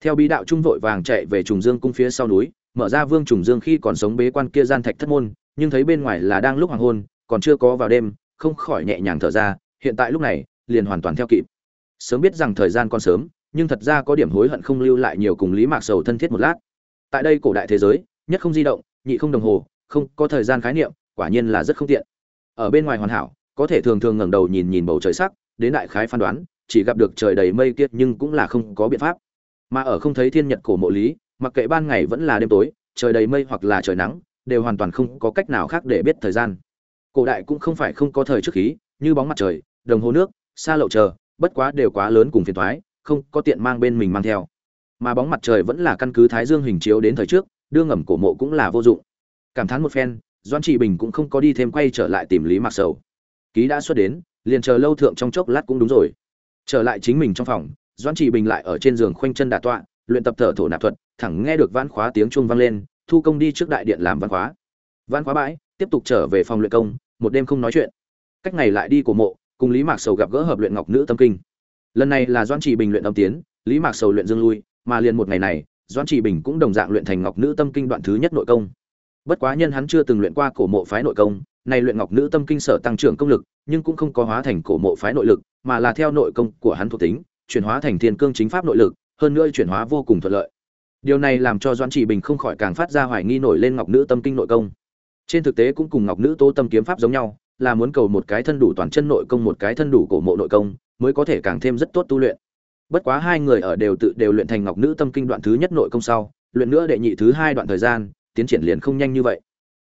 theo bí đạo trung vội vàng chạy về trùng dương cung phía sau núi, mở ra vương trùng dương khi còn sống bế quan kia gian thạch thất môn, nhưng thấy bên ngoài là đang lúc hoàng hôn, còn chưa có vào đêm, không khỏi nhẹ nhàng thở ra, hiện tại lúc này, liền hoàn toàn theo kịp. Sớm biết rằng thời gian còn sớm, nhưng thật ra có điểm hối hận không lưu lại nhiều cùng lý mạc sầu thân thiết một lát. Tại đây cổ đại thế giới, nhất không di động, nhị không đồng hồ, không có thời gian khái niệm, quả nhiên là rất không tiện. Ở bên ngoài hoàn hảo, có thể thường thường ngẩng đầu nhìn nhìn bầu trời sắc, đến đại khái phán đoán, chỉ gặp được trời đầy mây kiệt nhưng cũng là không có biện pháp mà ở không thấy thiên nhật cổ mộ lý, mặc kệ ban ngày vẫn là đêm tối, trời đầy mây hoặc là trời nắng, đều hoàn toàn không có cách nào khác để biết thời gian. Cổ đại cũng không phải không có thời trước khí, như bóng mặt trời, đồng hồ nước, xa lậu chờ bất quá đều quá lớn cùng phiền thoái không có tiện mang bên mình mang theo. Mà bóng mặt trời vẫn là căn cứ thái dương hình chiếu đến thời trước đưa ngầm cổ mộ cũng là vô dụng. Cảm thán một phen doan trị bình cũng không có đi thêm quay trở lại tìm lý mạc sầu. Ký đã xuất đến, liền chờ lâu thượng trong chốc lát cũng đúng rồi. Trở lại chính mình trong phòng doan Chỉ bình lại ở trên giường khoanh chân đà tọa, luyện tập thở thổ nạp thuật, thẳng nghe được vãn khóa tiếng chuông vang lên, thu công đi trước đại điện làm văn khóa. Văn khóa bãi, tiếp tục trở về phòng luyện công, một đêm không nói chuyện. Cách ngày lại đi cổ mộ, cùng lý mạc sầu gặp gỡ hợp luyện ngọc nữ tâm kinh. Lần này là doan Chỉ bình luyện âm tiến, lý mạc sầu luyện dương lui, mà liền một ngày này doan Chỉ bình cũng đồng dạng luyện thành ngọc nữ tâm kinh đoạn thứ nhất nội công. Bất quá nhân hắn chưa từng luyện qua cổ mộ phái nội công, nay luyện ngọc nữ tâm kinh sở tăng trưởng công lực, nhưng cũng không có hóa thành cổ mộ phái nội lực, mà là theo nội công của hắn thuộc tính chuyển hóa thành thiên cương chính pháp nội lực, hơn nữa chuyển hóa vô cùng thuận lợi. Điều này làm cho Doãn trị bình không khỏi càng phát ra hoài nghi nổi lên ngọc nữ tâm kinh nội công. Trên thực tế cũng cùng ngọc nữ tố tâm kiếm pháp giống nhau, là muốn cầu một cái thân đủ toàn chân nội công, một cái thân đủ cổ mộ nội công, mới có thể càng thêm rất tốt tu luyện. Bất quá hai người ở đều tự đều luyện thành ngọc nữ tâm kinh đoạn thứ nhất nội công sau, luyện nữa đệ nhị thứ hai đoạn thời gian, tiến triển liền không nhanh như vậy.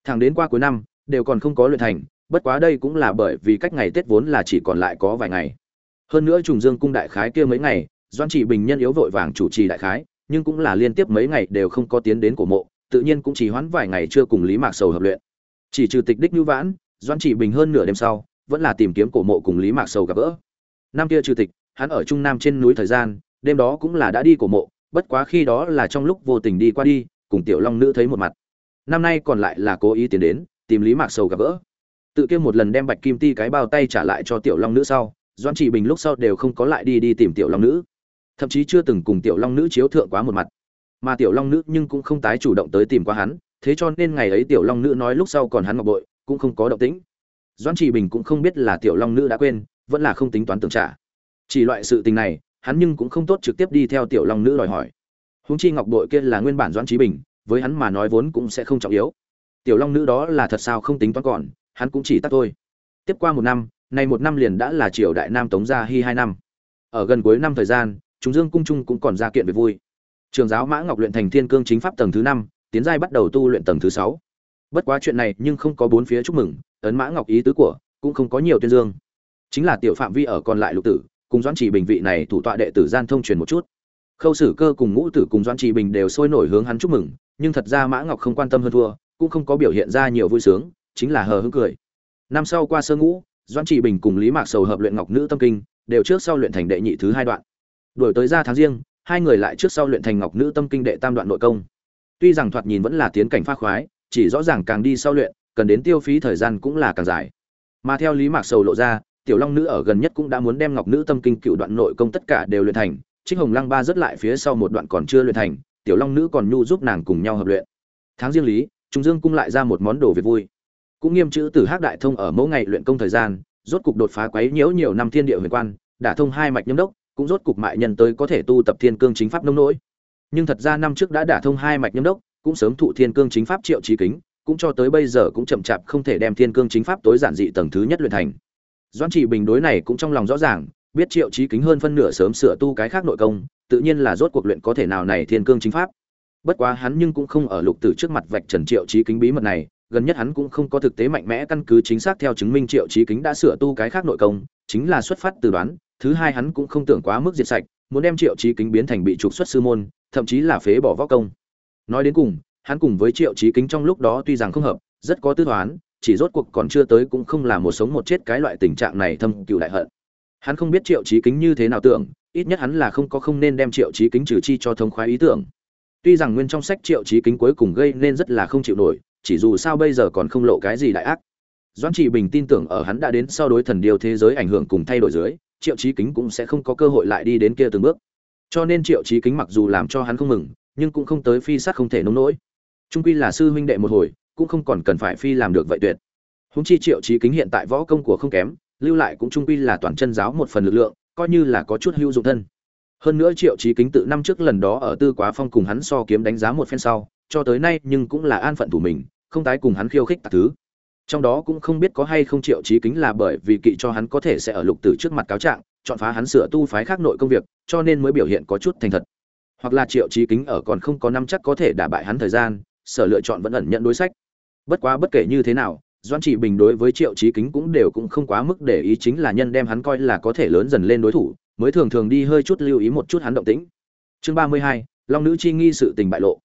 Thẳng đến qua cuối năm, đều còn không có luyện thành, bất quá đây cũng là bởi vì cách ngày tết vốn là chỉ còn lại có vài ngày hơn nữa trùng dương cung đại khái kia mấy ngày doan chỉ bình nhân yếu vội vàng chủ trì đại khái, nhưng cũng là liên tiếp mấy ngày đều không có tiến đến cổ mộ, tự nhiên cũng chỉ hoãn vài ngày chưa cùng lý mạc sầu hợp luyện. Chỉ trừ tịch đích nhu vãn doan chỉ bình hơn nửa đêm sau, vẫn là tìm kiếm cổ mộ cùng lý mạc sầu gặp gỡ. Năm kia trừ tịch, hắn ở trung nam trên núi thời gian, đêm đó cũng là đã đi cổ mộ, bất quá khi đó là trong lúc vô tình đi qua đi, cùng tiểu long nữ thấy một mặt. Năm nay còn lại là cố ý tiến đến, tìm lý mạc sầu gặp gỡ. Tự kia một lần đem bạch kim ti cái bao tay trả lại cho tiểu long nữ sau doan chỉ bình lúc sau đều không có lại đi đi tìm tiểu long nữ. Thậm chí chưa từng cùng tiểu long nữ chiếu thượng quá một mặt. Mà tiểu long nữ nhưng cũng không tái chủ động tới tìm qua hắn, thế cho nên ngày ấy tiểu long nữ nói lúc sau còn hắn ngọc bội, cũng không có động tĩnh. Doan chỉ bình cũng không biết là tiểu long nữ đã quên, vẫn là không tính toán tưởng trả. Chỉ loại sự tình này, hắn nhưng cũng không tốt trực tiếp đi theo tiểu long nữ đòi hỏi. Huống chi ngọc bội kia là nguyên bản doãn trí bình, với hắn mà nói vốn cũng sẽ không trọng yếu. Tiểu long nữ đó là thật sao không tính toán còn, hắn cũng chỉ tắt thôi. Tiếp qua một năm nay một năm liền đã là triều đại nam tống gia hy hai năm. Ở gần cuối năm thời gian, chúng dương cung trung cũng còn ra kiện về vui. Trường giáo mã ngọc luyện thành thiên cương chính pháp tầng thứ năm, tiến giai bắt đầu tu luyện tầng thứ sáu. Bất quá chuyện này nhưng không có bốn phía chúc mừng, ấn mã ngọc ý tứ của, cũng không có nhiều tuyên dương. Chính là tiểu phạm vi ở còn lại lục tử, cùng doãn trì bình vị này thủ tọa đệ tử gian thông truyền một chút. Khâu sử cơ cùng ngũ tử cùng doãn trì bình đều sôi nổi hướng hắn chúc mừng, nhưng thật ra mã ngọc không quan tâm hơn thua, cũng không có biểu hiện ra nhiều vui sướng, chính là hờ hững cười. Năm sau qua sơ ngũ doãn trị bình cùng lý mạc sầu hợp luyện ngọc nữ tâm kinh, đều trước sau luyện thành đệ nhị thứ hai đoạn. Đổi tới ra tháng riêng, hai người lại trước sau luyện thành ngọc nữ tâm kinh đệ tam đoạn nội công. Tuy rằng thoạt nhìn vẫn là tiến cảnh pha khoái, chỉ rõ ràng càng đi sau luyện, cần đến tiêu phí thời gian cũng là càng dài. Mà theo lý mạc sầu lộ ra, tiểu long nữ ở gần nhất cũng đã muốn đem ngọc nữ tâm kinh cựu đoạn nội công tất cả đều luyện thành, trích hồng lăng ba rất lại phía sau một đoạn còn chưa luyện thành, tiểu long nữ còn nhu giúp nàng cùng nhau hợp luyện. Tháng riêng lý, trung dương cung lại ra một món đồ việc vui cũng nghiêm chữ từ hắc đại thông ở mỗi ngày luyện công thời gian, rốt cục đột phá quấy nhiễu nhiều năm thiên địa huyền quan, đả thông hai mạch nhâm đốc, cũng rốt cục mại nhân tới có thể tu tập thiên cương chính pháp nông nỗi. Nhưng thật ra năm trước đã đả thông hai mạch nhâm đốc, cũng sớm thụ thiên cương chính pháp triệu trí kính, cũng cho tới bây giờ cũng chậm chạp không thể đem thiên cương chính pháp tối giản dị tầng thứ nhất luyện thành. Doãn trị bình đối này cũng trong lòng rõ ràng, biết triệu trí kính hơn phân nửa sớm sửa tu cái khác nội công, tự nhiên là rốt cuộc luyện có thể nào này thiên cương chính pháp. Bất quá hắn nhưng cũng không ở lục tử trước mặt vạch trần triệu trí kính bí mật này gần nhất hắn cũng không có thực tế mạnh mẽ căn cứ chính xác theo chứng minh triệu trí kính đã sửa tu cái khác nội công, chính là xuất phát từ đoán, thứ hai hắn cũng không tưởng quá mức diệt sạch, muốn đem triệu trí kính biến thành bị trục xuất sư môn, thậm chí là phế bỏ võ công. Nói đến cùng, hắn cùng với triệu trí kính trong lúc đó tuy rằng không hợp, rất có tư toán, chỉ rốt cuộc còn chưa tới cũng không là một sống một chết cái loại tình trạng này thâm cựu đại hận. Hắn không biết triệu trí kính như thế nào tưởng, ít nhất hắn là không có không nên đem triệu trí kính trừ chi cho thông khoái ý tưởng. Tuy rằng nguyên trong sách triệu trí kính cuối cùng gây nên rất là không chịu nổi chỉ dù sao bây giờ còn không lộ cái gì đại ác. Doãn trị bình tin tưởng ở hắn đã đến sau đối thần điều thế giới ảnh hưởng cùng thay đổi dưới, triệu trí kính cũng sẽ không có cơ hội lại đi đến kia từng bước. Cho nên triệu trí kính mặc dù làm cho hắn không mừng, nhưng cũng không tới phi sát không thể nông nỗi. Trung quy là sư huynh đệ một hồi, cũng không còn cần phải phi làm được vậy tuyệt. Húng chi triệu trí kính hiện tại võ công của không kém, lưu lại cũng trung quy là toàn chân giáo một phần lực lượng, coi như là có chút hữu dụng thân. Hơn nữa triệu trí kính tự năm trước lần đó ở tư quá phong cùng hắn so kiếm đánh giá một phen sau cho tới nay nhưng cũng là an phận thủ mình, không tái cùng hắn khiêu khích tạc thứ. Trong đó cũng không biết có hay không triệu trí kính là bởi vì kỵ cho hắn có thể sẽ ở lục tử trước mặt cáo trạng, chọn phá hắn sửa tu phái khác nội công việc, cho nên mới biểu hiện có chút thành thật. Hoặc là triệu trí kính ở còn không có năm chắc có thể đả bại hắn thời gian, sở lựa chọn vẫn ẩn nhận đối sách. Bất quá bất kể như thế nào doan trị bình đối với triệu trí kính cũng đều cũng không quá mức để ý chính là nhân đem hắn coi là có thể lớn dần lên đối thủ, mới thường thường đi hơi chút lưu ý một chút hắn động tĩnh. Chương ba mươi hai, long nữ chi nghi sự tình bại lộ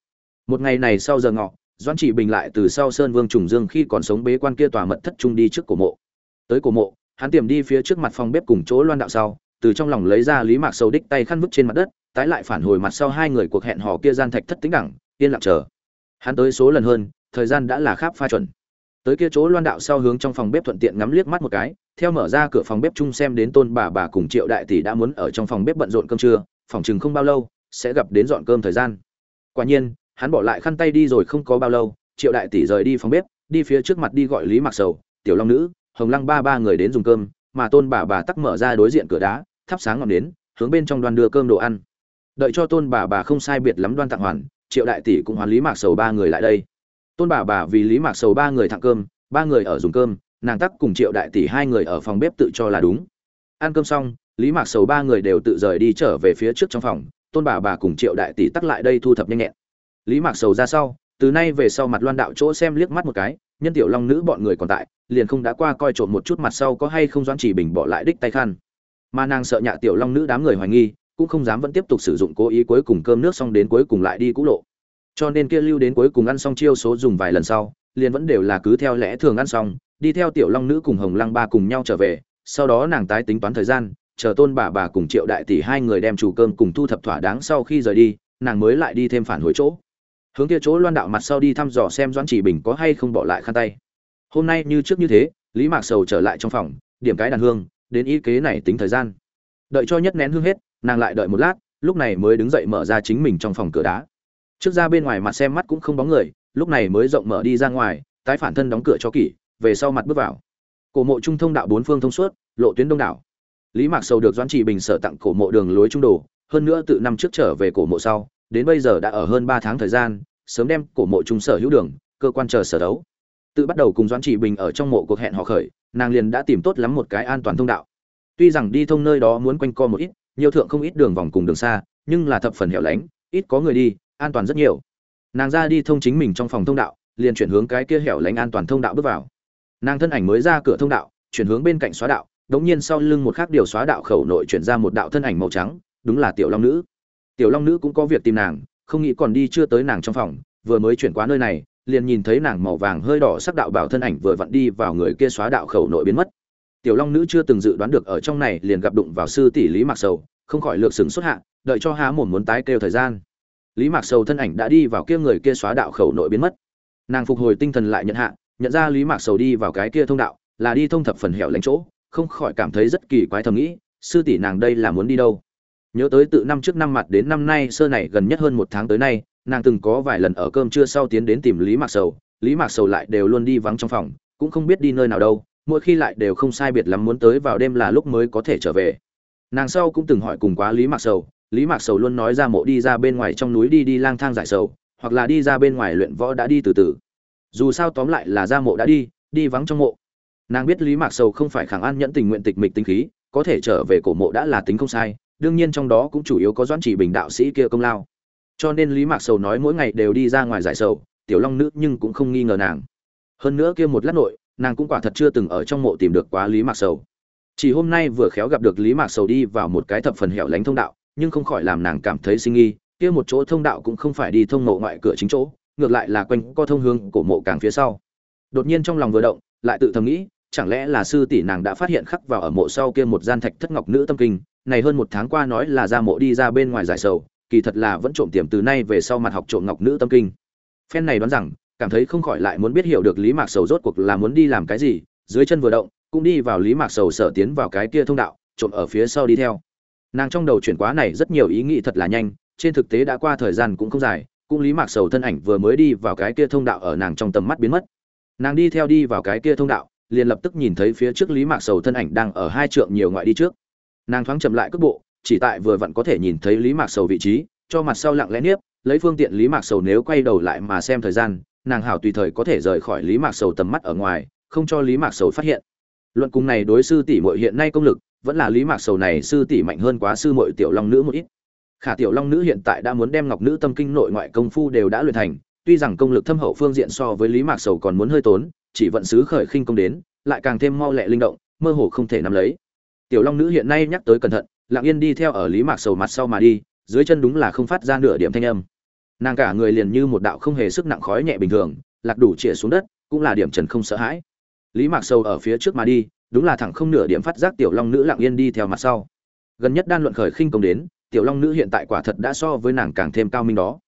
một ngày này sau giờ ngọ doan Chỉ bình lại từ sau sơn vương trùng dương khi còn sống bế quan kia tòa mật thất trung đi trước cổ mộ. Tới cổ mộ, hắn tiềm đi phía trước mặt phòng bếp cùng chỗ loan đạo sau, từ trong lòng lấy ra lý mạc sâu đích tay khăn vứt trên mặt đất, tái lại phản hồi mặt sau hai người cuộc hẹn hò kia gian thạch thất tính đẳng, yên lặng chờ. Hắn tới số lần hơn, thời gian đã là kháp pha chuẩn. Tới kia chỗ loan đạo sau hướng trong phòng bếp thuận tiện ngắm liếc mắt một cái, theo mở ra cửa phòng bếp chung xem đến tôn bà bà cùng triệu đại tỷ đã muốn ở trong phòng bếp bận rộn cơm trưa, phòng chừng không bao lâu, sẽ gặp đến dọn cơm thời gian. Quả nhiên hắn bỏ lại khăn tay đi rồi không có bao lâu, triệu đại tỷ rời đi phòng bếp, đi phía trước mặt đi gọi lý mặc sầu, tiểu long nữ, hồng lăng ba ba người đến dùng cơm, mà tôn bà bà tắc mở ra đối diện cửa đá, thắp sáng ngọn đến hướng bên trong đoàn đưa cơm đồ ăn. Đợi cho tôn bà bà không sai biệt lắm đoan tặng hoàn, triệu đại tỷ cũng hoàn lý mạc sầu ba người lại đây. Tôn bà bà vì lý mạc sầu ba người thặng cơm, ba người ở dùng cơm, nàng tắc cùng triệu đại tỷ hai người ở phòng bếp tự cho là đúng. Ăn cơm xong, lý mạc sầu ba người đều tự rời đi trở về phía trước trong phòng, tôn bà bà cùng triệu đại tỷ tắc lại đây thu thập nhanh nhẹn lý mạc sầu ra sau, từ nay về sau mặt loan đạo chỗ xem liếc mắt một cái, nhân tiểu long nữ bọn người còn tại, liền không đã qua coi trộm một chút mặt sau có hay không doãn chỉ bình bỏ lại đích tay khăn. Mà nàng sợ nhạ tiểu long nữ đám người hoài nghi, cũng không dám vẫn tiếp tục sử dụng cố ý cuối cùng cơm nước xong đến cuối cùng lại đi cũ lộ. Cho nên kia lưu đến cuối cùng ăn xong chiêu số dùng vài lần sau, liền vẫn đều là cứ theo lẽ thường ăn xong, đi theo tiểu long nữ cùng hồng lăng ba cùng nhau trở về, sau đó nàng tái tính toán thời gian, chờ tôn bà bà cùng triệu đại tỷ hai người đem chủ cơm cùng thu thập thỏa đáng sau khi rời đi, nàng mới lại đi thêm phản hồi chỗ hướng kia chỗ loan đạo mặt sau đi thăm dò xem doãn chỉ bình có hay không bỏ lại khăn tay. Hôm nay như trước như thế, lý mạc sầu trở lại trong phòng, điểm cái đàn hương, đến ý kế này tính thời gian. Đợi cho nhất nén hương hết, nàng lại đợi một lát, lúc này mới đứng dậy mở ra chính mình trong phòng cửa đá. Trước ra bên ngoài mặt xem mắt cũng không bóng người, lúc này mới rộng mở đi ra ngoài, tái phản thân đóng cửa cho kỹ về sau mặt bước vào. Cổ mộ trung thông đạo bốn phương thông suốt, lộ tuyến đông đảo. Lý mạc sầu được doãn trị bình sở tặng cổ mộ đường lối trung đồ, hơn nữa từ năm trước trở về cổ mộ sau đến bây giờ đã ở hơn ba tháng thời gian, sớm đem cổ mộ trung sở hữu đường, cơ quan chờ sở đấu. Tự bắt đầu cùng doãn trị bình ở trong mộ cuộc hẹn họ khởi, nàng liền đã tìm tốt lắm một cái an toàn thông đạo. Tuy rằng đi thông nơi đó muốn quanh co một ít, nhiều thượng không ít đường vòng cùng đường xa, nhưng là thập phần hẻo lánh, ít có người đi, an toàn rất nhiều. Nàng ra đi thông chính mình trong phòng thông đạo, liền chuyển hướng cái kia hẻo lánh an toàn thông đạo bước vào. Nàng thân ảnh mới ra cửa thông đạo, chuyển hướng bên cạnh xóa đạo, đống nhiên sau lưng một khác điều xóa đạo khẩu nội chuyển ra một đạo thân ảnh màu trắng, đúng là tiểu long nữ tiểu long nữ cũng có việc tìm nàng, không nghĩ còn đi chưa tới nàng trong phòng, vừa mới chuyển qua nơi này, liền nhìn thấy nàng màu vàng hơi đỏ sắc đạo bảo thân ảnh vừa vặn đi vào người kia xóa đạo khẩu nội biến mất. Tiểu long nữ chưa từng dự đoán được ở trong này liền gặp đụng vào sư tỷ lý mạc sầu, không khỏi lược sừng xuất hạ, đợi cho há mồm muốn tái kêu thời gian. Lý mạc sầu thân ảnh đã đi vào kia người kia xóa đạo khẩu nội biến mất. Nàng phục hồi tinh thần lại nhận hạ, nhận ra lý mạc sầu đi vào cái kia thông đạo, là đi thông thập phần hẻo lánh chỗ, không khỏi cảm thấy rất kỳ quái thầm nghĩ, sư tỷ nàng đây là muốn đi đâu? Nhớ tới từ năm trước năm mặt đến năm nay sơ này gần nhất hơn một tháng tới nay, nàng từng có vài lần ở cơm trưa sau tiến đến tìm lý mạc sầu. Lý mạc sầu lại đều luôn đi vắng trong phòng, cũng không biết đi nơi nào đâu, mỗi khi lại đều không sai biệt lắm muốn tới vào đêm là lúc mới có thể trở về. Nàng sau cũng từng hỏi cùng quá lý mạc sầu, lý mạc sầu luôn nói ra mộ đi ra bên ngoài trong núi đi đi lang thang giải sầu, hoặc là đi ra bên ngoài luyện võ đã đi từ từ. Dù sao tóm lại là ra mộ đã đi đi vắng trong mộ. Nàng biết lý mạc sầu không phải khẳng an nhẫn tình nguyện tịch mịch tinh khí, có thể trở về cổ mộ đã là tính không sai đương nhiên trong đó cũng chủ yếu có doãn chỉ bình đạo sĩ kia công lao. Cho nên lý mạc sầu nói mỗi ngày đều đi ra ngoài giải sầu, tiểu long nữ nhưng cũng không nghi ngờ nàng. Hơn nữa kia một lát nội, nàng cũng quả thật chưa từng ở trong mộ tìm được quá lý mạc sầu. Chỉ hôm nay vừa khéo gặp được lý mạc sầu đi vào một cái thập phần hẻo lánh thông đạo, nhưng không khỏi làm nàng cảm thấy sinh nghi, kia một chỗ thông đạo cũng không phải đi thông mộ ngoại cửa chính chỗ, ngược lại là quanh co thông hương cổ mộ càng phía sau. Đột nhiên trong lòng vừa động, lại tự thầm nghĩ, chẳng lẽ là sư tỷ nàng đã phát hiện khắc vào ở mộ sau kia một gian thạch thất ngọc nữ tâm kinh này hơn một tháng qua nói là ra mộ đi ra bên ngoài giải sầu, kỳ thật là vẫn trộm tiềm từ nay về sau mặt học trộm ngọc nữ tâm kinh. Phen này đoán rằng, cảm thấy không khỏi lại muốn biết hiểu được lý mạc sầu rốt cuộc là muốn đi làm cái gì, dưới chân vừa động, cũng đi vào lý mạc sầu sở tiến vào cái kia thông đạo, trộm ở phía sau đi theo. Nàng trong đầu chuyển quá này rất nhiều ý nghĩ thật là nhanh, trên thực tế đã qua thời gian cũng không dài, cũng lý mạc sầu thân ảnh vừa mới đi vào cái kia thông đạo ở nàng trong tầm mắt biến mất. Nàng đi theo đi vào cái kia thông đạo, liền lập tức nhìn thấy phía trước lý mạc sầu thân ảnh đang ở hai trượng nhiều ngoại đi trước nàng thoáng chậm lại cước bộ, chỉ tại vừa vặn có thể nhìn thấy lý mạc sầu vị trí, cho mặt sau lặng lẽ niếp, lấy phương tiện lý mạc sầu nếu quay đầu lại mà xem thời gian, nàng hảo tùy thời có thể rời khỏi lý mạc sầu tầm mắt ở ngoài, không cho lý mạc sầu phát hiện. Luận cùng này đối sư tỷ muội hiện nay công lực, vẫn là lý mạc sầu này sư tỷ mạnh hơn quá sư muội tiểu long nữ một ít. Khả tiểu long nữ hiện tại đã muốn đem ngọc nữ tâm kinh nội ngoại công phu đều đã luyện thành, tuy rằng công lực thâm hậu phương diện so với lý mạc sầu còn muốn hơi tốn, chỉ vận sứ khởi khinh công đến, lại càng thêm mau lẹ linh động, mơ hồ không thể nắm lấy tiểu long nữ hiện nay nhắc tới cẩn thận, lặng yên đi theo ở lý mạc sầu mặt sau mà đi, dưới chân đúng là không phát ra nửa điểm thanh âm. Nàng cả người liền như một đạo không hề sức nặng khói nhẹ bình thường, lạc đủ chĩa xuống đất, cũng là điểm trần không sợ hãi. Lý mạc sầu ở phía trước mà đi, đúng là thẳng không nửa điểm phát giác tiểu long nữ lặng yên đi theo mặt sau. Gần nhất đan luận khởi khinh công đến, tiểu long nữ hiện tại quả thật đã so với nàng càng thêm cao minh đó.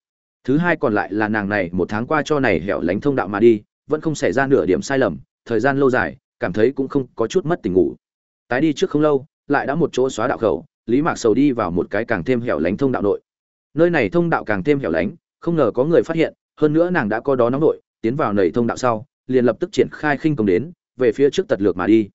Thứ hai còn lại là nàng này, một tháng qua cho này hẻo lánh thông đạo mà đi, vẫn không xảy ra nửa điểm sai lầm, thời gian lâu dài, cảm thấy cũng không có chút mất tình ngủ tái đi trước không lâu, lại đã một chỗ xóa đạo khẩu, lý mạc sầu đi vào một cái càng thêm hẻo lánh thông đạo nội. Nơi này thông đạo càng thêm hẻo lánh, không ngờ có người phát hiện, hơn nữa nàng đã có đó nóng nội, tiến vào nầy thông đạo sau, liền lập tức triển khai khinh công đến, về phía trước tật lược mà đi.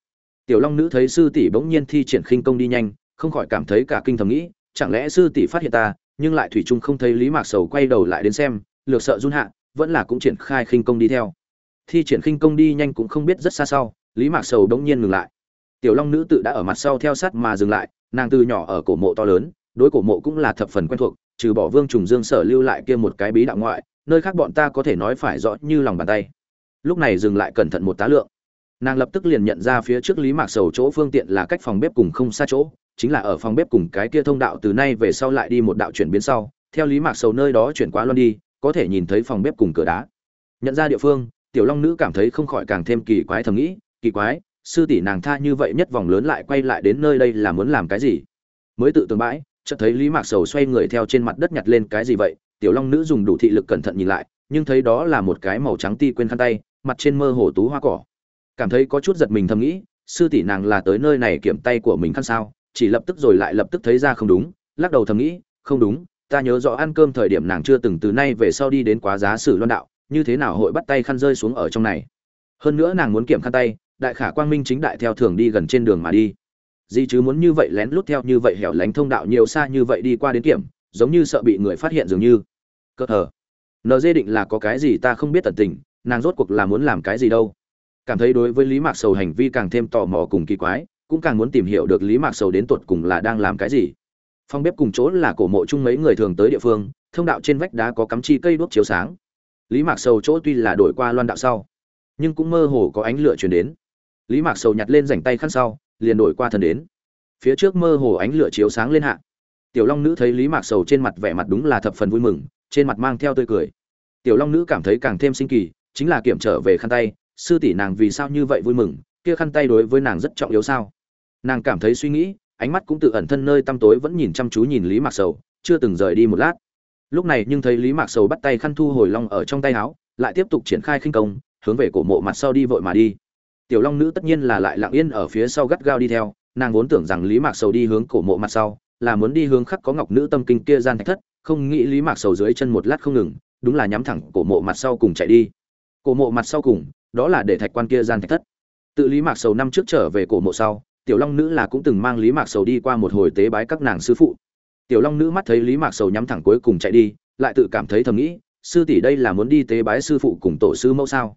Tiểu long nữ thấy sư tỷ bỗng nhiên thi triển khinh công đi nhanh, không khỏi cảm thấy cả kinh thầm nghĩ, chẳng lẽ sư tỷ phát hiện ta, nhưng lại thủy chung không thấy lý mạc sầu quay đầu lại đến xem, lược sợ run hạ, vẫn là cũng triển khai khinh công đi theo. Thi triển khinh công đi nhanh cũng không biết rất xa sau, lý mạc sầu đống nhiên ngừng lại tiểu long nữ tự đã ở mặt sau theo sát mà dừng lại, nàng từ nhỏ ở cổ mộ to lớn, đối cổ mộ cũng là thập phần quen thuộc, trừ bỏ vương trùng dương sở lưu lại kia một cái bí đạo ngoại, nơi khác bọn ta có thể nói phải rõ như lòng bàn tay. Lúc này dừng lại cẩn thận một tá lượng. Nàng lập tức liền nhận ra phía trước lý mạc sầu chỗ phương tiện là cách phòng bếp cùng không xa chỗ, chính là ở phòng bếp cùng cái kia thông đạo từ nay về sau lại đi một đạo chuyển biến sau, theo lý mạc sầu nơi đó chuyển quá loan đi, có thể nhìn thấy phòng bếp cùng cửa đá. Nhận ra địa phương, tiểu long nữ cảm thấy không khỏi càng thêm kỳ quái thầm nghĩ, kỳ quái sư tỷ nàng tha như vậy nhất vòng lớn lại quay lại đến nơi đây là muốn làm cái gì? Mới tự tường bãi, chợt thấy lý mạc sầu xoay người theo trên mặt đất nhặt lên cái gì vậy? Tiểu long nữ dùng đủ thị lực cẩn thận nhìn lại, nhưng thấy đó là một cái màu trắng ti quên khăn tay, mặt trên mơ hồ tú hoa cỏ. Cảm thấy có chút giật mình thầm nghĩ, sư tỷ nàng là tới nơi này kiểm tay của mình khăn sao? Chỉ lập tức rồi lại lập tức thấy ra không đúng, lắc đầu thầm nghĩ, không đúng, ta nhớ rõ ăn cơm thời điểm nàng chưa từng từ nay về sau đi đến quá giá sử loan đạo, như thế nào hội bắt tay khăn rơi xuống ở trong này? Hơn nữa nàng muốn kiểm khăn tay đại khả quang minh chính đại theo thường đi gần trên đường mà đi. Di chứ muốn như vậy lén lút theo như vậy hẻo lánh thông đạo nhiều xa như vậy đi qua đến kiểm, giống như sợ bị người phát hiện dường như. Cơ thờ. Nd định là có cái gì ta không biết tận tình, nàng rốt cuộc là muốn làm cái gì đâu. Cảm thấy đối với lý mạc sầu hành vi càng thêm tò mò cùng kỳ quái, cũng càng muốn tìm hiểu được lý mạc sầu đến tột cùng là đang làm cái gì. Phòng bếp cùng chỗ là cổ mộ chung mấy người thường tới địa phương, thông đạo trên vách đá có cắm chi cây đuốc chiếu sáng. Lý mạc sầu chỗ tuy là đổi qua loan đạo sau, nhưng cũng mơ hồ có ánh lửa chuyển đến lý mạc sầu nhặt lên rảnh tay khăn sau, liền đổi qua thân đến. Phía trước mơ hồ ánh lửa chiếu sáng lên hạ. Tiểu long nữ thấy lý mạc sầu trên mặt vẻ mặt đúng là thập phần vui mừng, trên mặt mang theo tươi cười. Tiểu long nữ cảm thấy càng thêm sinh kỳ, chính là kiểm trở về khăn tay, sư tỷ nàng vì sao như vậy vui mừng, kia khăn tay đối với nàng rất trọng yếu sao? Nàng cảm thấy suy nghĩ, ánh mắt cũng tự ẩn thân nơi tăm tối vẫn nhìn chăm chú nhìn lý mạc sầu, chưa từng rời đi một lát. Lúc này nhưng thấy lý mạc sầu bắt tay khăn thu hồi long ở trong tay áo, lại tiếp tục triển khai khinh công, hướng về cổ mộ mặt sau đi vội mà đi tiểu long nữ tất nhiên là lại lặng yên ở phía sau gắt gao đi theo, nàng vốn tưởng rằng lý mạc sầu đi hướng cổ mộ mặt sau, là muốn đi hướng khắc có ngọc nữ tâm kinh kia gian thạch thất, không nghĩ lý mạc sầu dưới chân một lát không ngừng, đúng là nhắm thẳng cổ mộ mặt sau cùng chạy đi. Cổ mộ mặt sau cùng, đó là để thạch quan kia gian thạch thất. Tự lý mạc sầu năm trước trở về cổ mộ sau, tiểu long nữ là cũng từng mang lý mạc sầu đi qua một hồi tế bái các nàng sư phụ. Tiểu long nữ mắt thấy lý mạc sầu nhắm thẳng cuối cùng chạy đi, lại tự cảm thấy thầm nghĩ, sư tỷ đây là muốn đi tế bái sư phụ cùng tổ sư mẫu sao?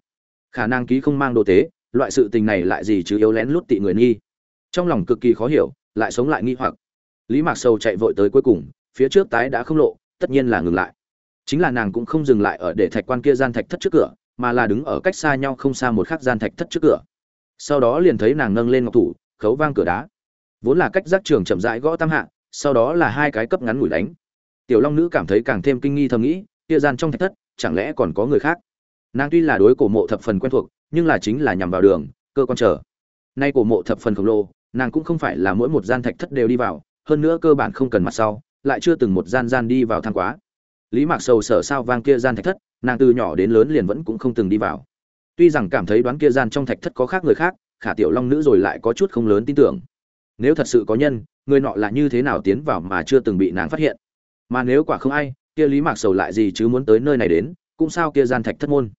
Khả năng ký không mang đồ tế loại sự tình này lại gì chứ yếu lén lút tị người nghi. Trong lòng cực kỳ khó hiểu, lại sống lại nghi hoặc. Lý mạc sầu chạy vội tới cuối cùng, phía trước tái đã không lộ, tất nhiên là ngừng lại. Chính là nàng cũng không dừng lại ở để thạch quan kia gian thạch thất trước cửa, mà là đứng ở cách xa nhau không xa một khắc gian thạch thất trước cửa. Sau đó liền thấy nàng nâng lên ngọc thủ, khấu vang cửa đá. Vốn là cách giác trường chậm rãi gõ tam hạ, sau đó là hai cái cấp ngắn ngủi đánh. Tiểu long nữ cảm thấy càng thêm kinh nghi thầm nghĩ, kia gian trong thạch thất, chẳng lẽ còn có người khác? Nàng tuy là đối cổ mộ thập phần quen thuộc nhưng là chính là nhằm vào đường, cơ quan trở nay cổ mộ thập phần khổng lồ, nàng cũng không phải là mỗi một gian thạch thất đều đi vào, hơn nữa cơ bản không cần mặt sau, lại chưa từng một gian gian đi vào thang quá. Lý mạc sầu sở sao vang kia gian thạch thất, nàng từ nhỏ đến lớn liền vẫn cũng không từng đi vào. Tuy rằng cảm thấy đoán kia gian trong thạch thất có khác người khác, khả tiểu long nữ rồi lại có chút không lớn tin tưởng. Nếu thật sự có nhân, người nọ là như thế nào tiến vào mà chưa từng bị nàng phát hiện? Mà nếu quả không ai, kia lý mạc sầu lại gì chứ muốn tới nơi này đến, cũng sao kia gian thạch thất môn?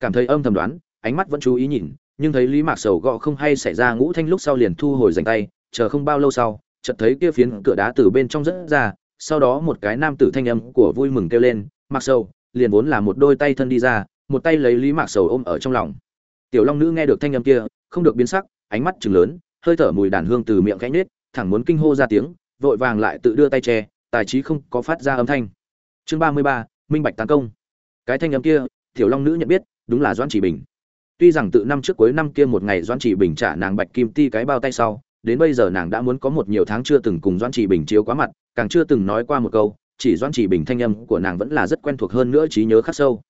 Cảm thấy âm thầm đoán ánh mắt vẫn chú ý nhìn, nhưng thấy lý mạc sầu gõ không hay xảy ra ngũ thanh lúc sau liền thu hồi dành tay, chờ không bao lâu sau, chợt thấy kia phiến cửa đá từ bên trong rất ra, sau đó một cái nam tử thanh âm của vui mừng kêu lên, mạc sầu, liền vốn là một đôi tay thân đi ra, một tay lấy lý mạc sầu ôm ở trong lòng. Tiểu long nữ nghe được thanh âm kia, không được biến sắc, ánh mắt chừng lớn, hơi thở mùi đàn hương từ miệng khẽ nết thẳng muốn kinh hô ra tiếng, vội vàng lại tự đưa tay che, tài trí không có phát ra âm thanh. Chương ba mươi ba, minh bạch tấn công. Cái thanh âm kia, tiểu long nữ nhận biết, đúng là doãn chỉ bình tuy rằng từ năm trước cuối năm kia một ngày doãn chỉ bình trả nàng bạch kim ti cái bao tay sau, đến bây giờ nàng đã muốn có một nhiều tháng chưa từng cùng doãn chỉ bình chiếu quá mặt, càng chưa từng nói qua một câu, chỉ doãn chỉ bình thanh âm của nàng vẫn là rất quen thuộc hơn nữa trí nhớ khắc sâu.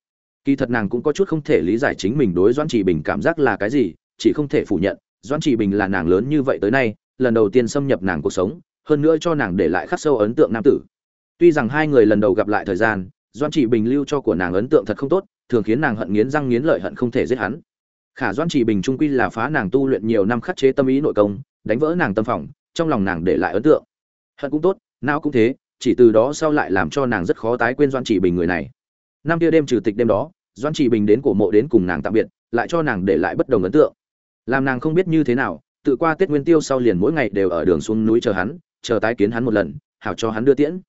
Kỳ thật nàng cũng có chút không thể lý giải chính mình đối doãn chỉ bình cảm giác là cái gì, chỉ không thể phủ nhận, doãn chỉ bình là nàng lớn như vậy tới nay, lần đầu tiên xâm nhập nàng cuộc sống, hơn nữa cho nàng để lại khắc sâu ấn tượng nam tử. Tuy rằng hai người lần đầu gặp lại thời gian, doãn chỉ bình lưu cho của nàng ấn tượng thật không tốt, thường khiến nàng hận nghiến răng nghiến lợi hận không thể giết hắn khả Doan chỉ bình trung quy là phá nàng tu luyện nhiều năm khắc chế tâm ý nội công, đánh vỡ nàng tâm phòng, trong lòng nàng để lại ấn tượng. Hận cũng tốt nào cũng thế, chỉ từ đó sau lại làm cho nàng rất khó tái quên Doan chỉ bình người này. Năm kia đêm trừ tịch đêm đó Doan chỉ bình đến cổ mộ đến cùng nàng tạm biệt, lại cho nàng để lại bất đồng ấn tượng. Làm nàng không biết như thế nào, tự qua tết nguyên tiêu sau liền mỗi ngày đều ở đường xuống núi chờ hắn, chờ tái kiến hắn một lần, hảo cho hắn đưa tiễn.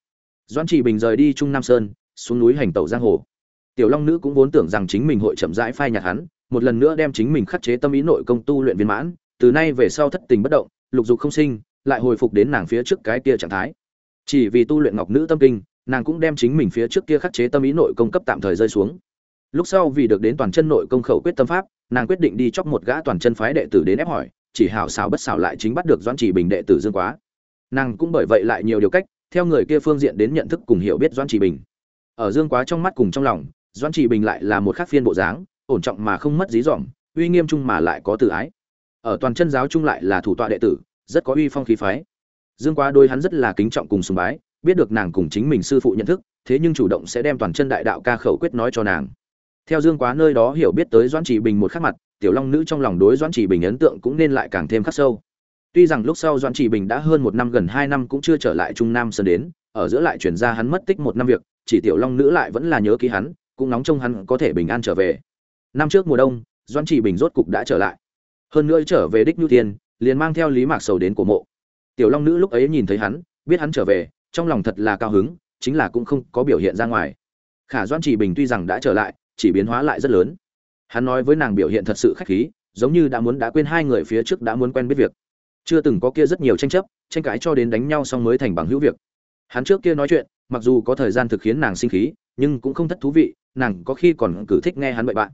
Doan chỉ bình rời đi trung nam sơn, xuống núi hành tẩu giang hồ. Tiểu long nữ cũng vốn tưởng rằng chính mình hội chậm rãi phai nhạt hắn một lần nữa đem chính mình khắc chế tâm ý nội công tu luyện viên mãn, từ nay về sau thất tình bất động, lục dục không sinh, lại hồi phục đến nàng phía trước cái kia trạng thái. Chỉ vì tu luyện ngọc nữ tâm kinh, nàng cũng đem chính mình phía trước kia khắc chế tâm ý nội công cấp tạm thời rơi xuống. Lúc sau vì được đến toàn chân nội công khẩu quyết tâm pháp, nàng quyết định đi chọc một gã toàn chân phái đệ tử đến ép hỏi, chỉ hảo xảo bất xảo lại chính bắt được doãn chỉ bình đệ tử dương quá. Nàng cũng bởi vậy lại nhiều điều cách, theo người kia phương diện đến nhận thức cùng hiểu biết doãn chỉ bình. Ở dương quá trong mắt cùng trong lòng, doãn chỉ bình lại là một khác phiên bộ dáng ổn trọng mà không mất dí dỏm, uy nghiêm chung mà lại có tự ái. Ở toàn chân giáo chung lại là thủ tọa đệ tử, rất có uy phong khí phái. Dương quá đôi hắn rất là kính trọng cùng sùng bái, biết được nàng cùng chính mình sư phụ nhận thức, thế nhưng chủ động sẽ đem toàn chân đại đạo ca khẩu quyết nói cho nàng. Theo dương quá nơi đó hiểu biết tới doãn chỉ bình một khắc mặt, tiểu long nữ trong lòng đối doãn chỉ bình ấn tượng cũng nên lại càng thêm khắc sâu. Tuy rằng lúc sau doãn chỉ bình đã hơn một năm gần hai năm cũng chưa trở lại trung nam sơn đến, ở giữa lại chuyển ra hắn mất tích một năm việc, chỉ tiểu long nữ lại vẫn là nhớ ký hắn, cũng nóng trông hắn có thể bình an trở về năm trước mùa đông, doãn chỉ bình rốt cục đã trở lại. Hơn nữa trở về đích nhu tiên liền mang theo lý mạc sầu đến cổ mộ. Tiểu long nữ lúc ấy nhìn thấy hắn, biết hắn trở về, trong lòng thật là cao hứng, chính là cũng không có biểu hiện ra ngoài. Khả doãn chỉ bình tuy rằng đã trở lại, chỉ biến hóa lại rất lớn. Hắn nói với nàng biểu hiện thật sự khách khí, giống như đã muốn đã quên hai người phía trước đã muốn quen biết việc. Chưa từng có kia rất nhiều tranh chấp, tranh cãi cho đến đánh nhau xong mới thành bằng hữu việc. Hắn trước kia nói chuyện, mặc dù có thời gian thực khiến nàng sinh khí, nhưng cũng không thất thú vị, nàng có khi còn cử thích nghe hắn bậy bạn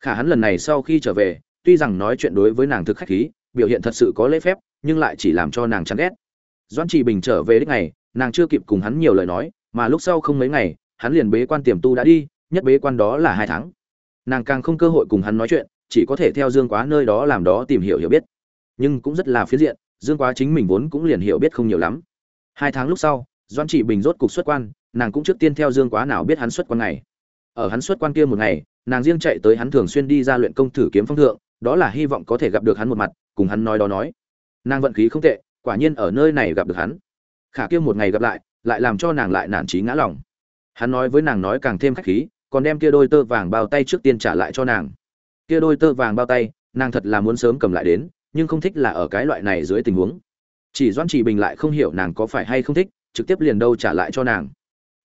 khả hắn lần này sau khi trở về, tuy rằng nói chuyện đối với nàng thực khách khí, biểu hiện thật sự có lễ phép, nhưng lại chỉ làm cho nàng chán ghét. Doãn trì bình trở về đích ngày, nàng chưa kịp cùng hắn nhiều lời nói, mà lúc sau không mấy ngày, hắn liền bế quan tiềm tu đã đi, nhất bế quan đó là hai tháng. Nàng càng không cơ hội cùng hắn nói chuyện, chỉ có thể theo dương quá nơi đó làm đó tìm hiểu hiểu biết. Nhưng cũng rất là phiến diện, dương quá chính mình vốn cũng liền hiểu biết không nhiều lắm. Hai tháng lúc sau doan trị bình rốt cục xuất quan, nàng cũng trước tiên theo dương quá nào biết hắn xuất quan ngày ở hắn xuất quan kia một ngày, nàng riêng chạy tới hắn thường xuyên đi ra luyện công thử kiếm phong thượng, đó là hy vọng có thể gặp được hắn một mặt, cùng hắn nói đó nói. Nàng vận khí không tệ, quả nhiên ở nơi này gặp được hắn. Khả kia một ngày gặp lại lại làm cho nàng lại nản trí ngã lòng. Hắn nói với nàng nói càng thêm khách khí, còn đem kia đôi tơ vàng bao tay trước tiên trả lại cho nàng. Kia đôi tơ vàng bao tay, nàng thật là muốn sớm cầm lại đến, nhưng không thích là ở cái loại này dưới tình huống. Chỉ doãn chỉ bình lại không hiểu nàng có phải hay không thích, trực tiếp liền đâu trả lại cho nàng.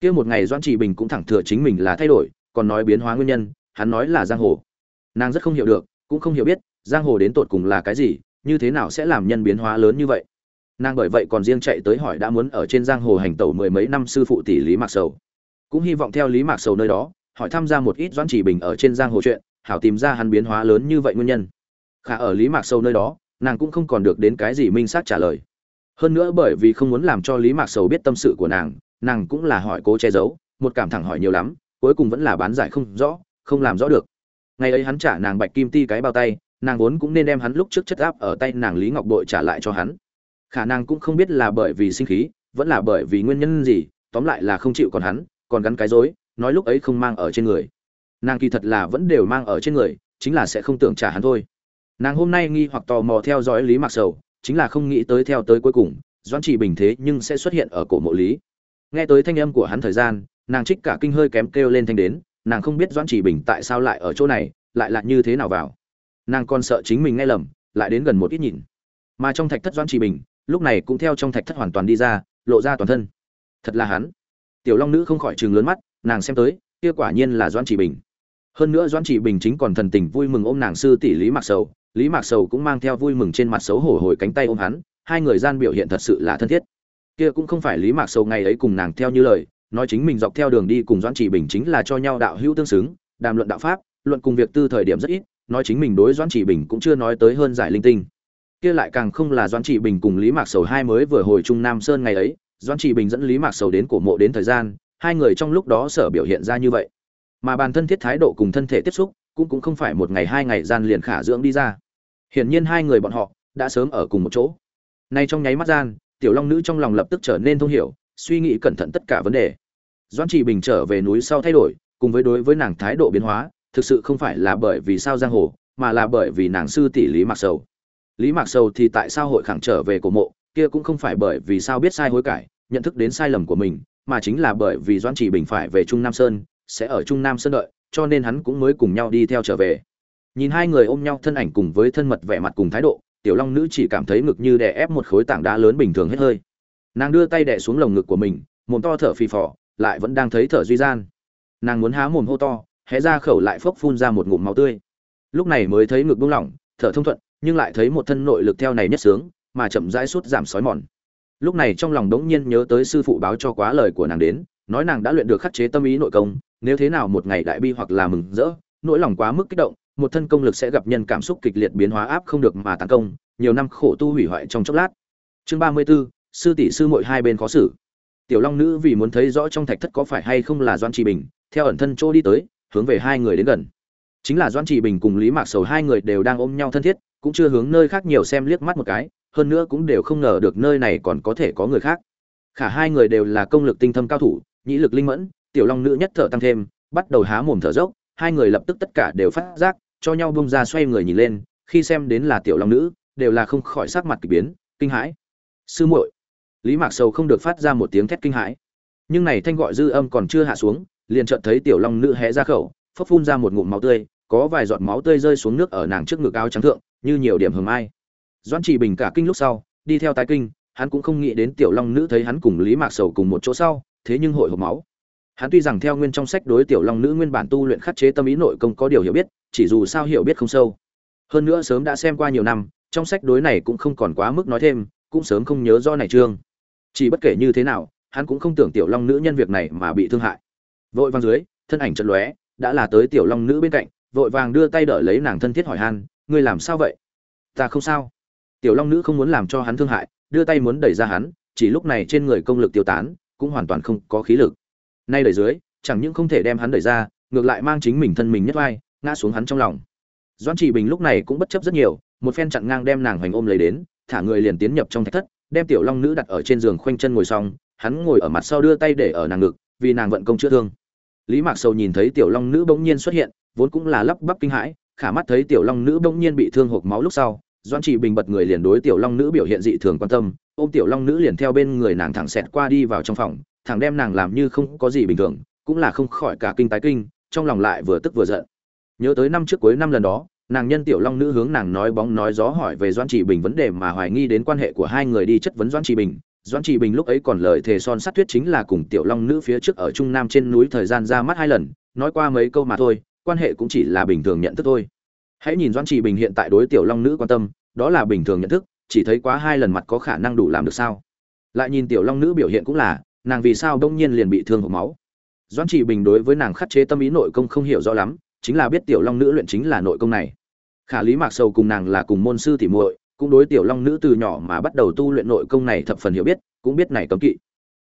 Kia một ngày doãn chỉ bình cũng thẳng thừa chính mình là thay đổi còn nói biến hóa nguyên nhân, hắn nói là giang hồ. Nàng rất không hiểu được, cũng không hiểu biết, giang hồ đến tột cùng là cái gì, như thế nào sẽ làm nhân biến hóa lớn như vậy? Nàng bởi vậy còn riêng chạy tới hỏi đã muốn ở trên giang hồ hành tẩu mười mấy năm sư phụ tỷ lý mạc sầu. Cũng hy vọng theo lý mạc sầu nơi đó, hỏi tham gia một ít doãn chỉ bình ở trên giang hồ chuyện, hảo tìm ra hắn biến hóa lớn như vậy nguyên nhân. Khả ở lý mạc sầu nơi đó, nàng cũng không còn được đến cái gì minh xác trả lời. Hơn nữa bởi vì không muốn làm cho lý mạc sầu biết tâm sự của nàng nàng cũng là hỏi cố che giấu, một cảm thẳng hỏi nhiều lắm cuối cùng vẫn là bán giải không rõ, không làm rõ được. Ngày ấy hắn trả nàng bạch kim ti cái bao tay, nàng vốn cũng nên đem hắn lúc trước chất áp ở tay nàng lý ngọc bội trả lại cho hắn. Khả năng cũng không biết là bởi vì sinh khí, vẫn là bởi vì nguyên nhân gì, tóm lại là không chịu còn hắn, còn gắn cái dối nói lúc ấy không mang ở trên người. Nàng kỳ thật là vẫn đều mang ở trên người, chính là sẽ không tưởng trả hắn thôi. Nàng hôm nay nghi hoặc tò mò theo dõi lý mặc sầu, chính là không nghĩ tới theo tới cuối cùng, doãn chỉ bình thế nhưng sẽ xuất hiện ở cổ mộ lý. Nghe tới thanh âm của hắn thời gian nàng trích cả kinh hơi kém kêu lên thanh đến, nàng không biết doãn chỉ bình tại sao lại ở chỗ này, lại là như thế nào vào. Nàng còn sợ chính mình nghe lầm, lại đến gần một ít nhìn. Mà trong thạch thất doãn chỉ bình, lúc này cũng theo trong thạch thất hoàn toàn đi ra, lộ ra toàn thân. Thật là hắn. Tiểu long nữ không khỏi chừng lớn mắt, nàng xem tới, kia quả nhiên là doãn chỉ bình. Hơn nữa doãn chỉ bình chính còn thần tình vui mừng ôm nàng sư tỷ lý mạc sầu, lý mạc sầu cũng mang theo vui mừng trên mặt xấu hổ hồi cánh tay ôm hắn, hai người gian biểu hiện thật sự là thân thiết. Kia cũng không phải lý mạc sầu ngày ấy cùng nàng theo như lời nói chính mình dọc theo đường đi cùng doãn chỉ bình chính là cho nhau đạo hữu tương xứng, đàm luận đạo pháp, luận cùng việc tư thời điểm rất ít, nói chính mình đối doãn chỉ bình cũng chưa nói tới hơn giải linh tinh. Kia lại càng không là doãn chỉ bình cùng lý mạc sầu hai mới vừa hồi trung nam sơn ngày ấy, doãn chỉ bình dẫn lý mạc sầu đến cổ mộ đến thời gian, hai người trong lúc đó sở biểu hiện ra như vậy. Mà bản thân thiết thái độ cùng thân thể tiếp xúc, cũng cũng không phải một ngày hai ngày gian liền khả dưỡng đi ra. Hiển nhiên hai người bọn họ đã sớm ở cùng một chỗ. Nay trong nháy mắt gian, tiểu long nữ trong lòng lập tức trở nên thông hiểu, suy nghĩ cẩn thận tất cả vấn đề doãn trì bình trở về núi sau thay đổi, cùng với đối với nàng thái độ biến hóa, thực sự không phải là bởi vì sao giang hồ, mà là bởi vì nàng sư tỷ lý mạc sầu. Lý mạc sầu thì tại sao hội khẳng trở về cổ mộ, kia cũng không phải bởi vì sao biết sai hối cải, nhận thức đến sai lầm của mình, mà chính là bởi vì doãn trì bình phải về trung nam sơn, sẽ ở trung nam sơn đợi, cho nên hắn cũng mới cùng nhau đi theo trở về. Nhìn hai người ôm nhau thân ảnh cùng với thân mật vẻ mặt cùng thái độ, tiểu long nữ chỉ cảm thấy ngực như đè ép một khối tảng đá lớn bình thường hết hơi. Nàng đưa tay đè xuống lồng ngực của mình, mồm to thở phì phò lại vẫn đang thấy thở duy gian. Nàng muốn há mồm hô to hé ra khẩu lại phốc phun ra một ngụm máu tươi. Lúc này mới thấy ngực buông lỏng thở thông thuận nhưng lại thấy một thân nội lực theo này nhất sướng mà chậm rãi suốt giảm sói mòn. Lúc này trong lòng đống nhiên nhớ tới sư phụ báo cho quá lời của nàng đến nói nàng đã luyện được khắc chế tâm ý nội công nếu thế nào một ngày đại bi hoặc là mừng rỡ nỗi lòng quá mức kích động một thân công lực sẽ gặp nhân cảm xúc kịch liệt biến hóa áp không được mà tàn công nhiều năm khổ tu hủy hoại trong chốc lát. Chương ba mươi 34, sư tỷ sư muội hai bên khó xử tiểu long nữ vì muốn thấy rõ trong thạch thất có phải hay không là doan trì bình, theo ẩn thân chỗ đi tới, hướng về hai người đến gần. Chính là doan trì bình cùng lý mạc sầu hai người đều đang ôm nhau thân thiết, cũng chưa hướng nơi khác nhiều xem liếc mắt một cái, hơn nữa cũng đều không ngờ được nơi này còn có thể có người khác. Khả hai người đều là công lực tinh thâm cao thủ, nhĩ lực linh mẫn, tiểu long nữ nhất thở tăng thêm, bắt đầu há mồm thở dốc, hai người lập tức tất cả đều phát giác, cho nhau bông ra xoay người nhìn lên, khi xem đến là tiểu long nữ, đều là không khỏi sắc mặt kỳ biến, kinh hãi. Sư muội lý mạc sầu không được phát ra một tiếng thét kinh hãi. Nhưng này thanh gọi dư âm còn chưa hạ xuống, liền chợt thấy tiểu long nữ hé ra khẩu phấp phun ra một ngụm máu tươi, có vài giọt máu tươi rơi xuống nước ở nàng trước ngực áo trắng thượng, như nhiều điểm hầm ai doãn chỉ bình cả kinh lúc sau, đi theo tái kinh, hắn cũng không nghĩ đến tiểu long nữ thấy hắn cùng lý mạc sầu cùng một chỗ sau, thế nhưng hội hộp máu. Hắn tuy rằng theo nguyên trong sách đối tiểu long nữ nguyên bản tu luyện khắc chế tâm ý nội công có điều hiểu biết, chỉ dù sao hiểu biết không sâu. Hơn nữa sớm đã xem qua nhiều năm, trong sách đối này cũng không còn quá mức nói thêm, cũng sớm không nhớ do này chương chỉ bất kể như thế nào, hắn cũng không tưởng tiểu long nữ nhân việc này mà bị thương hại. Vội vàng dưới, thân ảnh chật lóe, đã là tới tiểu long nữ bên cạnh, vội vàng đưa tay đỡ lấy nàng thân thiết hỏi han, ngươi làm sao vậy? Ta không sao. Tiểu long nữ không muốn làm cho hắn thương hại, đưa tay muốn đẩy ra hắn, chỉ lúc này trên người công lực tiêu tán, cũng hoàn toàn không có khí lực. Nay đẩy dưới, chẳng những không thể đem hắn đẩy ra, ngược lại mang chính mình thân mình nhất vai, ngã xuống hắn trong lòng. Doãn chỉ bình lúc này cũng bất chấp rất nhiều, một phen chặn ngang đem nàng hoành ôm lấy đến, thả người liền tiến nhập trong thạch thất đem tiểu long nữ đặt ở trên giường khoanh chân ngồi xong, hắn ngồi ở mặt sau đưa tay để ở nàng ngực, vì nàng vận công chữa thương. Lý mạc sầu nhìn thấy tiểu long nữ bỗng nhiên xuất hiện, vốn cũng là lắp bắp kinh hãi, khả mắt thấy tiểu long nữ bỗng nhiên bị thương hộp máu lúc sau doan chỉ bình bật người liền đối tiểu long nữ biểu hiện dị thường quan tâm, ôm tiểu long nữ liền theo bên người nàng thẳng xẹt qua đi vào trong phòng, thẳng đem nàng làm như không có gì bình thường, cũng là không khỏi cả kinh tái kinh, trong lòng lại vừa tức vừa giận. Nhớ tới năm trước cuối năm lần đó nàng nhân tiểu long nữ hướng nàng nói bóng nói gió hỏi về doãn trị bình vấn đề mà hoài nghi đến quan hệ của hai người đi chất vấn doãn trị bình. Doãn trị bình lúc ấy còn lời thề son sắt thuyết chính là cùng tiểu long nữ phía trước ở trung nam trên núi thời gian ra mắt hai lần, nói qua mấy câu mà thôi, quan hệ cũng chỉ là bình thường nhận thức thôi. Hãy nhìn doãn trị bình hiện tại đối tiểu long nữ quan tâm, đó là bình thường nhận thức, chỉ thấy quá hai lần mặt có khả năng đủ làm được sao? Lại nhìn tiểu long nữ biểu hiện cũng là, nàng vì sao đông nhiên liền bị thương hộp máu? Doãn trị bình đối với nàng khắc chế tâm ý nội công không hiểu rõ lắm, chính là biết tiểu long nữ luyện chính là nội công này khả lý mạc sầu cùng nàng là cùng môn sư tỉ muội, cũng đối tiểu long nữ từ nhỏ mà bắt đầu tu luyện nội công này thập phần hiểu biết, cũng biết này cấm kỵ.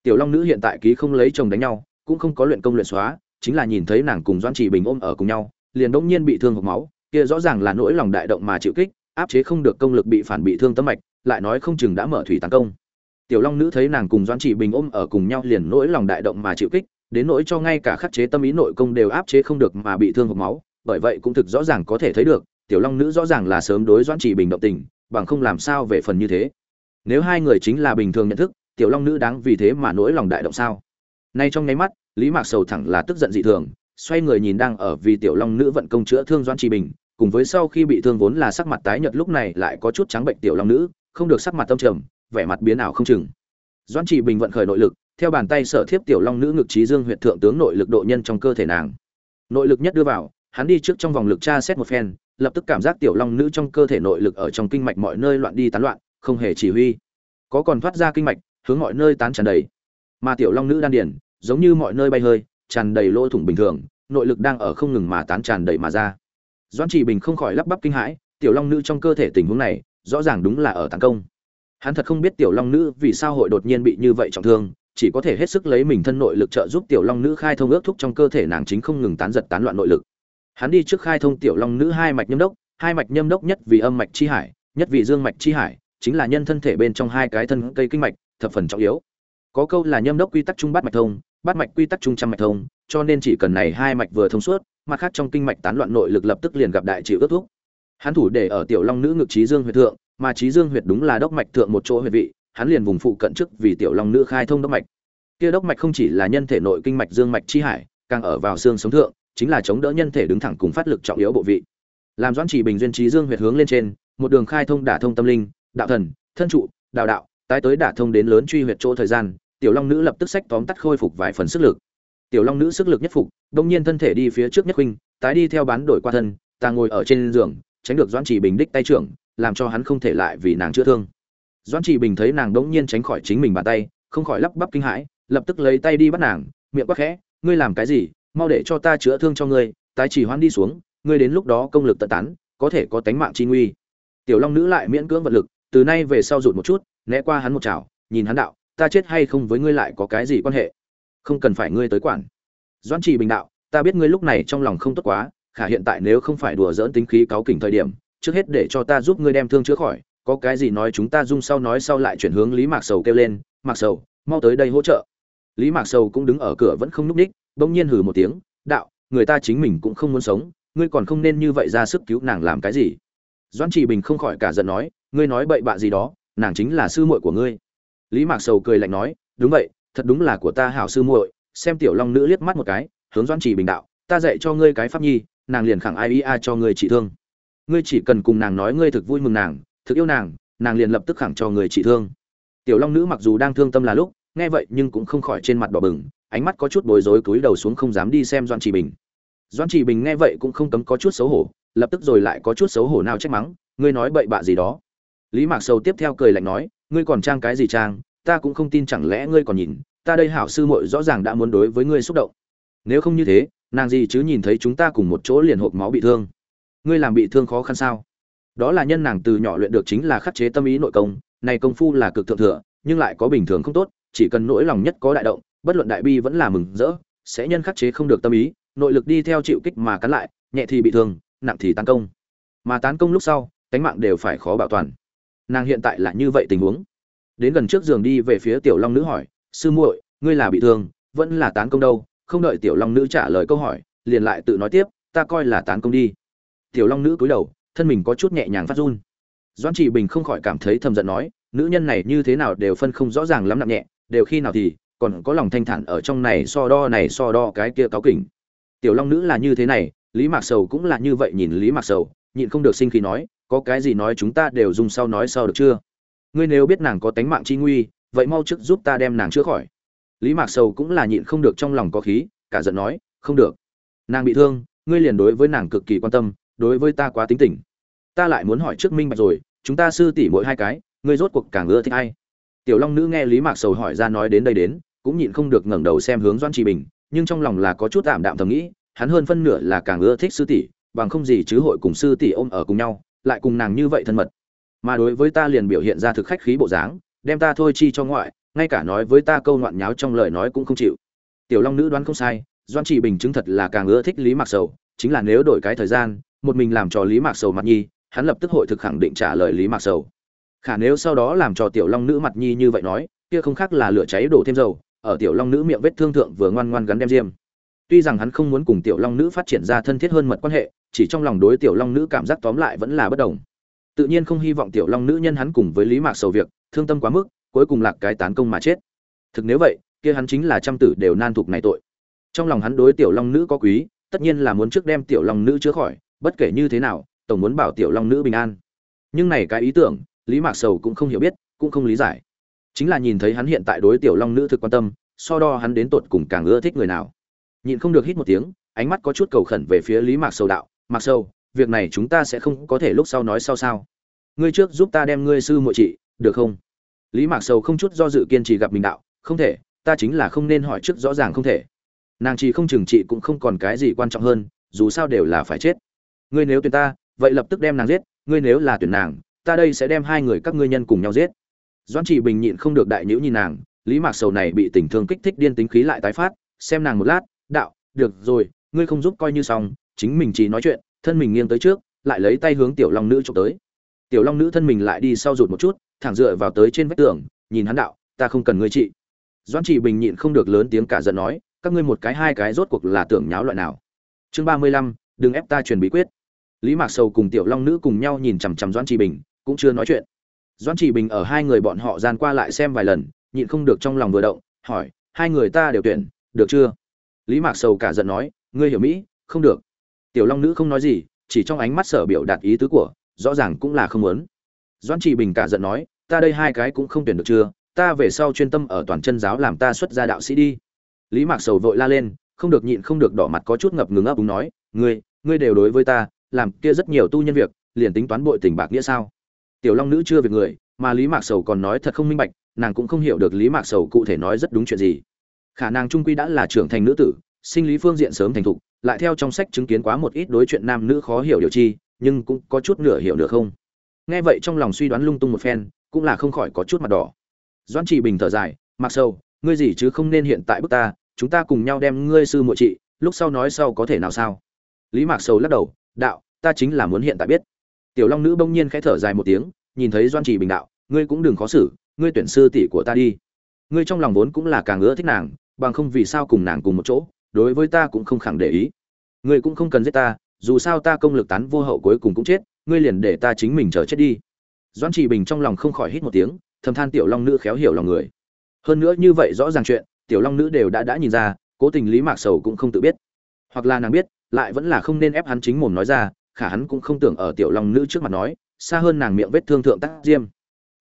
Tiểu long nữ hiện tại ký không lấy chồng đánh nhau, cũng không có luyện công luyện xóa, chính là nhìn thấy nàng cùng doãn chỉ bình ôm ở cùng nhau, liền đống nhiên bị thương hộc máu, kia rõ ràng là nỗi lòng đại động mà chịu kích, áp chế không được công lực bị phản bị thương tâm mạch, lại nói không chừng đã mở thủy tàn công. Tiểu long nữ thấy nàng cùng doãn chỉ bình ôm ở cùng nhau liền nỗi lòng đại động mà chịu kích, đến nỗi cho ngay cả khắc chế tâm ý nội công đều áp chế không được mà bị thương hộc máu, bởi vậy cũng thực rõ ràng có thể thấy được tiểu long nữ rõ ràng là sớm đối doãn chỉ bình động tình, bằng không làm sao về phần như thế. Nếu hai người chính là bình thường nhận thức, tiểu long nữ đáng vì thế mà nỗi lòng đại động sao? Nay trong nháy mắt, lý mạc sầu thẳng là tức giận dị thường, xoay người nhìn đang ở vì tiểu long nữ vận công chữa thương doãn Chỉ bình, cùng với sau khi bị thương vốn là sắc mặt tái nhợt lúc này lại có chút trắng bệnh tiểu long nữ, không được sắc mặt tâm trầm, vẻ mặt biến ảo không chừng. Doãn Chỉ bình vận khởi nội lực, theo bàn tay sở thiếp tiểu long nữ ngực trí dương huyện thượng tướng nội lực độ nhân trong cơ thể nàng. Nội lực nhất đưa vào, hắn đi trước trong vòng lực tra xét một phen lập tức cảm giác tiểu long nữ trong cơ thể nội lực ở trong kinh mạch mọi nơi loạn đi tán loạn, không hề chỉ huy. Có còn thoát ra kinh mạch, hướng mọi nơi tán tràn đầy. Mà tiểu long nữ đan điển giống như mọi nơi bay hơi, tràn đầy lỗ thủng bình thường, nội lực đang ở không ngừng mà tán tràn đầy mà ra. Doãn chỉ bình không khỏi lắp bắp kinh hãi, tiểu long nữ trong cơ thể tình huống này, rõ ràng đúng là ở tấn công. Hắn thật không biết tiểu long nữ vì sao hội đột nhiên bị như vậy trọng thương, chỉ có thể hết sức lấy mình thân nội lực trợ giúp tiểu long nữ khai thông ước thúc trong cơ thể nàng chính không ngừng tán giật tán loạn nội lực hắn đi trước khai thông tiểu long nữ hai mạch nhâm đốc, hai mạch nhâm đốc nhất vì âm mạch chi hải, nhất vì dương mạch chi hải, chính là nhân thân thể bên trong hai cái thân cây kinh mạch, thập phần trọng yếu. Có câu là nhâm đốc quy tắc trung bát mạch thông, bát mạch quy tắc trung trăm mạch thông, cho nên chỉ cần này hai mạch vừa thông suốt, mặt khác trong kinh mạch tán loạn nội lực lập tức liền gặp đại chịu ước thúc. Hắn thủ để ở tiểu long nữ ngực trí dương huyệt thượng, mà trí dương huyệt đúng là đốc mạch thượng một chỗ huyệt vị, hắn liền vùng phụ cận trước vì tiểu long nữ khai thông đốc mạch. Kia đốc mạch không chỉ là nhân thể nội kinh mạch dương mạch chi hải, càng ở vào xương sống thượng chính là chống đỡ nhân thể đứng thẳng cùng phát lực trọng yếu bộ vị. Làm doãn chỉ bình duyên trí dương huyệt hướng lên trên, một đường khai thông đả thông tâm linh, đạo thần, thân trụ, đạo đạo, tái tới đả thông đến lớn truy huyệt chỗ thời gian, tiểu long nữ lập tức sách tóm tắt khôi phục vài phần sức lực. Tiểu long nữ sức lực nhất phục, đông nhiên thân thể đi phía trước nhất huynh, tái đi theo bán đổi qua thân, ta ngồi ở trên giường, tránh được doãn chỉ bình đích tay trưởng, làm cho hắn không thể lại vì nàng chữa thương. Doãn chỉ bình thấy nàng đống nhiên tránh khỏi chính mình bàn tay, không khỏi lắp bắp kinh hãi, lập tức lấy tay đi bắt nàng, miệng quắc khẽ, ngươi làm cái gì? Mau để cho ta chữa thương cho ngươi, tái chỉ hoãn đi xuống, ngươi đến lúc đó công lực tận tán, có thể có tánh mạng chi nguy. Tiểu long nữ lại miễn cưỡng vật lực, từ nay về sau rụt một chút, né qua hắn một chảo, nhìn hắn đạo, ta chết hay không với ngươi lại có cái gì quan hệ? Không cần phải ngươi tới quản. Doãn trì bình đạo, ta biết ngươi lúc này trong lòng không tốt quá, khả hiện tại nếu không phải đùa dỡn tính khí cáu kỉnh thời điểm, trước hết để cho ta giúp ngươi đem thương chữa khỏi, có cái gì nói chúng ta dung sau nói sau lại chuyển hướng lý mạc sầu kêu lên, mạc sầu, mau tới đây hỗ trợ. Lý mạc sầu cũng đứng ở cửa vẫn không núp đích bỗng nhiên hừ một tiếng, đạo, người ta chính mình cũng không muốn sống, ngươi còn không nên như vậy ra sức cứu nàng làm cái gì? Doãn trì bình không khỏi cả giận nói, ngươi nói bậy bạ gì đó, nàng chính là sư muội của ngươi. Lý mạc sầu cười lạnh nói, đúng vậy, thật đúng là của ta hảo sư muội, xem tiểu long nữ liếc mắt một cái, hướng doãn trì bình đạo, ta dạy cho ngươi cái pháp nhi, nàng liền khẳng ai ia cho ngươi trị thương. Ngươi chỉ cần cùng nàng nói ngươi thực vui mừng nàng, thực yêu nàng nàng liền lập tức khẳng cho người trị thương. Tiểu long nữ mặc dù đang thương tâm là lúc, nghe vậy nhưng cũng không khỏi trên mặt đỏ bừng ánh mắt có chút bối rối cúi đầu xuống không dám đi xem doan trì bình. Doan trì bình nghe vậy cũng không cấm có chút xấu hổ, lập tức rồi lại có chút xấu hổ nào trách mắng, ngươi nói bậy bạ gì đó? Lý mạc sầu tiếp theo cười lạnh nói, ngươi còn trang cái gì trang, ta cũng không tin chẳng lẽ ngươi còn nhìn, ta đây hảo sư muội rõ ràng đã muốn đối với ngươi xúc động. Nếu không như thế, nàng gì chứ nhìn thấy chúng ta cùng một chỗ liền hộp máu bị thương. Ngươi làm bị thương khó khăn sao? Đó là nhân nàng từ nhỏ luyện được chính là khắc chế tâm ý nội công, này công phu là cực thượng thừa, nhưng lại có bình thường không tốt, chỉ cần nỗi lòng nhất có đại động bất luận đại bi vẫn là mừng rỡ, sẽ nhân khắc chế không được tâm ý, nội lực đi theo chịu kích mà cắn lại, nhẹ thì bị thương, nặng thì tấn công. Mà tấn công lúc sau, cánh mạng đều phải khó bảo toàn. Nàng hiện tại là như vậy tình huống. Đến gần trước giường đi về phía tiểu long nữ hỏi, sư muội, ngươi là bị thương, vẫn là tán công đâu? Không đợi tiểu long nữ trả lời câu hỏi, liền lại tự nói tiếp, ta coi là tán công đi. Tiểu long nữ cúi đầu, thân mình có chút nhẹ nhàng phát run. Doãn trị bình không khỏi cảm thấy thầm giận nói, nữ nhân này như thế nào đều phân không rõ ràng lắm nặng nhẹ, đều khi nào thì còn có lòng thanh thản ở trong này so đo này so đo cái kia cáo kỉnh. Tiểu long nữ là như thế này, lý mạc sầu cũng là như vậy nhìn lý mạc sầu, nhịn không được sinh khí nói, có cái gì nói chúng ta đều dùng sau nói sau được chưa? Ngươi nếu biết nàng có tánh mạng chi nguy, vậy mau trước giúp ta đem nàng chữa khỏi. Lý mạc sầu cũng là nhịn không được trong lòng có khí, cả giận nói, không được. Nàng bị thương, ngươi liền đối với nàng cực kỳ quan tâm, đối với ta quá tính tình. Ta lại muốn hỏi trước minh bạch rồi, chúng ta sư tỷ mỗi hai cái, ngươi rốt cuộc càng ưa thích ai? Tiểu long nữ nghe lý mạc sầu hỏi ra nói đến đây đến, cũng nhịn không được ngẩng đầu xem hướng doan trì bình, nhưng trong lòng là có chút tạm đạm thầm nghĩ, hắn hơn phân nửa là càng ưa thích sư tỷ, bằng không gì chứ hội cùng sư tỷ ôm ở cùng nhau, lại cùng nàng như vậy thân mật. Mà đối với ta liền biểu hiện ra thực khách khí bộ dáng, đem ta thôi chi cho ngoại, ngay cả nói với ta câu ngoạn nháo trong lời nói cũng không chịu. Tiểu long nữ đoán không sai doan trì bình chứng thật là càng ưa thích lý mạc sầu, chính là nếu đổi cái thời gian, một mình làm cho lý mạc sầu mặt nhi, hắn lập tức hội thực khẳng định trả lời lý mạc sầu khả nếu sau đó làm cho tiểu long nữ mặt nhi như vậy nói, kia không khác là lửa cháy đổ thêm dầu, ở tiểu long nữ miệng vết thương thượng vừa ngoan ngoan gắn đem diêm. Tuy rằng hắn không muốn cùng tiểu long nữ phát triển ra thân thiết hơn mật quan hệ, chỉ trong lòng đối tiểu long nữ cảm giác tóm lại vẫn là bất đồng. Tự nhiên không hy vọng tiểu long nữ nhân hắn cùng với lý mạc sầu việc, thương tâm quá mức, cuối cùng lạc cái tán công mà chết. Thực nếu vậy, kia hắn chính là trăm tử đều nan thục này tội. Trong lòng hắn đối tiểu long nữ có quý, tất nhiên là muốn trước đem tiểu long nữ chữa khỏi, bất kể như thế nào, tổng muốn bảo tiểu long nữ bình an. Nhưng này cái ý tưởng lý mạc sầu cũng không hiểu biết, cũng không lý giải. Chính là nhìn thấy hắn hiện tại đối tiểu long nữ thực quan tâm, so đo hắn đến tột cùng càng ưa thích người nào. Nhịn không được hít một tiếng, ánh mắt có chút cầu khẩn về phía lý mạc sầu đạo, mạc sầu, việc này chúng ta sẽ không có thể lúc sau nói sau sao? Ngươi trước giúp ta đem ngươi sư muội trị, được không? Lý mạc sầu không chút do dự kiên trì gặp mình đạo, không thể, ta chính là không nên hỏi trước rõ ràng không thể. Nàng chỉ không chừng trị cũng không còn cái gì quan trọng hơn, dù sao đều là phải chết. Ngươi nếu tuyển ta, vậy lập tức đem nàng giết, ngươi nếu là tuyển nàng ta đây sẽ đem hai người các ngươi nhân cùng nhau giết. Doãn chỉ bình nhịn không được đại nhữ nhìn nàng, lý mạc sầu này bị tình thương kích thích điên tính khí lại tái phát, xem nàng một lát, đạo, được rồi, ngươi không giúp coi như xong, chính mình chỉ nói chuyện, thân mình nghiêng tới trước, lại lấy tay hướng tiểu long nữ trộm tới. Tiểu long nữ thân mình lại đi sau rụt một chút, thẳng dựa vào tới trên vách tường, nhìn hắn đạo, ta không cần ngươi trị doãn chỉ bình nhịn không được lớn tiếng cả giận nói, các ngươi một cái hai cái rốt cuộc là tưởng nháo loại nào? Chương ba mươi lăm, đừng ép ta truyền bí quyết. Lý mạc sầu cùng tiểu long nữ cùng nhau nhìn chằm chằm doãn chỉ bình cũng chưa nói chuyện. Doãn chỉ bình ở hai người bọn họ gian qua lại xem vài lần, nhịn không được trong lòng vừa động, hỏi, hai người ta đều tuyển, được chưa? Lý mạc sầu cả giận nói, ngươi hiểu mỹ, không được. Tiểu long nữ không nói gì, chỉ trong ánh mắt sở biểu đạt ý tứ của, rõ ràng cũng là không muốn. Doãn chỉ bình cả giận nói, ta đây hai cái cũng không tuyển được chưa, ta về sau chuyên tâm ở toàn chân giáo làm ta xuất gia đạo sĩ đi. Lý mạc sầu vội la lên, không được nhịn không được đỏ mặt có chút ngập ngừng ấp úng nói, ngươi ngươi đều đối với ta, làm kia rất nhiều tu nhân việc, liền tính toán bội tình bạc nghĩa sao? Tiểu long nữ chưa việc người, mà lý mạc sầu còn nói thật không minh bạch, nàng cũng không hiểu được lý mạc sầu cụ thể nói rất đúng chuyện gì. Khả năng trung quy đã là trưởng thành nữ tử, sinh lý phương diện sớm thành thục, lại theo trong sách chứng kiến quá một ít đối chuyện nam nữ khó hiểu điều chi, nhưng cũng có chút nửa hiểu được không. Nghe vậy trong lòng suy đoán lung tung một phen, cũng là không khỏi có chút mặt đỏ. Doãn trị bình thở dài mặc sâu ngươi gì chứ không nên hiện tại bức ta, chúng ta cùng nhau đem ngươi sư muội trị, lúc sau nói sau có thể nào sao? Lý mạc sầu lắc đầu, đạo, ta chính là muốn hiện tại biết tiểu long nữ bỗng nhiên khẽ thở dài một tiếng, nhìn thấy doan trì bình đạo, ngươi cũng đừng khó xử, ngươi tuyển sư tỷ của ta đi. Ngươi trong lòng vốn cũng là càng ưa thích nàng, bằng không vì sao cùng nàng cùng một chỗ, đối với ta cũng không khẳng để ý. Ngươi cũng không cần giết ta, dù sao ta công lực tán vô hậu cuối cùng cũng chết, ngươi liền để ta chính mình chờ chết đi. Doan trì bình trong lòng không khỏi hít một tiếng, thầm than tiểu long nữ khéo hiểu lòng người. Hơn nữa như vậy rõ ràng chuyện, tiểu long nữ đều đã đã nhìn ra, cố tình lý mạc sầu cũng không tự biết. Hoặc là nàng biết, lại vẫn là không nên ép hắn chính mồm nói ra khả hắn cũng không tưởng ở tiểu long nữ trước mặt nói, xa hơn nàng miệng vết thương thượng tác diêm.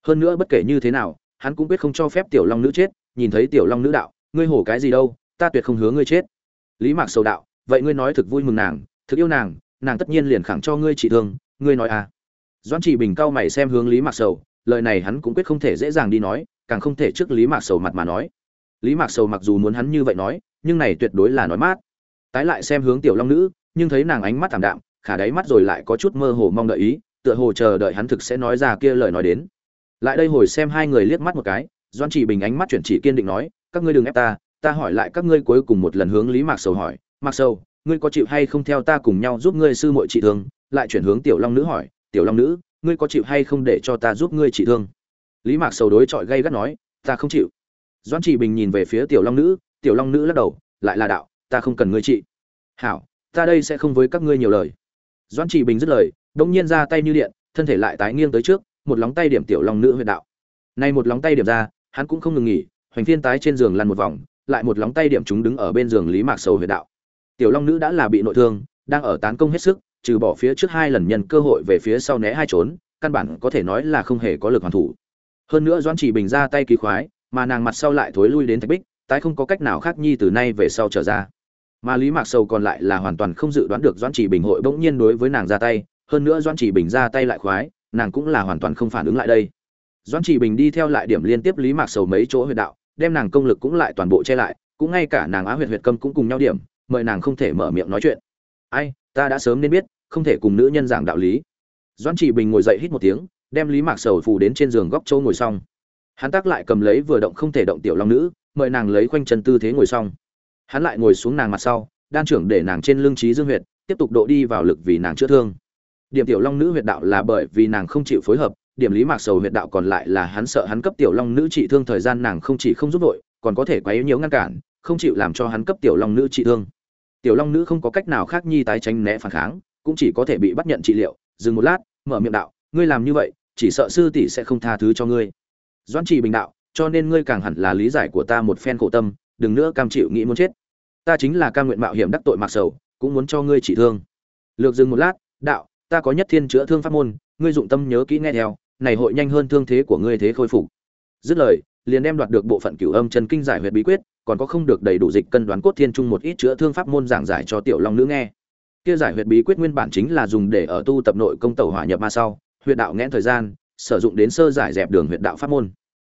Hơn nữa bất kể như thế nào, hắn cũng quyết không cho phép tiểu long nữ chết, nhìn thấy tiểu long nữ đạo, ngươi hổ cái gì đâu, ta tuyệt không hứa ngươi chết. Lý mạc sầu đạo, vậy ngươi nói thực vui mừng nàng, thực yêu nàng nàng tất nhiên liền khẳng cho ngươi trị thương, ngươi nói à. Doãn chỉ bình cao mày xem hướng lý mạc sầu, lời này hắn cũng quyết không thể dễ dàng đi nói, càng không thể trước lý mạc sầu mặt mà nói. Lý mạc sầu mặc dù muốn hắn như vậy nói, nhưng này tuyệt đối là nói mát. Tái lại xem hướng tiểu long nữ, nhưng thấy nàng ánh mắt thảm đạm khả đáy mắt rồi lại có chút mơ hồ mong đợi ý, tựa hồ chờ đợi hắn thực sẽ nói ra kia lời nói đến. Lại đây hồi xem hai người liếc mắt một cái doan chỉ bình ánh mắt chuyển chỉ kiên định nói, các ngươi đừng ép ta ta hỏi lại các ngươi cuối cùng một lần hướng lý mạc sầu hỏi. Mạc sầu, ngươi có chịu hay không theo ta cùng nhau giúp ngươi sư muội trị thương? Lại chuyển hướng tiểu long nữ hỏi, tiểu long nữ, ngươi có chịu hay không để cho ta giúp ngươi trị thương? Lý mạc sầu đối chọi gây gắt nói, ta không chịu. Doan chỉ bình nhìn về phía tiểu long nữ, tiểu long nữ lắc đầu, lại là đạo, ta không cần ngươi trị. Hảo, ta đây sẽ không với các ngươi nhiều lời doan chỉ bình dứt lời đông nhiên ra tay như điện, thân thể lại tái nghiêng tới trước, một lóng tay điểm tiểu long nữ huyệt đạo. Nay một lóng tay điểm ra, hắn cũng không ngừng nghỉ, hoành phiên tái trên giường lăn một vòng, lại một lóng tay điểm chúng đứng ở bên giường lý mạc sầu huyệt đạo. Tiểu long nữ đã là bị nội thương, đang ở tán công hết sức, trừ bỏ phía trước hai lần nhân cơ hội về phía sau né hai trốn, căn bản có thể nói là không hề có lực hoàn thủ. Hơn nữa doan chỉ bình ra tay kỳ khoái, mà nàng mặt sau lại thối lui đến thạch bích, tái không có cách nào khác nhi từ nay về sau trở ra mà lý mạc sầu còn lại là hoàn toàn không dự đoán được doãn chỉ bình hội bỗng nhiên đối với nàng ra tay, hơn nữa doãn chỉ bình ra tay lại khoái, nàng cũng là hoàn toàn không phản ứng lại đây. Doãn chỉ bình đi theo lại điểm liên tiếp lý mạc sầu mấy chỗ huyệt đạo, đem nàng công lực cũng lại toàn bộ che lại, cũng ngay cả nàng á huyệt huyệt câm cũng cùng nhau điểm, mời nàng không thể mở miệng nói chuyện. Ai, ta đã sớm nên biết, không thể cùng nữ nhân giảng đạo lý. Doãn chỉ bình ngồi dậy hít một tiếng, đem lý mạc sầu phù đến trên giường góc chỗ ngồi xong. Hắn tác lại cầm lấy vừa động không thể động tiểu long nữ, mời nàng lấy khoanh chân tư thế ngồi xong hắn lại ngồi xuống nàng mặt sau, đan trưởng để nàng trên lưng trí dương huyệt, tiếp tục độ đi vào lực vì nàng chữa thương. Điểm tiểu long nữ huyệt đạo là bởi vì nàng không chịu phối hợp, điểm lý mạc sầu huyệt đạo còn lại là hắn sợ hắn cấp tiểu long nữ trị thương thời gian nàng không chỉ không giúp đội còn có thể gây nhiều ngăn cản, không chịu làm cho hắn cấp tiểu long nữ trị thương. Tiểu long nữ không có cách nào khác nhi tái tránh né phản kháng, cũng chỉ có thể bị bắt nhận trị liệu. Dừng một lát, mở miệng đạo, ngươi làm như vậy, chỉ sợ sư tỷ sẽ không tha thứ cho ngươi. Doãn trì bình đạo, cho nên ngươi càng hẳn là lý giải của ta một phen khổ tâm đừng nữa cam chịu nghĩ muốn chết. Ta chính là cam nguyện mạo hiểm đắc tội mặc sầu, cũng muốn cho ngươi trị thương. Lược dừng một lát, đạo, ta có nhất thiên chữa thương pháp môn, ngươi dụng tâm nhớ kỹ nghe theo, này hội nhanh hơn thương thế của ngươi thế khôi phục. Dứt lời, liền đem đoạt được bộ phận cửu âm chân kinh giải huyệt bí quyết, còn có không được đầy đủ dịch cân đoán cốt thiên trung một ít chữa thương pháp môn giảng giải cho tiểu long nữ nghe. Kia giải huyệt bí quyết nguyên bản chính là dùng để ở tu tập nội công tẩu hỏa nhập ma sau, huyệt đạo nghẽn thời gian, sử dụng đến sơ giải dẹp đường huyệt đạo pháp môn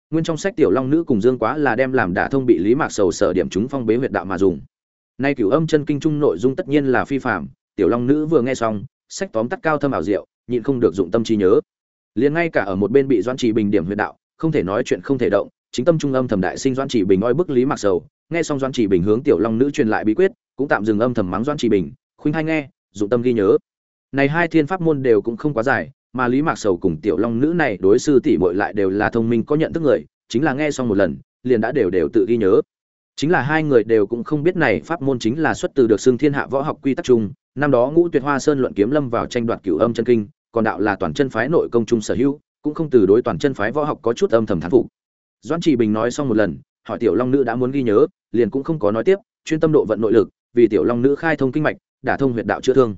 nguyên trong sách tiểu long nữ cùng dương quá là đem làm đả thông bị lý mạc sầu sở điểm chúng phong bế huyệt đạo mà dùng. Nay cửu âm chân kinh trung nội dung tất nhiên là phi phạm tiểu long nữ vừa nghe xong, sách tóm tắt cao thâm ảo diệu, nhịn không được dụng tâm trí nhớ. Liền ngay cả ở một bên bị doan trì bình điểm huyệt đạo, không thể nói chuyện không thể động, chính tâm trung âm thầm đại sinh doan trì bình oi bức lý mạc sầu, nghe xong doan trì bình hướng tiểu long nữ truyền lại bí quyết, cũng tạm dừng âm thầm mắng doan trì bình, khuynh hay nghe, dụng tâm ghi nhớ. Này hai thiên pháp môn đều cũng không quá dài mà lý mạc sầu cùng tiểu long nữ này đối sư tỷ muội lại đều là thông minh có nhận thức người, chính là nghe xong một lần, liền đã đều đều tự ghi nhớ. Chính là hai người đều cũng không biết này pháp môn chính là xuất từ được xưng thiên hạ võ học quy tắc chung, năm đó ngũ tuyệt hoa sơn luận kiếm lâm vào tranh đoạt cửu âm chân kinh, còn đạo là toàn chân phái nội công chung sở hữu, cũng không từ đối toàn chân phái võ học có chút âm thầm thán phục. Doãn trì bình nói xong một lần, hỏi tiểu long nữ đã muốn ghi nhớ, liền cũng không có nói tiếp, chuyên tâm độ vận nội lực, vì tiểu long nữ khai thông kinh mạch, đả thông huyệt đạo chữa thương.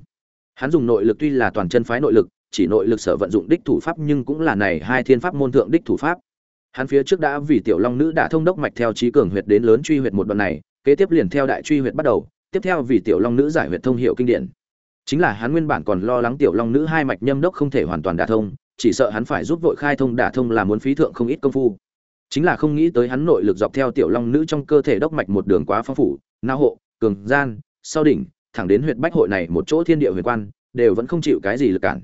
Hắn dùng nội lực tuy là toàn chân phái nội lực chỉ nội lực sở vận dụng đích thủ pháp nhưng cũng là này hai thiên pháp môn thượng đích thủ pháp. Hắn phía trước đã vì tiểu long nữ đã thông đốc mạch theo trí cường huyệt đến lớn truy huyệt một đoạn này, kế tiếp liền theo đại truy huyệt bắt đầu, tiếp theo vì tiểu long nữ giải huyệt thông hiệu kinh điển. Chính là hắn nguyên bản còn lo lắng tiểu long nữ hai mạch nhâm đốc không thể hoàn toàn đả thông, chỉ sợ hắn phải giúp vội khai thông đả thông là muốn phí thượng không ít công phu. Chính là không nghĩ tới hắn nội lực dọc theo tiểu long nữ trong cơ thể đốc mạch một đường quá phong phủ, na hộ, cường gian, sau đỉnh, thẳng đến huyệt bách hội này một chỗ thiên địa huyền quan, đều vẫn không chịu cái gì lực cản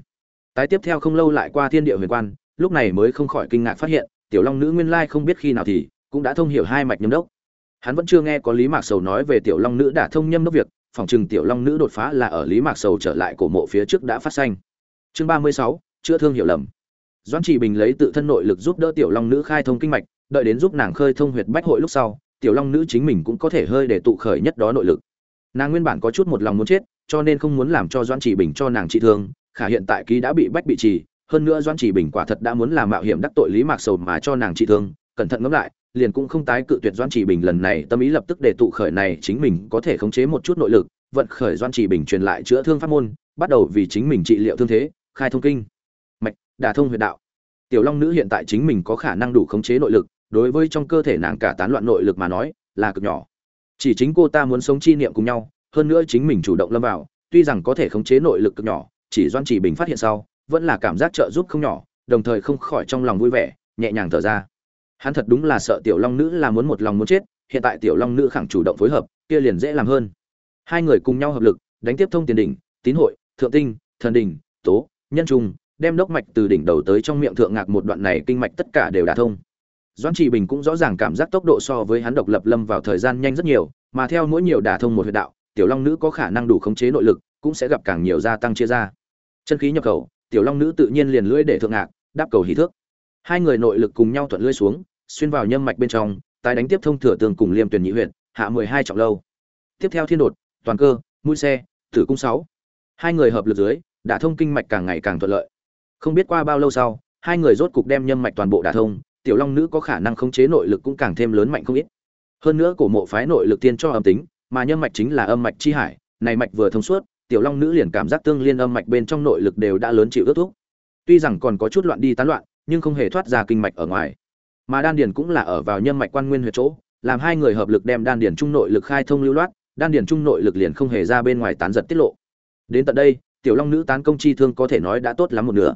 tái tiếp theo không lâu lại qua thiên địa huyền quan, lúc này mới không khỏi kinh ngạc phát hiện, tiểu long nữ nguyên lai không biết khi nào thì cũng đã thông hiểu hai mạch nhâm đốc. Hắn vẫn chưa nghe có lý mạc sầu nói về tiểu long nữ đã thông nhâm đốc việc, phòng trừng tiểu long nữ đột phá là ở lý mạc sầu trở lại cổ mộ phía trước đã phát xanh chương ba mươi sáu, chữa thương hiểu lầm. Doãn trì bình lấy tự thân nội lực giúp đỡ tiểu long nữ khai thông kinh mạch, đợi đến giúp nàng khơi thông huyệt bách hội lúc sau, tiểu long nữ chính mình cũng có thể hơi để tụ khởi nhất đó nội lực. Nàng nguyên bản có chút một lòng muốn chết, cho nên không muốn làm cho doãn trì bình cho nàng trị thương khả hiện tại ký đã bị bách bị trì, hơn nữa doãn trì bình quả thật đã muốn làm mạo hiểm đắc tội lý mạc sầu mà cho nàng trị thương, cẩn thận ngẫm lại, liền cũng không tái cự tuyệt doãn trì bình lần này, tâm ý lập tức để tụ khởi này chính mình có thể khống chế một chút nội lực, vận khởi doãn trì bình truyền lại chữa thương pháp môn, bắt đầu vì chính mình trị liệu thương thế, khai thông kinh. Mạch đả thông huyệt đạo. Tiểu long nữ hiện tại chính mình có khả năng đủ khống chế nội lực, đối với trong cơ thể nàng cả tán loạn nội lực mà nói, là cực nhỏ. Chỉ chính cô ta muốn sống chi niệm cùng nhau, hơn nữa chính mình chủ động lâm vào, tuy rằng có thể khống chế nội lực cực nhỏ chỉ doan chỉ bình phát hiện sau, vẫn là cảm giác trợ giúp không nhỏ, đồng thời không khỏi trong lòng vui vẻ, nhẹ nhàng thở ra. Hắn thật đúng là sợ tiểu long nữ là muốn một lòng muốn chết, hiện tại tiểu long nữ khẳng chủ động phối hợp, kia liền dễ làm hơn. Hai người cùng nhau hợp lực, đánh tiếp thông tiền đỉnh, tín hội, thượng tinh, thần đỉnh, tố, nhân trung, đem đốc mạch từ đỉnh đầu tới trong miệng thượng ngạc một đoạn này kinh mạch tất cả đều đả thông. Doan trị bình cũng rõ ràng cảm giác tốc độ so với hắn độc lập lâm vào thời gian nhanh rất nhiều, mà theo mỗi nhiều đả thông một huyệt đạo, tiểu long nữ có khả năng đủ khống chế nội lực, cũng sẽ gặp càng nhiều gia tăng chia ra chân khí nhập khẩu, tiểu long nữ tự nhiên liền lưỡi để thượng ngạc, đáp cầu hỷ thước. Hai người nội lực cùng nhau thuận lưỡi xuống, xuyên vào nhâm mạch bên trong, tái đánh tiếp thông thừa tường cùng liêm tuyển nhị huyện hạ mười hai trọng lâu. Tiếp theo thiên đột, toàn cơ, mũi xe, tử cung sáu. Hai người hợp lực dưới đã thông kinh mạch càng ngày càng thuận lợi. Không biết qua bao lâu sau, hai người rốt cục đem nhâm mạch toàn bộ đả thông, tiểu long nữ có khả năng khống chế nội lực cũng càng thêm lớn mạnh không ít. Hơn nữa cổ mộ phái nội lực tiên cho âm tính, mà nhâm mạch chính là âm mạch chi hải, này mạch vừa thông suốt tiểu long nữ liền cảm giác tương liên âm mạch bên trong nội lực đều đã lớn chịu ước thúc. Tuy rằng còn có chút loạn đi tán loạn, nhưng không hề thoát ra kinh mạch ở ngoài. Mà đan điền cũng là ở vào nhâm mạch quan nguyên huyệt chỗ, làm hai người hợp lực đem đan điền trung nội lực khai thông lưu loát, đan điền trung nội lực liền không hề ra bên ngoài tán giật tiết lộ. Đến tận đây, tiểu long nữ tán công chi thương có thể nói đã tốt lắm một nửa.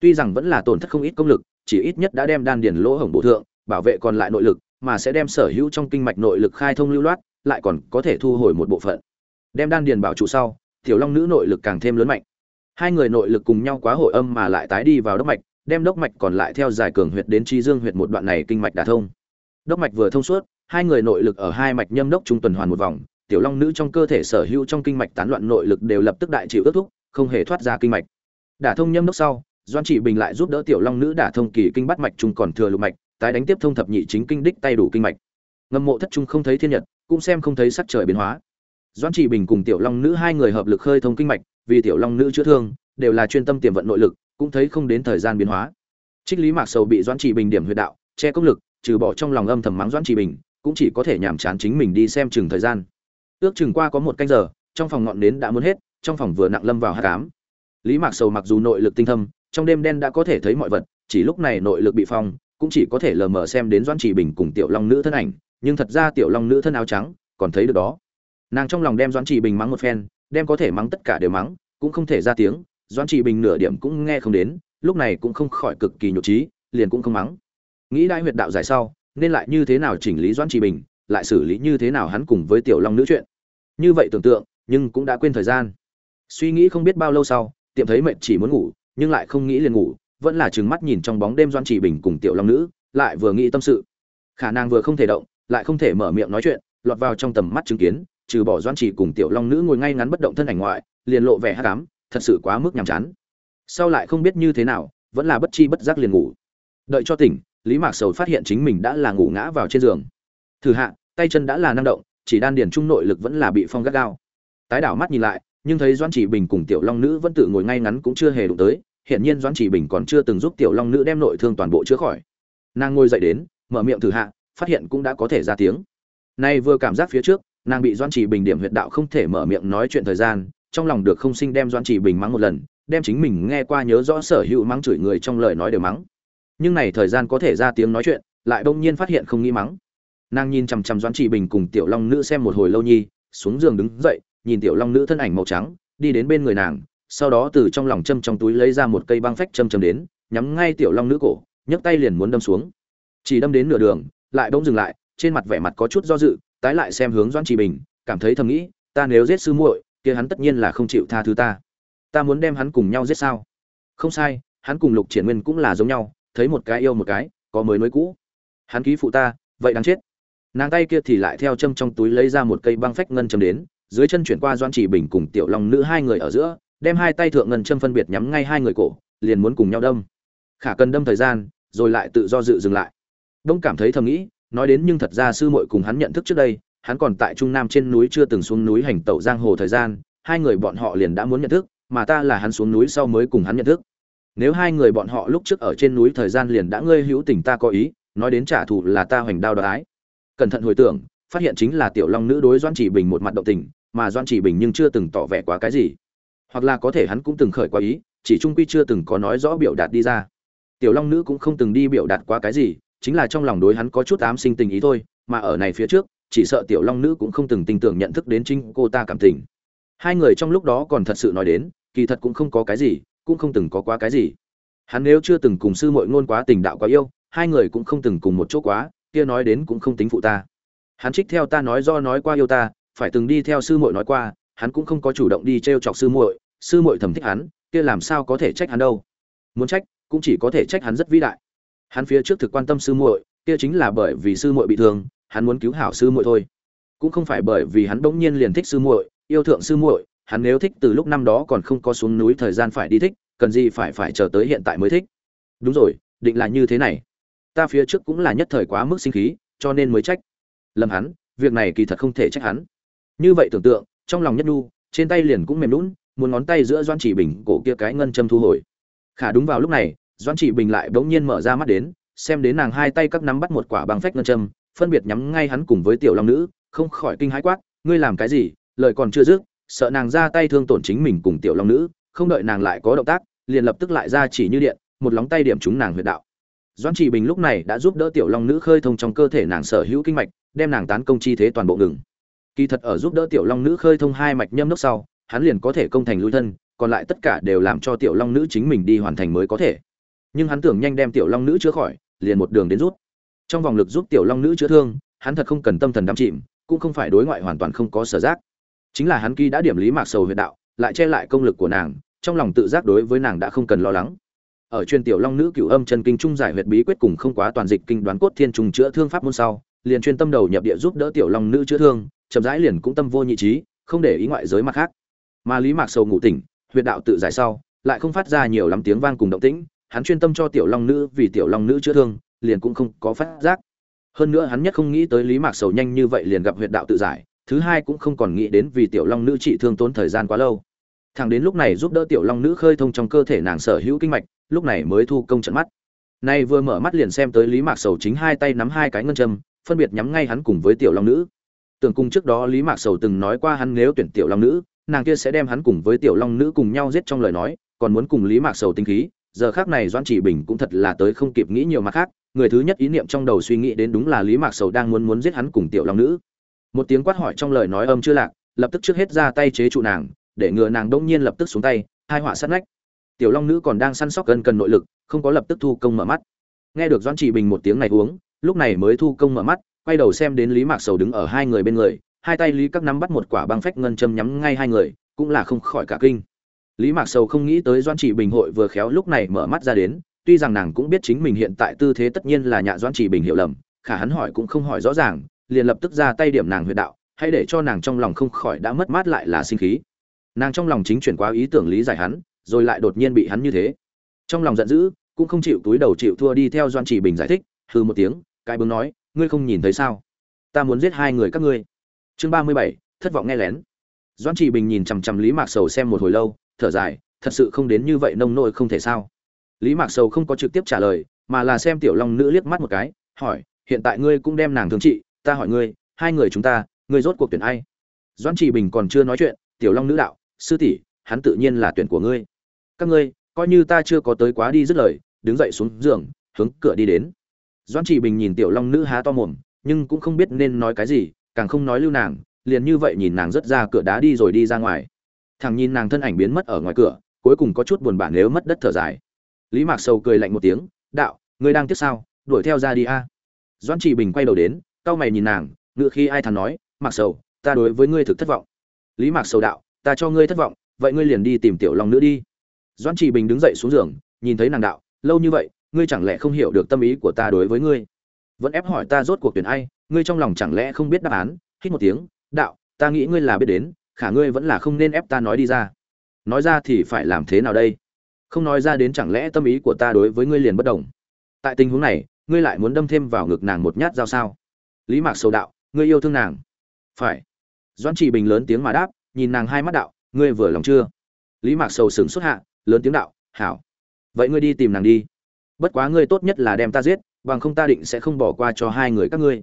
Tuy rằng vẫn là tổn thất không ít công lực, chỉ ít nhất đã đem đan điền lỗ hổng bổ thượng, bảo vệ còn lại nội lực, mà sẽ đem sở hữu trong kinh mạch nội lực khai thông lưu loát, lại còn có thể thu hồi một bộ phận. Đem đan điền bảo trụ sau tiểu long nữ nội lực càng thêm lớn mạnh. Hai người nội lực cùng nhau quá hội âm mà lại tái đi vào đốc mạch, đem đốc mạch còn lại theo dài cường huyệt đến chi dương huyệt một đoạn này kinh mạch đả thông. Đốc mạch vừa thông suốt, hai người nội lực ở hai mạch nhâm đốc trung tuần hoàn một vòng, tiểu long nữ trong cơ thể sở hữu trong kinh mạch tán loạn nội lực đều lập tức đại chịu ước thúc, không hề thoát ra kinh mạch. Đả thông nhâm đốc sau, doan trị bình lại giúp đỡ tiểu long nữ đả thông kỳ kinh bắt mạch trung còn thừa lục mạch, tái đánh tiếp thông thập nhị chính kinh đích tay đủ kinh mạch. Ngâm mộ thất trung không thấy thiên nhật, cũng xem không thấy sắc trời biến hóa doan Chỉ bình cùng tiểu long nữ hai người hợp lực khơi thông kinh mạch, vì tiểu long nữ chữa thương, đều là chuyên tâm tiềm vận nội lực, cũng thấy không đến thời gian biến hóa. Trích lý mạc sầu bị doãn Chỉ bình điểm huyệt đạo, che công lực, trừ bỏ trong lòng âm thầm mắng doãn Chỉ bình, cũng chỉ có thể nhàm chán chính mình đi xem chừng thời gian. Ước chừng qua có một canh giờ, trong phòng ngọn nến đã muốn hết, trong phòng vừa nặng lâm vào hát cám lý mạc sầu mặc dù nội lực tinh thâm, trong đêm đen đã có thể thấy mọi vật, chỉ lúc này nội lực bị phong, cũng chỉ có thể lờ mờ xem đến doãn Chỉ bình cùng tiểu long nữ thân ảnh, nhưng thật ra tiểu long nữ thân áo trắng, còn thấy được đó nàng trong lòng đem doãn trị bình mắng một phen, đem có thể mắng tất cả đều mắng, cũng không thể ra tiếng, doãn trị bình nửa điểm cũng nghe không đến, lúc này cũng không khỏi cực kỳ nhục trí liền cũng không mắng. Nghĩ đại huyệt đạo giải sau, nên lại như thế nào chỉnh lý doãn trị bình, lại xử lý như thế nào hắn cùng với tiểu long nữ chuyện? Như vậy tưởng tượng, nhưng cũng đã quên thời gian. Suy nghĩ không biết bao lâu sau, tiệm thấy mệt chỉ muốn ngủ, nhưng lại không nghĩ liền ngủ, vẫn là trừng mắt nhìn trong bóng đêm doan chỉ bình cùng tiểu long nữ, lại vừa nghĩ tâm sự. Khả năng vừa không thể động, lại không thể mở miệng nói chuyện, lọt vào trong tầm mắt chứng kiến trừ bỏ doan chỉ cùng tiểu long nữ ngồi ngay ngắn bất động thân ảnh ngoại, liền lộ vẻ hát cám thật sự quá mức nhàm chán. Sau lại không biết như thế nào, vẫn là bất chi bất giác liền ngủ. Đợi cho tỉnh, lý mạc sầu phát hiện chính mình đã là ngủ ngã vào trên giường. Thử hạ, tay chân đã là năng động, chỉ đan điền trung nội lực vẫn là bị phong gắt gao. Tái đảo mắt nhìn lại, nhưng thấy doan chỉ bình cùng tiểu long nữ vẫn tự ngồi ngay ngắn cũng chưa hề đụng tới hiện nhiên doan chỉ bình còn chưa từng giúp tiểu long nữ đem nội thương toàn bộ chữa khỏi. Nàng ngồi dậy đến, mở miệng thử hạ, phát hiện cũng đã có thể ra tiếng. Nay vừa cảm giác phía trước nàng bị doan chỉ bình điểm huyệt đạo không thể mở miệng nói chuyện thời gian, trong lòng được không sinh đem doan chỉ bình mắng một lần, đem chính mình nghe qua nhớ rõ sở hữu mắng chửi người trong lời nói đều mắng. Nhưng này thời gian có thể ra tiếng nói chuyện, lại đông nhiên phát hiện không nghĩ mắng. Nàng nhìn chằm chằm doan chỉ bình cùng tiểu long nữ xem một hồi lâu nhi, xuống giường đứng dậy, nhìn tiểu long nữ thân ảnh màu trắng, đi đến bên người nàng, sau đó từ trong lòng châm trong túi lấy ra một cây băng phách châm châm đến, nhắm ngay tiểu long nữ cổ, nhấc tay liền muốn đâm xuống. Chỉ đâm đến nửa đường, lại bỗng dừng lại, trên mặt vẻ mặt có chút do dự tái lại xem hướng doãn trì bình, cảm thấy thầm nghĩ, ta nếu giết sư muội, kia hắn tất nhiên là không chịu tha thứ ta. Ta muốn đem hắn cùng nhau giết sao? Không sai, hắn cùng lục triển nguyên cũng là giống nhau, thấy một cái yêu một cái, có mới nối cũ. Hắn ký phụ ta, vậy đáng chết. Nàng tay kia thì lại theo châm trong túi lấy ra một cây băng phách ngân châm đến, dưới chân chuyển qua doan chỉ bình cùng tiểu long nữ hai người ở giữa, đem hai tay thượng ngân châm phân biệt nhắm ngay hai người cổ, liền muốn cùng nhau đâm. Khả cần đâm thời gian, rồi lại tự do dự dừng lại. Đông cảm thấy thầm nghĩ nói đến nhưng thật ra sư muội cùng hắn nhận thức trước đây, hắn còn tại trung nam trên núi chưa từng xuống núi hành tẩu giang hồ thời gian, hai người bọn họ liền đã muốn nhận thức, mà ta là hắn xuống núi sau mới cùng hắn nhận thức. Nếu hai người bọn họ lúc trước ở trên núi thời gian liền đã ngươi hữu tình ta có ý, nói đến trả thù là ta hoành đao đoái cẩn thận hồi tưởng, phát hiện chính là tiểu long nữ đối doan chỉ bình một mặt động tình, mà doan chỉ bình nhưng chưa từng tỏ vẻ quá cái gì. Hoặc là có thể hắn cũng từng khởi quá ý, chỉ trung quy chưa từng có nói rõ biểu đạt đi ra. Tiểu long nữ cũng không từng đi biểu đạt quá cái gì chính là trong lòng đối hắn có chút ám sinh tình ý thôi, mà ở này phía trước, chỉ sợ tiểu long nữ cũng không từng tin tưởng nhận thức đến chính cô ta cảm tình. Hai người trong lúc đó còn thật sự nói đến, kỳ thật cũng không có cái gì, cũng không từng có quá cái gì. Hắn nếu chưa từng cùng sư muội ngôn quá tình đạo quá yêu, hai người cũng không từng cùng một chỗ quá, kia nói đến cũng không tính phụ ta. Hắn trích theo ta nói do nói qua yêu ta, phải từng đi theo sư muội nói qua, hắn cũng không có chủ động đi treo chọc sư muội sư muội thầm thích hắn, kia làm sao có thể trách hắn đâu. Muốn trách, cũng chỉ có thể trách hắn rất vĩ đại hắn phía trước thực quan tâm sư muội, kia chính là bởi vì sư muội bị thương, hắn muốn cứu hảo sư muội thôi. Cũng không phải bởi vì hắn bỗng nhiên liền thích sư muội, yêu thượng sư muội, hắn nếu thích từ lúc năm đó còn không có xuống núi thời gian phải đi thích, cần gì phải phải chờ tới hiện tại mới thích. Đúng rồi, định là như thế này. Ta phía trước cũng là nhất thời quá mức sinh khí, cho nên mới trách. Lầm hắn, việc này kỳ thật không thể trách hắn. Như vậy tưởng tượng, trong lòng nhất nhu, trên tay liền cũng mềm lún muốn ngón tay giữa doan chỉ bình cổ kia cái ngân châm thu hồi. Khả đúng vào lúc này Doãn chỉ bình lại bỗng nhiên mở ra mắt đến, xem đến nàng hai tay các nắm bắt một quả băng phách ngân châm, phân biệt nhắm ngay hắn cùng với tiểu long nữ, không khỏi kinh hãi quát, ngươi làm cái gì? Lời còn chưa dứt, sợ nàng ra tay thương tổn chính mình cùng tiểu long nữ, không đợi nàng lại có động tác, liền lập tức lại ra chỉ như điện, một lóng tay điểm trúng nàng huyệt đạo. Doãn chỉ bình lúc này đã giúp đỡ tiểu long nữ khơi thông trong cơ thể nàng sở hữu kinh mạch, đem nàng tán công chi thế toàn bộ ngừng. Kỳ thật ở giúp đỡ tiểu long nữ khơi thông hai mạch nhâm nước sau, hắn liền có thể công thành lui thân, còn lại tất cả đều làm cho tiểu long nữ chính mình đi hoàn thành mới có thể nhưng hắn tưởng nhanh đem tiểu long nữ chữa khỏi, liền một đường đến rút. Trong vòng lực giúp tiểu long nữ chữa thương, hắn thật không cần tâm thần đắm chìm, cũng không phải đối ngoại hoàn toàn không có sở giác. Chính là hắn kỳ đã điểm lý mạc sầu huyệt đạo, lại che lại công lực của nàng, trong lòng tự giác đối với nàng đã không cần lo lắng. Ở chuyên tiểu long nữ cửu âm chân kinh trung giải huyệt bí quyết cùng không quá toàn dịch kinh đoán cốt thiên trùng chữa thương pháp môn sau, liền chuyên tâm đầu nhập địa giúp đỡ tiểu long nữ chữa thương, chậm rãi liền cũng tâm vô nhị trí, không để ý ngoại giới mặt khác. Mà lý mạc sầu ngủ tỉnh, huyệt đạo tự giải sau, lại không phát ra nhiều lắm tiếng vang cùng động tĩnh hắn chuyên tâm cho tiểu long nữ vì tiểu long nữ chữa thương, liền cũng không có phát giác. Hơn nữa hắn nhất không nghĩ tới lý mạc sầu nhanh như vậy liền gặp huyệt đạo tự giải, thứ hai cũng không còn nghĩ đến vì tiểu long nữ trị thương tốn thời gian quá lâu. Thằng đến lúc này giúp đỡ tiểu long nữ khơi thông trong cơ thể nàng sở hữu kinh mạch, lúc này mới thu công trận mắt. Nay vừa mở mắt liền xem tới lý mạc sầu chính hai tay nắm hai cái ngân châm, phân biệt nhắm ngay hắn cùng với tiểu long nữ. Tưởng cùng trước đó lý mạc sầu từng nói qua hắn nếu tuyển tiểu long nữ, nàng kia sẽ đem hắn cùng với tiểu long nữ cùng nhau giết trong lời nói, còn muốn cùng lý mạc sầu tinh khí giờ khác này doan chỉ bình cũng thật là tới không kịp nghĩ nhiều mặt khác, người thứ nhất ý niệm trong đầu suy nghĩ đến đúng là lý mạc sầu đang muốn muốn giết hắn cùng tiểu long nữ. Một tiếng quát hỏi trong lời nói âm chưa lạc, lập tức trước hết ra tay chế trụ nàng, để ngừa nàng đông nhiên lập tức xuống tay, hai họa sát nách. Tiểu long nữ còn đang săn sóc gần cần nội lực, không có lập tức thu công mở mắt. Nghe được doan chỉ bình một tiếng này uống, lúc này mới thu công mở mắt, quay đầu xem đến lý mạc sầu đứng ở hai người bên người, hai tay lý các nắm bắt một quả băng phách ngân châm nhắm ngay hai người, cũng là không khỏi cả kinh lý mạc sầu không nghĩ tới doan chỉ bình hội vừa khéo lúc này mở mắt ra đến, tuy rằng nàng cũng biết chính mình hiện tại tư thế tất nhiên là nhạ doan chỉ bình hiểu lầm, khả hắn hỏi cũng không hỏi rõ ràng, liền lập tức ra tay điểm nàng huyệt đạo hay để cho nàng trong lòng không khỏi đã mất mát lại là sinh khí. Nàng trong lòng chính chuyển qua ý tưởng lý giải hắn, rồi lại đột nhiên bị hắn như thế. Trong lòng giận dữ, cũng không chịu túi đầu chịu thua đi theo doan chỉ bình giải thích hư một tiếng, cái bướng nói, ngươi không nhìn thấy sao? Ta muốn giết hai người các ngươi. Chương ba mươi bảy, thất vọng nghe lén. Doan chỉ bình nhìn chằm chằm lý mạc sầu xem một hồi lâu thở dài, thật sự không đến như vậy nông nỗi không thể sao. Lý mạc sầu không có trực tiếp trả lời, mà là xem tiểu long nữ liếc mắt một cái, hỏi, hiện tại ngươi cũng đem nàng thương trị, ta hỏi ngươi, hai người chúng ta, ngươi rốt cuộc tuyển ai? Doan chỉ bình còn chưa nói chuyện, tiểu long nữ đạo, sư tỷ, hắn tự nhiên là tuyển của ngươi. Các ngươi, coi như ta chưa có tới quá đi dứt lời, đứng dậy xuống giường, hướng cửa đi đến. Doan chỉ bình nhìn tiểu long nữ há to mồm, nhưng cũng không biết nên nói cái gì, càng không nói lưu nàng, liền như vậy nhìn nàng rất ra cửa đá đi rồi đi ra ngoài thằng nhìn nàng thân ảnh biến mất ở ngoài cửa, cuối cùng có chút buồn bã nếu mất đất thở dài. Lý mạc sầu cười lạnh một tiếng, đạo, ngươi đang tiếp sao? Đuổi theo ra đi a. Doan chỉ bình quay đầu đến, cau mày nhìn nàng ngựa khi ai thằng nói, mạc sầu, ta đối với ngươi thực thất vọng. Lý mạc sầu đạo, ta cho ngươi thất vọng, vậy ngươi liền đi tìm tiểu long nữa đi. Doan chỉ bình đứng dậy xuống giường, nhìn thấy nàng đạo, lâu như vậy, ngươi chẳng lẽ không hiểu được tâm ý của ta đối với ngươi? Vẫn ép hỏi ta rốt cuộc tuyển ai, ngươi trong lòng chẳng lẽ không biết đáp án, hít một tiếng, đạo, ta nghĩ ngươi là biết đến khả ngươi vẫn là không nên ép ta nói đi ra. Nói ra thì phải làm thế nào đây? Không nói ra đến chẳng lẽ tâm ý của ta đối với ngươi liền bất đồng? Tại tình huống này, ngươi lại muốn đâm thêm vào ngực nàng một nhát dao sao? Lý mạc sầu đạo, ngươi yêu thương nàng. Phải. Doan chỉ bình lớn tiếng mà đáp, nhìn nàng hai mắt đạo, ngươi vừa lòng chưa? Lý mạc sầu sửng xuất hạ, lớn tiếng đạo, hảo. Vậy ngươi đi tìm nàng đi. Bất quá ngươi tốt nhất là đem ta giết, bằng không ta định sẽ không bỏ qua cho hai người các ngươi.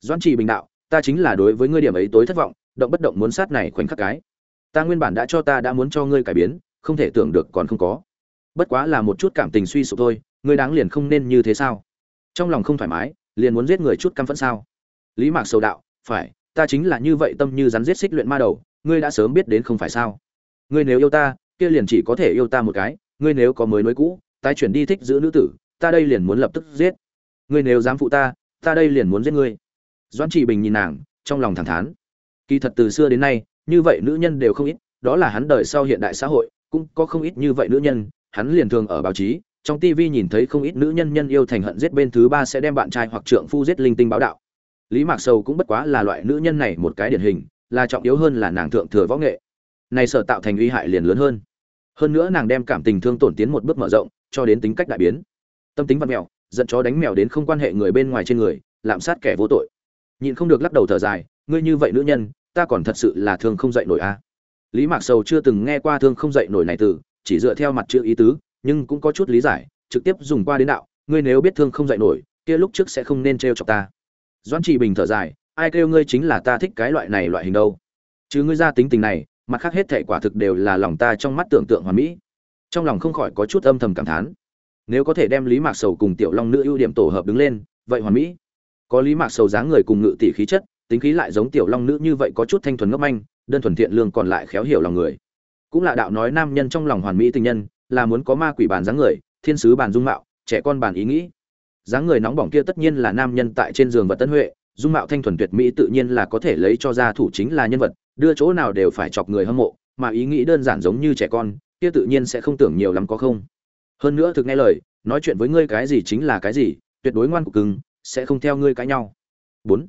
Doan chỉ bình đạo, ta chính là đối với ngươi điểm ấy tối thất vọng động bất động muốn sát này khoảnh khắc cái. Ta nguyên bản đã cho ta đã muốn cho ngươi cải biến, không thể tưởng được còn không có. Bất quá là một chút cảm tình suy sụp thôi, ngươi đáng liền không nên như thế sao? Trong lòng không thoải mái, liền muốn giết người chút căm phẫn sao? Lý mạc sầu đạo, phải, ta chính là như vậy tâm như rắn giết xích luyện ma đầu, ngươi đã sớm biết đến không phải sao? Ngươi nếu yêu ta, kia liền chỉ có thể yêu ta một cái, ngươi nếu có mới nối cũ, tái chuyển đi thích giữ nữ tử, ta đây liền muốn lập tức giết. Ngươi nếu dám phụ ta ta đây liền muốn giết ngươi. Doãn trị bình nhìn nàng, trong lòng thẳng thán kỳ thật từ xưa đến nay, như vậy nữ nhân đều không ít, đó là hắn đời sau hiện đại xã hội, cũng có không ít như vậy nữ nhân. Hắn liền thường ở báo chí, trong TV nhìn thấy không ít nữ nhân nhân yêu thành hận giết bên thứ ba sẽ đem bạn trai hoặc trượng phu giết linh tinh báo đạo. Lý mạc sầu cũng bất quá là loại nữ nhân này một cái điển hình, là trọng yếu hơn là nàng thượng thừa võ nghệ. Này sở tạo thành uy hại liền lớn hơn. Hơn nữa nàng đem cảm tình thương tổn tiến một bước mở rộng, cho đến tính cách đại biến. Tâm tính văn mèo, giận chó đánh mèo đến không quan hệ người bên ngoài trên người, lạm sát kẻ vô tội. Nhịn không được lắc đầu thở dài, ngươi như vậy nữ nhân ta còn thật sự là thương không dậy nổi a. Lý mạc sầu chưa từng nghe qua thương không dậy nổi này từ, chỉ dựa theo mặt chữ ý tứ, nhưng cũng có chút lý giải, trực tiếp dùng qua đến đạo, ngươi nếu biết thương không dậy nổi, kia lúc trước sẽ không nên trêu chọc ta. Doãn trị bình thở dài, ai kêu ngươi chính là ta thích cái loại này loại hình đâu. Chứ ngươi ra tính tình này, mặt khác hết thảy quả thực đều là lòng ta trong mắt tưởng tượng hoàn mỹ. Trong lòng không khỏi có chút âm thầm cảm thán. Nếu có thể đem lý mạc sầu cùng tiểu long nữ ưu điểm tổ hợp đứng lên, vậy hoàn mỹ. Có lý mạc sầu dáng người cùng ngự tỷ khí chất tính khí lại giống tiểu long nữ như vậy có chút thanh thuần ngốc manh, đơn thuần thiện lương còn lại khéo hiểu lòng người. Cũng là đạo nói nam nhân trong lòng hoàn mỹ tình nhân, là muốn có ma quỷ bàn dáng người, thiên sứ bàn dung mạo, trẻ con bàn ý nghĩ. Dáng người nóng bỏng kia tất nhiên là nam nhân tại trên giường vật tân huệ, dung mạo thanh thuần tuyệt mỹ tự nhiên là có thể lấy cho ra thủ chính là nhân vật, đưa chỗ nào đều phải chọc người hâm mộ, mà ý nghĩ đơn giản giống như trẻ con, kia tự nhiên sẽ không tưởng nhiều lắm có không. Hơn nữa thực nghe lời, nói chuyện với ngươi cái gì chính là cái gì, tuyệt đối ngoan cục cứng sẽ không theo ngươi cãi nhau. Bốn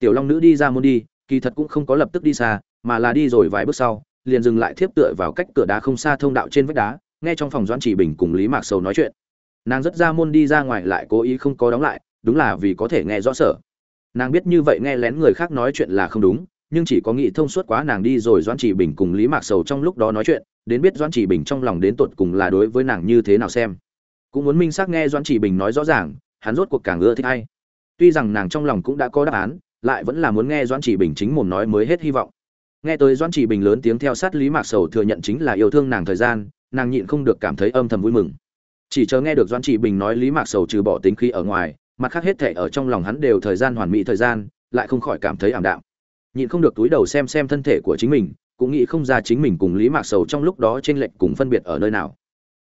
tiểu long nữ đi ra môn đi, kỳ thật cũng không có lập tức đi xa, mà là đi rồi vài bước sau, liền dừng lại tiếp tựa vào cách cửa đá không xa thông đạo trên vách đá, nghe trong phòng doãn chỉ bình cùng lý mạc sầu nói chuyện. Nàng rất ra môn đi ra ngoài lại cố ý không có đóng lại, đúng là vì có thể nghe rõ sở. Nàng biết như vậy nghe lén người khác nói chuyện là không đúng, nhưng chỉ có nghĩ thông suốt quá nàng đi rồi doãn chỉ bình cùng lý mạc sầu trong lúc đó nói chuyện, đến biết doãn chỉ bình trong lòng đến tột cùng là đối với nàng như thế nào xem. Cũng muốn minh xác nghe doãn chỉ bình nói rõ ràng, hắn rốt cuộc càng ưa thích hay tuy rằng nàng trong lòng cũng đã có đáp án lại vẫn là muốn nghe doãn chỉ bình chính mồm nói mới hết hy vọng. Nghe tới doãn chỉ bình lớn tiếng theo sát lý mạc sầu thừa nhận chính là yêu thương nàng thời gian, nàng nhịn không được cảm thấy âm thầm vui mừng. Chỉ chờ nghe được doãn chỉ bình nói lý mạc sầu trừ bỏ tính khí ở ngoài, mặt khác hết thể ở trong lòng hắn đều thời gian hoàn mỹ thời gian, lại không khỏi cảm thấy ảm đạm. Nhịn không được túi đầu xem xem thân thể của chính mình, cũng nghĩ không ra chính mình cùng lý mạc sầu trong lúc đó trên lệch cùng phân biệt ở nơi nào.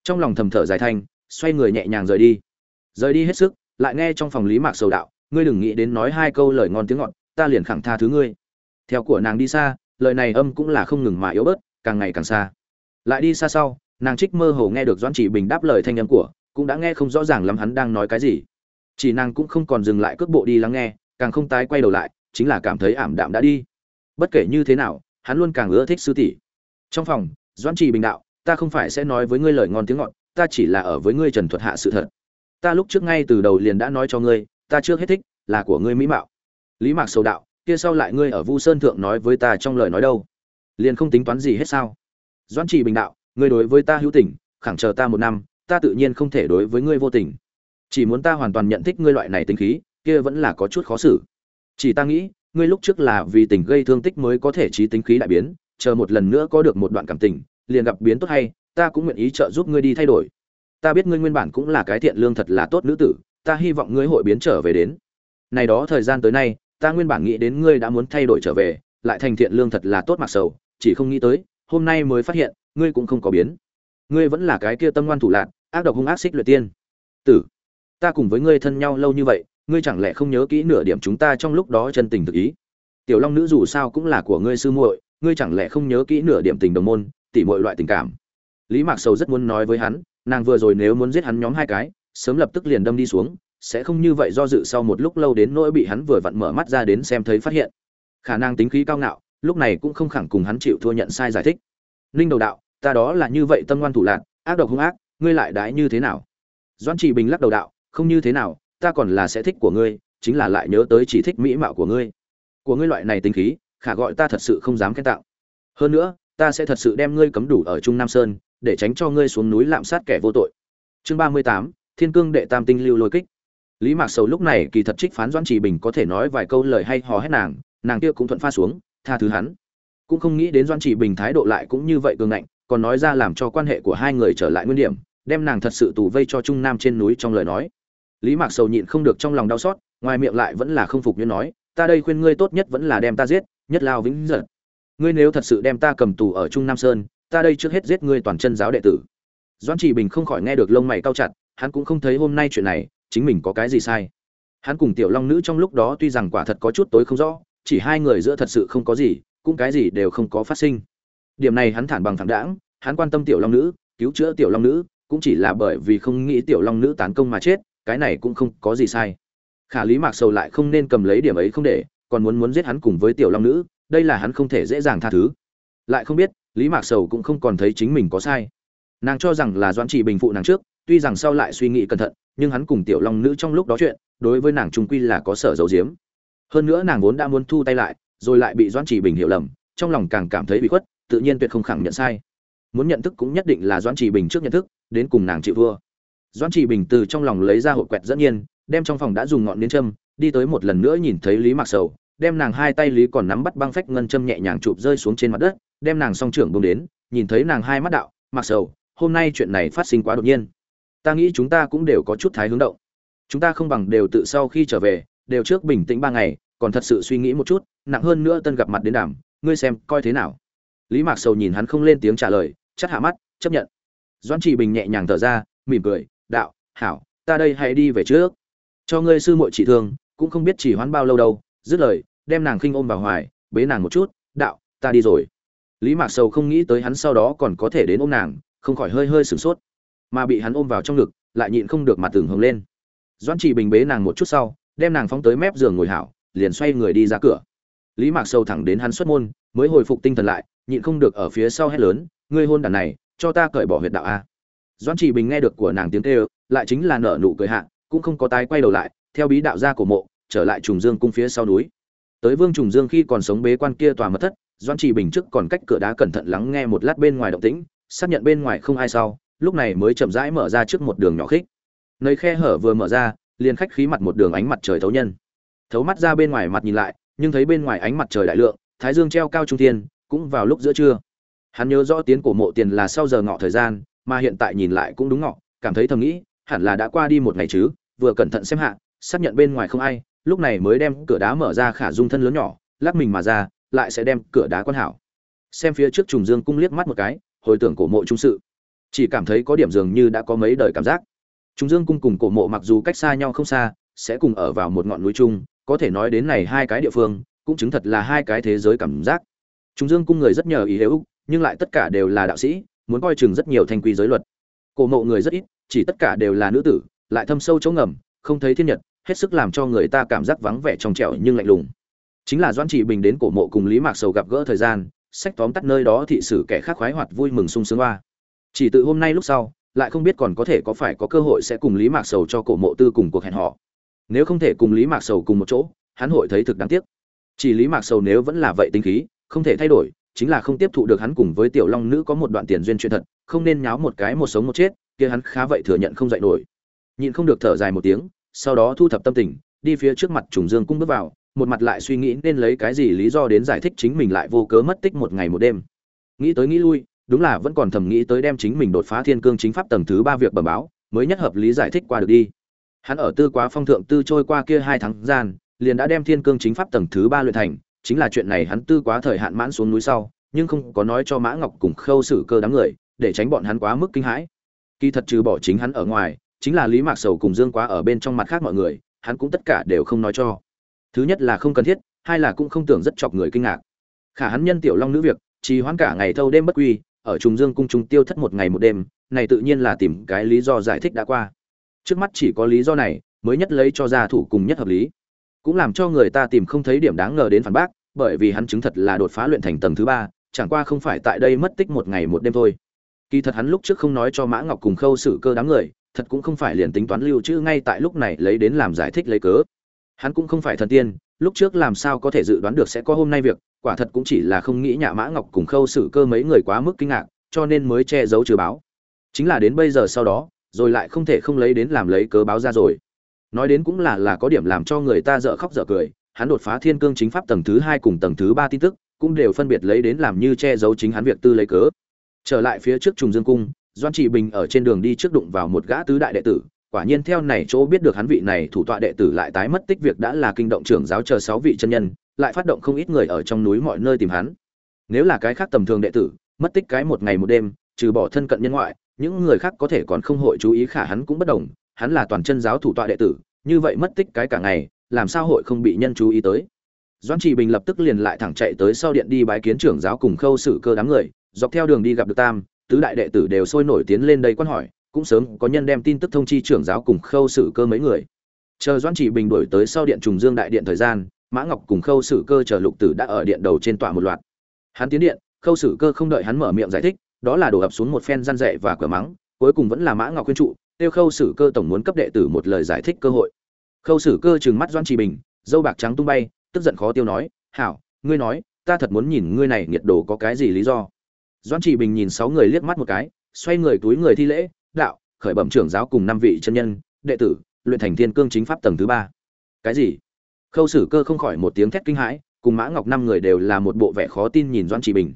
Trong lòng thầm thở dài thanh, xoay người nhẹ nhàng rời đi. Rời đi hết sức, lại nghe trong phòng lý mạc sầu đạo ngươi đừng nghĩ đến nói hai câu lời ngon tiếng ngọt, ta liền khẳng tha thứ ngươi. Theo của nàng đi xa, lời này âm cũng là không ngừng mà yếu bớt, càng ngày càng xa. Lại đi xa sau, nàng trích mơ hồ nghe được doãn chỉ bình đáp lời thanh âm của, cũng đã nghe không rõ ràng lắm hắn đang nói cái gì. Chỉ nàng cũng không còn dừng lại cước bộ đi lắng nghe, càng không tái quay đầu lại, chính là cảm thấy ảm đạm đã đi. Bất kể như thế nào, hắn luôn càng ưa thích sư tỷ. Trong phòng, doãn trì bình đạo, ta không phải sẽ nói với ngươi lời ngon tiếng ngọt, ta chỉ là ở với ngươi trần thuật hạ sự thật. Ta lúc trước ngay từ đầu liền đã nói cho ngươi ta chưa hết thích là của ngươi mỹ mạo. Lý mạc sầu đạo, kia sau lại ngươi ở vu sơn thượng nói với ta trong lời nói đâu? Liền không tính toán gì hết sao? Doãn trì bình đạo, ngươi đối với ta hữu tình, khẳng chờ ta một năm, ta tự nhiên không thể đối với ngươi vô tình. Chỉ muốn ta hoàn toàn nhận thích ngươi loại này tính khí, kia vẫn là có chút khó xử. Chỉ ta nghĩ, ngươi lúc trước là vì tình gây thương tích mới có thể trí tính khí đại biến, chờ một lần nữa có được một đoạn cảm tình, liền gặp biến tốt hay, ta cũng nguyện ý trợ giúp ngươi đi thay đổi. Ta biết ngươi nguyên bản cũng là cái thiện lương thật là tốt nữ tử ta hy vọng ngươi hội biến trở về đến. Này đó thời gian tới nay, ta nguyên bản nghĩ đến ngươi đã muốn thay đổi trở về, lại thành thiện lương thật là tốt mặc sầu, chỉ không nghĩ tới, hôm nay mới phát hiện, ngươi cũng không có biến. Ngươi vẫn là cái kia tâm ngoan thủ lạc ác độc hung ác xích luyện tiên. Tử, ta cùng với ngươi thân nhau lâu như vậy, ngươi chẳng lẽ không nhớ kỹ nửa điểm chúng ta trong lúc đó chân tình thực ý? Tiểu long nữ dù sao cũng là của ngươi sư muội, ngươi chẳng lẽ không nhớ kỹ nửa điểm tình đồng môn, tỉ mọi loại tình cảm? Lý mạc sầu rất muốn nói với hắn, nàng vừa rồi nếu muốn giết hắn nhóm hai cái sớm lập tức liền đâm đi xuống, sẽ không như vậy do dự sau một lúc lâu đến nỗi bị hắn vừa vặn mở mắt ra đến xem thấy phát hiện. Khả năng tính khí cao ngạo, lúc này cũng không khẳng cùng hắn chịu thua nhận sai giải thích. Ninh đầu đạo, ta đó là như vậy tâm ngoan thủ lạc, ác độc hung ác, ngươi lại đái như thế nào? Doan trị bình lắc đầu đạo, không như thế nào, ta còn là sẽ thích của ngươi, chính là lại nhớ tới chỉ thích mỹ mạo của ngươi. Của ngươi loại này tính khí, khả gọi ta thật sự không dám khen tạo hơn nữa, ta sẽ thật sự đem ngươi cấm đủ ở trung nam sơn, để tránh cho ngươi xuống núi lạm sát kẻ vô tội. Chương ba mươi tám thiên cương đệ tam tinh lưu lôi kích. Lý mạc sầu lúc này kỳ thật trích phán doãn trì bình có thể nói vài câu lời hay hò hét nàng nàng kia cũng thuận pha xuống, tha thứ hắn. Cũng không nghĩ đến doãn trì bình thái độ lại cũng như vậy cường ngạnh, còn nói ra làm cho quan hệ của hai người trở lại nguyên điểm, đem nàng thật sự tù vây cho trung nam trên núi trong lời nói. Lý mạc sầu nhịn không được trong lòng đau xót, ngoài miệng lại vẫn là không phục như nói, ta đây khuyên ngươi tốt nhất vẫn là đem ta giết, nhất lao vĩnh giật ngươi nếu thật sự đem ta cầm tù ở trung nam sơn, ta đây trước hết giết ngươi toàn chân giáo đệ tử. Doãn chỉ bình không khỏi nghe được lông mày cao chặt hắn cũng không thấy hôm nay chuyện này, chính mình có cái gì sai. Hắn cùng tiểu long nữ trong lúc đó tuy rằng quả thật có chút tối không rõ, chỉ hai người giữa thật sự không có gì, cũng cái gì đều không có phát sinh. Điểm này hắn thản bằng thẳng đãng, hắn quan tâm tiểu long nữ, cứu chữa tiểu long nữ, cũng chỉ là bởi vì không nghĩ tiểu long nữ tán công mà chết, cái này cũng không có gì sai. Khả lý mạc sầu lại không nên cầm lấy điểm ấy không để, còn muốn muốn giết hắn cùng với tiểu long nữ, đây là hắn không thể dễ dàng tha thứ. Lại không biết, lý mạc sầu cũng không còn thấy chính mình có sai. Nàng cho rằng là doãn trị bình phụ nàng trước tuy rằng sau lại suy nghĩ cẩn thận, nhưng hắn cùng tiểu long nữ trong lúc đó chuyện, đối với nàng trung quy là có sở dấu diếm. Hơn nữa nàng vốn đã muốn thu tay lại, rồi lại bị doãn Chỉ bình hiểu lầm, trong lòng càng cảm thấy bị khuất, tự nhiên tuyệt không khẳng nhận sai. Muốn nhận thức cũng nhất định là doãn Chỉ bình trước nhận thức, đến cùng nàng chịu thua. Doãn Chỉ bình từ trong lòng lấy ra hộp quẹt dẫn nhiên, đem trong phòng đã dùng ngọn nến châm, đi tới một lần nữa nhìn thấy lý Mặc sầu, đem nàng hai tay lý còn nắm bắt băng phách ngân châm nhẹ nhàng chụp rơi xuống trên mặt đất, đem nàng song trưởng bông đến, nhìn thấy nàng hai mắt đạo Mặc sầu, hôm nay chuyện này phát sinh quá đột nhiên ta nghĩ chúng ta cũng đều có chút thái hướng động. Chúng ta không bằng đều tự sau khi trở về, đều trước bình tĩnh ba ngày, còn thật sự suy nghĩ một chút, nặng hơn nữa tân gặp mặt đến đàm, ngươi xem, coi thế nào? Lý mạc sầu nhìn hắn không lên tiếng trả lời chắc hạ mắt, chấp nhận. Doãn trị bình nhẹ nhàng thở ra, mỉm cười, đạo, hảo, ta đây hãy đi về trước. Cho ngươi sư muội trị thương, cũng không biết chỉ hoãn bao lâu đâu. Dứt lời, đem nàng khinh ôm vào hoài, bế nàng một chút, đạo, ta đi rồi. Lý mạc sầu không nghĩ tới hắn sau đó còn có thể đến ôm nàng, không khỏi hơi hơi sửng sốt mà bị hắn ôm vào trong ngực, lại nhịn không được mặt tưởng hồng lên. Doãn chỉ bình bế nàng một chút sau, đem nàng phóng tới mép giường ngồi hảo, liền xoay người đi ra cửa. Lý mạc sâu thẳng đến hắn xuất môn, mới hồi phục tinh thần lại, nhịn không được ở phía sau hét lớn, ngươi hôn đàn này, cho ta cởi bỏ huyệt đạo a. Doãn chỉ bình nghe được của nàng tiếng kêu, lại chính là nở nụ cười hạ, cũng không có tái quay đầu lại, theo bí đạo ra cổ mộ, trở lại trùng dương cung phía sau núi. Tới vương trùng dương khi còn sống bế quan kia tòa mất thất, doãn chỉ bình trước còn cách cửa đá cẩn thận lắng nghe một lát bên ngoài động tĩnh, xác nhận bên ngoài không ai sau lúc này mới chậm rãi mở ra trước một đường nhỏ khích. Nơi khe hở vừa mở ra, liền khách khí mặt một đường ánh mặt trời thấu nhân. Thấu mắt ra bên ngoài mặt nhìn lại, nhưng thấy bên ngoài ánh mặt trời đại lượng, thái dương treo cao trung thiên, cũng vào lúc giữa trưa. Hắn nhớ rõ tiến cổ mộ tiền là sau giờ ngọ thời gian, mà hiện tại nhìn lại cũng đúng ngọ, cảm thấy thầm nghĩ, hẳn là đã qua đi một ngày chứ, vừa cẩn thận xem hạ, xác nhận bên ngoài không ai, lúc này mới đem cửa đá mở ra khả dung thân lớn nhỏ, lắc mình mà ra, lại sẽ đem cửa đá quan hảo. Xem phía trước trùng dương cung liếc mắt một cái, hồi tưởng cổ mộ trung sự chỉ cảm thấy có điểm dường như đã có mấy đời cảm giác. Chúng dương cung cùng cổ mộ mặc dù cách xa nhau không xa, sẽ cùng ở vào một ngọn núi chung, có thể nói đến này hai cái địa phương, cũng chứng thật là hai cái thế giới cảm giác. Chúng dương cung người rất nhờ ý hữu, nhưng lại tất cả đều là đạo sĩ, muốn coi chừng rất nhiều thanh quy giới luật. Cổ mộ người rất ít, chỉ tất cả đều là nữ tử, lại thâm sâu chỗ ngầm, không thấy thiên nhật, hết sức làm cho người ta cảm giác vắng vẻ trong trẻo nhưng lạnh lùng. Chính là doãn trị bình đến cổ mộ cùng lý mạc sầu gặp gỡ thời gian, sách tóm tắt nơi đó thị sử kẻ khác khoái hoạt vui mừng sung sướng hoa chỉ từ hôm nay lúc sau, lại không biết còn có thể có phải có cơ hội sẽ cùng lý mạc sầu cho cổ mộ tư cùng cuộc hẹn họ nếu không thể cùng lý mạc sầu cùng một chỗ, hắn hội thấy thực đáng tiếc. Chỉ lý mạc sầu nếu vẫn là vậy tính khí, không thể thay đổi, chính là không tiếp thụ được hắn cùng với tiểu long nữ có một đoạn tiền duyên chuyện thật, không nên nháo một cái một sống một chết, kia hắn khá vậy thừa nhận không dạy nổi. Nhịn không được thở dài một tiếng, sau đó thu thập tâm tình, đi phía trước mặt trùng dương cung bước vào, một mặt lại suy nghĩ nên lấy cái gì lý do đến giải thích chính mình lại vô cớ mất tích một ngày một đêm. Nghĩ tới nghĩ lui đúng là vẫn còn thầm nghĩ tới đem chính mình đột phá thiên cương chính pháp tầng thứ ba việc bẩm báo, mới nhất hợp lý giải thích qua được đi. Hắn ở tư quá phong thượng tư trôi qua kia hai tháng gian, liền đã đem thiên cương chính pháp tầng thứ ba luyện thành, chính là chuyện này hắn tư quá thời hạn mãn xuống núi sau, nhưng không có nói cho mã ngọc cùng khâu xử cơ đám người, để tránh bọn hắn quá mức kinh hãi. Kỳ thật trừ bỏ chính hắn ở ngoài, chính là lý mạc sầu cùng dương quá ở bên trong mặt khác mọi người, hắn cũng tất cả đều không nói cho. Thứ nhất là không cần thiết, hai là cũng không tưởng rất chọc người kinh ngạc. Khả hắn nhân tiểu long nữ việc, trì hoãn cả ngày thâu đêm bất quy ở trùng dương cung trung tiêu thất một ngày một đêm, này tự nhiên là tìm cái lý do giải thích đã qua. Trước mắt chỉ có lý do này, mới nhất lấy cho gia thủ cùng nhất hợp lý. Cũng làm cho người ta tìm không thấy điểm đáng ngờ đến phản bác, bởi vì hắn chứng thật là đột phá luyện thành tầng thứ ba, chẳng qua không phải tại đây mất tích một ngày một đêm thôi. Kỳ thật hắn lúc trước không nói cho mã ngọc cùng khâu xử cơ đám người, thật cũng không phải liền tính toán lưu trữ ngay tại lúc này lấy đến làm giải thích lấy cớ. Hắn cũng không phải thần tiên lúc trước làm sao có thể dự đoán được sẽ có hôm nay việc, quả thật cũng chỉ là không nghĩ nhạ mã ngọc cùng khâu xử cơ mấy người quá mức kinh ngạc, cho nên mới che giấu trừ báo. Chính là đến bây giờ sau đó, rồi lại không thể không lấy đến làm lấy cớ báo ra rồi. Nói đến cũng là là có điểm làm cho người ta dở khóc dở cười, hắn đột phá thiên cương chính pháp tầng thứ hai cùng tầng thứ ba tin tức, cũng đều phân biệt lấy đến làm như che giấu chính hắn việc tư lấy cớ. Trở lại phía trước trùng dương cung, doan trị bình ở trên đường đi trước đụng vào một gã tứ đại đệ tử quả nhiên theo này chỗ biết được hắn vị này thủ tọa đệ tử lại tái mất tích việc đã là kinh động trưởng giáo chờ sáu vị chân nhân, lại phát động không ít người ở trong núi mọi nơi tìm hắn. Nếu là cái khác tầm thường đệ tử, mất tích cái một ngày một đêm, trừ bỏ thân cận nhân ngoại, những người khác có thể còn không hội chú ý khả hắn cũng bất đồng, hắn là toàn chân giáo thủ tọa đệ tử, như vậy mất tích cái cả ngày, làm sao hội không bị nhân chú ý tới? Doan Chỉ bình lập tức liền lại thẳng chạy tới sau điện đi bái kiến trưởng giáo cùng khâu xử cơ đám người, dọc theo đường đi gặp được tam, tứ đại đệ tử đều sôi nổi tiến lên đây quan hỏi cũng sớm có nhân đem tin tức thông chi trưởng giáo cùng khâu xử cơ mấy người. Chờ doan chỉ bình đổi tới sau điện trùng dương đại điện thời gian, mã ngọc cùng khâu xử cơ chờ lục tử đã ở điện đầu trên tọa một loạt. Hắn tiến điện, khâu xử cơ không đợi hắn mở miệng giải thích, đó là đổ ập xuống một phen răn dạy và cửa mắng, cuối cùng vẫn là mã ngọc khuyên trụ, tiêu khâu xử cơ tổng muốn cấp đệ tử một lời giải thích cơ hội. Khâu xử cơ trừng mắt doan trì bình, dâu bạc trắng tung bay, tức giận khó tiêu nói, hảo, ngươi nói, ta thật muốn nhìn ngươi này nhiệt đồ có cái gì lý do. Doan trì bình nhìn sáu người liếc mắt một cái, xoay người túi người thi lễ đạo, khởi bẩm trưởng giáo cùng năm vị chân nhân, đệ tử, luyện thành thiên cương chính pháp tầng thứ ba. Cái gì? Khâu sử cơ không khỏi một tiếng thét kinh hãi, cùng mã ngọc năm người đều là một bộ vẻ khó tin nhìn doan trị bình.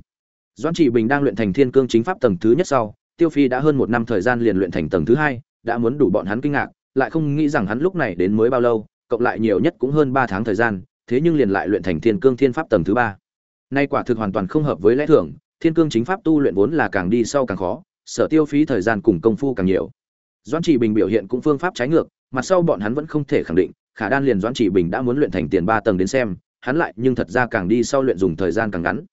Doan trị bình đang luyện thành thiên cương chính pháp tầng thứ nhất sau, tiêu phi đã hơn một năm thời gian liền luyện thành tầng thứ hai, đã muốn đủ bọn hắn kinh ngạc, lại không nghĩ rằng hắn lúc này đến mới bao lâu, cộng lại nhiều nhất cũng hơn ba tháng thời gian, thế nhưng liền lại luyện thành thiên cương thiên pháp tầng thứ ba. Nay quả thực hoàn toàn không hợp với lẽ thường, thiên cương chính pháp tu luyện vốn là càng đi sau càng khó sở tiêu phí thời gian cùng công phu càng nhiều. Doãn chỉ bình biểu hiện cũng phương pháp trái ngược mặt sau bọn hắn vẫn không thể khẳng định, khả đan liền doãn chỉ bình đã muốn luyện thành tiền ba tầng đến xem, hắn lại nhưng thật ra càng đi sau luyện dùng thời gian càng ngắn.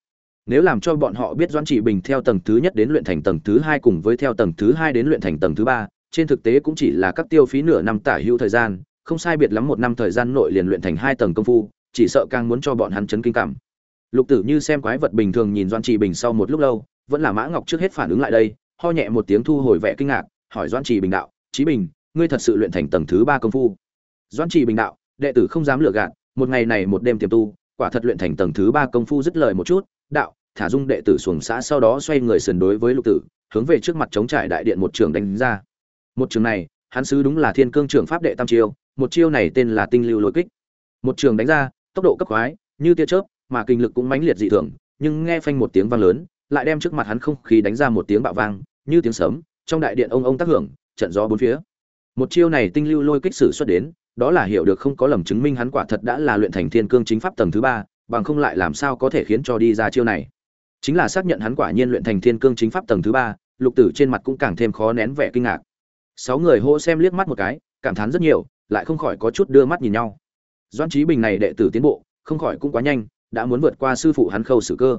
Nếu làm cho bọn họ biết doãn chỉ bình theo tầng thứ nhất đến luyện thành tầng thứ hai cùng với theo tầng thứ hai đến luyện thành tầng thứ ba, trên thực tế cũng chỉ là các tiêu phí nửa năm tả hữu thời gian, không sai biệt lắm một năm thời gian nội liền luyện thành hai tầng công phu, chỉ sợ càng muốn cho bọn hắn chấn kinh cảm. Lục tử như xem quái vật bình thường nhìn doan trì bình sau một lúc lâu, vẫn là mã ngọc trước hết phản ứng lại đây ho nhẹ một tiếng thu hồi vẻ kinh ngạc, hỏi doan trì bình đạo trí bình, ngươi thật sự luyện thành tầng thứ ba công phu? Doan trì bình đạo, đệ tử không dám lừa gạt, một ngày này một đêm tiềm tu, quả thật luyện thành tầng thứ ba công phu dứt lời một chút. Đạo, thả dung đệ tử xuồng xã sau đó xoay người sườn đối với lục tử, hướng về trước mặt chống trải đại điện một trường đánh ra. Một trường này, hắn sứ đúng là thiên cương trưởng pháp đệ tam chiêu, một chiêu này tên là tinh lưu lôi kích. Một trường đánh ra, tốc độ cấp khoái, như tia chớp, mà kinh lực cũng mãnh liệt dị thường, nhưng nghe phanh một tiếng vang lớn, lại đem trước mặt hắn không khí đánh ra một tiếng bạo vang như tiếng sấm, trong đại điện ông ông tác hưởng, trận gió bốn phía. Một chiêu này tinh lưu lôi kích sử xuất đến, đó là hiểu được không có lầm chứng minh hắn quả thật đã là luyện thành thiên cương chính pháp tầng thứ ba, bằng không lại làm sao có thể khiến cho đi ra chiêu này. Chính là xác nhận hắn quả nhiên luyện thành thiên cương chính pháp tầng thứ ba, lục tử trên mặt cũng càng thêm khó nén vẻ kinh ngạc. Sáu người hô xem liếc mắt một cái, cảm thán rất nhiều, lại không khỏi có chút đưa mắt nhìn nhau. Doan trí bình này đệ tử tiến bộ, không khỏi cũng quá nhanh, đã muốn vượt qua sư phụ hắn khâu sử cơ.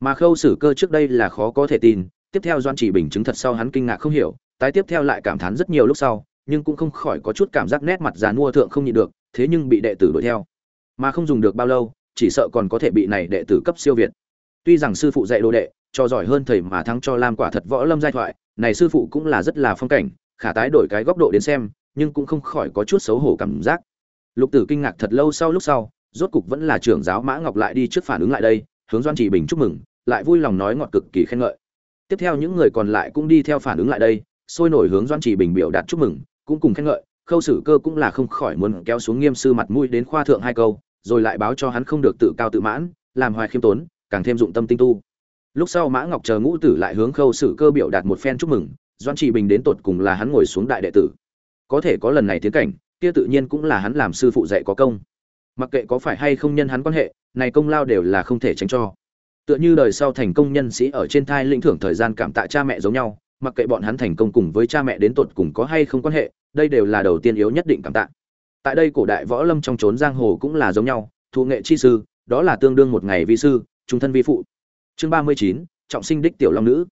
Mà khâu sử cơ trước đây là khó có thể tin tiếp theo doan chỉ bình chứng thật sau hắn kinh ngạc không hiểu, tái tiếp theo lại cảm thán rất nhiều lúc sau, nhưng cũng không khỏi có chút cảm giác nét mặt dàn mua thượng không nhịn được, thế nhưng bị đệ tử đuổi theo. Mà không dùng được bao lâu, chỉ sợ còn có thể bị này đệ tử cấp siêu việt. Tuy rằng sư phụ dạy đồ đệ, cho giỏi hơn thầy mà thắng cho lam quả thật võ lâm giai thoại, này sư phụ cũng là rất là phong cảnh, khả tái đổi cái góc độ đến xem, nhưng cũng không khỏi có chút xấu hổ cảm giác. Lục tử kinh ngạc thật lâu sau lúc sau, rốt cục vẫn là trưởng giáo mã ngọc lại đi trước phản ứng lại đây, hướng doan chỉ bình chúc mừng, lại vui lòng nói ngọt cực kỳ khen ngợi tiếp theo những người còn lại cũng đi theo phản ứng lại đây, sôi nổi hướng doan chỉ bình biểu đạt chúc mừng, cũng cùng khen ngợi, khâu sử cơ cũng là không khỏi muốn kéo xuống nghiêm sư mặt mũi đến khoa thượng hai câu, rồi lại báo cho hắn không được tự cao tự mãn, làm hoài khiêm tốn, càng thêm dụng tâm tinh tu. Lúc sau mã ngọc chờ ngũ tử lại hướng khâu sử cơ biểu đạt một phen chúc mừng doan chỉ bình đến tột cùng là hắn ngồi xuống đại đệ tử. Có thể có lần này tiến cảnh, kia tự nhiên cũng là hắn làm sư phụ dạy có công. Mặc kệ có phải hay không nhân hắn quan hệ, này công lao đều là không thể tránh cho tựa như đời sau thành công nhân sĩ ở trên thai lĩnh thưởng thời gian cảm tạ cha mẹ giống nhau, mặc kệ bọn hắn thành công cùng với cha mẹ đến tột cùng có hay không quan hệ, đây đều là đầu tiên yếu nhất định cảm tạ. Tại đây cổ đại võ lâm trong trốn giang hồ cũng là giống nhau, thụ nghệ chi sư, đó là tương đương một ngày vi sư, trung thân vi phụ. Chương ba mươi chín, trọng sinh đích tiểu long nữ.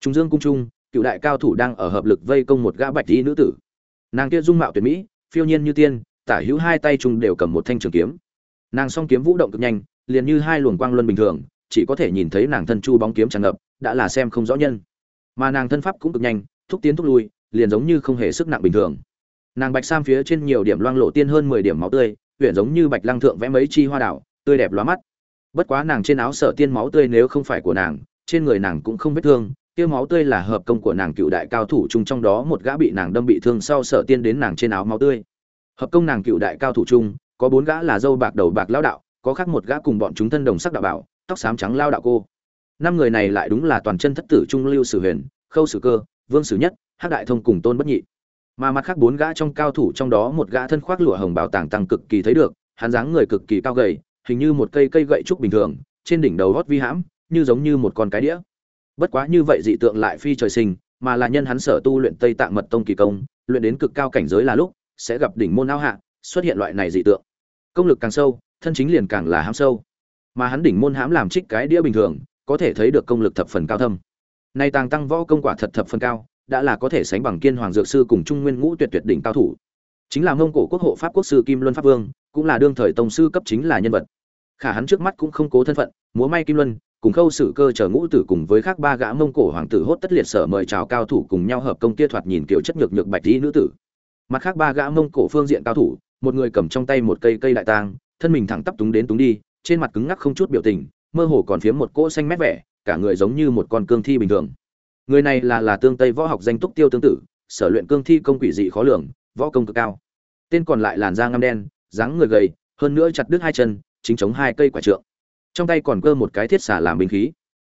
Trung dương cung trung, cựu đại cao thủ đang ở hợp lực vây công một gã bạch y nữ tử. Nàng kia dung mạo tuyệt mỹ, phiêu nhiên như tiên, tả hữu hai tay chung đều cầm một thanh trường kiếm. Nàng song kiếm vũ động cực nhanh, liền như hai luồng quang luân bình thường chỉ có thể nhìn thấy nàng thân chu bóng kiếm tràn ngập, đã là xem không rõ nhân. Mà nàng thân pháp cũng cực nhanh, thúc tiến thúc lui, liền giống như không hề sức nặng bình thường. Nàng bạch sam phía trên nhiều điểm loang lộ tiên hơn mười điểm máu tươi, huyện giống như bạch lăng thượng vẽ mấy chi hoa đảo, tươi đẹp lóa mắt. Bất quá nàng trên áo sở tiên máu tươi nếu không phải của nàng, trên người nàng cũng không vết thương tiêu máu tươi là hợp công của nàng cựu đại cao thủ chung trong đó một gã bị nàng đâm bị thương sau sở tiên đến nàng trên áo máu tươi. Hợp công nàng cựu đại cao thủ chung, có bốn gã là dâu bạc đầu bạc lão đạo, có khác một gã cùng bọn chúng thân đồng sắc đạo bảo tóc xám trắng lao đạo cô. Năm người này lại đúng là toàn chân thất tử trung lưu sử huyền, khâu sử cơ, vương sử nhất, hắc đại thông cùng tôn bất nhị. Mà mặt khác bốn gã trong cao thủ trong đó một gã thân khoác lụa hồng bảo tàng tăng cực kỳ thấy được, hắn dáng người cực kỳ cao gầy, hình như một cây cây gậy trúc bình thường, trên đỉnh đầu hót vi hãm, như giống như một con cái đĩa. Bất quá như vậy dị tượng lại phi trời sinh, mà là nhân hắn sở tu luyện tây tạng mật tông kỳ công, luyện đến cực cao cảnh giới là lúc, sẽ gặp đỉnh môn ao hạ, xuất hiện loại này dị tượng. Công lực càng sâu, thân chính liền càng là hám sâu mà hắn đỉnh môn hãm làm trích cái đĩa bình thường, có thể thấy được công lực thập phần cao thâm. Nay tàng tăng võ công quả thật thập phần cao, đã là có thể sánh bằng kiên hoàng dược sư cùng trung nguyên ngũ tuyệt tuyệt đỉnh cao thủ. Chính là mông cổ quốc hộ pháp quốc sư kim luân pháp vương, cũng là đương thời tổng sư cấp chính là nhân vật. Khả hắn trước mắt cũng không cố thân phận, múa may kim luân, cùng khâu sử cơ chờ ngũ tử cùng với khác ba gã mông cổ hoàng tử hốt tất liệt sở mời chào cao thủ cùng nhau hợp công kia thoạt nhìn kiểu chất nhược nhược bạch y nữ tử. Mặt khác ba gã mông cổ phương diện cao thủ, một người cầm trong tay một cây cây đại tang thân mình thẳng tắp túng đến túng đi trên mặt cứng ngắc không chút biểu tình, mơ hồ còn phiếm một cỗ xanh mét vẻ, cả người giống như một con cương thi bình thường. Người này là là tương tây võ học danh túc tiêu tương tự sở luyện cương thi công quỷ dị khó lường, võ công cực cao. Tên còn lại làn da ngăm đen, dáng người gầy, hơn nữa chặt đứt hai chân, chính chống hai cây quả trượng. Trong tay còn cơ một cái thiết xả làm binh khí.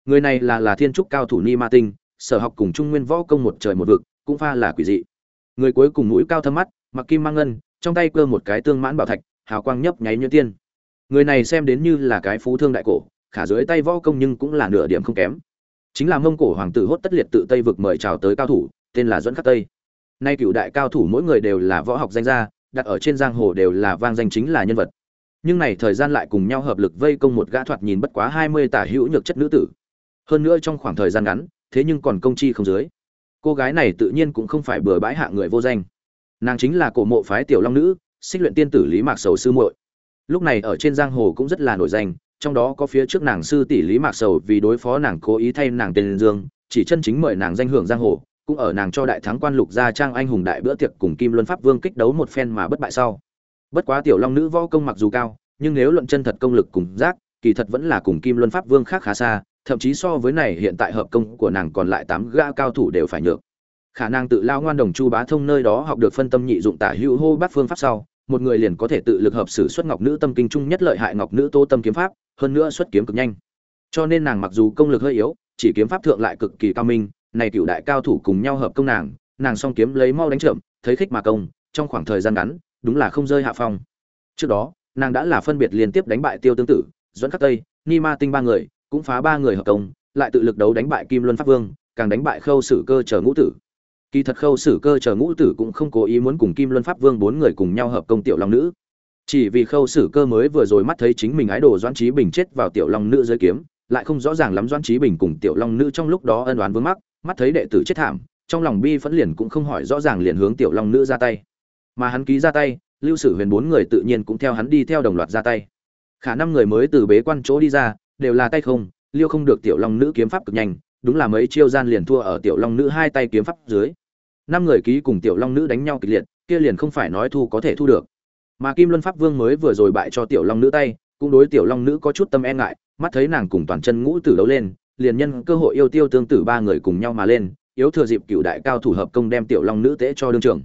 Người này là là thiên trúc cao thủ ni ma tinh, sở học cùng trung nguyên võ công một trời một vực, cũng pha là quỷ dị. Người cuối cùng mũi cao thâm mắt, mặc kim mang ngân, trong tay cơ một cái tương mãn bảo thạch, hào quang nhấp nháy như tiên người này xem đến như là cái phú thương đại cổ, khả dưới tay võ công nhưng cũng là nửa điểm không kém. Chính là mông cổ hoàng tử hốt tất liệt tự tây vực mời chào tới cao thủ, tên là dẫn khắc tây. Nay cựu đại cao thủ mỗi người đều là võ học danh gia, đặt ở trên giang hồ đều là vang danh chính là nhân vật. Nhưng này thời gian lại cùng nhau hợp lực vây công một gã thoạt nhìn bất quá hai mươi tả hữu nhược chất nữ tử. Hơn nữa trong khoảng thời gian ngắn, thế nhưng còn công chi không dưới. Cô gái này tự nhiên cũng không phải bừa bãi hạ người vô danh. Nàng chính là cổ mộ phái tiểu long nữ, xích luyện tiên tử lý mạc sầu sư muội lúc này ở trên giang hồ cũng rất là nổi danh, trong đó có phía trước nàng sư tỷ lý mạc sầu vì đối phó nàng cố ý thay nàng tên dương, chỉ chân chính mời nàng danh hưởng giang hồ, cũng ở nàng cho đại thắng quan lục gia trang anh hùng đại bữa tiệc cùng kim luân pháp vương kích đấu một phen mà bất bại sau. Bất quá tiểu long nữ võ công mặc dù cao, nhưng nếu luận chân thật công lực cùng giác, kỳ thật vẫn là cùng kim luân pháp vương khác khá xa, thậm chí so với này hiện tại hợp công của nàng còn lại tám gã cao thủ đều phải nhược. Khả năng tự lao ngoan đồng chu bá thông nơi đó học được phân tâm nhị dụng tả hữu hô bát phương pháp sau một người liền có thể tự lực hợp sử xuất ngọc nữ tâm kinh trung nhất lợi hại ngọc nữ tô tâm kiếm pháp, hơn nữa xuất kiếm cực nhanh. Cho nên nàng mặc dù công lực hơi yếu, chỉ kiếm pháp thượng lại cực kỳ cao minh, này cựu đại cao thủ cùng nhau hợp công nàng nàng song kiếm lấy mau đánh trộm thấy khích mà công, trong khoảng thời gian ngắn, đúng là không rơi hạ phong. Trước đó, nàng đã là phân biệt liên tiếp đánh bại tiêu tương tử dẫn khắc tây, ni ma tinh ba người, cũng phá ba người hợp công, lại tự lực đấu đánh bại kim luân pháp vương, càng đánh bại khâu sử cơ chờ ngũ tử kỳ thật khâu sử cơ chờ ngũ tử cũng không cố ý muốn cùng kim luân pháp vương bốn người cùng nhau hợp công tiểu long nữ. Chỉ vì khâu sử cơ mới vừa rồi mắt thấy chính mình ái đồ doãn trí bình chết vào tiểu long nữ dưới kiếm, lại không rõ ràng lắm doãn trí bình cùng tiểu long nữ trong lúc đó ân đoán vướng mắc, mắt thấy đệ tử chết thảm, trong lòng bi phẫn liền cũng không hỏi rõ ràng liền hướng tiểu long nữ ra tay. Mà hắn ký ra tay, lưu sử huyền bốn người tự nhiên cũng theo hắn đi theo đồng loạt ra tay. Khả năm người mới từ bế quan chỗ đi ra, đều là tay không, liêu không được tiểu long nữ kiếm pháp cực nhanh, đúng là mấy chiêu gian liền thua ở tiểu long nữ hai tay kiếm pháp dưới năm người ký cùng tiểu long nữ đánh nhau kịch liệt, kia liền không phải nói thu có thể thu được. Mà kim luân pháp vương mới vừa rồi bại cho tiểu long nữ tay, cũng đối tiểu long nữ có chút tâm e ngại, mắt thấy nàng cùng toàn chân ngũ tử đấu lên, liền nhân cơ hội yêu tiêu tương tử ba người cùng nhau mà lên, yếu thừa dịp cựu đại cao thủ hợp công đem tiểu long nữ tễ cho đương trường.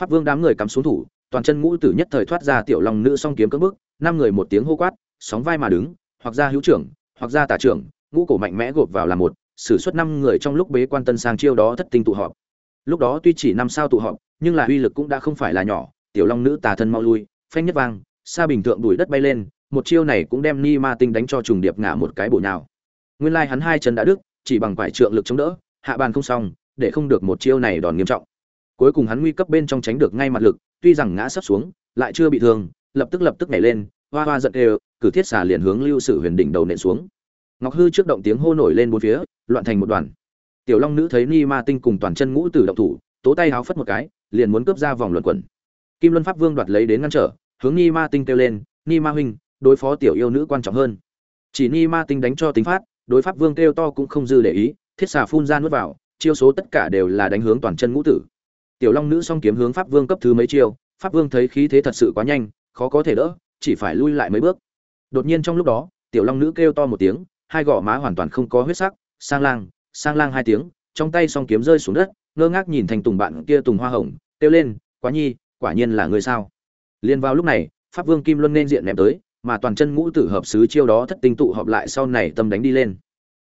Pháp vương đám người cắm xuống thủ, toàn chân ngũ tử nhất thời thoát ra tiểu long nữ song kiếm cất bước, năm người một tiếng hô quát, sóng vai mà đứng, hoặc ra hữu trưởng, hoặc ra tả trưởng, ngũ cổ mạnh mẽ gộp vào là một, sử xuất năm người trong lúc bế quan tân sang chiêu đó thất tinh tụ họp lúc đó tuy chỉ năm sao tụ họp, nhưng là uy lực cũng đã không phải là nhỏ. Tiểu long nữ tà thân mau lui, phanh nhất vang xa bình thượng đuổi đất bay lên, một chiêu này cũng đem ni ma tinh đánh cho trùng điệp ngã một cái bổ nào. nguyên lai hắn hai chân đã đứt, chỉ bằng quải trượng lực chống đỡ, hạ bàn không xong, để không được một chiêu này đòn nghiêm trọng. Cuối cùng hắn nguy cấp bên trong tránh được ngay mặt lực, tuy rằng ngã sắp xuống, lại chưa bị thương, lập tức lập tức nhảy lên, hoa hoa giận đều, cử thiết xả liền hướng lưu sử huyền đỉnh đầu nện xuống. Ngọc hư trước động tiếng hô nổi lên bốn phía, loạn thành một đoàn tiểu long nữ thấy ni ma tinh cùng toàn chân ngũ tử động thủ, tố tay háo phất một cái, liền muốn cướp ra vòng luẩn quẩn. Kim luân pháp vương đoạt lấy đến ngăn trở, hướng ni ma tinh kêu lên, ni ma huynh, đối phó tiểu yêu nữ quan trọng hơn. Chỉ ni ma tinh đánh cho tính phát, đối pháp vương kêu to cũng không dư để ý, thiết xà phun ra nuốt vào, chiêu số tất cả đều là đánh hướng toàn chân ngũ tử. Tiểu long nữ song kiếm hướng pháp vương cấp thứ mấy chiêu, pháp vương thấy khí thế thật sự quá nhanh, khó có thể đỡ, chỉ phải lui lại mấy bước. Đột nhiên trong lúc đó, tiểu long nữ kêu to một tiếng, hai gò má hoàn toàn không có huyết sắc, sang lang sang lang hai tiếng, trong tay song kiếm rơi xuống đất, ngơ ngác nhìn thành tùng bạn kia tùng hoa hồng, kêu lên, quá nhi, quả nhiên là người sao? Liền vào lúc này, pháp vương kim luân nên diện ném tới, mà toàn chân ngũ tử hợp sứ chiêu đó thất tinh tụ họp lại sau này tâm đánh đi lên.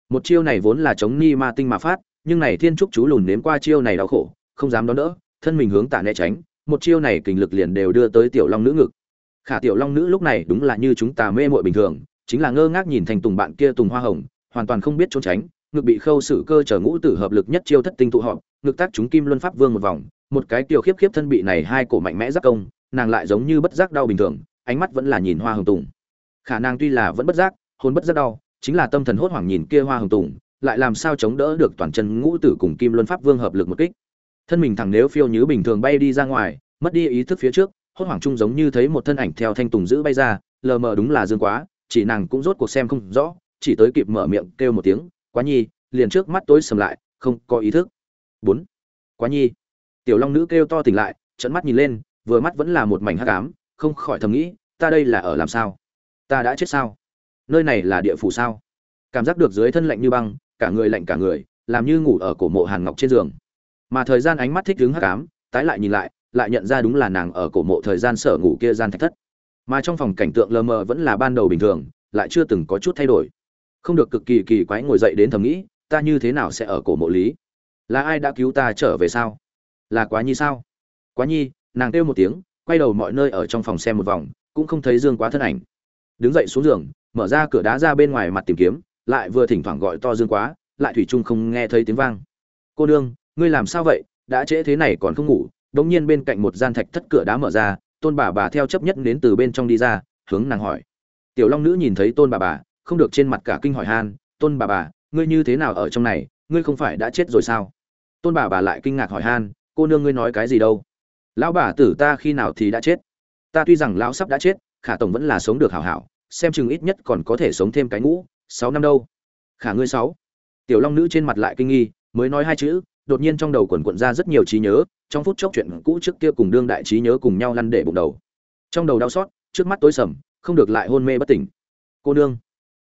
Một chiêu này vốn là chống ni ma tinh mà phát, nhưng này thiên trúc chú lùn nếm qua chiêu này đau khổ, không dám đón đỡ, thân mình hướng tả né tránh, một chiêu này kình lực liền đều đưa tới tiểu long nữ ngực. Khả tiểu long nữ lúc này đúng là như chúng ta mê muội bình thường, chính là ngơ ngác nhìn thành tùng bạn kia tùng hoa hồng, hoàn toàn không biết trốn tránh ngực bị khâu xử cơ trở ngũ tử hợp lực nhất chiêu thất tinh tụ họp, ngực tác chúng kim luân pháp vương một vòng, một cái tiểu khiếp khiếp thân bị này hai cổ mạnh mẽ giác công, nàng lại giống như bất giác đau bình thường, ánh mắt vẫn là nhìn hoa hồng tùng. Khả năng tuy là vẫn bất giác hôn bất giác đau, chính là tâm thần hốt hoảng nhìn kia hoa hồng tùng, lại làm sao chống đỡ được toàn chân ngũ tử cùng kim luân pháp vương hợp lực một kích. Thân mình thẳng nếu phiêu như bình thường bay đi ra ngoài, mất đi ý thức phía trước, hốt hoảng chung giống như thấy một thân ảnh theo thanh tùng giữ bay ra, lờ mờ đúng là dương quá, chỉ nàng cũng rốt cuộc xem không rõ, chỉ tới kịp mở miệng kêu một tiếng quá nhi, liền trước mắt tối sầm lại, không có ý thức. Bốn. Quá nhi. Tiểu long nữ kêu to tỉnh lại trận mắt nhìn lên, vừa mắt vẫn là một mảnh hắc ám, không khỏi thầm nghĩ, ta đây là ở làm sao? Ta đã chết sao? Nơi này là địa phủ sao? Cảm giác được dưới thân lạnh như băng, cả người lạnh cả người, làm như ngủ ở cổ mộ hàn ngọc trên giường. Mà thời gian ánh mắt thích đứng hắc ám, tái lại nhìn lại lại nhận ra đúng là nàng ở cổ mộ thời gian sở ngủ kia gian thạch thất. Mà trong phòng cảnh tượng lờ mờ vẫn là ban đầu bình thường, lại chưa từng có chút thay đổi không được cực kỳ kỳ quái ngồi dậy đến thầm nghĩ, ta như thế nào sẽ ở cổ mộ lý? Là ai đã cứu ta trở về sao? Là quá nhi sao? Quá nhi, nàng kêu một tiếng, quay đầu mọi nơi ở trong phòng xem một vòng, cũng không thấy dương quá thân ảnh. Đứng dậy xuống giường, mở ra cửa đá ra bên ngoài mặt tìm kiếm, lại vừa thỉnh thoảng gọi to dương quá, lại thủy trung không nghe thấy tiếng vang. Cô nương, ngươi làm sao vậy? Đã trễ thế này còn không ngủ, đống nhiên bên cạnh một gian thạch thất cửa đá mở ra, tôn bà bà theo chấp nhất đến từ bên trong đi ra, hướng nàng hỏi. Tiểu long nữ nhìn thấy tôn bà bà không được trên mặt cả kinh hỏi han, tôn bà bà, ngươi như thế nào ở trong này? Ngươi không phải đã chết rồi sao? Tôn bà bà lại kinh ngạc hỏi han, cô nương ngươi nói cái gì đâu? Lão bà tử ta khi nào thì đã chết? Ta tuy rằng lão sắp đã chết, khả tổng vẫn là sống được hảo hảo, xem chừng ít nhất còn có thể sống thêm cái ngũ, sáu năm đâu. Khả ngươi sáu. Tiểu long nữ trên mặt lại kinh nghi, mới nói hai chữ, đột nhiên trong đầu quần quận ra rất nhiều trí nhớ, trong phút chốc chuyện cũ trước kia cùng đương đại trí nhớ cùng nhau lăn để bụng đầu. Trong đầu đau xót, trước mắt tối sầm, không được lại hôn mê bất tỉnh. Cô nương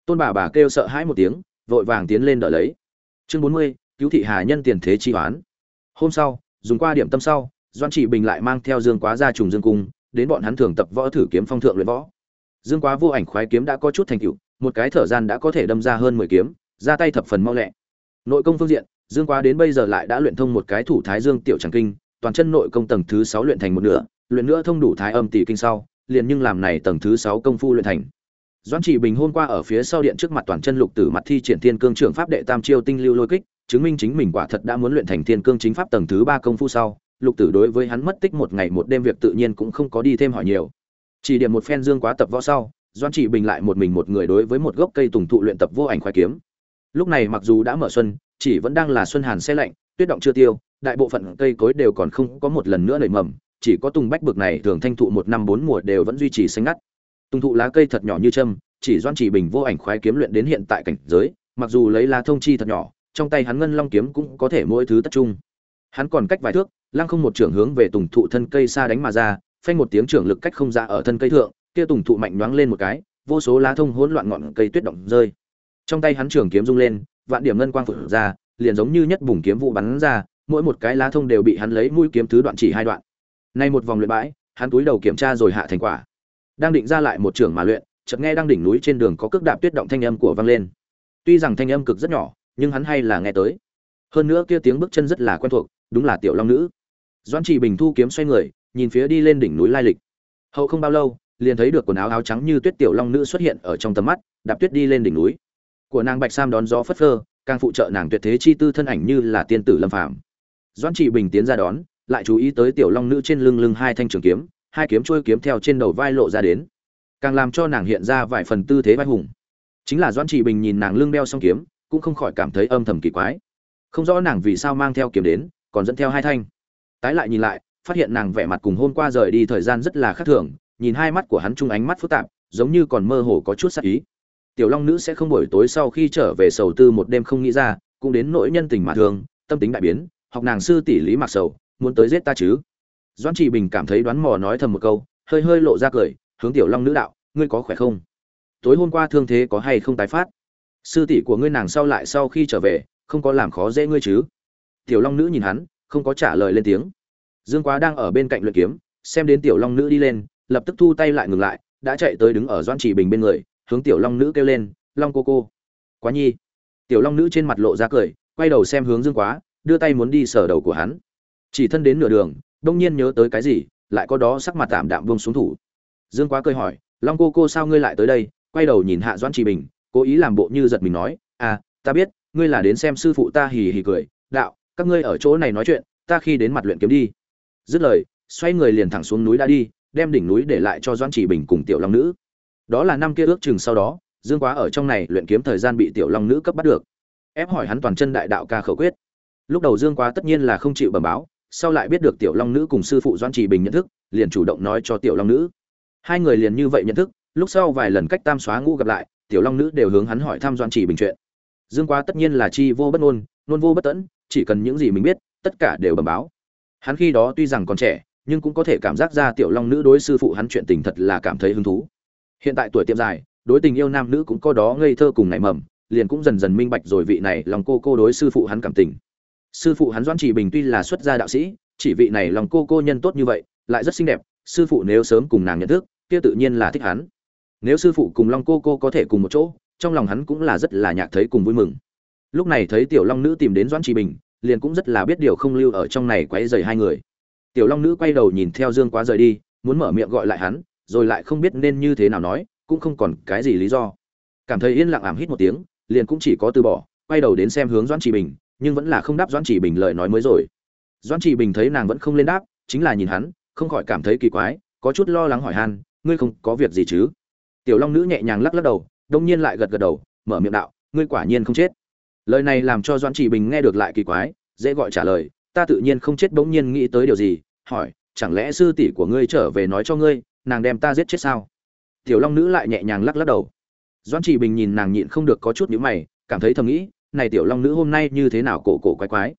tôn bà bà kêu sợ hãi một tiếng, vội vàng tiến lên đỡ lấy. Chương bốn mươi, cứu thị hà nhân tiền thế chi toán hôm sau, dùng qua điểm tâm sau doan chỉ bình lại mang theo dương quá ra trùng dương cung, đến bọn hắn thường tập võ thử kiếm phong thượng luyện võ. Dương quá vô ảnh khoái kiếm đã có chút thành tựu, một cái thở gian đã có thể đâm ra hơn mười kiếm, ra tay thập phần mau lẹ. Nội công phương diện, dương quá đến bây giờ lại đã luyện thông một cái thủ thái dương tiểu tràng kinh, toàn chân nội công tầng thứ sáu luyện thành một nửa, luyện nữa thông đủ thái âm tỷ kinh sau, liền nhưng làm này tầng thứ sáu công phu luyện thành doãn chỉ bình hôm qua ở phía sau điện trước mặt toàn chân lục tử mặt thi triển thiên cương trưởng pháp đệ tam chiêu tinh lưu lôi kích, chứng minh chính mình quả thật đã muốn luyện thành thiên cương chính pháp tầng thứ ba công phu sau, lục tử đối với hắn mất tích một ngày một đêm việc tự nhiên cũng không có đi thêm hỏi nhiều. Chỉ điểm một phen dương quá tập võ sau, Doãn chỉ bình lại một mình một người đối với một gốc cây tùng thụ luyện tập vô ảnh khoái kiếm. Lúc này mặc dù đã mở xuân, chỉ vẫn đang là xuân hàn xe lạnh, tuyết động chưa tiêu, đại bộ phận cây cối đều còn không có một lần nữa nảy mầm, chỉ có tùng bách bực này thường thanh thụ một năm bốn mùa đều vẫn duy trì xanh ngắt tùng thụ lá cây thật nhỏ như châm, chỉ doan chỉ bình vô ảnh khoái kiếm luyện đến hiện tại cảnh giới, mặc dù lấy lá thông chi thật nhỏ, trong tay hắn ngân long kiếm cũng có thể mỗi thứ tất trung. Hắn còn cách vài thước, lăng không một trưởng hướng về tùng thụ thân cây xa đánh mà ra, phanh một tiếng trưởng lực cách không ra ở thân cây thượng, kia tùng thụ mạnh nhoáng lên một cái, vô số lá thông hỗn loạn ngọn cây tuyết động rơi. Trong tay hắn trường kiếm rung lên, vạn điểm ngân quang phụt ra, liền giống như nhất bùng kiếm vụ bắn ra, mỗi một cái lá thông đều bị hắn lấy mũi kiếm thứ đoạn chỉ hai đoạn. Nay một vòng luyện bãi, hắn túi đầu kiểm tra rồi hạ thành quả đang định ra lại một trưởng mà luyện, chợt nghe đang đỉnh núi trên đường có cước đạp tuyết động thanh âm của vang lên. Tuy rằng thanh âm cực rất nhỏ, nhưng hắn hay là nghe tới. Hơn nữa kia tiếng bước chân rất là quen thuộc, đúng là tiểu long nữ. Doan chỉ bình thu kiếm xoay người, nhìn phía đi lên đỉnh núi lai lịch. Hậu không bao lâu, liền thấy được quần áo áo trắng như tuyết tiểu long nữ xuất hiện ở trong tầm mắt, đạp tuyết đi lên đỉnh núi. Của nàng bạch sam đón gió phất phơ, càng phụ trợ nàng tuyệt thế chi tư thân ảnh như là tiên tử lâm phàm. Doan chỉ bình tiến ra đón, lại chú ý tới tiểu long nữ trên lưng lưng hai thanh trường kiếm hai kiếm trôi kiếm theo trên đầu vai lộ ra đến. Càng làm cho nàng hiện ra vài phần tư thế vai hùng. Chính là doan chỉ bình nhìn nàng lưng đeo xong kiếm cũng không khỏi cảm thấy âm thầm kỳ quái. Không rõ nàng vì sao mang theo kiếm đến còn dẫn theo hai thanh. Tái lại nhìn lại phát hiện nàng vẻ mặt cùng hôm qua rời đi thời gian rất là khác thường nhìn hai mắt của hắn chung ánh mắt phức tạp giống như còn mơ hồ có chút sắc ý. Tiểu long nữ sẽ không buổi tối sau khi trở về sầu tư một đêm không nghĩ ra cũng đến nỗi nhân tình mà thường, tâm tính đại biến học nàng sư tỷ lý mặc sầu muốn tới giết ta chứ? Doãn Chỉ bình cảm thấy đoán mò nói thầm một câu, hơi hơi lộ ra cười, hướng tiểu long nữ đạo, ngươi có khỏe không? Tối hôm qua thương thế có hay không tái phát? Sư tỷ của ngươi nàng sau lại sau khi trở về, không có làm khó dễ ngươi chứ? Tiểu long nữ nhìn hắn, không có trả lời lên tiếng. Dương quá đang ở bên cạnh luyện kiếm, xem đến tiểu long nữ đi lên, lập tức thu tay lại ngừng lại, đã chạy tới đứng ở doan chỉ bình bên người, hướng tiểu long nữ kêu lên, long cô cô, quá nhi. Tiểu long nữ trên mặt lộ ra cười, quay đầu xem hướng dương quá, đưa tay muốn đi sờ đầu của hắn. Chỉ thân đến nửa đường đông nhiên nhớ tới cái gì, lại có đó sắc mặt tạm đạm buông xuống thủ. Dương quá cười hỏi, long cô cô sao ngươi lại tới đây? Quay đầu nhìn hạ doan chỉ bình, cố ý làm bộ như giật mình nói à ta biết, ngươi là đến xem sư phụ ta hì hì cười. Đạo, các ngươi ở chỗ này nói chuyện, ta khi đến mặt luyện kiếm đi. Dứt lời, xoay người liền thẳng xuống núi đã đi, đem đỉnh núi để lại cho doãn chỉ bình cùng tiểu long nữ. Đó là năm kia ước chừng sau đó, dương quá ở trong này luyện kiếm thời gian bị tiểu long nữ cấp bắt được. Ép hỏi hắn toàn chân đại đạo ca khẩu quyết. Lúc đầu dương quá tất nhiên là không chịu bẩm báo sau lại biết được tiểu long nữ cùng sư phụ doãn trì bình nhận thức, liền chủ động nói cho tiểu long nữ. Hai người liền như vậy nhận thức, lúc sau vài lần cách tam xóa ngũ gặp lại, tiểu long nữ đều hướng hắn hỏi thăm doãn trì bình chuyện. Dương quá tất nhiên là chi vô bất ngôn nôn vô bất tẫn, chỉ cần những gì mình biết, tất cả đều bẩm báo. Hắn khi đó tuy rằng còn trẻ, nhưng cũng có thể cảm giác ra tiểu long nữ đối sư phụ hắn chuyện tình thật là cảm thấy hứng thú. Hiện tại tuổi tiệm dài, đối tình yêu nam nữ cũng có đó ngây thơ cùng nảy mầm, liền cũng dần dần minh bạch rồi vị này lòng cô cô đối sư phụ hắn cảm tình sư phụ hắn doãn chỉ bình tuy là xuất gia đạo sĩ, chỉ vị này lòng cô cô nhân tốt như vậy, lại rất xinh đẹp, sư phụ nếu sớm cùng nàng nhận thức, kia tự nhiên là thích hắn. Nếu sư phụ cùng long cô cô có thể cùng một chỗ, trong lòng hắn cũng là rất là nhạc thấy cùng vui mừng. Lúc này thấy tiểu long nữ tìm đến doãn trì bình, liền cũng rất là biết điều không lưu ở trong này quấy rầy hai người. Tiểu long nữ quay đầu nhìn theo dương quá rời đi, muốn mở miệng gọi lại hắn, rồi lại không biết nên như thế nào nói, cũng không còn cái gì lý do. Cảm thấy yên lặng ảm hít một tiếng, liền cũng chỉ có từ bỏ, quay đầu đến xem hướng doãn trì bình nhưng vẫn là không đáp doãn chỉ bình lời nói mới rồi. Doãn chỉ bình thấy nàng vẫn không lên đáp, chính là nhìn hắn, không khỏi cảm thấy kỳ quái, có chút lo lắng hỏi han, ngươi không có việc gì chứ? Tiểu long nữ nhẹ nhàng lắc lắc đầu, đông nhiên lại gật gật đầu, mở miệng đạo, ngươi quả nhiên không chết. Lời này làm cho doãn chỉ bình nghe được lại kỳ quái, dễ gọi trả lời, ta tự nhiên không chết bỗng nhiên nghĩ tới điều gì, hỏi, chẳng lẽ sư tỷ của ngươi trở về nói cho ngươi, nàng đem ta giết chết sao? Tiểu long nữ lại nhẹ nhàng lắc lắc đầu. Doãn chỉ bình nhìn nàng nhịn không được có chút nhíu mày, cảm thấy thầm nghĩ này tiểu long nữ hôm nay như thế nào cổ cổ quái quái.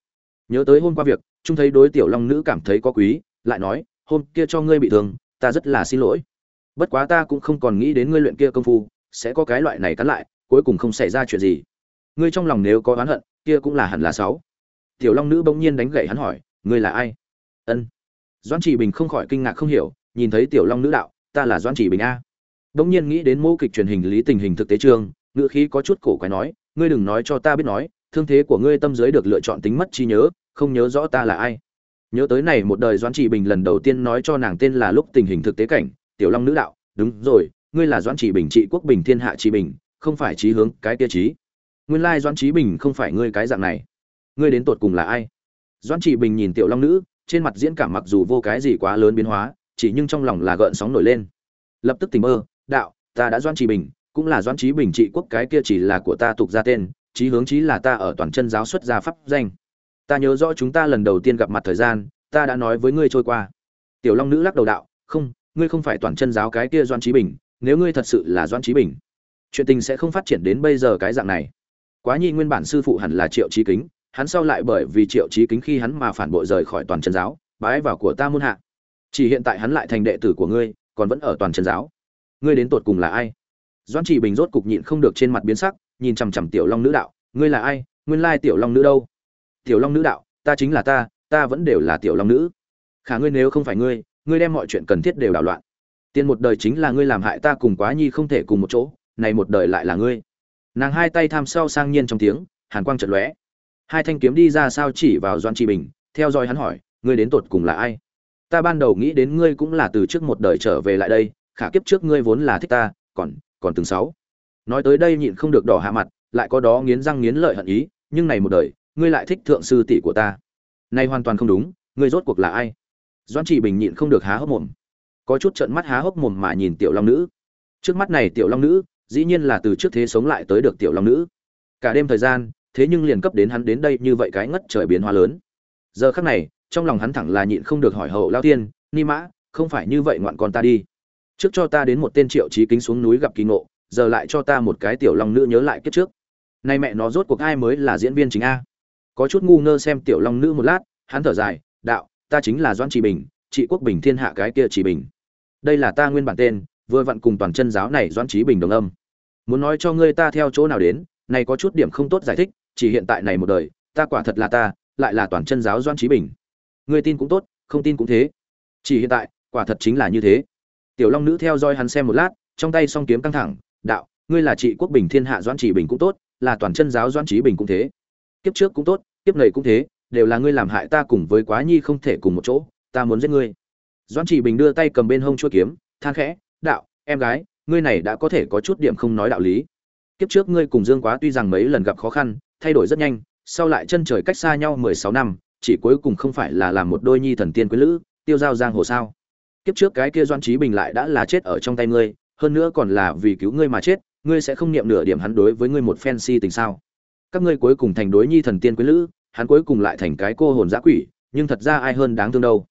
Nhớ tới hôm qua việc, trung thấy đối tiểu long nữ cảm thấy có quý, lại nói, hôm kia cho ngươi bị thương, ta rất là xin lỗi. Bất quá ta cũng không còn nghĩ đến ngươi luyện kia công phu, sẽ có cái loại này cắn lại, cuối cùng không xảy ra chuyện gì. Ngươi trong lòng nếu có oán hận, kia cũng là hẳn là sáu. Tiểu long nữ bỗng nhiên đánh gậy hắn hỏi, ngươi là ai? Ân. Doãn trị bình không khỏi kinh ngạc không hiểu, nhìn thấy tiểu long nữ đạo, ta là doãn trị bình a. Bỗng nhiên nghĩ đến mô kịch truyền hình lý tình hình thực tế trường, ngữ khí có chút cổ quái nói ngươi đừng nói cho ta biết nói, thương thế của ngươi tâm giới được lựa chọn tính mất trí nhớ, không nhớ rõ ta là ai. Nhớ tới này một đời doãn trị bình lần đầu tiên nói cho nàng tên là lúc tình hình thực tế cảnh, tiểu long nữ đạo, đúng rồi, ngươi là doãn trị bình trị quốc bình thiên hạ trị bình, không phải trí hướng cái kia trí. Nguyên lai doãn trí bình không phải ngươi cái dạng này. Ngươi đến tột cùng là ai? Doãn trị bình nhìn tiểu long nữ, trên mặt diễn cảm mặc dù vô cái gì quá lớn biến hóa, chỉ nhưng trong lòng là gợn sóng nổi lên. Lập tức tình mơ, đạo, ta đã doãn trị bình cũng là doãn trí bình trị quốc cái kia chỉ là của ta tục ra tên trí hướng trí là ta ở toàn chân giáo xuất gia pháp danh. Ta nhớ rõ chúng ta lần đầu tiên gặp mặt thời gian, ta đã nói với ngươi trôi qua. Tiểu long nữ lắc đầu đạo, không, ngươi không phải toàn chân giáo cái kia doan trí bình, nếu ngươi thật sự là doan trí bình, chuyện tình sẽ không phát triển đến bây giờ cái dạng này. Quá nhi nguyên bản sư phụ hẳn là triệu trí kính, hắn sau lại bởi vì triệu trí kính khi hắn mà phản bội rời khỏi toàn chân giáo, bái vào của ta muôn hạ. Chỉ hiện tại hắn lại thành đệ tử của ngươi, còn vẫn ở toàn chân giáo. Ngươi đến tột cùng là ai? Doan chỉ bình rốt cục nhịn không được trên mặt biến sắc, nhìn chằm chằm tiểu long nữ đạo, ngươi là ai? Nguyên lai tiểu long nữ đâu? Tiểu long nữ đạo, ta chính là ta ta vẫn đều là tiểu long nữ. Khả ngươi nếu không phải ngươi ngươi đem mọi chuyện cần thiết đều đảo loạn. Tiền một đời chính là ngươi làm hại ta cùng quá nhi không thể cùng một chỗ, này một đời lại là ngươi. Nàng hai tay tham sau sang nhiên trong tiếng, hàn quang chật lóe. Hai thanh kiếm đi ra sao chỉ vào doan trị bình, theo dõi hắn hỏi, ngươi đến tột cùng là ai? Ta ban đầu nghĩ đến ngươi cũng là từ trước một đời trở về lại đây, khả kiếp trước ngươi vốn là thích ta, còn còn từng sáu. Nói tới đây nhịn không được đỏ hạ mặt, lại có đó nghiến răng nghiến lợi hận ý, nhưng này một đời, ngươi lại thích thượng sư tỷ của ta. Nay hoàn toàn không đúng, ngươi rốt cuộc là ai? Doan chỉ bình nhịn không được há hốc mồm. Có chút trợn mắt há hốc mồm mà nhìn tiểu long nữ. Trước mắt này tiểu long nữ, dĩ nhiên là từ trước thế sống lại tới được tiểu long nữ. Cả đêm thời gian, thế nhưng liền cấp đến hắn đến đây như vậy cái ngất trời biến hóa lớn. Giờ khắc này, trong lòng hắn thẳng là nhịn không được hỏi hậu lao tiên, ni mã, không phải như vậy ngoạn con ta đi trước cho ta đến một tên triệu trí kính xuống núi gặp kỳ ngộ, giờ lại cho ta một cái tiểu long nữ nhớ lại kiếp trước. Nay mẹ nó rốt cuộc ai mới là diễn viên chính a? Có chút ngu ngơ xem tiểu long nữ một lát, hắn thở dài, đạo, ta chính là doan trị bình trị quốc bình thiên hạ cái kia trị bình. Đây là ta nguyên bản tên, vừa vặn cùng toàn chân giáo này doan trí bình đồng âm. Muốn nói cho ngươi ta theo chỗ nào đến, này có chút điểm không tốt giải thích, chỉ hiện tại này một đời, ta quả thật là ta, lại là toàn chân giáo doan trí bình. Ngươi tin cũng tốt, không tin cũng thế. Chỉ hiện tại, quả thật chính là như thế tiểu long nữ theo dõi hắn xem một lát, trong tay song kiếm căng thẳng, đạo, ngươi là trị quốc bình thiên hạ doan chỉ bình cũng tốt, là toàn chân giáo doan trí bình cũng thế. Kiếp trước cũng tốt, kiếp này cũng thế, đều là ngươi làm hại ta cùng với quá nhi không thể cùng một chỗ, ta muốn giết ngươi. Doan chỉ bình đưa tay cầm bên hông chuôi kiếm, than khẽ, đạo, em gái, ngươi này đã có thể có chút điểm không nói đạo lý. Kiếp trước ngươi cùng dương quá tuy rằng mấy lần gặp khó khăn, thay đổi rất nhanh, sau lại chân trời cách xa nhau mười sáu năm, chỉ cuối cùng không phải là làm một đôi nhi thần tiên quý lữ, tiêu giao giang hồ sao? Kiếp trước cái kia doan trí bình lại đã là chết ở trong tay ngươi, hơn nữa còn là vì cứu ngươi mà chết, ngươi sẽ không niệm nửa điểm hắn đối với ngươi một phen si tình sao? Các ngươi cuối cùng thành đối nhi thần tiên quý lữ, hắn cuối cùng lại thành cái cô hồn giã quỷ, nhưng thật ra ai hơn đáng thương đâu?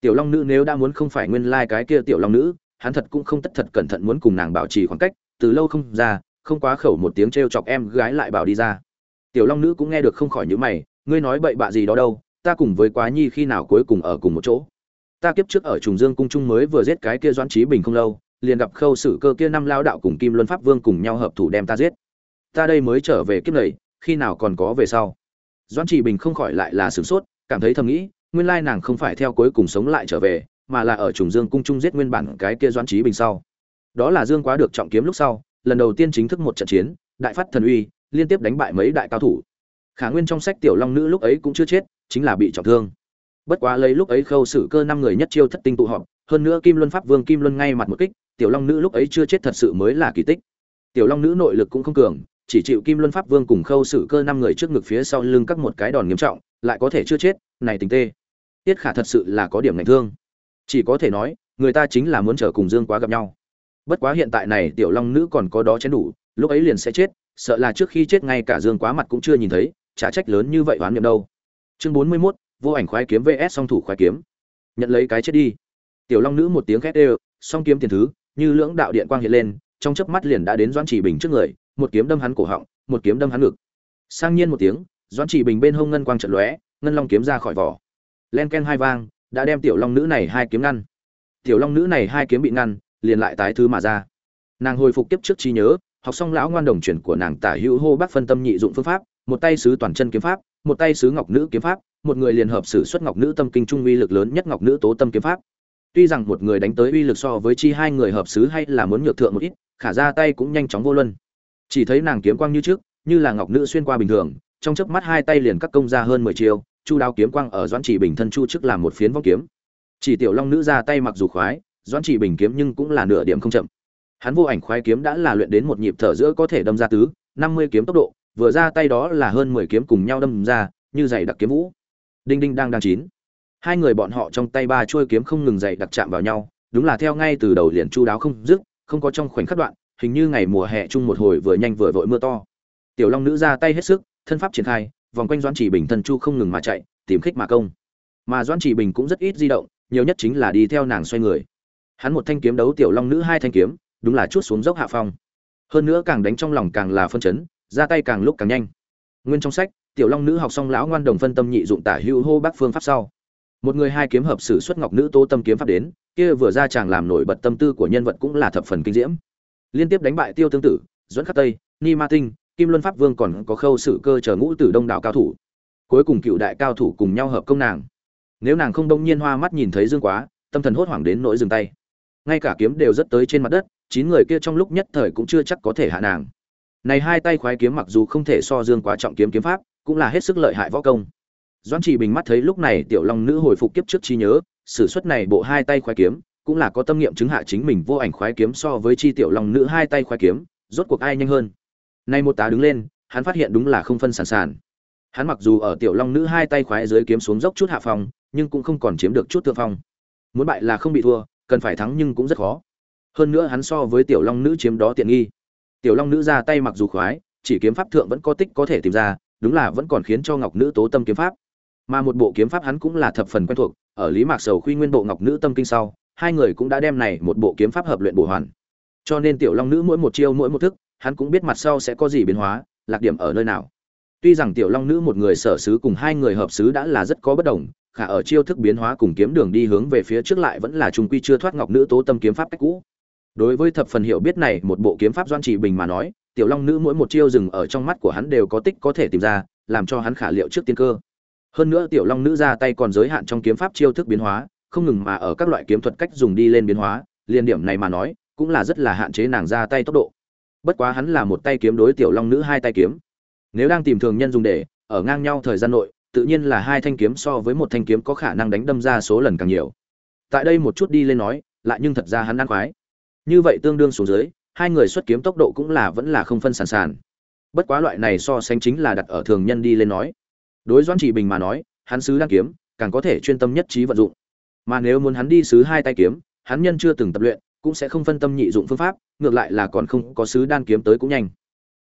Tiểu long nữ nếu đã muốn không phải nguyên lai cái kia tiểu long nữ, hắn thật cũng không tất thật cẩn thận muốn cùng nàng bảo trì khoảng cách, từ lâu không ra, không quá khẩu một tiếng t chọc em gái lại bảo đi ra. Tiểu long nữ cũng nghe được không khỏi nhữ mày, ngươi nói bậy bạ gì đó đâu, ta cùng với quá nhi khi nào cuối cùng ở cùng một chỗ? Ta kiếp trước ở trùng dương cung trung mới vừa giết cái kia doãn trí bình không lâu, liền gặp khâu sử cơ kia năm lao đạo cùng kim luân pháp vương cùng nhau hợp thủ đem ta giết. Ta đây mới trở về kiếp này, khi nào còn có về sau? Doãn trí bình không khỏi lại là sửng sốt, cảm thấy thầm nghĩ, nguyên lai nàng không phải theo cuối cùng sống lại trở về, mà là ở trùng dương cung trung giết nguyên bản cái kia doãn trí bình sau. Đó là dương quá được trọng kiếm lúc sau, lần đầu tiên chính thức một trận chiến, đại phát thần uy, liên tiếp đánh bại mấy đại cao thủ. Khả nguyên trong sách tiểu long nữ lúc ấy cũng chưa chết, chính là bị trọng thương bất quá lấy lúc ấy khâu xử cơ năm người nhất chiêu thất tinh tụ họp hơn nữa kim luân pháp vương kim luân ngay mặt một kích tiểu long nữ lúc ấy chưa chết thật sự mới là kỳ tích. Tiểu long nữ nội lực cũng không cường chỉ chịu kim luân pháp vương cùng khâu xử cơ năm người trước ngực phía sau lưng các một cái đòn nghiêm trọng lại có thể chưa chết này tình tê. Tiết khả thật sự là có điểm ngành thương. Chỉ có thể nói người ta chính là muốn chờ cùng dương quá gặp nhau. Bất quá hiện tại này tiểu long nữ còn có đó chén đủ lúc ấy liền sẽ chết sợ là trước khi chết ngay cả dương quá mặt cũng chưa nhìn thấy trả trách lớn như vậy oán niệm đâu. Chương bốn mươi 41, vô ảnh khoái kiếm vs song thủ khoái kiếm. Nhận lấy cái chết đi. Tiểu long nữ một tiếng khét đều, song kiếm tiền thứ, như lưỡng đạo điện quang hiện lên, trong chớp mắt liền đã đến doãn chỉ bình trước người, một kiếm đâm hắn cổ họng, một kiếm đâm hắn ngực. Sang nhiên một tiếng, doãn chỉ bình bên hông ngân quang trận lóe, ngân long kiếm ra khỏi vỏ. Len ken hai vang, đã đem tiểu long nữ này hai kiếm ngăn. Tiểu long nữ này hai kiếm bị ngăn, liền lại tái thứ mà ra. Nàng hồi phục tiếp trước trí nhớ, học xong lão ngoan đồng chuyển của nàng tả hữu hô bác phân tâm nhị dụng phương pháp một tay sứ toàn chân kiếm pháp, một tay sứ ngọc nữ kiếm pháp, một người liền hợp sử xuất ngọc nữ tâm kinh trung uy lực lớn nhất ngọc nữ tố tâm kiếm pháp. Tuy rằng một người đánh tới uy lực so với chi hai người hợp sứ hay là muốn nhược thượng một ít, khả ra tay cũng nhanh chóng vô luân. Chỉ thấy nàng kiếm quang như trước, như là ngọc nữ xuyên qua bình thường, trong chớp mắt hai tay liền cắt công ra hơn mười chiêu, chu đao kiếm quang ở doãn chỉ bình thân chu trước làm một phiến vong kiếm. Chỉ tiểu long nữ ra tay mặc dù khoái, doãn chỉ bình kiếm nhưng cũng là nửa điểm không chậm. Hắn vô ảnh khoái kiếm đã là luyện đến một nhịp thở giữa có thể đâm ra tứ, năm mươi kiếm tốc độ vừa ra tay đó là hơn mười kiếm cùng nhau đâm ra, như giày đặc kiếm vũ. Đinh đinh đang đang chín. Hai người bọn họ trong tay ba chuôi kiếm không ngừng dày đặc chạm vào nhau, đúng là theo ngay từ đầu liền chu đáo không dứt, không có trong khoảnh khắc đoạn, hình như ngày mùa hè chung một hồi vừa nhanh vừa vội mưa to. Tiểu long nữ ra tay hết sức, thân pháp triển khai, vòng quanh doãn chỉ bình thân chu không ngừng mà chạy, tìm khích mà công. Mà doãn chỉ bình cũng rất ít di động, nhiều nhất chính là đi theo nàng xoay người. Hắn một thanh kiếm đấu tiểu long nữ hai thanh kiếm, đúng là chút xuống dốc hạ phong. Hơn nữa càng đánh trong lòng càng là phân chấn ra tay càng lúc càng nhanh. Nguyên trong sách, tiểu long nữ học xong lão ngoan đồng phân tâm nhị dụng tả hữu hô bác phương pháp sau. Một người hai kiếm hợp sử xuất ngọc nữ tô tâm kiếm pháp đến, kia vừa ra chàng làm nổi bật tâm tư của nhân vật cũng là thập phần kinh diễm. Liên tiếp đánh bại tiêu tương tử dẫn khắc tây, ni ma tinh, kim luân pháp vương còn có khâu sử cơ chờ ngũ tử đông đảo cao thủ. Cuối cùng cựu đại cao thủ cùng nhau hợp công nàng. Nếu nàng không đông nhiên hoa mắt nhìn thấy dương quá, tâm thần hốt hoảng đến nỗi dừng tay. Ngay cả kiếm đều rất tới trên mặt đất, chín người kia trong lúc nhất thời cũng chưa chắc có thể hạ nàng này hai tay khoái kiếm mặc dù không thể so dương quá trọng kiếm kiếm pháp, cũng là hết sức lợi hại võ công. Doãn chỉ bình mắt thấy lúc này tiểu long nữ hồi phục kiếp trước trí nhớ, sử xuất này bộ hai tay khoái kiếm, cũng là có tâm niệm chứng hạ chính mình vô ảnh khoái kiếm so với chi tiểu long nữ hai tay khoái kiếm, rốt cuộc ai nhanh hơn. Nay một tá đứng lên, hắn phát hiện đúng là không phân sản sản. Hắn mặc dù ở tiểu long nữ hai tay khoái dưới kiếm xuống dốc chút hạ phòng nhưng cũng không còn chiếm được chút thượng phong. Muốn bại là không bị thua, cần phải thắng nhưng cũng rất khó. Hơn nữa hắn so với tiểu long nữ chiếm đó tiện nghi tiểu long nữ ra tay mặc dù khoái, chỉ kiếm pháp thượng vẫn có tích có thể tìm ra, đúng là vẫn còn khiến cho ngọc nữ tố tâm kiếm pháp. Mà một bộ kiếm pháp hắn cũng là thập phần quen thuộc, ở lý mạc sầu khuy nguyên bộ ngọc nữ tâm kinh sau, hai người cũng đã đem này một bộ kiếm pháp hợp luyện bổ hoàn. Cho nên tiểu long nữ mỗi một chiêu mỗi một thức, hắn cũng biết mặt sau sẽ có gì biến hóa, lạc điểm ở nơi nào. Tuy rằng tiểu long nữ một người sở sứ cùng hai người hợp sứ đã là rất có bất đồng, khả ở chiêu thức biến hóa cùng kiếm đường đi hướng về phía trước lại vẫn là trung quy chưa thoát ngọc nữ tố tâm kiếm pháp cách cũ đối với thập phần hiểu biết này, một bộ kiếm pháp doan trị bình mà nói, tiểu long nữ mỗi một chiêu dừng ở trong mắt của hắn đều có tích có thể tìm ra, làm cho hắn khả liệu trước tiên cơ. Hơn nữa tiểu long nữ ra tay còn giới hạn trong kiếm pháp chiêu thức biến hóa, không ngừng mà ở các loại kiếm thuật cách dùng đi lên biến hóa liên điểm này mà nói, cũng là rất là hạn chế nàng ra tay tốc độ. Bất quá hắn là một tay kiếm đối tiểu long nữ hai tay kiếm. Nếu đang tìm thường nhân dùng để, ở ngang nhau thời gian nội, tự nhiên là hai thanh kiếm so với một thanh kiếm có khả năng đánh đâm ra số lần càng nhiều. Tại đây một chút đi lên nói, lại nhưng thật ra hắn ăn khoái như vậy tương đương xuống dưới, hai người xuất kiếm tốc độ cũng là vẫn là không phân sản sản bất quá loại này so sánh chính là đặt ở thường nhân đi lên nói. Đối doãn chỉ bình mà nói, hắn sứ đang kiếm, càng có thể chuyên tâm nhất trí vận dụng. Mà nếu muốn hắn đi sứ hai tay kiếm, hắn nhân chưa từng tập luyện, cũng sẽ không phân tâm nhị dụng phương pháp, ngược lại là còn không có sứ đan kiếm tới cũng nhanh.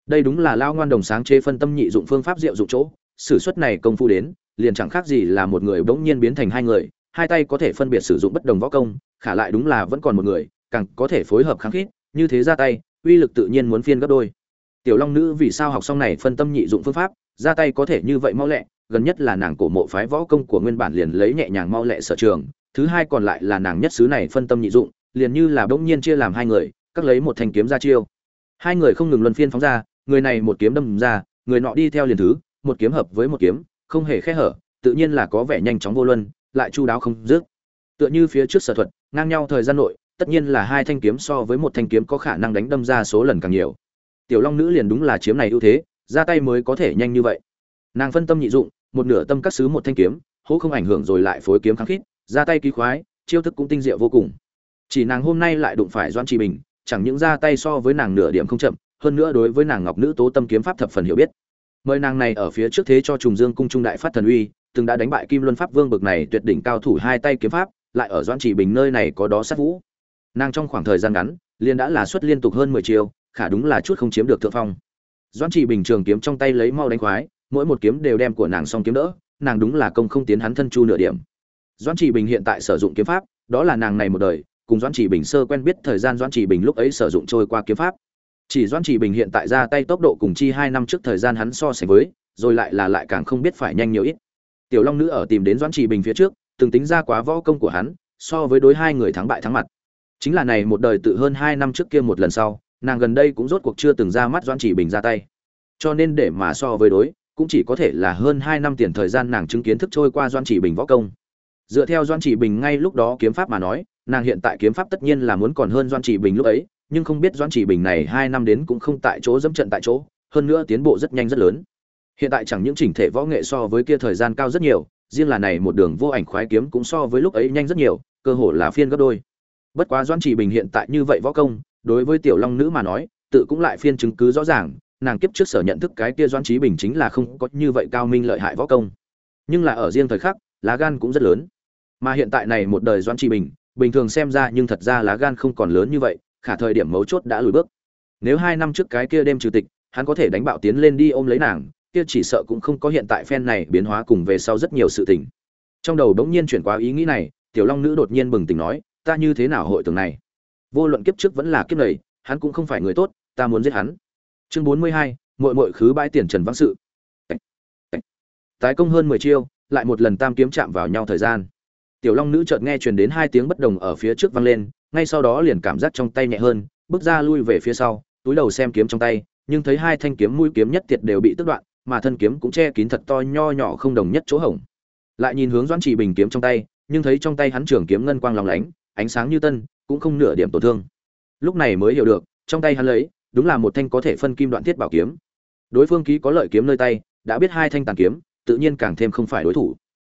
Đây đúng là lao ngoan đồng sáng chế phân tâm nhị dụng phương pháp diệu dụng chỗ, sử xuất này công phu đến, liền chẳng khác gì là một người bỗng nhiên biến thành hai người, hai tay có thể phân biệt sử dụng bất đồng võ công, khả lại đúng là vẫn còn một người càng có thể phối hợp kháng khít, như thế ra tay, uy lực tự nhiên muốn phiên gấp đôi. Tiểu long nữ vì sao học xong này phân tâm nhị dụng phương pháp, ra tay có thể như vậy mau lẹ, gần nhất là nàng cổ mộ phái võ công của nguyên bản liền lấy nhẹ nhàng mau lẹ sở trường, thứ hai còn lại là nàng nhất xứ này phân tâm nhị dụng, liền như là bỗng nhiên chia làm hai người cắt lấy một thanh kiếm ra chiêu. Hai người không ngừng luân phiên phóng ra, người này một kiếm đâm ra, người nọ đi theo liền thứ, một kiếm hợp với một kiếm, không hề khe hở, tự nhiên là có vẻ nhanh chóng vô luân, lại chu đáo không dứt. Tựa như phía trước sở thuật, ngang nhau thời gian nội tất nhiên là hai thanh kiếm so với một thanh kiếm có khả năng đánh đâm ra số lần càng nhiều. Tiểu long nữ liền đúng là chiếm này ưu thế, ra tay mới có thể nhanh như vậy. Nàng phân tâm nhị dụng, một nửa tâm cắt xứ một thanh kiếm hỗ không ảnh hưởng rồi lại phối kiếm kháng khít, ra tay ký khoái, chiêu thức cũng tinh diệu vô cùng. Chỉ nàng hôm nay lại đụng phải doan trì bình, chẳng những ra tay so với nàng nửa điểm không chậm, hơn nữa đối với nàng ngọc nữ tố tâm kiếm pháp thập phần hiểu biết. Mời nàng này ở phía trước thế cho trùng dương cung trung đại phát thần uy, từng đã đánh bại kim luân pháp vương bực này tuyệt đỉnh cao thủ hai tay kiếm pháp, lại ở doan trì bình nơi này có đó sát vũ nàng trong khoảng thời gian ngắn, liền đã là xuất liên tục hơn mười chiều khả đúng là chút không chiếm được thượng phong. Doan trì bình trường kiếm trong tay lấy mau đánh khoái, mỗi một kiếm đều đem của nàng song kiếm đỡ, nàng đúng là công không tiến hắn thân chu nửa điểm. Doan trì bình hiện tại sử dụng kiếm pháp, đó là nàng này một đời, cùng doan trì bình sơ quen biết thời gian doan trì bình lúc ấy sử dụng trôi qua kiếm pháp. Chỉ doan trì bình hiện tại ra tay tốc độ cùng chi hai năm trước thời gian hắn so sánh với, rồi lại là lại càng không biết phải nhanh nhiều ít. Tiểu long nữ ở tìm đến doan trì bình phía trước, từng tính ra quá võ công của hắn, so với đối hai người thắng bại thắng mặt chính là này một đời tự hơn hai năm trước kia một lần sau, nàng gần đây cũng rốt cuộc chưa từng ra mắt doãn chỉ bình ra tay. Cho nên để mà so với đối, cũng chỉ có thể là hơn hai năm tiền thời gian nàng chứng kiến thức trôi qua doãn chỉ bình võ công. Dựa theo doãn chỉ bình ngay lúc đó kiếm pháp mà nói, nàng hiện tại kiếm pháp tất nhiên là muốn còn hơn doãn chỉ bình lúc ấy, nhưng không biết doãn chỉ bình này hai năm đến cũng không tại chỗ dẫm trận tại chỗ, hơn nữa tiến bộ rất nhanh rất lớn. Hiện tại chẳng những chỉnh thể võ nghệ so với kia thời gian cao rất nhiều, riêng là này một đường vô ảnh khoái kiếm cũng so với lúc ấy nhanh rất nhiều, cơ hồ là phiên gấp đôi bất quá doãn chỉ bình hiện tại như vậy võ công, đối với tiểu long nữ mà nói, tự cũng lại phiên chứng cứ rõ ràng, nàng kiếp trước sở nhận thức cái kia doãn trí bình chính là không có như vậy cao minh lợi hại võ công. Nhưng là ở riêng thời khắc, lá gan cũng rất lớn. Mà hiện tại này một đời doãn trí bình bình thường xem ra nhưng thật ra lá gan không còn lớn như vậy, khả thời điểm mấu chốt đã lùi bước. Nếu hai năm trước cái kia đêm trừ tịch, hắn có thể đánh bạo tiến lên đi ôm lấy nàng, kia chỉ sợ cũng không có hiện tại phen này biến hóa cùng về sau rất nhiều sự tình. Trong đầu bỗng nhiên chuyển qua ý nghĩ này, tiểu long nữ đột nhiên bừng tỉnh nói ta như thế nào hội tưởng này? Vô luận kiếp trước vẫn là kiếp này, hắn cũng không phải người tốt, ta muốn giết hắn. Chương bốn mươi hai mội mội khứ bãi tiền trần vắng sự. Tái công hơn mười chiêu, lại một lần tam kiếm chạm vào nhau thời gian. Tiểu long nữ chợt nghe truyền đến hai tiếng bất đồng ở phía trước vang lên, ngay sau đó liền cảm giác trong tay nhẹ hơn, bước ra lui về phía sau, túi đầu xem kiếm trong tay, nhưng thấy hai thanh kiếm mũi kiếm nhất tiệt đều bị tức đoạn, mà thân kiếm cũng che kín thật to nho nhỏ không đồng nhất chỗ hổng. Lại nhìn hướng doãn chỉ bình kiếm trong tay, nhưng thấy trong tay hắn trường kiếm ngân quang lòng lánh ánh sáng như tân, cũng không nửa điểm tổn thương. Lúc này mới hiểu được, trong tay hắn lấy, đúng là một thanh có thể phân kim đoạn thiết bảo kiếm. Đối phương ký có lợi kiếm nơi tay, đã biết hai thanh tàn kiếm, tự nhiên càng thêm không phải đối thủ.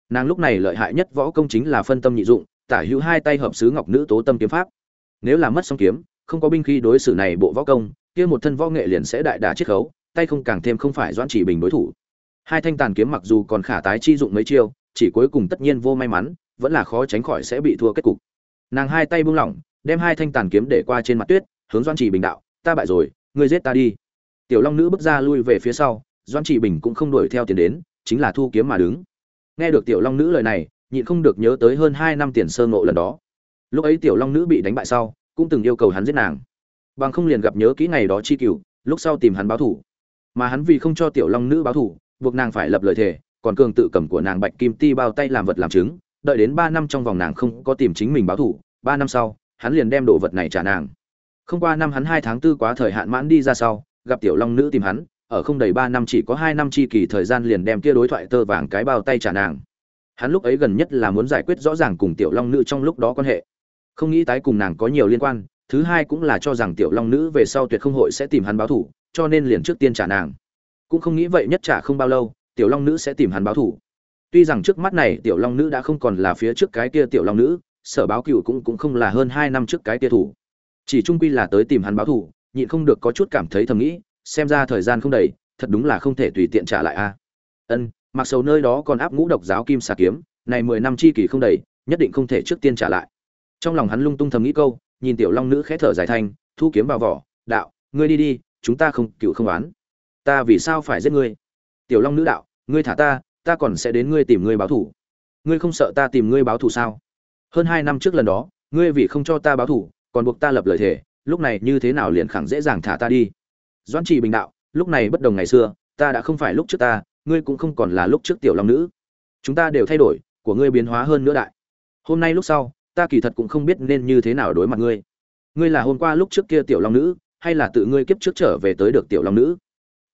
Nàng lúc này lợi hại nhất võ công chính là phân tâm nhị dụng, tả hữu hai tay hợp sứ ngọc nữ tố tâm kiếm pháp. Nếu là mất song kiếm, không có binh khí đối xử này bộ võ công, kia một thân võ nghệ liền sẽ đại đả chiết khấu, tay không càng thêm không phải doãn chỉ bình đối thủ. Hai thanh tàn kiếm mặc dù còn khả tái chi dụng mấy chiêu, chỉ cuối cùng tất nhiên vô may mắn, vẫn là khó tránh khỏi sẽ bị thua kết cục nàng hai tay buông lỏng, đem hai thanh tàn kiếm để qua trên mặt tuyết, hướng doan chỉ bình đạo, ta bại rồi, ngươi giết ta đi. Tiểu long nữ bước ra lui về phía sau doan chỉ bình cũng không đuổi theo tiền đến, chính là thu kiếm mà đứng. Nghe được tiểu long nữ lời này, nhịn không được nhớ tới hơn hai năm tiền sơ ngộ lần đó. Lúc ấy tiểu long nữ bị đánh bại sau, cũng từng yêu cầu hắn giết nàng. Bằng không liền gặp nhớ kỹ ngày đó chi cựu lúc sau tìm hắn báo thủ mà hắn vì không cho tiểu long nữ báo thủ buộc nàng phải lập lời thề, còn cường tự cầm của nàng bạch kim ti bao tay làm vật làm chứng đợi đến ba năm trong vòng nàng không có tìm chính mình báo thủ ba năm sau, hắn liền đem đồ vật này trả nàng. Không qua năm hắn hai tháng tư quá thời hạn mãn đi ra sau, gặp tiểu long nữ tìm hắn, ở không đầy ba năm chỉ có hai năm chi kỳ thời gian liền đem kia đối thoại tơ vàng cái bao tay trả nàng. Hắn lúc ấy gần nhất là muốn giải quyết rõ ràng cùng tiểu long nữ trong lúc đó quan hệ. Không nghĩ tái cùng nàng có nhiều liên quan, thứ hai cũng là cho rằng tiểu long nữ về sau tuyệt không hội sẽ tìm hắn báo thủ cho nên liền trước tiên trả nàng. Cũng không nghĩ vậy nhất trả không bao lâu, tiểu long nữ sẽ tìm hắn báo thủ tuy rằng trước mắt này tiểu long nữ đã không còn là phía trước cái kia tiểu long nữ, sở báo cựu cũng cũng không là hơn hai năm trước cái kia thủ. Chỉ trung quy là tới tìm hắn báo thủ nhịn không được có chút cảm thấy thầm nghĩ, xem ra thời gian không đầy, thật đúng là không thể tùy tiện trả lại a. Ân, mặc sầu nơi đó còn áp ngũ độc giáo kim xà kiếm, này mười năm chi kỳ không đầy, nhất định không thể trước tiên trả lại. Trong lòng hắn lung tung thầm nghĩ câu, nhìn tiểu long nữ khẽ thở dài thanh, thu kiếm vào vỏ, đạo, ngươi đi đi, chúng ta không, cựu không oán. Ta vì sao phải giết ngươi? Tiểu long nữ đạo, ngươi thả ta ta còn sẽ đến ngươi tìm ngươi báo thủ. Ngươi không sợ ta tìm ngươi báo thủ sao? Hơn hai năm trước lần đó, ngươi vì không cho ta báo thủ, còn buộc ta lập lời thề, lúc này như thế nào liền khẳng dễ dàng thả ta đi? Doãn trì bình đạo, lúc này bất đồng ngày xưa, ta đã không phải lúc trước ta, ngươi cũng không còn là lúc trước tiểu long nữ. Chúng ta đều thay đổi, của ngươi biến hóa hơn nữa đại. Hôm nay lúc sau, ta kỳ thật cũng không biết nên như thế nào đối mặt ngươi. Ngươi là hôm qua lúc trước kia tiểu long nữ, hay là tự ngươi kiếp trước trở về tới được tiểu long nữ?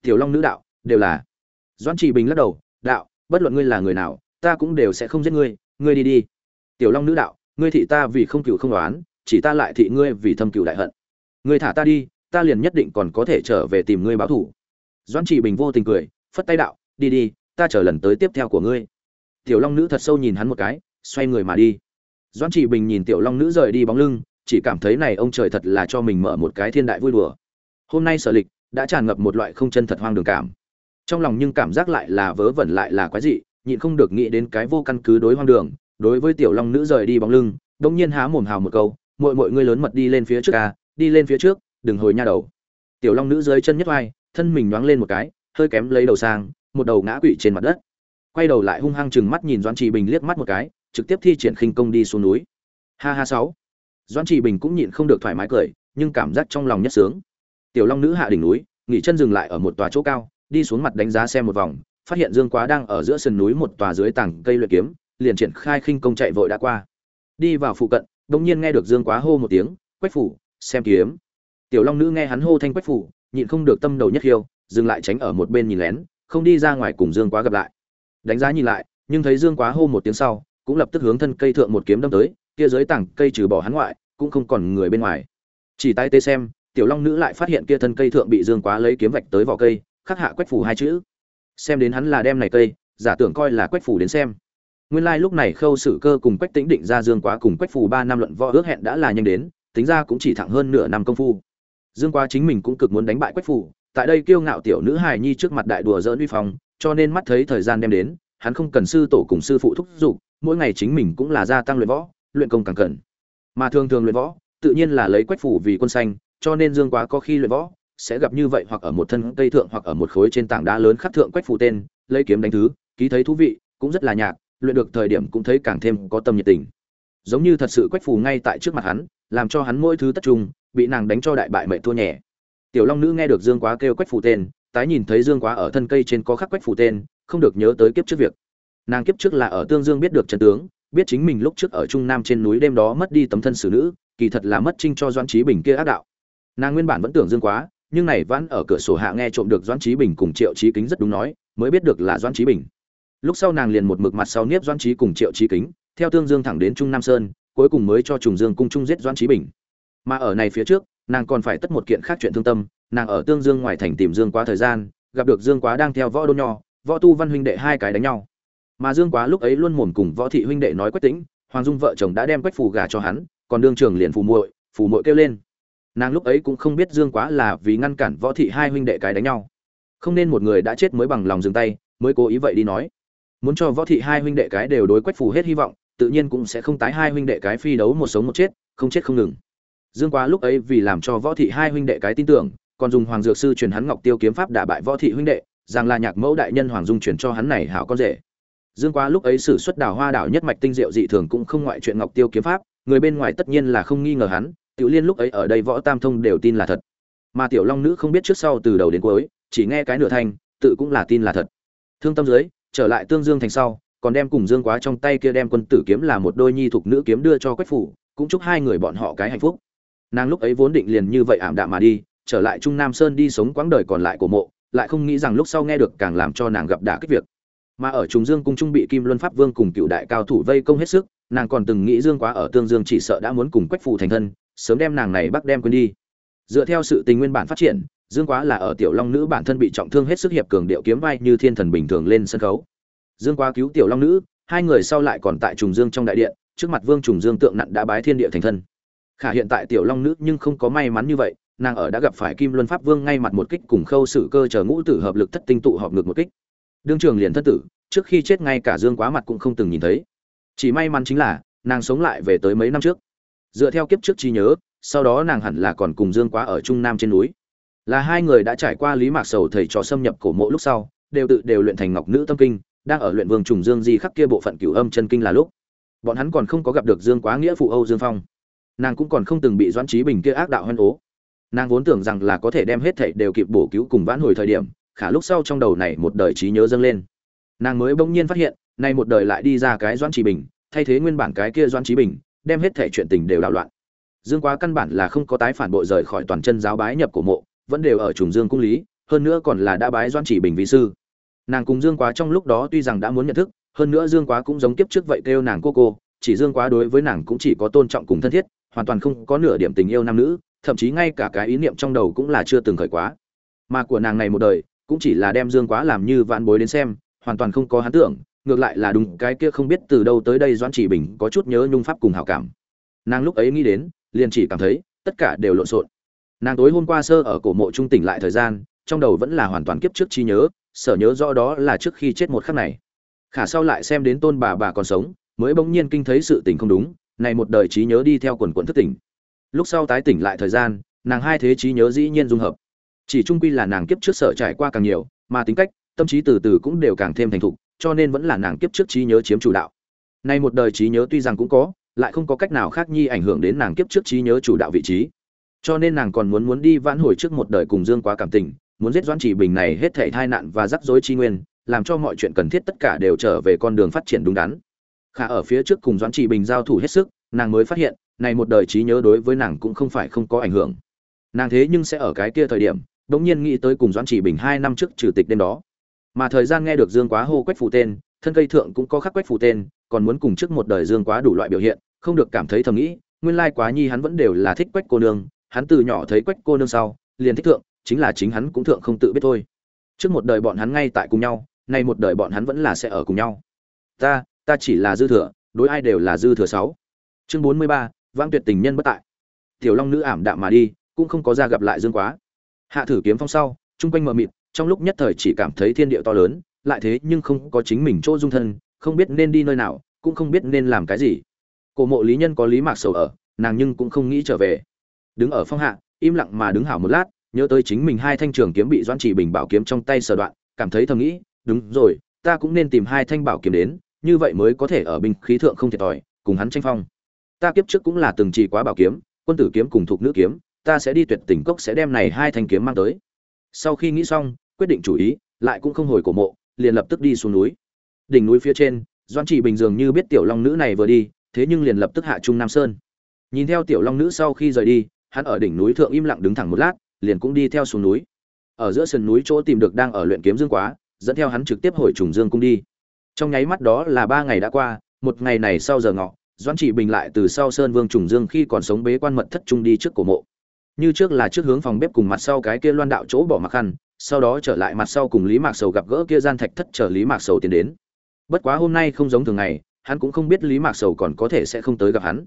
Tiểu long nữ đạo, đều là. Doãn trì bình lắc đầu, đạo bất luận ngươi là người nào, ta cũng đều sẽ không giết ngươi ngươi đi đi. Tiểu long nữ đạo, ngươi thị ta vì không cựu không đoán chỉ ta lại thị ngươi vì thâm cựu đại hận. Ngươi thả ta đi, ta liền nhất định còn có thể trở về tìm ngươi báo thủ doãn trì bình vô tình cười, phất tay đạo, đi đi, ta chờ lần tới tiếp theo của ngươi. Tiểu long nữ thật sâu nhìn hắn một cái, xoay người mà đi. Doãn trì bình nhìn tiểu long nữ rời đi bóng lưng, chỉ cảm thấy này ông trời thật là cho mình mở một cái thiên đại vui đùa. Hôm nay sở lịch đã tràn ngập một loại không chân thật hoang đường cảm trong lòng nhưng cảm giác lại là vớ vẩn lại là quái dị, nhịn không được nghĩ đến cái vô căn cứ đối hoang đường, đối với tiểu long nữ rời đi bóng lưng đông nhiên há mồm hào một câu mọi mọi người lớn mật đi lên phía trước ca đi lên phía trước, đừng hồi nha đầu. Tiểu long nữ dưới chân nhất vai, thân mình nhoáng lên một cái, hơi kém lấy đầu sang, một đầu ngã quỵ trên mặt đất. Quay đầu lại hung hăng chừng mắt nhìn doan trì bình liếc mắt một cái, trực tiếp thi triển khinh công đi xuống núi. Ha ha sáu. Doan trì bình cũng nhịn không được thoải mái cười, nhưng cảm giác trong lòng nhất sướng. Tiểu long nữ hạ đỉnh núi, nghỉ chân dừng lại ở một tòa chỗ cao đi xuống mặt đánh giá xem một vòng, phát hiện dương quá đang ở giữa sườn núi một tòa dưới tảng cây luyện kiếm, liền triển khai khinh công chạy vội đã qua. Đi vào phụ cận, đột nhiên nghe được dương quá hô một tiếng, quách phủ, xem kiếm. Tiểu long nữ nghe hắn hô thanh quách phủ, nhịn không được tâm đầu nhất hiêu dừng lại tránh ở một bên nhìn lén, không đi ra ngoài cùng dương quá gặp lại. Đánh giá nhìn lại, nhưng thấy dương quá hô một tiếng sau, cũng lập tức hướng thân cây thượng một kiếm đâm tới, kia dưới tảng cây trừ bỏ hắn ngoại, cũng không còn người bên ngoài. Chỉ tay tê xem, tiểu long nữ lại phát hiện kia thân cây thượng bị dương quá lấy kiếm vạch tới vỏ cây khắc hạ quách phủ hai chữ. Xem đến hắn là đem này cây, giả tưởng coi là quách phủ đến xem. Nguyên lai like lúc này khâu sử cơ cùng quách tĩnh định ra dương quá cùng quách phủ ba năm luận võ ước hẹn đã là nhanh đến, tính ra cũng chỉ thẳng hơn nửa năm công phu. Dương quá chính mình cũng cực muốn đánh bại quách phủ, tại đây kiêu ngạo tiểu nữ hài nhi trước mặt đại đùa dỡn uy phong, cho nên mắt thấy thời gian đem đến, hắn không cần sư tổ cùng sư phụ thúc giục, mỗi ngày chính mình cũng là gia tăng luyện võ, luyện công càng cần. Mà thường thường luyện võ, tự nhiên là lấy quách phủ vì quân xanh, cho nên dương quá có khi luyện võ sẽ gặp như vậy hoặc ở một thân cây thượng hoặc ở một khối trên tảng đá lớn khắc thượng quách phù tên, lấy kiếm đánh thứ, ký thấy thú vị, cũng rất là nhạc, luyện được thời điểm cũng thấy càng thêm có tâm nhiệt tình. Giống như thật sự quách phù ngay tại trước mặt hắn, làm cho hắn mỗi thứ tất trung, bị nàng đánh cho đại bại mệ thua nhẹ. Tiểu long nữ nghe được dương quá kêu quách phù tên, tái nhìn thấy dương quá ở thân cây trên có khắc quách phù tên, không được nhớ tới kiếp trước việc. Nàng kiếp trước là ở tương dương biết được trần tướng, biết chính mình lúc trước ở trung nam trên núi đêm đó mất đi tấm thân xử nữ, kỳ thật là mất trinh cho doãn trí bình kia ác đạo. Nàng nguyên bản vẫn tưởng dương quá nhưng này vẫn ở cửa sổ hạ nghe trộm được doãn trí bình cùng triệu trí kính rất đúng nói, mới biết được là doãn trí bình. Lúc sau nàng liền một mực mặt sau niếp doãn trí cùng triệu trí kính, theo tương dương thẳng đến trung nam sơn, cuối cùng mới cho trùng dương cung trung giết doãn trí bình. Mà ở này phía trước, nàng còn phải tất một kiện khác chuyện thương tâm, nàng ở tương dương ngoài thành tìm dương quá thời gian, gặp được dương quá đang theo võ đôn nho, võ tu văn huynh đệ hai cái đánh nhau. Mà dương quá lúc ấy luôn mồm cùng võ thị huynh đệ nói quách tĩnh, hoàng dung vợ chồng đã đem quách phù gà cho hắn, còn đương trường liền phù muội phù muội kêu lên nàng lúc ấy cũng không biết dương quá là vì ngăn cản võ thị hai huynh đệ cái đánh nhau. Không nên một người đã chết mới bằng lòng dừng tay, mới cố ý vậy đi nói. Muốn cho võ thị hai huynh đệ cái đều đối quách phù hết hy vọng, tự nhiên cũng sẽ không tái hai huynh đệ cái phi đấu một sống một chết, không chết không ngừng. Dương quá lúc ấy vì làm cho võ thị hai huynh đệ cái tin tưởng, còn dùng hoàng dược sư truyền hắn ngọc tiêu kiếm pháp đả bại võ thị huynh đệ, rằng là nhạc mẫu đại nhân hoàng dung truyền cho hắn này hảo con rể. Dương quá lúc ấy sử xuất đào hoa đảo nhất mạch tinh diệu dị thường cũng không ngoại chuyện ngọc tiêu kiếm pháp, người bên ngoài tất nhiên là không nghi ngờ hắn tiểu liên lúc ấy ở đây võ tam thông đều tin là thật. Mà tiểu long nữ không biết trước sau từ đầu đến cuối, chỉ nghe cái nửa thanh, tự cũng là tin là thật. Thương tâm dưới, trở lại tương dương thành sau, còn đem cùng dương quá trong tay kia đem quân tử kiếm là một đôi nhi thuộc nữ kiếm đưa cho quách phủ, cũng chúc hai người bọn họ cái hạnh phúc. Nàng lúc ấy vốn định liền như vậy ảm đạm mà đi, trở lại trung nam sơn đi sống quãng đời còn lại của mộ, lại không nghĩ rằng lúc sau nghe được càng làm cho nàng gặp đả kích việc. Mà ở trùng dương cung trung bị kim luân pháp vương cùng cựu đại cao thủ vây công hết sức, nàng còn từng nghĩ dương quá ở tương dương chỉ sợ đã muốn cùng quách Phủ thành thân sớm đem nàng này bắt đem quên đi. Dựa theo sự tình nguyên bản phát triển, dương quá là ở tiểu long nữ bản thân bị trọng thương hết sức hiệp cường điệu kiếm vai như thiên thần bình thường lên sân khấu. Dương quá cứu tiểu long nữ, hai người sau lại còn tại trùng dương trong đại điện, trước mặt vương trùng dương tượng nặn đã bái thiên địa thành thân. Khả hiện tại tiểu long nữ nhưng không có may mắn như vậy, nàng ở đã gặp phải kim luân pháp vương ngay mặt một kích cùng khâu sự cơ chờ ngũ tử hợp lực thất tinh tụ họp ngược một kích. Đương trường liền thất tử, trước khi chết ngay cả dương quá mặt cũng không từng nhìn thấy. Chỉ may mắn chính là, nàng sống lại về tới mấy năm trước dựa theo kiếp trước trí nhớ, sau đó nàng hẳn là còn cùng dương quá ở trung nam trên núi. Là hai người đã trải qua lý mạc sầu thầy trò xâm nhập cổ mộ lúc sau, đều tự đều luyện thành ngọc nữ tâm kinh, đang ở luyện vương trùng dương di khắc kia bộ phận cửu âm chân kinh là lúc. Bọn hắn còn không có gặp được dương quá nghĩa phụ âu dương phong. Nàng cũng còn không từng bị doãn trí bình kia ác đạo hoan ố. Nàng vốn tưởng rằng là có thể đem hết thảy đều kịp bổ cứu cùng vãn hồi thời điểm, khả lúc sau trong đầu này một đời trí nhớ dâng lên. Nàng mới bỗng nhiên phát hiện, nay một đời lại đi ra cái doãn trí bình, thay thế nguyên bản cái kia doãn trí bình đem hết thể chuyện tình đều đảo loạn. Dương quá căn bản là không có tái phản bội rời khỏi toàn chân giáo bái nhập của mộ, vẫn đều ở trùng dương cung lý, hơn nữa còn là đã bái doãn chỉ bình vị sư. Nàng cùng dương quá trong lúc đó tuy rằng đã muốn nhận thức, hơn nữa dương quá cũng giống kiếp trước vậy kêu nàng cô cô, chỉ dương quá đối với nàng cũng chỉ có tôn trọng cùng thân thiết, hoàn toàn không có nửa điểm tình yêu nam nữ, thậm chí ngay cả cái ý niệm trong đầu cũng là chưa từng khởi quá. Mà của nàng này một đời, cũng chỉ là đem dương quá làm như vạn bối đến xem, hoàn toàn không có hắn tưởng ngược lại là đúng cái kia không biết từ đâu tới đây doãn chỉ bình có chút nhớ nhung pháp cùng hảo cảm. Nàng lúc ấy nghĩ đến, liền chỉ cảm thấy, tất cả đều lộn xộn. Nàng tối hôm qua sơ ở cổ mộ trung tỉnh lại thời gian, trong đầu vẫn là hoàn toàn kiếp trước chi nhớ, sở nhớ rõ đó là trước khi chết một khắc này. Khả sau lại xem đến tôn bà bà còn sống, mới bỗng nhiên kinh thấy sự tình không đúng, này một đời trí nhớ đi theo quần quận thức tỉnh. Lúc sau tái tỉnh lại thời gian, nàng hai thế trí nhớ dĩ nhiên dung hợp. Chỉ trung quy là nàng kiếp trước sở trải qua càng nhiều, mà tính cách, tâm trí từ từ cũng đều càng thêm thành thục cho nên vẫn là nàng kiếp trước trí nhớ chiếm chủ đạo. Nay một đời trí nhớ tuy rằng cũng có, lại không có cách nào khác nhi ảnh hưởng đến nàng kiếp trước trí nhớ chủ đạo vị trí. Cho nên nàng còn muốn muốn đi vãn hồi trước một đời cùng dương quá cảm tình, muốn giết doãn chỉ bình này hết thảy tai nạn và rắc rối chi nguyên, làm cho mọi chuyện cần thiết tất cả đều trở về con đường phát triển đúng đắn. Khả ở phía trước cùng doãn chỉ bình giao thủ hết sức, nàng mới phát hiện, này một đời trí nhớ đối với nàng cũng không phải không có ảnh hưởng. Nàng thế nhưng sẽ ở cái kia thời điểm đ ỗ n g nhiên nghĩ tới cùng doãn chỉ bình hai năm trước trừ tịch đêm đó mà thời gian nghe được dương quá hô quách phù tên, thân cây thượng cũng có khắc quách phù tên, còn muốn cùng trước một đời dương quá đủ loại biểu hiện, không được cảm thấy thầm nghĩ, nguyên lai quá nhi hắn vẫn đều là thích quách cô nương, hắn từ nhỏ thấy quách cô nương sau, liền thích thượng, chính là chính hắn cũng thượng không tự biết thôi. Trước một đời bọn hắn ngay tại cùng nhau, nay một đời bọn hắn vẫn là sẽ ở cùng nhau. Ta ta chỉ là dư thừa, đối ai đều là dư thừa sáu. Chương bốn mươi ba, vãng tuyệt tình nhân bất tại. Tiểu long nữ ảm đạm mà đi, cũng không có ra gặp lại dương quá. Hạ thử kiếm phong sau, chung quanh mờ mịt trong lúc nhất thời chỉ cảm thấy thiên địa to lớn, lại thế nhưng không có chính mình chỗ dung thân, không biết nên đi nơi nào, cũng không biết nên làm cái gì. Cổ mộ lý nhân có lý mạc sầu ở, nàng nhưng cũng không nghĩ trở về. Đứng ở phong hạ, im lặng mà đứng hảo một lát, nhớ tới chính mình hai thanh trường kiếm bị doãn chỉ bình bảo kiếm trong tay sờ đoạn, cảm thấy thầm nghĩ, đúng rồi, ta cũng nên tìm hai thanh bảo kiếm đến, như vậy mới có thể ở binh khí thượng không thiệt thòi, cùng hắn tranh phong. Ta kiếp trước cũng là từng chỉ quá bảo kiếm, quân tử kiếm cùng thuộc nữ kiếm, ta sẽ đi tuyệt tình cốc sẽ đem này hai thanh kiếm mang tới sau khi nghĩ xong, quyết định chủ ý, lại cũng không hồi cổ mộ, liền lập tức đi xuống núi. Đỉnh núi phía trên doan chỉ bình dường như biết tiểu long nữ này vừa đi, thế nhưng liền lập tức hạ trung nam sơn. Nhìn theo tiểu long nữ sau khi rời đi, hắn ở đỉnh núi thượng im lặng đứng thẳng một lát, liền cũng đi theo xuống núi. Ở giữa sườn núi chỗ tìm được đang ở luyện kiếm dương quá, dẫn theo hắn trực tiếp hồi trùng dương cung đi. Trong nháy mắt đó là ba ngày đã qua, một ngày này sau giờ ngọ, doãn trị bình lại từ sau sơn vương trùng dương khi còn sống bế quan mật thất trung đi trước cổ mộ như trước là trước hướng phòng bếp cùng mặt sau cái kia loan đạo chỗ bỏ mặc khăn, sau đó trở lại mặt sau cùng lý mạc sầu gặp gỡ kia gian thạch thất chờ lý mạc sầu tiến đến. Bất quá hôm nay không giống thường ngày, hắn cũng không biết lý mạc sầu còn có thể sẽ không tới gặp hắn.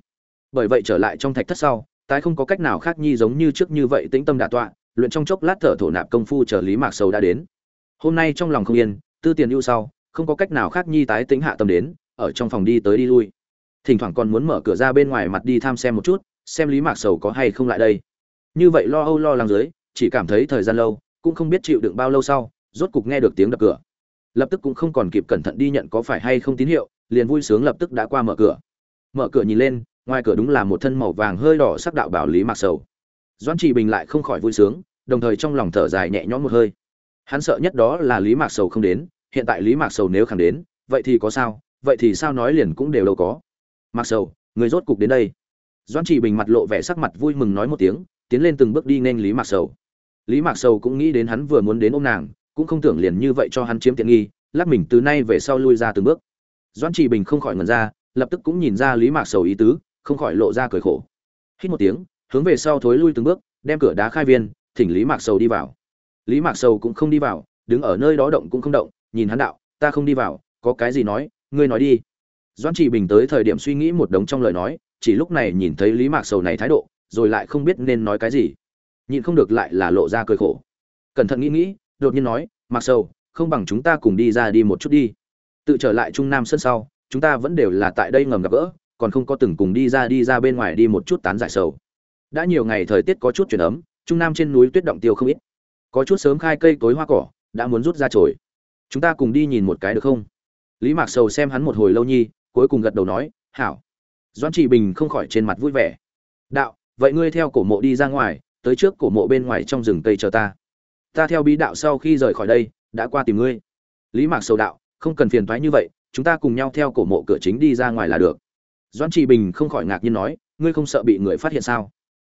Bởi vậy trở lại trong thạch thất sau, tái không có cách nào khác nhi giống như trước như vậy tĩnh tâm đả tọa, luyện trong chốc lát thở thổ nạp công phu chờ lý mạc sầu đã đến. Hôm nay trong lòng không yên, tư tiền ưu sau, không có cách nào khác nhi tái tính hạ tâm đến, ở trong phòng đi tới đi lui. Thỉnh thoảng còn muốn mở cửa ra bên ngoài mặt đi tham xem một chút, xem lý mạc sầu có hay không lại đây như vậy lo âu lo lắng dưới, chỉ cảm thấy thời gian lâu, cũng không biết chịu đựng bao lâu sau, rốt cục nghe được tiếng đập cửa. Lập tức cũng không còn kịp cẩn thận đi nhận có phải hay không tín hiệu, liền vui sướng lập tức đã qua mở cửa. Mở cửa nhìn lên, ngoài cửa đúng là một thân màu vàng hơi đỏ sắc đạo bảo lý mạc sầu. Doãn trì bình lại không khỏi vui sướng, đồng thời trong lòng thở dài nhẹ nhõm một hơi. Hắn sợ nhất đó là lý mạc sầu không đến, hiện tại lý mạc sầu nếu khẳng đến, vậy thì có sao, vậy thì sao nói liền cũng đều đâu có. Mạc sầu, người rốt cục đến đây. Doan chỉ bình mặt lộ vẻ sắc mặt vui mừng nói một tiếng tiến lên từng bước đi nên lý mạc sầu. Lý mạc sầu cũng nghĩ đến hắn vừa muốn đến ôm nàng, cũng không tưởng liền như vậy cho hắn chiếm tiện nghi, lắc mình từ nay về sau lui ra từng bước. Doãn trị bình không khỏi ngần ra, lập tức cũng nhìn ra lý mạc sầu ý tứ, không khỏi lộ ra cười khổ. Hít một tiếng, hướng về sau thối lui từng bước, đem cửa đá khai viên, thỉnh lý mạc sầu đi vào. Lý mạc sầu cũng không đi vào, đứng ở nơi đó động cũng không động, nhìn hắn đạo, ta không đi vào, có cái gì nói, ngươi nói đi. Doãn trị bình tới thời điểm suy nghĩ một đống trong lời nói, chỉ lúc này nhìn thấy lý mạc sầu này thái độ rồi lại không biết nên nói cái gì. Nhịn không được lại là lộ ra cười khổ. Cẩn thận nghĩ nghĩ, đột nhiên nói, Mặc sầu, không bằng chúng ta cùng đi ra đi một chút đi. Tự trở lại trung nam sân sau, chúng ta vẫn đều là tại đây ngầm gặp gỡ, còn không có từng cùng đi ra đi ra bên ngoài đi một chút tán giải sầu. Đã nhiều ngày thời tiết có chút chuyển ấm, trung nam trên núi tuyết động tiêu không ít. Có chút sớm khai cây cối hoa cỏ, đã muốn rút ra trồi chúng ta cùng đi nhìn một cái được không? Lý mạc sầu xem hắn một hồi lâu nhi, cuối cùng gật đầu nói, hảo. Doan trị bình không khỏi trên mặt vui vẻ. Đạo vậy ngươi theo cổ mộ đi ra ngoài, tới trước cổ mộ bên ngoài trong rừng cây chờ ta. Ta theo bí đạo sau khi rời khỏi đây, đã qua tìm ngươi. Lý mạc sầu đạo, không cần phiền thoái như vậy, chúng ta cùng nhau theo cổ mộ cửa chính đi ra ngoài là được. Doan trị bình không khỏi ngạc nhiên nói, ngươi không sợ bị người phát hiện sao?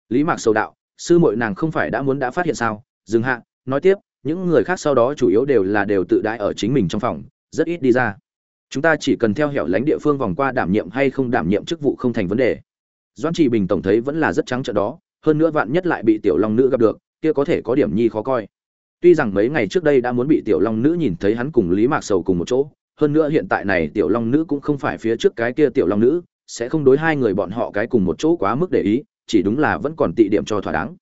Lý mạc sầu đạo, sư muội nàng không phải đã muốn đã phát hiện sao? Dừng hạ, nói tiếp, những người khác sau đó chủ yếu đều là đều tự đãi ở chính mình trong phòng, rất ít đi ra. Chúng ta chỉ cần theo hẻo lánh địa phương vòng qua đảm nhiệm hay không đảm nhiệm chức vụ không thành vấn đề doan trì bình tổng thấy vẫn là rất trắng trợn đó, hơn nữa vạn nhất lại bị tiểu long nữ gặp được, kia có thể có điểm nhi khó coi. Tuy rằng mấy ngày trước đây đã muốn bị tiểu long nữ nhìn thấy hắn cùng lý mạc sầu cùng một chỗ, hơn nữa hiện tại này tiểu long nữ cũng không phải phía trước cái kia tiểu long nữ, sẽ không đối hai người bọn họ cái cùng một chỗ quá mức để ý, chỉ đúng là vẫn còn tị điểm cho thỏa đáng.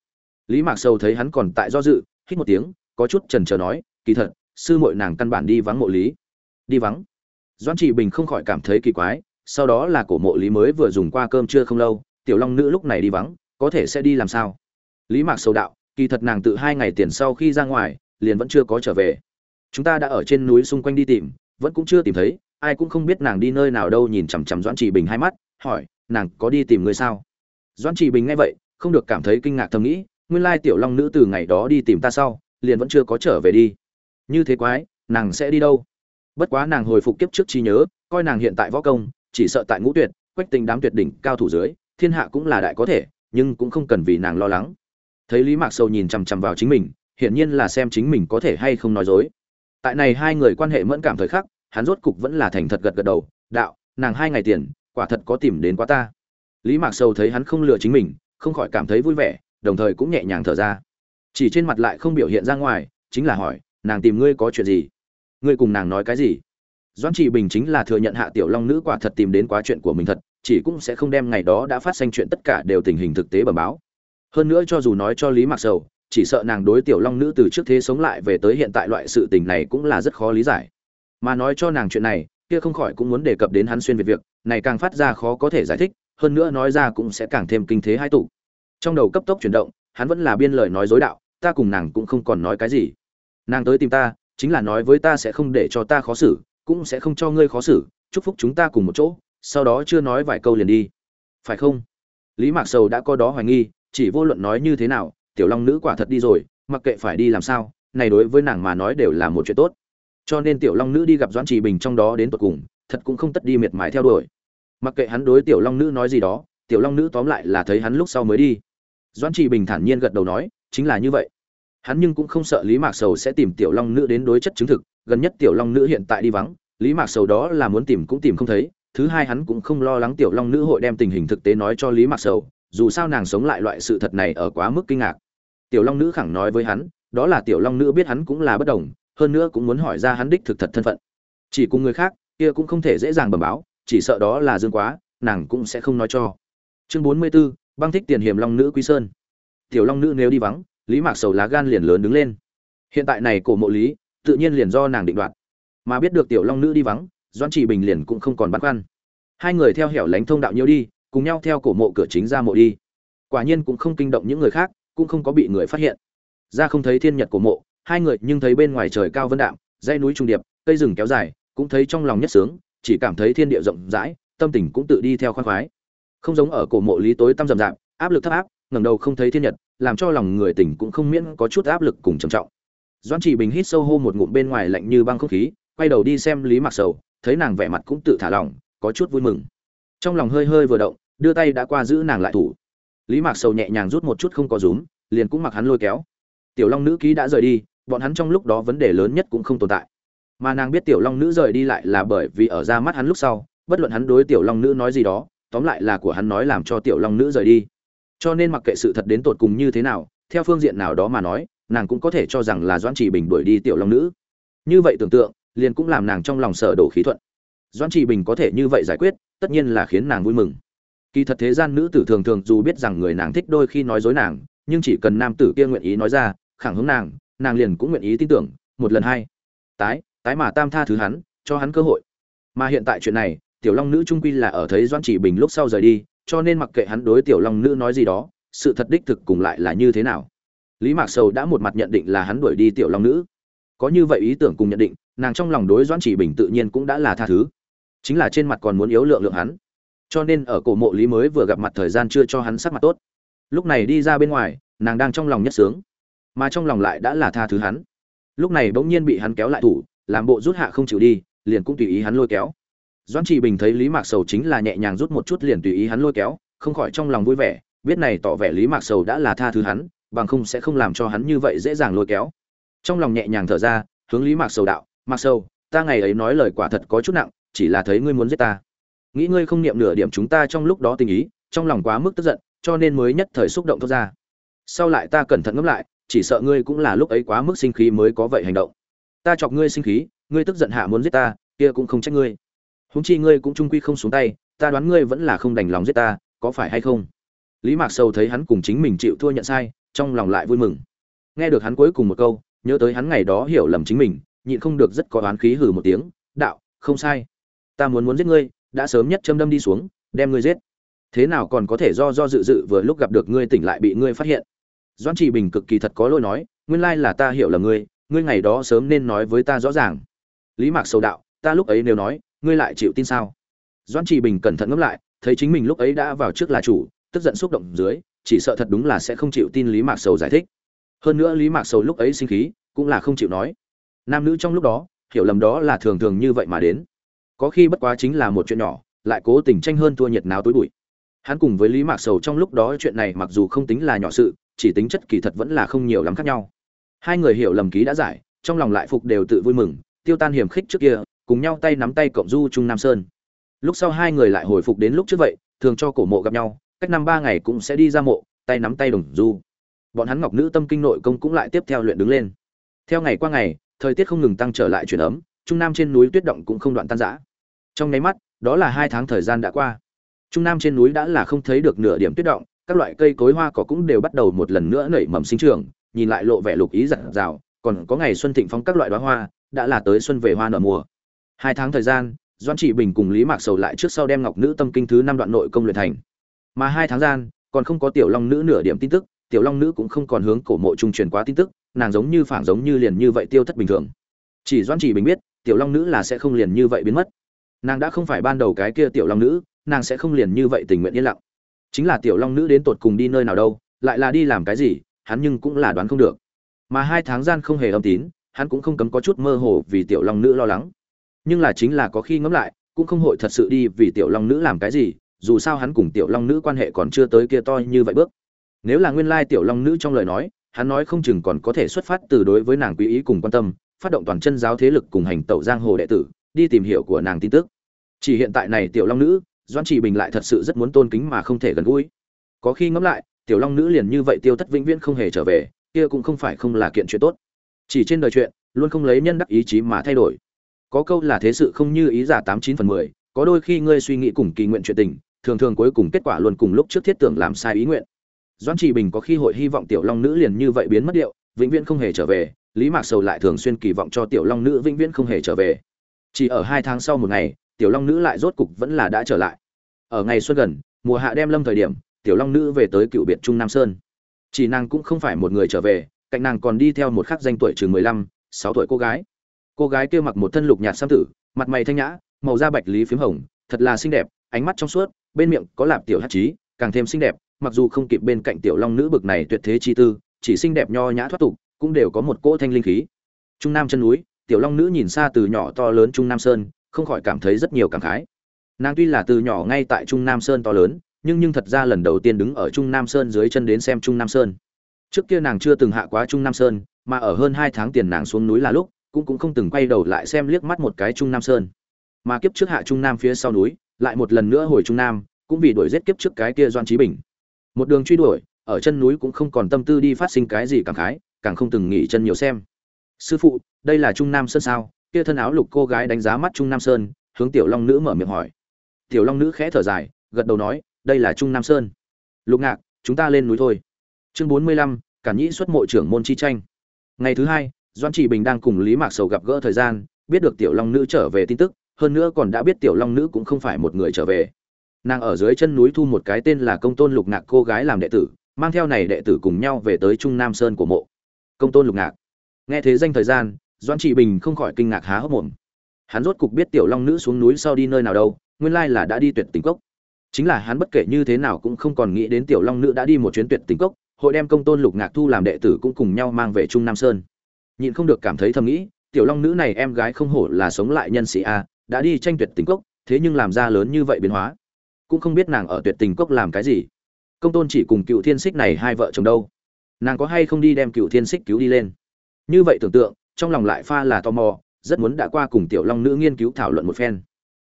Lý mạc sầu thấy hắn còn tại do dự, hít một tiếng, có chút chần chờ nói, kỳ thật, sư muội nàng căn bản đi vắng mộ lý. Đi vắng? Doãn trị bình không khỏi cảm thấy kỳ quái sau đó là cổ mộ lý mới vừa dùng qua cơm trưa không lâu, tiểu long nữ lúc này đi vắng, có thể sẽ đi làm sao? Lý mạc sầu đạo, kỳ thật nàng tự hai ngày tiền sau khi ra ngoài, liền vẫn chưa có trở về. Chúng ta đã ở trên núi xung quanh đi tìm, vẫn cũng chưa tìm thấy, ai cũng không biết nàng đi nơi nào đâu nhìn chằm chằm doãn trì bình hai mắt, hỏi, nàng có đi tìm người sao? Doãn trì bình nghe vậy, không được cảm thấy kinh ngạc thầm nghĩ, nguyên lai tiểu long nữ từ ngày đó đi tìm ta sau, liền vẫn chưa có trở về đi. Như thế quái, nàng sẽ đi đâu? Bất quá nàng hồi phục kiếp trước trí nhớ, coi nàng hiện tại võ công chỉ sợ tại ngũ tuyệt, quách tinh đám tuyệt đỉnh cao thủ dưới, thiên hạ cũng là đại có thể, nhưng cũng không cần vì nàng lo lắng. Thấy lý mạc sầu nhìn chằm chằm vào chính mình, hiển nhiên là xem chính mình có thể hay không nói dối. Tại này hai người quan hệ mẫn cảm thời khắc, hắn rốt cục vẫn là thành thật gật gật đầu, đạo, nàng hai ngày tiền, quả thật có tìm đến quá ta. Lý mạc sầu thấy hắn không lừa chính mình, không khỏi cảm thấy vui vẻ, đồng thời cũng nhẹ nhàng thở ra. Chỉ trên mặt lại không biểu hiện ra ngoài, chính là hỏi, nàng tìm ngươi có chuyện gì? Ngươi cùng nàng nói cái gì? Doãn trị bình chính là thừa nhận hạ tiểu long nữ quả thật tìm đến quá chuyện của mình thật, chỉ cũng sẽ không đem ngày đó đã phát sinh chuyện tất cả đều tình hình thực tế bẩm báo. Hơn nữa cho dù nói cho lý mạc sầu, chỉ sợ nàng đối tiểu long nữ từ trước thế sống lại về tới hiện tại loại sự tình này cũng là rất khó lý giải. Mà nói cho nàng chuyện này, kia không khỏi cũng muốn đề cập đến hắn xuyên về việc, này càng phát ra khó có thể giải thích, hơn nữa nói ra cũng sẽ càng thêm kinh thế hai tụ. Trong đầu cấp tốc chuyển động, hắn vẫn là biên lời nói dối đạo, ta cùng nàng cũng không còn nói cái gì. Nàng tới tìm ta, chính là nói với ta sẽ không để cho ta khó xử cũng sẽ không cho ngươi khó xử, chúc phúc chúng ta cùng một chỗ, sau đó chưa nói vài câu liền đi. Phải không? Lý mạc sầu đã có đó hoài nghi, chỉ vô luận nói như thế nào, tiểu long nữ quả thật đi rồi, mặc kệ phải đi làm sao, này đối với nàng mà nói đều là một chuyện tốt. Cho nên tiểu long nữ đi gặp doãn trì bình trong đó đến tột cùng, thật cũng không tất đi miệt mài theo đuổi. Mặc kệ hắn đối tiểu long nữ nói gì đó, tiểu long nữ tóm lại là thấy hắn lúc sau mới đi. Doãn trì bình thản nhiên gật đầu nói, chính là như vậy. Hắn nhưng cũng không sợ lý mạc sầu sẽ tìm tiểu long nữ đến đối chất chứng thực gần nhất tiểu long nữ hiện tại đi vắng lý mạc sầu đó là muốn tìm cũng tìm không thấy thứ hai hắn cũng không lo lắng tiểu long nữ hội đem tình hình thực tế nói cho lý mạc sầu dù sao nàng sống lại loại sự thật này ở quá mức kinh ngạc. Tiểu long nữ khẳng nói với hắn đó là tiểu long nữ biết hắn cũng là bất đồng hơn nữa cũng muốn hỏi ra hắn đích thực thật thân phận. Chỉ cùng người khác kia cũng không thể dễ dàng bẩm báo chỉ sợ đó là dương quá nàng cũng sẽ không nói cho. Chương bốn mươi 44, băng thích tiền hiểm long nữ quý sơn. Tiểu long nữ nếu đi vắng lý mạc sầu lá gan liền lớn đứng lên. Hiện tại này cổ mộ lý tự nhiên liền do nàng định đoạt. Mà biết được tiểu long nữ đi vắng doan chỉ bình liền cũng không còn băn khoăn. Hai người theo hẻo lánh thông đạo nhiêu đi, cùng nhau theo cổ mộ cửa chính ra mộ đi. Quả nhiên cũng không kinh động những người khác, cũng không có bị người phát hiện. Ra không thấy thiên nhật của mộ, hai người nhưng thấy bên ngoài trời cao vân đạm, dãy núi trung điệp, cây rừng kéo dài, cũng thấy trong lòng nhất sướng, chỉ cảm thấy thiên địa rộng rãi, tâm tình cũng tự đi theo khoan khoái. Không giống ở cổ mộ lý tối tăm rậm rạp, áp lực thấp áp, ngẩng đầu không thấy thiên nhật, làm cho lòng người tỉnh cũng không miễn có chút áp lực cùng trầm trọng doan chỉ bình hít sâu hô một ngụm bên ngoài lạnh như băng không khí, quay đầu đi xem lý mặc sầu, thấy nàng vẻ mặt cũng tự thả lỏng, có chút vui mừng. Trong lòng hơi hơi vừa động, đưa tay đã qua giữ nàng lại thủ. Lý mạc sầu nhẹ nhàng rút một chút không có rúm, liền cũng mặc hắn lôi kéo. Tiểu long nữ ký đã rời đi, bọn hắn trong lúc đó vấn đề lớn nhất cũng không tồn tại. Mà nàng biết tiểu long nữ rời đi lại là bởi vì ở ra mắt hắn lúc sau, bất luận hắn đối tiểu long nữ nói gì đó, tóm lại là của hắn nói làm cho tiểu long nữ rời đi. Cho nên mặc kệ sự thật đến tột cùng như thế nào, theo phương diện nào đó mà nói nàng cũng có thể cho rằng là doãn chỉ bình đuổi đi tiểu long nữ. Như vậy tưởng tượng, liền cũng làm nàng trong lòng sở đổ khí thuận. Doãn chỉ bình có thể như vậy giải quyết, tất nhiên là khiến nàng vui mừng. Kỳ thật thế gian nữ tử thường thường dù biết rằng người nàng thích đôi khi nói dối nàng, nhưng chỉ cần nam tử kia nguyện ý nói ra, khẳng hướng nàng nàng liền cũng nguyện ý tin tưởng, một lần hai. Tái tái mà tam tha thứ hắn, cho hắn cơ hội. Mà hiện tại chuyện này, tiểu long nữ trung quy là ở thấy Doãn chỉ bình lúc sau rời đi, cho nên mặc kệ hắn đối tiểu long nữ nói gì đó, sự thật đích thực cùng lại là như thế nào lý mạc sầu đã một mặt nhận định là hắn đuổi đi tiểu long nữ. Có như vậy ý tưởng cùng nhận định, nàng trong lòng đối doãn chỉ bình tự nhiên cũng đã là tha thứ. Chính là trên mặt còn muốn yếu lượng lượng hắn. Cho nên ở cổ mộ lý mới vừa gặp mặt thời gian chưa cho hắn sắc mặt tốt. Lúc này đi ra bên ngoài, nàng đang trong lòng nhất sướng. Mà trong lòng lại đã là tha thứ hắn. Lúc này bỗng nhiên bị hắn kéo lại thủ, làm bộ rút hạ không chịu đi, liền cũng tùy ý hắn lôi kéo. Doãn Chỉ bình thấy lý mạc sầu chính là nhẹ nhàng rút một chút liền tùy ý hắn lôi kéo, không khỏi trong lòng vui vẻ, biết này tỏ vẻ lý mạc sầu đã là tha thứ hắn bằng không sẽ không làm cho hắn như vậy dễ dàng lôi kéo. Trong lòng nhẹ nhàng thở ra, hướng lý mạc sầu đạo, mạc sầu, ta ngày ấy nói lời quả thật có chút nặng, chỉ là thấy ngươi muốn giết ta. Nghĩ ngươi không niệm nửa điểm chúng ta trong lúc đó tình ý, trong lòng quá mức tức giận, cho nên mới nhất thời xúc động thoát ra. Sau lại ta cẩn thận ngẫm lại, chỉ sợ ngươi cũng là lúc ấy quá mức sinh khí mới có vậy hành động. Ta chọc ngươi sinh khí, ngươi tức giận hạ muốn giết ta, kia cũng không trách ngươi. Húng chi ngươi cũng trung quy không xuống tay, ta đoán ngươi vẫn là không đành lòng giết ta, có phải hay không? Lý mạc sầu thấy hắn cùng chính mình chịu thua nhận sai, trong lòng lại vui mừng. Nghe được hắn cuối cùng một câu, nhớ tới hắn ngày đó hiểu lầm chính mình, nhịn không được rất có oán khí hừ một tiếng, đạo, không sai. Ta muốn muốn giết ngươi, đã sớm nhất châm đâm đi xuống, đem ngươi giết. Thế nào còn có thể do do dự dự vừa lúc gặp được ngươi tỉnh lại bị ngươi phát hiện? Doãn trị bình cực kỳ thật có lỗi nói, nguyên lai là ta hiểu là ngươi ngươi ngày đó sớm nên nói với ta rõ ràng. Lý mạc sầu đạo, ta lúc ấy nếu nói, ngươi lại chịu tin sao? Doãn trị bình cẩn thận ngẫm lại, thấy chính mình lúc ấy đã vào trước là chủ tức giận xúc động dưới, chỉ sợ thật đúng là sẽ không chịu tin lý mạc sầu giải thích. Hơn nữa lý mạc sầu lúc ấy sinh khí, cũng là không chịu nói. Nam nữ trong lúc đó, hiểu lầm đó là thường thường như vậy mà đến. Có khi bất quá chính là một chuyện nhỏ, lại cố tình tranh hơn thua nhiệt nào tối bụi. Hắn cùng với lý mạc sầu trong lúc đó chuyện này mặc dù không tính là nhỏ sự, chỉ tính chất kỳ thật vẫn là không nhiều lắm khác nhau. Hai người hiểu lầm ký đã giải, trong lòng lại phục đều tự vui mừng, tiêu tan hiểm khích trước kia, cùng nhau tay nắm tay cộng du trung nam sơn. Lúc sau hai người lại hồi phục đến lúc trước vậy, thường cho cổ mộ gặp nhau cách năm ba ngày cũng sẽ đi ra mộ, tay nắm tay đồng du. Bọn hắn ngọc nữ tâm kinh nội công cũng lại tiếp theo luyện đứng lên. Theo ngày qua ngày, thời tiết không ngừng tăng trở lại chuyển ấm, trung nam trên núi tuyết động cũng không đoạn tan rã. Trong nháy mắt, đó là hai tháng thời gian đã qua. Trung nam trên núi đã là không thấy được nửa điểm tuyết động, các loại cây cối hoa cỏ cũng đều bắt đầu một lần nữa nảy mầm sinh trưởng, nhìn lại lộ vẻ lục ý giặt rào còn có ngày xuân thịnh phong các loại đóa hoa, đã là tới xuân về hoa nở mùa. Hai tháng thời gian doan trị bình cùng lý mạc sầu lại trước sau đem ngọc nữ tâm kinh thứ năm đoạn nội công luyện thành mà hai tháng gian, còn không có tiểu long nữ nửa điểm tin tức, tiểu long nữ cũng không còn hướng cổ mộ trung truyền quá tin tức, nàng giống như phản giống như liền như vậy tiêu thất bình thường. Chỉ doan chỉ bình biết, tiểu long nữ là sẽ không liền như vậy biến mất. Nàng đã không phải ban đầu cái kia tiểu long nữ, nàng sẽ không liền như vậy tình nguyện yên lặng. Chính là tiểu long nữ đến tột cùng đi nơi nào đâu, lại là đi làm cái gì, hắn nhưng cũng là đoán không được. Mà hai tháng gian không hề âm tín, hắn cũng không cấm có chút mơ hồ vì tiểu long nữ lo lắng. Nhưng là chính là có khi ngẫm lại, cũng không hội thật sự đi vì tiểu long nữ làm cái gì dù sao hắn cùng tiểu long nữ quan hệ còn chưa tới kia to như vậy bước. Nếu là nguyên lai tiểu long nữ trong lời nói, hắn nói không chừng còn có thể xuất phát từ đối với nàng quý ý cùng quan tâm, phát động toàn chân giáo thế lực cùng hành tẩu giang hồ đệ tử, đi tìm hiểu của nàng tin tức. Chỉ hiện tại này tiểu long nữ doan chỉ bình lại thật sự rất muốn tôn kính mà không thể gần gũi. Có khi ngẫm lại, tiểu long nữ liền như vậy tiêu thất vĩnh viễn không hề trở về, kia cũng không phải không là kiện chuyện tốt. Chỉ trên đời chuyện, luôn không lấy nhân đắc ý chí mà thay đổi. Có câu là thế sự không như ý giả tám chín phần mười, có đôi khi ngươi suy nghĩ cùng kỳ nguyện chuyện tình thường thường cuối cùng kết quả luôn cùng lúc trước thiết tưởng làm sai ý nguyện. Doãn trị bình có khi hội hy vọng tiểu long nữ liền như vậy biến mất điệu, vĩnh viễn không hề trở về, lý mạc sầu lại thường xuyên kỳ vọng cho tiểu long nữ vĩnh viễn không hề trở về. Chỉ ở hai tháng sau một ngày, tiểu long nữ lại rốt cục vẫn là đã trở lại. Ở ngày xuân gần, mùa hạ đem lâm thời điểm, tiểu long nữ về tới cựu biệt trung nam sơn. Chỉ nàng cũng không phải một người trở về, cạnh nàng còn đi theo một khắc danh tuổi chừng mười lăm, sáu tuổi cô gái. Cô gái kia mặc một thân lục nhạt sam tử, mặt mày thanh nhã, màu da bạch lý phiếm hồng, thật là xinh đẹp ánh mắt trong suốt, bên miệng có lạp tiểu hát trí, càng thêm xinh đẹp, mặc dù không kịp bên cạnh tiểu long nữ bực này tuyệt thế chi tư, chỉ xinh đẹp nho nhã thoát tục, cũng đều có một cỗ thanh linh khí. Trung nam chân núi, tiểu long nữ nhìn xa từ nhỏ to lớn trung nam sơn, không khỏi cảm thấy rất nhiều cảm khái. Nàng tuy là từ nhỏ ngay tại trung nam sơn to lớn, nhưng nhưng thật ra lần đầu tiên đứng ở trung nam sơn dưới chân đến xem trung nam sơn. Trước kia nàng chưa từng hạ quá trung nam sơn, mà ở hơn hai tháng tiền nàng xuống núi là lúc, cũng cũng không từng quay đầu lại xem liếc mắt một cái trung nam sơn. Mà kiếp trước hạ trung nam phía sau núi lại một lần nữa hồi trung nam, cũng vì đuổi giết kiếp trước cái kia doan trí bình. Một đường truy đuổi, ở chân núi cũng không còn tâm tư đi phát sinh cái gì cảm khái, càng không từng nghỉ chân nhiều xem. Sư phụ, đây là trung nam sơn sao? Kia thân áo lục cô gái đánh giá mắt trung nam sơn, hướng tiểu long nữ mở miệng hỏi. Tiểu long nữ khẽ thở dài, gật đầu nói, đây là trung nam sơn. Lục ngạc, chúng ta lên núi thôi. Chương bốn mươi lăm, cản nhĩ xuất mộ trưởng môn chi tranh. Ngày thứ hai, doan trị bình đang cùng lý mạc sầu gặp gỡ thời gian, biết được tiểu long nữ trở về tin tức hơn nữa còn đã biết tiểu long nữ cũng không phải một người trở về. Nàng ở dưới chân núi thu một cái tên là công tôn lục ngạc cô gái làm đệ tử, mang theo này đệ tử cùng nhau về tới trung nam sơn của mộ. Công tôn lục ngạc. Nghe thế danh thời gian doan trị bình không khỏi kinh ngạc há hốc mồm. Hắn rốt cục biết tiểu long nữ xuống núi sau đi nơi nào đâu, nguyên lai là đã đi tuyệt tình cốc. Chính là hắn bất kể như thế nào cũng không còn nghĩ đến tiểu long nữ đã đi một chuyến tuyệt tình cốc, hội đem công tôn lục ngạc thu làm đệ tử cũng cùng nhau mang về trung nam sơn. Nhịn không được cảm thấy thầm nghĩ, tiểu long nữ này em gái không hổ là sống lại nhân sĩ a đã đi tranh tuyệt tình cốc, thế nhưng làm ra lớn như vậy biến hóa. Cũng không biết nàng ở tuyệt tình cốc làm cái gì. Công tôn chỉ cùng cựu thiên xích này hai vợ chồng đâu? Nàng có hay không đi đem cựu thiên xích cứu đi lên? Như vậy tưởng tượng, trong lòng lại pha là tò mò, rất muốn đã qua cùng tiểu long nữ nghiên cứu thảo luận một phen.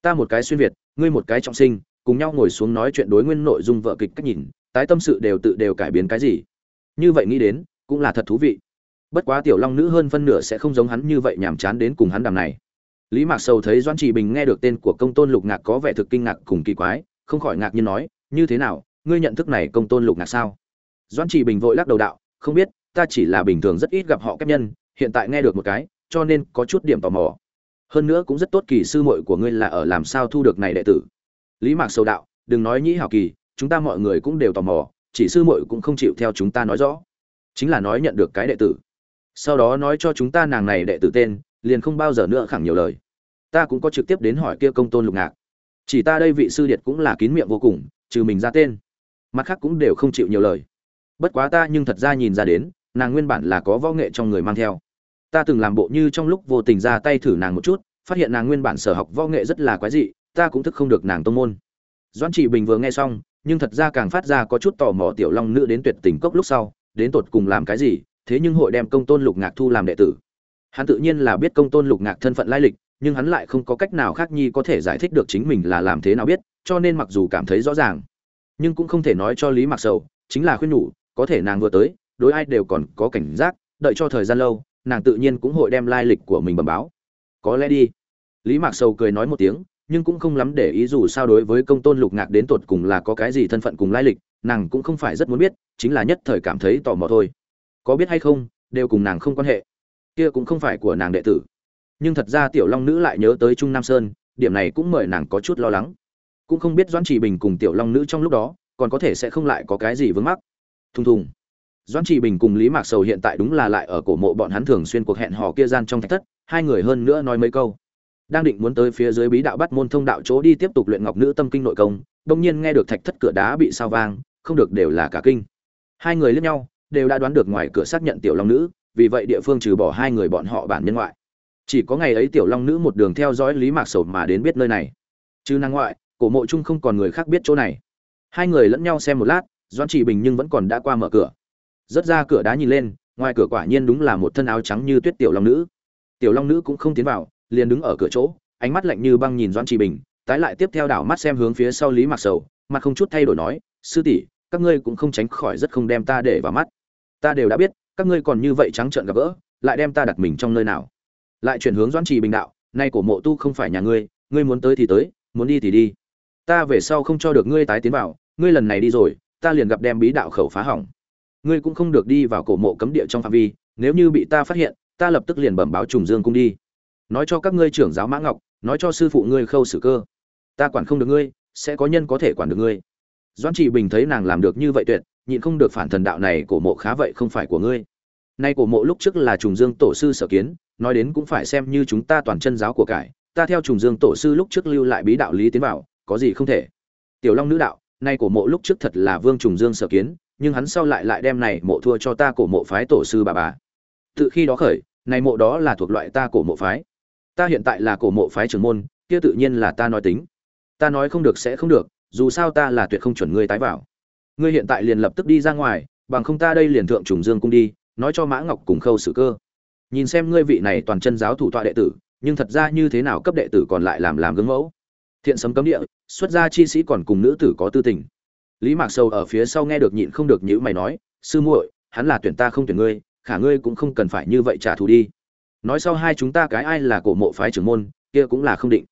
Ta một cái xuyên việt, ngươi một cái trọng sinh, cùng nhau ngồi xuống nói chuyện đối nguyên nội dung vợ kịch cách nhìn, tái tâm sự đều tự đều cải biến cái gì? Như vậy nghĩ đến, cũng là thật thú vị. Bất quá tiểu long nữ hơn phân nửa sẽ không giống hắn như vậy nhàm chán đến cùng hắn đàm này lý mạc sầu thấy doan trì bình nghe được tên của công tôn lục ngạc có vẻ thực kinh ngạc cùng kỳ quái, không khỏi ngạc nhiên nói, như thế nào, ngươi nhận thức này công tôn lục ngạc sao? Doan trì bình vội lắc đầu đạo, không biết, ta chỉ là bình thường rất ít gặp họ kép nhân, hiện tại nghe được một cái, cho nên có chút điểm tò mò. Hơn nữa cũng rất tốt kỳ sư muội của ngươi là ở làm sao thu được này đệ tử. Lý mạc sầu đạo, đừng nói nhĩ hảo kỳ, chúng ta mọi người cũng đều tò mò, chỉ sư muội cũng không chịu theo chúng ta nói rõ. Chính là nói nhận được cái đệ tử. Sau đó nói cho chúng ta nàng này đệ tử tên, liền không bao giờ nữa khẳng nhiều lời ta cũng có trực tiếp đến hỏi kia công tôn lục ngạc. Chỉ ta đây vị sư điệt cũng là kín miệng vô cùng, trừ mình ra tên. Mặt khác cũng đều không chịu nhiều lời. Bất quá ta nhưng thật ra nhìn ra đến, nàng nguyên bản là có võ nghệ trong người mang theo. Ta từng làm bộ như trong lúc vô tình ra tay thử nàng một chút, phát hiện nàng nguyên bản sở học võ nghệ rất là quái dị, ta cũng thức không được nàng tông môn. Doãn trị bình vừa nghe xong, nhưng thật ra càng phát ra có chút tò mò tiểu long nữ đến tuyệt tình cốc lúc sau, đến tột cùng làm cái gì, thế nhưng hội đem công tôn lục ngạc thu làm đệ tử. Hắn tự nhiên là biết công tôn lục ngạc thân phận lai lịch nhưng hắn lại không có cách nào khác nhi có thể giải thích được chính mình là làm thế nào biết, cho nên mặc dù cảm thấy rõ ràng, nhưng cũng không thể nói cho lý mặc sầu, chính là khuyên nhủ, có thể nàng vừa tới, đối ai đều còn có cảnh giác, đợi cho thời gian lâu, nàng tự nhiên cũng hội đem lai lịch của mình bẩm báo. Có lẽ đi. Lý mạc sầu cười nói một tiếng, nhưng cũng không lắm để ý dù sao đối với công tôn lục ngạc đến tột cùng là có cái gì thân phận cùng lai lịch, nàng cũng không phải rất muốn biết, chính là nhất thời cảm thấy tò mò thôi. Có biết hay không, đều cùng nàng không quan hệ. Kia cũng không phải của nàng đệ tử nhưng thật ra tiểu long nữ lại nhớ tới trung nam sơn, điểm này cũng mời nàng có chút lo lắng. Cũng không biết doãn chỉ bình cùng tiểu long nữ trong lúc đó, còn có thể sẽ không lại có cái gì vướng mắc. Thùng thùng. Doãn chỉ bình cùng lý mạc sầu hiện tại đúng là lại ở cổ mộ bọn hắn thường xuyên cuộc hẹn hò kia gian trong thạch thất, hai người hơn nữa nói mấy câu. Đang định muốn tới phía dưới bí đạo bắt môn thông đạo chỗ đi tiếp tục luyện ngọc nữ tâm kinh nội công đông nhiên nghe được thạch thất cửa đá bị sao vang, không được đều là cả kinh. Hai người lẫn nhau, đều đã đoán được ngoài cửa xác nhận tiểu long nữ, vì vậy địa phương trừ bỏ hai người bọn họ bản nhân ngoại chỉ có ngày ấy tiểu long nữ một đường theo dõi lý mạc sầu mà đến biết nơi này. Chứ năng ngoại, cổ mộ chung không còn người khác biết chỗ này. Hai người lẫn nhau xem một lát doan chỉ bình nhưng vẫn còn đã qua mở cửa. Rớt ra cửa đá nhìn lên, ngoài cửa quả nhiên đúng là một thân áo trắng như tuyết tiểu long nữ. Tiểu long nữ cũng không tiến vào, liền đứng ở cửa chỗ, ánh mắt lạnh như băng nhìn doan chỉ bình, tái lại tiếp theo đảo mắt xem hướng phía sau lý mạc sầu, mặt không chút thay đổi nói, sư tỷ, các ngươi cũng không tránh khỏi rất không đem ta để vào mắt. Ta đều đã biết, các ngươi còn như vậy trắng trợn gặp gỡ, lại đem ta đặt mình trong nơi nào? Lại chuyển hướng doãn trì bình đạo, nay cổ mộ tu không phải nhà ngươi ngươi muốn tới thì tới, muốn đi thì đi. Ta về sau không cho được ngươi tái tiến vào, ngươi lần này đi rồi, ta liền gặp đem bí đạo khẩu phá hỏng. Ngươi cũng không được đi vào cổ mộ cấm địa trong phạm vi, nếu như bị ta phát hiện, ta lập tức liền bẩm báo trùng dương cung đi. Nói cho các ngươi trưởng giáo mã ngọc, nói cho sư phụ ngươi khâu xử cơ. Ta quản không được ngươi, sẽ có nhân có thể quản được ngươi. Doãn trị bình thấy nàng làm được như vậy tuyệt, nhịn không được phản thần đạo này, cổ mộ khá vậy không phải của ngươi nay cổ mộ lúc trước là trùng dương tổ sư sở kiến, nói đến cũng phải xem như chúng ta toàn chân giáo của cải, ta theo trùng dương tổ sư lúc trước lưu lại bí đạo lý tiến vào, có gì không thể. Tiểu long nữ đạo, nay cổ mộ lúc trước thật là vương trùng dương sở kiến, nhưng hắn sau lại lại đem này mộ thua cho ta cổ mộ phái tổ sư bà bà. Tự khi đó khởi, này mộ đó là thuộc loại ta cổ mộ phái. Ta hiện tại là cổ mộ phái trưởng môn, kia tự nhiên là ta nói tính. Ta nói không được sẽ không được, dù sao ta là tuyệt không chuẩn ngươi tái vào. Ngươi hiện tại liền lập tức đi ra ngoài, bằng không ta đây liền thượng trùng dương cung đi nói cho mã ngọc cùng khâu sử cơ. Nhìn xem ngươi vị này toàn chân giáo thủ tọa đệ tử, nhưng thật ra như thế nào cấp đệ tử còn lại làm làm gương mẫu? Thiện sấm cấm địa, xuất gia chi sĩ còn cùng nữ tử có tư tình. Lý mạc sâu ở phía sau nghe được nhịn không được nhữ mày nói, sư muội, hắn là tuyển ta không tuyển ngươi, khả ngươi cũng không cần phải như vậy trả thù đi. Nói sau hai chúng ta cái ai là cổ mộ phái trưởng môn, kia cũng là không định.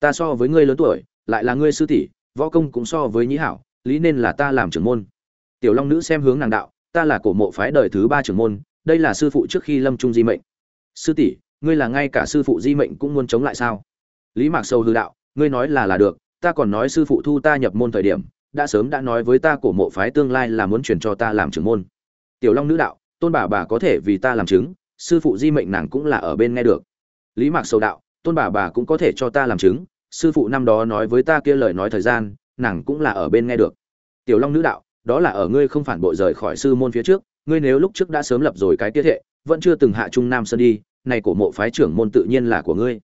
Ta so với ngươi lớn tuổi, lại là ngươi sư tỷ, võ công cũng so với nhĩ hảo, lý nên là ta làm trưởng môn. Tiểu long nữ xem hướng nàng đạo ta là cổ mộ phái đời thứ ba trưởng môn, đây là sư phụ trước khi lâm trung di mệnh. Sư tỷ, ngươi là ngay cả sư phụ di mệnh cũng muốn chống lại sao? Lý mạc sâu hư đạo, ngươi nói là là được, ta còn nói sư phụ thu ta nhập môn thời điểm, đã sớm đã nói với ta cổ mộ phái tương lai là muốn truyền cho ta làm trưởng môn. Tiểu long nữ đạo, tôn bà bà có thể vì ta làm chứng, sư phụ di mệnh nàng cũng là ở bên nghe được. Lý mạc sâu đạo, tôn bà bà cũng có thể cho ta làm chứng, sư phụ năm đó nói với ta kia lời nói thời gian, nàng cũng là ở bên nghe được. Tiểu long nữ đạo đó là ở ngươi không phản bội rời khỏi sư môn phía trước, ngươi nếu lúc trước đã sớm lập rồi cái tiết hệ, vẫn chưa từng hạ trung nam sơn đi, này cổ mộ phái trưởng môn tự nhiên là của ngươi.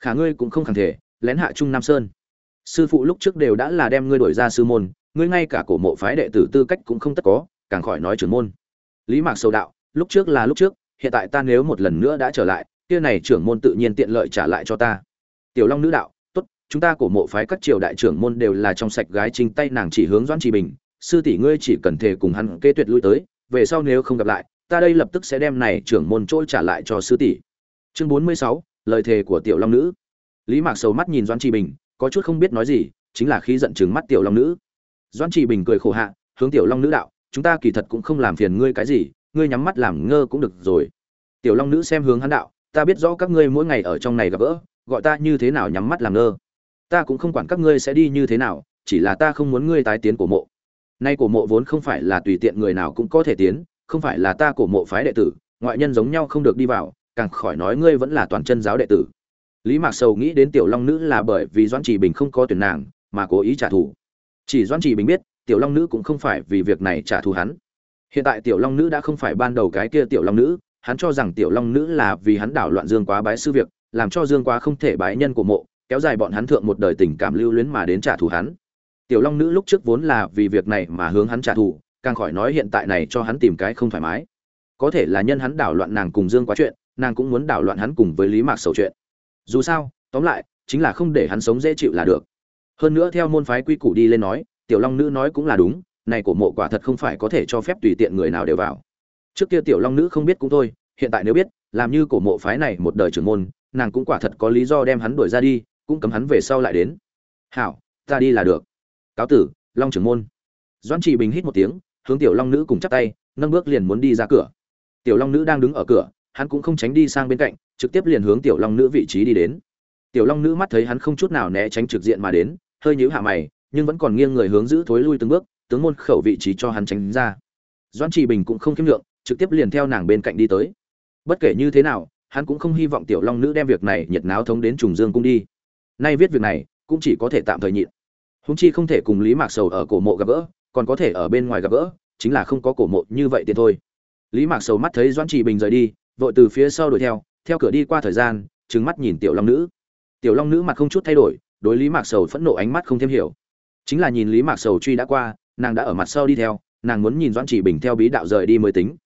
Khả ngươi cũng không khẳng thể, lén hạ trung nam sơn. Sư phụ lúc trước đều đã là đem ngươi đổi ra sư môn, ngươi ngay cả cổ mộ phái đệ tử tư cách cũng không tất có, càng khỏi nói trưởng môn. Lý mạc sâu đạo, lúc trước là lúc trước, hiện tại ta nếu một lần nữa đã trở lại, kia này trưởng môn tự nhiên tiện lợi trả lại cho ta. Tiểu long nữ đạo, tốt, chúng ta cổ mộ phái các triều đại trưởng môn đều là trong sạch gái chính tay nàng chỉ hướng doãn trì bình sư tỷ ngươi chỉ cần thể cùng hắn kế tuyệt lui tới, về sau nếu không gặp lại, ta đây lập tức sẽ đem này trưởng môn trôi trả lại cho sư tỷ. Chương bốn mươi sáu, lời thề của tiểu long nữ. Lý mạc sầu mắt nhìn doan trì bình, có chút không biết nói gì, chính là khi giận trừng mắt tiểu long nữ. Doan trì bình cười khổ hạ, hướng tiểu long nữ đạo, chúng ta kỳ thật cũng không làm phiền ngươi cái gì, ngươi nhắm mắt làm ngơ cũng được rồi. Tiểu long nữ xem hướng hắn đạo, ta biết rõ các ngươi mỗi ngày ở trong này gặp gỡ, gọi ta như thế nào nhắm mắt làm ngơ. Ta cũng không quản các ngươi sẽ đi như thế nào, chỉ là ta không muốn ngươi tái tiến của mộ nay cổ mộ vốn không phải là tùy tiện người nào cũng có thể tiến, không phải là ta cổ mộ phái đệ tử, ngoại nhân giống nhau không được đi vào, càng khỏi nói ngươi vẫn là toàn chân giáo đệ tử. Lý mạc sầu nghĩ đến tiểu long nữ là bởi vì doãn trì bình không có tuyển nàng, mà cố ý trả thù. Chỉ doãn trì bình biết, tiểu long nữ cũng không phải vì việc này trả thù hắn. Hiện tại tiểu long nữ đã không phải ban đầu cái kia tiểu long nữ, hắn cho rằng tiểu long nữ là vì hắn đảo loạn dương quá bái sư việc, làm cho dương quá không thể bái nhân của mộ, kéo dài bọn hắn thượng một đời tình cảm lưu luyến mà đến trả thù hắn tiểu long nữ lúc trước vốn là vì việc này mà hướng hắn trả thù, càng khỏi nói hiện tại này cho hắn tìm cái không thoải mái. Có thể là nhân hắn đảo loạn nàng cùng dương quá chuyện, nàng cũng muốn đảo loạn hắn cùng với lý mạc sầu chuyện. Dù sao, tóm lại, chính là không để hắn sống dễ chịu là được. Hơn nữa theo môn phái quy củ đi lên nói, tiểu long nữ nói cũng là đúng, này cổ mộ quả thật không phải có thể cho phép tùy tiện người nào đều vào. Trước kia tiểu long nữ không biết cũng thôi, hiện tại nếu biết, làm như cổ mộ phái này một đời trưởng môn, nàng cũng quả thật có lý do đem hắn đuổi ra đi, cũng cấm hắn về sau lại đến. Hảo, ta đi là được cáo tử, long trưởng môn. Doãn trị bình hít một tiếng, hướng tiểu long nữ cùng chắp tay, nâng bước liền muốn đi ra cửa. Tiểu long nữ đang đứng ở cửa, hắn cũng không tránh đi sang bên cạnh, trực tiếp liền hướng tiểu long nữ vị trí đi đến. Tiểu long nữ mắt thấy hắn không chút nào né tránh trực diện mà đến, hơi nhíu hạ mày, nhưng vẫn còn nghiêng người hướng giữ thối lui từng bước, tướng môn khẩu vị trí cho hắn tránh ra. Doãn trị bình cũng không khiêm lượng trực tiếp liền theo nàng bên cạnh đi tới. Bất kể như thế nào, hắn cũng không hy vọng tiểu long nữ đem việc này nhiệt náo thống đến trùng dương cung đi. Nay viết việc này, cũng chỉ có thể tạm thời nhịn húng chi không thể cùng lý mạc sầu ở cổ mộ gặp gỡ, còn có thể ở bên ngoài gặp gỡ, chính là không có cổ mộ như vậy tiền thôi. Lý mạc sầu mắt thấy doãn trì bình rời đi, vội từ phía sau đuổi theo theo cửa đi qua thời gian trứng mắt nhìn tiểu long nữ. Tiểu long nữ mặt không chút thay đổi, đối lý mạc sầu phẫn nộ ánh mắt không thêm hiểu. Chính là nhìn lý mạc sầu truy đã qua, nàng đã ở mặt sau đi theo, nàng muốn nhìn doãn trì bình theo bí đạo rời đi mới tính.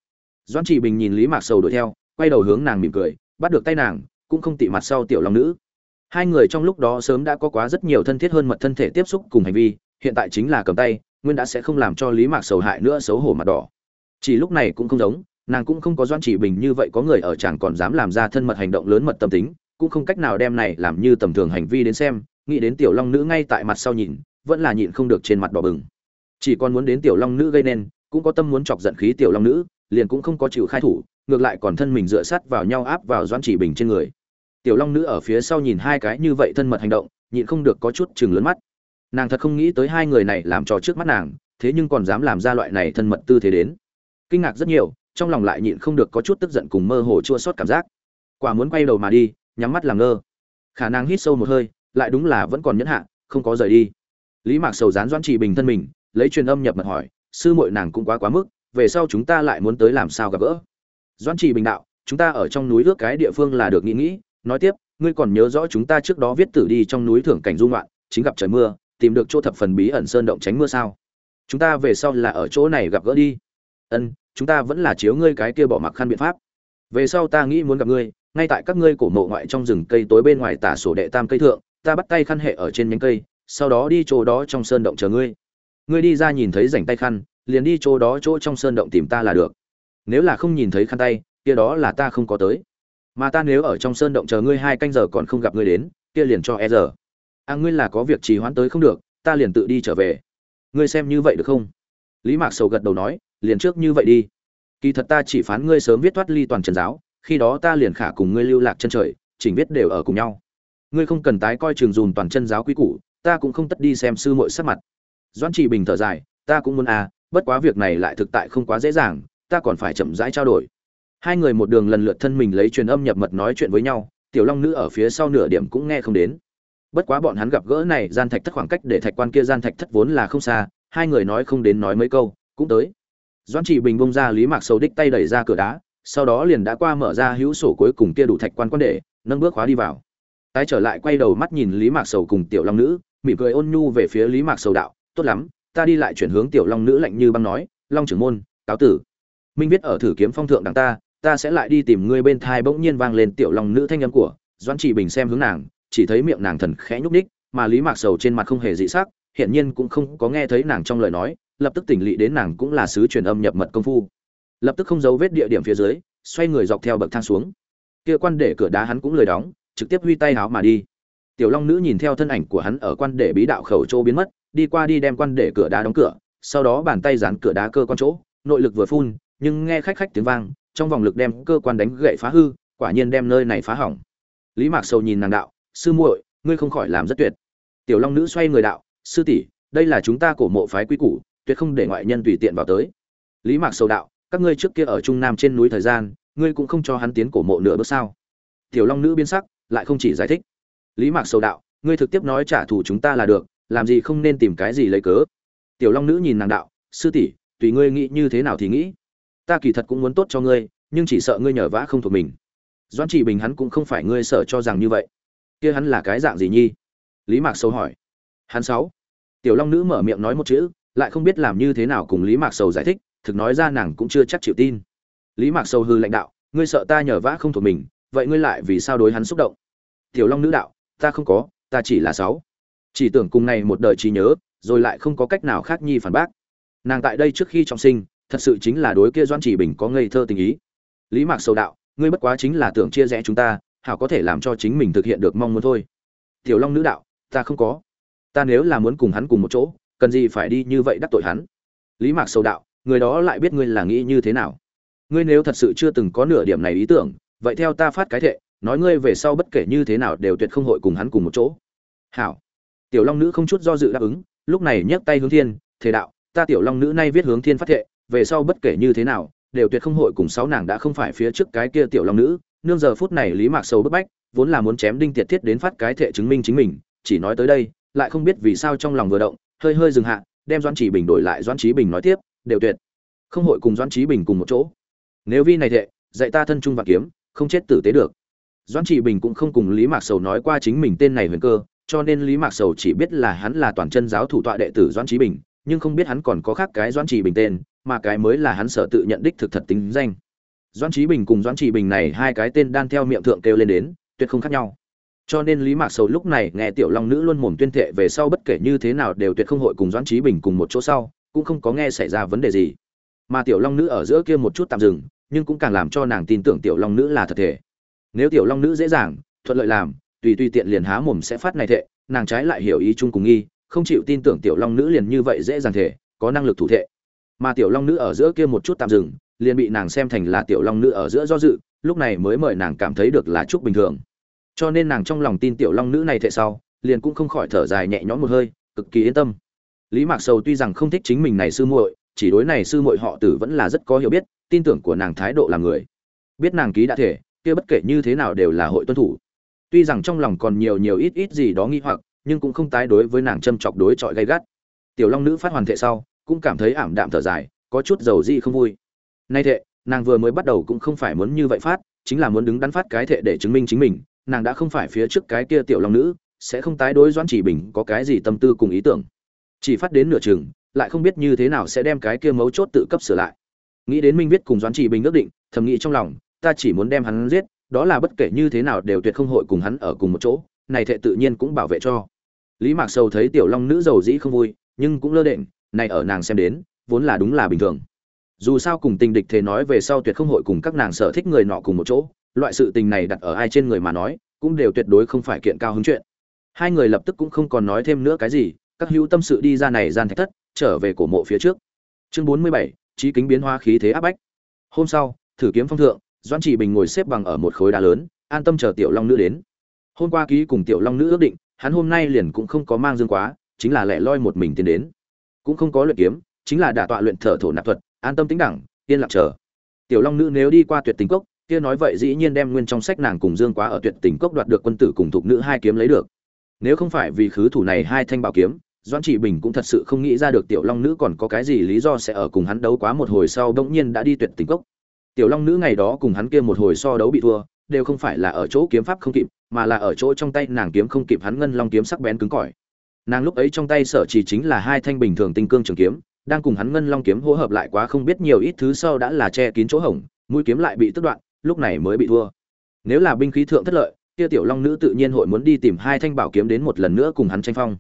Doãn trì bình nhìn lý mạc sầu đuổi theo, quay đầu hướng nàng mỉm cười, bắt được tay nàng, cũng không tị mặt sau tiểu long nữ hai người trong lúc đó sớm đã có quá rất nhiều thân thiết hơn mật thân thể tiếp xúc cùng hành vi, hiện tại chính là cầm tay, nguyên đã sẽ không làm cho lý mạc sầu hại nữa xấu hổ mặt đỏ. Chỉ lúc này cũng không giống, nàng cũng không có doan chỉ bình như vậy có người ở chẳng còn dám làm ra thân mật hành động lớn mật tâm tính, cũng không cách nào đem này làm như tầm thường hành vi đến xem, nghĩ đến tiểu long nữ ngay tại mặt sau nhìn, vẫn là nhịn không được trên mặt đỏ bừng. Chỉ còn muốn đến tiểu long nữ gây nên, cũng có tâm muốn chọc giận khí tiểu long nữ, liền cũng không có chịu khai thủ, ngược lại còn thân mình dựa sát vào nhau áp vào doan chỉ bình trên người tiểu long nữ ở phía sau nhìn hai cái như vậy thân mật hành động, nhịn không được có chút chừng lớn mắt. Nàng thật không nghĩ tới hai người này làm trò trước mắt nàng, thế nhưng còn dám làm ra loại này thân mật tư thế đến. Kinh ngạc rất nhiều, trong lòng lại nhịn không được có chút tức giận cùng mơ hồ chua xót cảm giác. Quả muốn quay đầu mà đi, nhắm mắt làm ngơ. Khả năng hít sâu một hơi, lại đúng là vẫn còn nhẫn hạ, không có rời đi. Lý mạc sầu dán doãn trì bình thân mình, lấy truyền âm nhập mật hỏi, sư muội nàng cũng quá quá mức, về sau chúng ta lại muốn tới làm sao gặp gỡ? Doãn trì bình đạo, chúng ta ở trong núi ước cái địa phương là được nghĩ nghĩ nói tiếp, ngươi còn nhớ rõ chúng ta trước đó viết tử đi trong núi thưởng cảnh dung loạn chính gặp trời mưa, tìm được chỗ thập phần bí ẩn sơn động tránh mưa sao? Chúng ta về sau là ở chỗ này gặp gỡ đi. Ân, chúng ta vẫn là chiếu ngươi cái kia bỏ mặc khăn biện pháp. Về sau ta nghĩ muốn gặp ngươi, ngay tại các ngươi cổ mộ ngoại trong rừng cây tối bên ngoài tả sổ đệ tam cây thượng, ta bắt tay khăn hệ ở trên nhánh cây, sau đó đi chỗ đó trong sơn động chờ ngươi. Ngươi đi ra nhìn thấy rảnh tay khăn, liền đi chỗ đó chỗ trong sơn động tìm ta là được. Nếu là không nhìn thấy khăn tay, kia đó là ta không có tới mà ta nếu ở trong sơn động chờ ngươi hai canh giờ còn không gặp ngươi đến, kia liền cho e giờ. À ngươi là có việc trì hoãn tới không được, ta liền tự đi trở về. Ngươi xem như vậy được không? Lý mạc sầu gật đầu nói, liền trước như vậy đi. Kỳ thật ta chỉ phán ngươi sớm viết thoát ly toàn trần giáo, khi đó ta liền khả cùng ngươi lưu lạc chân trời, chỉnh viết đều ở cùng nhau. Ngươi không cần tái coi trường dùm toàn chân giáo quý củ, ta cũng không tất đi xem sư muội sắc mặt. Doãn trì bình thở dài, ta cũng muốn à bất quá việc này lại thực tại không quá dễ dàng, ta còn phải chậm rãi trao đổi hai người một đường lần lượt thân mình lấy truyền âm nhập mật nói chuyện với nhau, tiểu long nữ ở phía sau nửa điểm cũng nghe không đến. Bất quá bọn hắn gặp gỡ này gian thạch thất khoảng cách để thạch quan kia gian thạch thất vốn là không xa, hai người nói không đến nói mấy câu, cũng tới. Doãn chỉ bình bông ra lý mạc sầu đích tay đẩy ra cửa đá, sau đó liền đã qua mở ra hữu sổ cuối cùng kia đủ thạch quan quan để, nâng bước khóa đi vào. Tái trở lại quay đầu mắt nhìn lý mạc sầu cùng tiểu long nữ, mỉm cười ôn nhu về phía lý mạc sầu đạo, tốt lắm, ta đi lại chuyển hướng tiểu long nữ lạnh như băng nói, long trưởng môn, cáo tử. Minh viết ở thử kiếm phong thượng đằng ta ta sẽ lại đi tìm ngươi bên thai bỗng nhiên vang lên tiểu long nữ thanh âm của, doãn trị bình xem hướng nàng, chỉ thấy miệng nàng thần khẽ nhúc ních mà lý mạc sầu trên mặt không hề dị sắc hiện nhiên cũng không có nghe thấy nàng trong lời nói, lập tức tỉnh lị đến nàng cũng là sứ truyền âm nhập mật công phu. Lập tức không giấu vết địa điểm phía dưới, xoay người dọc theo bậc thang xuống. Kia quan để cửa đá hắn cũng lời đóng, trực tiếp huy tay háo mà đi. Tiểu long nữ nhìn theo thân ảnh của hắn ở quan để bí đạo khẩu chỗ biến mất, đi qua đi đem quan để cửa đá đóng cửa, sau đó bàn tay dán cửa đá cơ quan chỗ, nội lực vừa phun, nhưng nghe khách khách tiếng vang trong vòng lực đem cơ quan đánh gậy phá hư, quả nhiên đem nơi này phá hỏng. Lý mạc sầu nhìn nàng đạo, sư muội, ngươi không khỏi làm rất tuyệt. Tiểu long nữ xoay người đạo, sư tỷ, đây là chúng ta cổ mộ phái quý củ, tuyệt không để ngoại nhân tùy tiện vào tới. Lý mạc sầu đạo, các ngươi trước kia ở trung nam trên núi thời gian, ngươi cũng không cho hắn tiến cổ mộ nửa bước sao? Tiểu long nữ biến sắc, lại không chỉ giải thích. Lý mạc sầu đạo, ngươi thực tiếp nói trả thù chúng ta là được, làm gì không nên tìm cái gì lấy cớ? Tiểu long nữ nhìn nàng đạo, sư tỷ, tùy ngươi nghĩ như thế nào thì nghĩ ta kỳ thật cũng muốn tốt cho ngươi, nhưng chỉ sợ ngươi nhờ vã không thuộc mình. Doan trị bình hắn cũng không phải ngươi sợ cho rằng như vậy. Kia hắn là cái dạng gì nhi? Lý mạc Sầu hỏi. Hắn sáu. Tiểu long nữ mở miệng nói một chữ, lại không biết làm như thế nào cùng lý mạc sầu giải thích, thực nói ra nàng cũng chưa chắc chịu tin. Lý mạc sầu hư lãnh đạo, ngươi sợ ta nhờ vã không thuộc mình, vậy ngươi lại vì sao đối hắn xúc động? Tiểu long nữ đạo, ta không có, ta chỉ là sáu. Chỉ tưởng cùng này một đời trí nhớ, rồi lại không có cách nào khác nhi phản bác. Nàng tại đây trước khi trọng sinh thật sự chính là đối kia doan chỉ bình có ngây thơ tình ý. Lý mạc sầu đạo, ngươi bất quá chính là tưởng chia rẽ chúng ta, hảo có thể làm cho chính mình thực hiện được mong muốn thôi. Tiểu long nữ đạo, ta không có. Ta nếu là muốn cùng hắn cùng một chỗ, cần gì phải đi như vậy đắc tội hắn? Lý mạc sầu đạo, người đó lại biết ngươi là nghĩ như thế nào? Ngươi nếu thật sự chưa từng có nửa điểm này ý tưởng, vậy theo ta phát cái thệ, nói ngươi về sau bất kể như thế nào đều tuyệt không hội cùng hắn cùng một chỗ. Hảo. Tiểu long nữ không chút do dự đáp ứng, lúc này nhấc tay hướng thiên thế đạo, ta tiểu long nữ nay viết hướng thiên phát thệ về sau bất kể như thế nào, đều tuyệt không hội cùng sáu nàng đã không phải phía trước cái kia tiểu long nữ. Nương giờ phút này lý mạc sầu bức bách, vốn là muốn chém đinh tiệt thiết đến phát cái thệ chứng minh chính mình, chỉ nói tới đây, lại không biết vì sao trong lòng vừa động, hơi hơi dừng hạ, đem doãn chỉ bình đổi lại doãn trí bình nói tiếp, đều tuyệt. Không hội cùng doãn trí bình cùng một chỗ. Nếu vi này thệ, dạy ta thân trung và kiếm, không chết tử tế được. Doãn chỉ bình cũng không cùng lý mạc sầu nói qua chính mình tên này huyền cơ, cho nên lý mạc sầu chỉ biết là hắn là toàn chân giáo thủ tọa đệ tử doãn trí bình, nhưng không biết hắn còn có khác cái doãn chỉ bình tên mà cái mới là hắn sở tự nhận đích thực thật tính danh. Doãn trí bình cùng doãn trị bình này hai cái tên đan theo miệng thượng kêu lên đến, tuyệt không khác nhau. Cho nên lý mạc sầu lúc này nghe tiểu long nữ luôn mồm tuyên thệ về sau bất kể như thế nào đều tuyệt không hội cùng doãn trí bình cùng một chỗ sau, cũng không có nghe xảy ra vấn đề gì. Mà tiểu long nữ ở giữa kia một chút tạm dừng, nhưng cũng càng làm cho nàng tin tưởng tiểu long nữ là thật thể. Nếu tiểu long nữ dễ dàng, thuận lợi làm, tùy tùy tiện liền há mồm sẽ phát này thệ, nàng trái lại hiểu ý chung cùng nghi, không chịu tin tưởng tiểu long nữ liền như vậy dễ dàng thể, có năng lực thủ thệ mà tiểu long nữ ở giữa kia một chút tạm dừng, liền bị nàng xem thành là tiểu long nữ ở giữa do dự, lúc này mới mời nàng cảm thấy được là chúc bình thường. Cho nên nàng trong lòng tin tiểu long nữ này thệ sau, liền cũng không khỏi thở dài nhẹ nhõm một hơi, cực kỳ yên tâm. Lý mạc sầu tuy rằng không thích chính mình này sư muội, chỉ đối này sư muội họ tử vẫn là rất có hiểu biết, tin tưởng của nàng thái độ làm người. Biết nàng ký đã thể, kia bất kể như thế nào đều là hội tuân thủ. Tuy rằng trong lòng còn nhiều nhiều ít ít gì đó nghi hoặc, nhưng cũng không tái đối với nàng châm chọc đối chọi gay gắt. Tiểu long nữ phát hoàn thệ sau cũng cảm thấy ảm đạm thở dài, có chút dầu dị không vui. Nay thệ, nàng vừa mới bắt đầu cũng không phải muốn như vậy phát, chính là muốn đứng đắn phát cái thệ để chứng minh chính mình, nàng đã không phải phía trước cái kia tiểu long nữ, sẽ không tái đối doãn chỉ bình có cái gì tâm tư cùng ý tưởng. Chỉ phát đến nửa chừng, lại không biết như thế nào sẽ đem cái kia mấu chốt tự cấp sửa lại. Nghĩ đến minh viết cùng doãn chỉ bình ước định, thầm nghĩ trong lòng, ta chỉ muốn đem hắn giết, đó là bất kể như thế nào đều tuyệt không hội cùng hắn ở cùng một chỗ, này thệ tự nhiên cũng bảo vệ cho. Lý mạc sầu thấy tiểu long nữ giàu dĩ không vui, nhưng cũng lơ đễnh này ở nàng xem đến, vốn là đúng là bình thường. Dù sao cùng tình địch thế nói về sau tuyệt không hội cùng các nàng sở thích người nọ cùng một chỗ, loại sự tình này đặt ở ai trên người mà nói, cũng đều tuyệt đối không phải kiện cao hứng chuyện. Hai người lập tức cũng không còn nói thêm nữa cái gì, các hữu tâm sự đi ra này gian thạch thất, trở về cổ mộ phía trước. Chương bốn mươi bảy, trí kính biến hóa khí thế áp bách. Hôm sau, thử kiếm phong thượng doan chỉ bình ngồi xếp bằng ở một khối đá lớn, an tâm chờ tiểu long nữ đến. Hôm qua ký cùng tiểu long nữ ước định, hắn hôm nay liền cũng không có mang dương quá, chính là lẻ loi một mình tiến đến cũng không có luyện kiếm, chính là đả tọa luyện thở thổ nạp thuật, an tâm tính đẳng, yên lặng chờ. Tiểu long nữ nếu đi qua tuyệt tình cốc, kia nói vậy dĩ nhiên đem nguyên trong sách nàng cùng dương quá ở tuyệt tình cốc đoạt được quân tử cùng thục nữ hai kiếm lấy được. Nếu không phải vì khứ thủ này hai thanh bảo kiếm, doãn trị bình cũng thật sự không nghĩ ra được tiểu long nữ còn có cái gì lý do sẽ ở cùng hắn đấu quá một hồi sau bỗng nhiên đã đi tuyệt tình cốc. Tiểu long nữ ngày đó cùng hắn kia một hồi so đấu bị thua, đều không phải là ở chỗ kiếm pháp không kịp, mà là ở chỗ trong tay nàng kiếm không kịp hắn ngân long kiếm sắc bén cứng cỏi nàng lúc ấy trong tay sở chỉ chính là hai thanh bình thường tinh cương trường kiếm, đang cùng hắn ngân long kiếm hỗ hợp lại quá không biết nhiều ít thứ sau đã là che kín chỗ hổng, mũi kiếm lại bị tức đoạn, lúc này mới bị thua. Nếu là binh khí thượng thất lợi, kia tiểu long nữ tự nhiên hội muốn đi tìm hai thanh bảo kiếm đến một lần nữa cùng hắn tranh phong.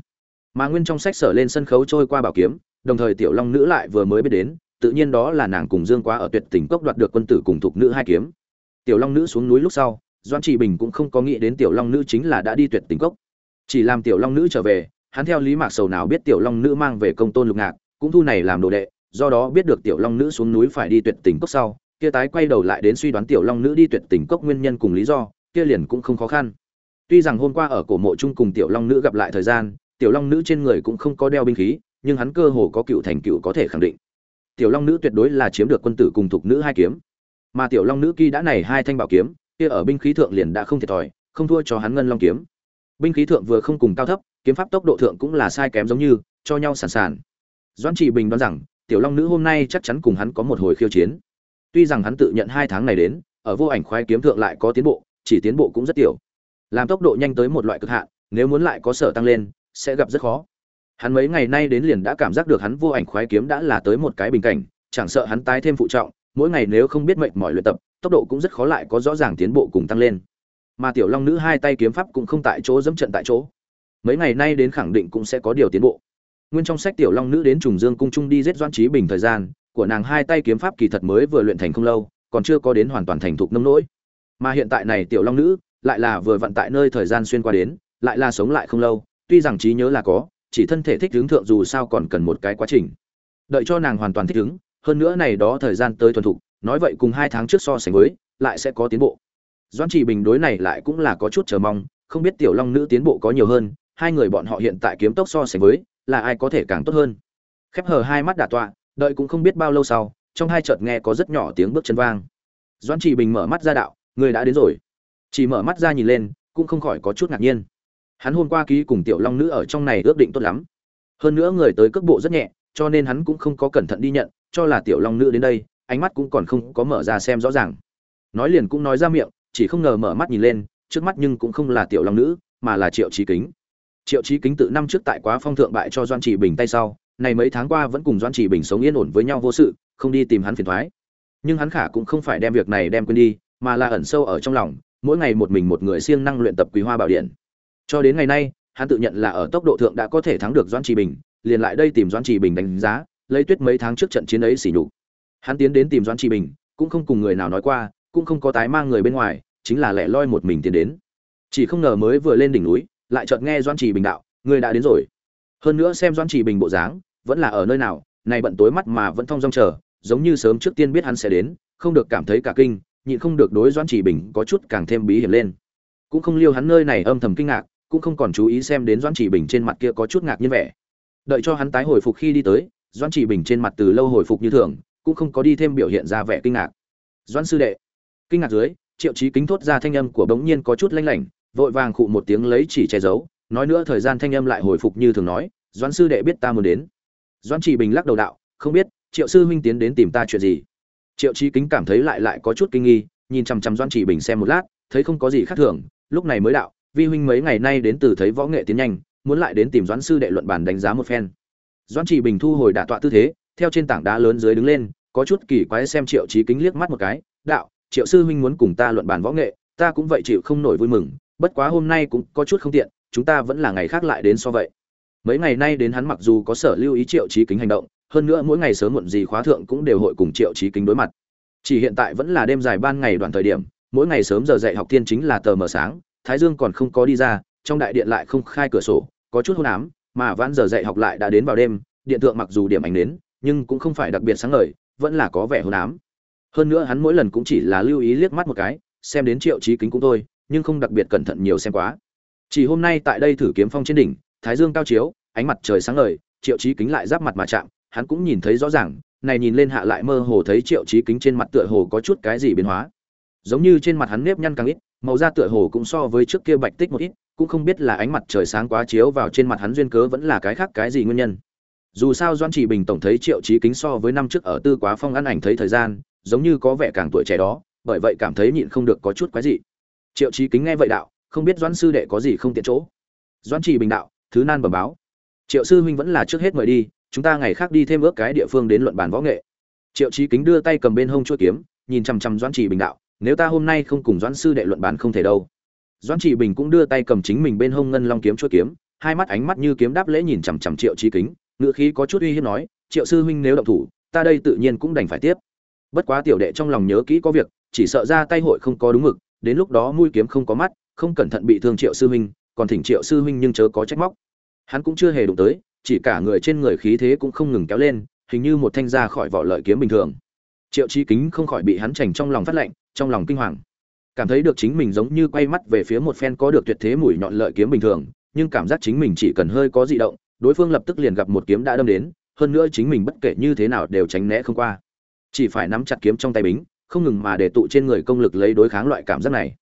Mà nguyên trong sách sở lên sân khấu trôi qua bảo kiếm, đồng thời tiểu long nữ lại vừa mới biết đến, tự nhiên đó là nàng cùng dương quá ở tuyệt tình cốc đoạt được quân tử cùng thục nữ hai kiếm. Tiểu long nữ xuống núi lúc sau doan trị bình cũng không có nghĩ đến tiểu long nữ chính là đã đi tuyệt tình cốc. Chỉ làm tiểu long nữ trở về hắn theo lý mạc sầu nào biết tiểu long nữ mang về công tôn lục ngạc, cũng thu này làm đồ đệ, do đó biết được tiểu long nữ xuống núi phải đi tuyệt tình cốc sau, kia tái quay đầu lại đến suy đoán tiểu long nữ đi tuyệt tình cốc nguyên nhân cùng lý do, kia liền cũng không khó khăn. Tuy rằng hôm qua ở cổ mộ chung cùng tiểu long nữ gặp lại thời gian, tiểu long nữ trên người cũng không có đeo binh khí, nhưng hắn cơ hồ có cựu thành cựu có thể khẳng định. Tiểu long nữ tuyệt đối là chiếm được quân tử cùng thục nữ hai kiếm. Mà tiểu long nữ kỳ đã này hai thanh bảo kiếm, kia ở binh khí thượng liền đã không thiệt thòi, không thua cho hắn ngân long kiếm. Binh khí thượng vừa không cùng cao thấp kiếm pháp tốc độ thượng cũng là sai kém giống như, cho nhau sàn sàn. Doãn trị bình đoán rằng, tiểu long nữ hôm nay chắc chắn cùng hắn có một hồi khiêu chiến. Tuy rằng hắn tự nhận hai tháng này đến, ở vô ảnh khoái kiếm thượng lại có tiến bộ, chỉ tiến bộ cũng rất tiểu. Làm tốc độ nhanh tới một loại cực hạn, nếu muốn lại có sở tăng lên, sẽ gặp rất khó. Hắn mấy ngày nay đến liền đã cảm giác được hắn vô ảnh khoái kiếm đã là tới một cái bình cảnh, chẳng sợ hắn tái thêm phụ trọng, mỗi ngày nếu không biết mệnh mỏi luyện tập, tốc độ cũng rất khó lại có rõ ràng tiến bộ cùng tăng lên. Mà tiểu long nữ hai tay kiếm pháp cũng không tại chỗ, dẫm trận tại chỗ mấy ngày nay đến khẳng định cũng sẽ có điều tiến bộ. Nguyên trong sách tiểu long nữ đến trùng dương cung trung đi giết doan trí bình thời gian, của nàng hai tay kiếm pháp kỳ thật mới vừa luyện thành không lâu, còn chưa có đến hoàn toàn thành thục nông nỗi. Mà hiện tại này tiểu long nữ, lại là vừa vận tại nơi thời gian xuyên qua đến, lại là sống lại không lâu, tuy rằng trí nhớ là có, chỉ thân thể thích hướng thượng dù sao còn cần một cái quá trình. Đợi cho nàng hoàn toàn thích ứng, hơn nữa này đó thời gian tới thuần thục, nói vậy cùng hai tháng trước so sánh với, lại sẽ có tiến bộ. Doan chỉ bình đối này lại cũng là có chút chờ mong, không biết tiểu long nữ tiến bộ có nhiều hơn hai người bọn họ hiện tại kiếm tốc so sánh với, là ai có thể càng tốt hơn. Khép hờ hai mắt đả tọa, đợi cũng không biết bao lâu sau, trong hai chợt nghe có rất nhỏ tiếng bước chân vang. Doan chỉ bình mở mắt ra đạo, người đã đến rồi. Chỉ mở mắt ra nhìn lên, cũng không khỏi có chút ngạc nhiên. Hắn hôm qua ký cùng tiểu long nữ ở trong này ước định tốt lắm. Hơn nữa người tới cước bộ rất nhẹ, cho nên hắn cũng không có cẩn thận đi nhận, cho là tiểu long nữ đến đây, ánh mắt cũng còn không có mở ra xem rõ ràng. Nói liền cũng nói ra miệng, chỉ không ngờ mở mắt nhìn lên, trước mắt nhưng cũng không là tiểu long nữ, mà là triệu trí kính triệu Chí kính tự năm trước tại quá phong thượng bại cho doan chỉ bình tay sau, này mấy tháng qua vẫn cùng doan chỉ bình sống yên ổn với nhau vô sự, không đi tìm hắn phiền thoái. Nhưng hắn khả cũng không phải đem việc này đem quên đi, mà là ẩn sâu ở trong lòng, mỗi ngày một mình một người siêng năng luyện tập quý hoa bảo điện. Cho đến ngày nay, hắn tự nhận là ở tốc độ thượng đã có thể thắng được doan chỉ bình, liền lại đây tìm doan chỉ bình đánh giá, lấy tuyết mấy tháng trước trận chiến ấy xỉ nhục. Hắn tiến đến tìm doan chỉ bình, cũng không cùng người nào nói qua, cũng không có tái mang người bên ngoài, chính là lẻ loi một mình tiến đến. Chỉ không ngờ mới vừa lên đỉnh núi lại chợt nghe doan chỉ bình đạo người đã đến rồi. Hơn nữa xem doan chỉ bình bộ dáng, vẫn là ở nơi nào, này bận tối mắt mà vẫn thong dong chờ, giống như sớm trước tiên biết hắn sẽ đến, không được cảm thấy cả kinh, nhịn không được đối doan chỉ bình có chút càng thêm bí hiểm lên. Cũng không liêu hắn nơi này âm thầm kinh ngạc, cũng không còn chú ý xem đến doan chỉ bình trên mặt kia có chút ngạc nhiên vẻ. Đợi cho hắn tái hồi phục khi đi tới doan chỉ bình trên mặt từ lâu hồi phục như thường, cũng không có đi thêm biểu hiện ra vẻ kinh ngạc. Doan sư đệ. Kinh ngạc dưới, triệu chí kính thốt ra thanh âm của bỗng nhiên có chút lanh lảnh vội vàng khụ một tiếng lấy chỉ che giấu, nói nữa thời gian thanh âm lại hồi phục như thường nói, doãn sư đệ biết ta muốn đến. Doãn chỉ bình lắc đầu đạo, không biết, triệu sư huynh tiến đến tìm ta chuyện gì? Triệu trí kính cảm thấy lại lại có chút kinh nghi, nhìn chằm chằm doãn chỉ bình xem một lát, thấy không có gì khác thường, lúc này mới đạo, vi huynh mấy ngày nay đến từ thấy võ nghệ tiến nhanh, muốn lại đến tìm doãn sư đệ luận bàn đánh giá một phen. Doãn chỉ bình thu hồi đả tọa tư thế, theo trên tảng đá lớn dưới đứng lên, có chút kỳ quái xem triệu trí kính liếc mắt một cái, đạo, triệu sư huynh muốn cùng ta luận bàn võ nghệ, ta cũng vậy chịu không nổi vui mừng bất quá hôm nay cũng có chút không tiện, chúng ta vẫn là ngày khác lại đến so vậy. Mấy ngày nay đến hắn mặc dù có sở lưu ý triệu trí kính hành động, hơn nữa mỗi ngày sớm muộn gì khóa thượng cũng đều hội cùng triệu trí kính đối mặt. Chỉ hiện tại vẫn là đêm dài ban ngày đoạn thời điểm, mỗi ngày sớm giờ dạy học tiên chính là tờ mờ sáng, thái dương còn không có đi ra, trong đại điện lại không khai cửa sổ, có chút hôn ám, mà vãn giờ dạy học lại đã đến vào đêm, điện tượng mặc dù điểm ảnh đến nhưng cũng không phải đặc biệt sáng ngời, vẫn là có vẻ hôn ám. Hơn nữa hắn mỗi lần cũng chỉ là lưu ý liếc mắt một cái, xem đến triệu trí kính cũng thôi nhưng không đặc biệt cẩn thận nhiều xem quá. Chỉ hôm nay tại đây thử kiếm phong trên đỉnh, thái dương cao chiếu, ánh mặt trời sáng ngời, triệu Chí kính lại giáp mặt mà chạm, hắn cũng nhìn thấy rõ ràng, này nhìn lên hạ lại mơ hồ thấy triệu Chí kính trên mặt tựa hồ có chút cái gì biến hóa. Giống như trên mặt hắn nếp nhăn càng ít, màu da tựa hồ cũng so với trước kia bạch tích một ít, cũng không biết là ánh mặt trời sáng quá chiếu vào trên mặt hắn duyên cớ vẫn là cái khác cái gì nguyên nhân. Dù sao doan chỉ bình tổng thấy triệu Chí kính so với năm trước ở tư quá phong ăn ảnh thấy thời gian, giống như có vẻ càng tuổi trẻ đó, bởi vậy cảm thấy nhịn không được có chút quái gì triệu trí kính nghe vậy đạo, không biết doãn sư đệ có gì không tiện chỗ. Doãn chỉ bình đạo, thứ nan bẩm báo. Triệu sư huynh vẫn là trước hết mời đi, chúng ta ngày khác đi thêm ước cái địa phương đến luận bàn võ nghệ. Triệu trí kính đưa tay cầm bên hông chuỗi kiếm, nhìn chằm chằm doãn chỉ bình đạo, nếu ta hôm nay không cùng doãn sư đệ luận bàn không thể đâu. Doãn chỉ bình cũng đưa tay cầm chính mình bên hông ngân long kiếm chuỗi kiếm, hai mắt ánh mắt như kiếm đáp lễ nhìn chằm chằm triệu trí kính ngựa khí có chút uy hiếp nói, triệu sư huynh nếu động thủ, ta đây tự nhiên cũng đành phải tiếp. Bất quá tiểu đệ trong lòng nhớ kỹ có việc, chỉ sợ ra tay hội không có đúng mực đến lúc đó mũi kiếm không có mắt, không cẩn thận bị thương triệu sư huynh, còn thỉnh triệu sư huynh nhưng chớ có trách móc. Hắn cũng chưa hề đụng tới, chỉ cả người trên người khí thế cũng không ngừng kéo lên, hình như một thanh ra khỏi vỏ lợi kiếm bình thường. Triệu chi kính không khỏi bị hắn chảnh trong lòng phát lạnh trong lòng kinh hoàng. Cảm thấy được chính mình giống như quay mắt về phía một phen có được tuyệt thế mũi nhọn lợi kiếm bình thường, nhưng cảm giác chính mình chỉ cần hơi có dị động, đối phương lập tức liền gặp một kiếm đã đâm đến, hơn nữa chính mình bất kể như thế nào đều tránh né không qua. Chỉ phải nắm chặt kiếm trong tay bính không ngừng mà để tụ trên người công lực lấy đối kháng loại cảm giác này.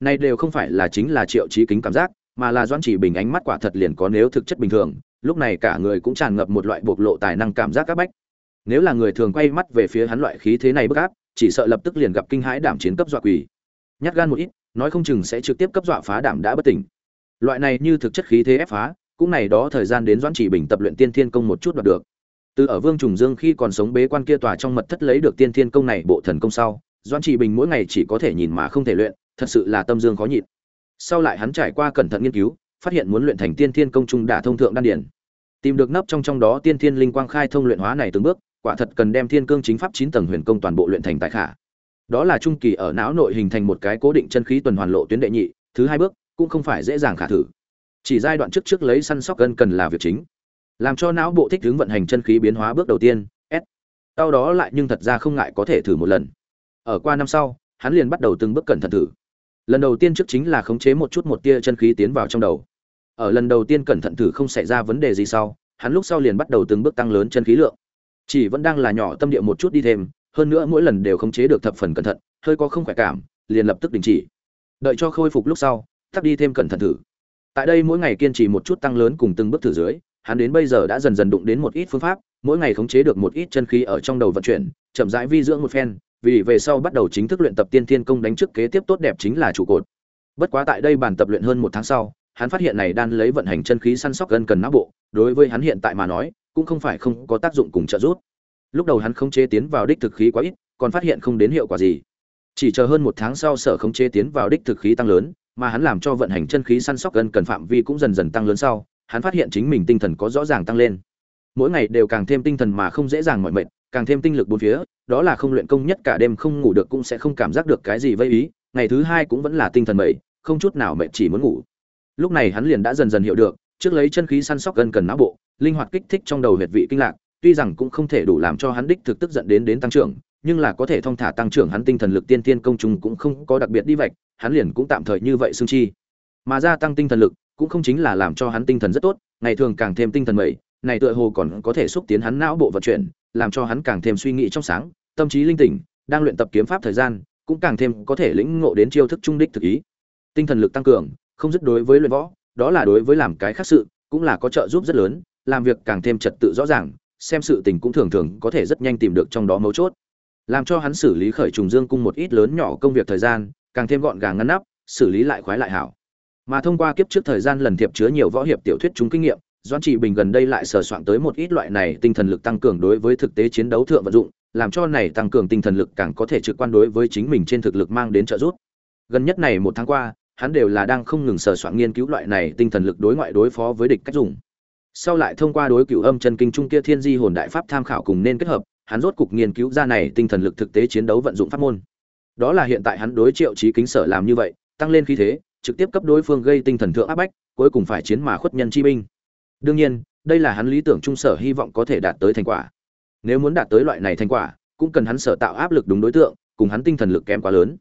Này đều không phải là chính là triệu trí kính cảm giác, mà là doãn chỉ bình ánh mắt quả thật liền có nếu thực chất bình thường, lúc này cả người cũng tràn ngập một loại bộc lộ tài năng cảm giác các bách. Nếu là người thường quay mắt về phía hắn loại khí thế này bức áp, chỉ sợ lập tức liền gặp kinh hãi đảm chiến cấp dọa quỷ. Nhát gan một ít, nói không chừng sẽ trực tiếp cấp dọa phá đảm đã bất tỉnh. Loại này như thực chất khí thế ép phá, cũng này đó thời gian đến doãn chỉ bình tập luyện tiên thiên công một chút đoạt được từ ở vương trùng dương khi còn sống bế quan kia tòa trong mật thất lấy được tiên thiên công này bộ thần công sau, doãn trị bình mỗi ngày chỉ có thể nhìn mà không thể luyện, thật sự là tâm dương khó nhịn. Sau lại hắn trải qua cẩn thận nghiên cứu, phát hiện muốn luyện thành tiên thiên công trung đả thông thượng đan điển. Tìm được nấp trong trong đó tiên thiên linh quang khai thông luyện hóa này từng bước, quả thật cần đem thiên cương chính pháp chín tầng huyền công toàn bộ luyện thành tại khả. Đó là trung kỳ ở não nội hình thành một cái cố định chân khí tuần hoàn lộ tuyến đệ nhị, thứ hai bước cũng không phải dễ dàng khả thử. Chỉ giai đoạn trước trước lấy săn sóc gân cần là việc chính làm cho não bộ thích ứng vận hành chân khí biến hóa bước đầu tiên, s. Sau đó lại nhưng thật ra không ngại có thể thử một lần. Ở qua năm sau, hắn liền bắt đầu từng bước cẩn thận thử. Lần đầu tiên trước chính là khống chế một chút một tia chân khí tiến vào trong đầu. Ở lần đầu tiên cẩn thận thử không xảy ra vấn đề gì sau, hắn lúc sau liền bắt đầu từng bước tăng lớn chân khí lượng. Chỉ vẫn đang là nhỏ tâm địa một chút đi thêm, hơn nữa mỗi lần đều khống chế được thập phần cẩn thận, hơi có không khỏe cảm, liền lập tức đình chỉ. Đợi cho khôi phục lúc sau tắt đi thêm cẩn thận thử. Tại đây mỗi ngày kiên trì một chút tăng lớn cùng từng bước thử dưới hắn đến bây giờ đã dần dần đụng đến một ít phương pháp, mỗi ngày khống chế được một ít chân khí ở trong đầu vận chuyển, chậm rãi vi dưỡng một phen, vì về sau bắt đầu chính thức luyện tập tiên thiên công đánh trước kế tiếp tốt đẹp chính là trụ cột. Bất quá tại đây bản tập luyện hơn một tháng sau, hắn phát hiện này đan lấy vận hành chân khí săn sóc gần cần não bộ, đối với hắn hiện tại mà nói, cũng không phải không có tác dụng cùng trợ giúp. Lúc đầu hắn không chế tiến vào đích thực khí quá ít, còn phát hiện không đến hiệu quả gì. Chỉ chờ hơn một tháng sau sở không chế tiến vào đích thực khí tăng lớn, mà hắn làm cho vận hành chân khí săn sóc gần cần phạm vi cũng dần dần tăng lớn sau hắn phát hiện chính mình tinh thần có rõ ràng tăng lên. Mỗi ngày đều càng thêm tinh thần mà không dễ dàng mỏi mệt, càng thêm tinh lực bốn phía, đó là không luyện công nhất cả đêm không ngủ được cũng sẽ không cảm giác được cái gì vây ý, ngày thứ hai cũng vẫn là tinh thần mệt, không chút nào mệt chỉ muốn ngủ. Lúc này hắn liền đã dần dần hiểu được, trước lấy chân khí săn sóc gần cần não bộ, linh hoạt kích thích trong đầu huyệt vị kinh lạc, tuy rằng cũng không thể đủ làm cho hắn đích thực tức giận đến đến tăng trưởng, nhưng là có thể thông thả tăng trưởng hắn tinh thần lực tiên tiên công trùng cũng không có đặc biệt đi vạch, hắn liền cũng tạm thời như vậy xương chi. Mà gia tăng tinh thần lực cũng không chính là làm cho hắn tinh thần rất tốt, ngày thường càng thêm tinh thần mẩy, này tựa hồ còn có thể xúc tiến hắn não bộ vận chuyển, làm cho hắn càng thêm suy nghĩ trong sáng, tâm trí linh tỉnh, đang luyện tập kiếm pháp thời gian, cũng càng thêm có thể lĩnh ngộ đến chiêu thức trung đích thực ý. Tinh thần lực tăng cường, không dứt đối với luyện võ, đó là đối với làm cái khác sự, cũng là có trợ giúp rất lớn, làm việc càng thêm trật tự rõ ràng, xem sự tình cũng thường thường có thể rất nhanh tìm được trong đó mấu chốt. Làm cho hắn xử lý khởi trùng dương cung một ít lớn nhỏ công việc thời gian, càng thêm gọn gàng ngăn nắp, xử lý lại khoái lại hảo mà thông qua kiếp trước thời gian lần thiệp chứa nhiều võ hiệp tiểu thuyết chúng kinh nghiệm, doãn trị bình gần đây lại sờ soạn tới một ít loại này tinh thần lực tăng cường đối với thực tế chiến đấu thượng vận dụng, làm cho này tăng cường tinh thần lực càng có thể trực quan đối với chính mình trên thực lực mang đến trợ giúp. Gần nhất này một tháng qua, hắn đều là đang không ngừng sờ soạn nghiên cứu loại này tinh thần lực đối ngoại đối phó với địch cách dùng. Sau lại thông qua đối cửu âm chân kinh trung kia thiên di hồn đại pháp tham khảo cùng nên kết hợp, hắn rốt cục nghiên cứu ra này tinh thần lực thực tế chiến đấu vận dụng pháp môn. Đó là hiện tại hắn đối triệu trí kính sở làm như vậy, tăng lên khí thế trực tiếp cấp đối phương gây tinh thần thượng áp bách, cuối cùng phải chiến mà khuất nhân chi binh. Đương nhiên, đây là hắn lý tưởng trung sở hy vọng có thể đạt tới thành quả. Nếu muốn đạt tới loại này thành quả, cũng cần hắn sở tạo áp lực đúng đối tượng, cùng hắn tinh thần lực kém quá lớn.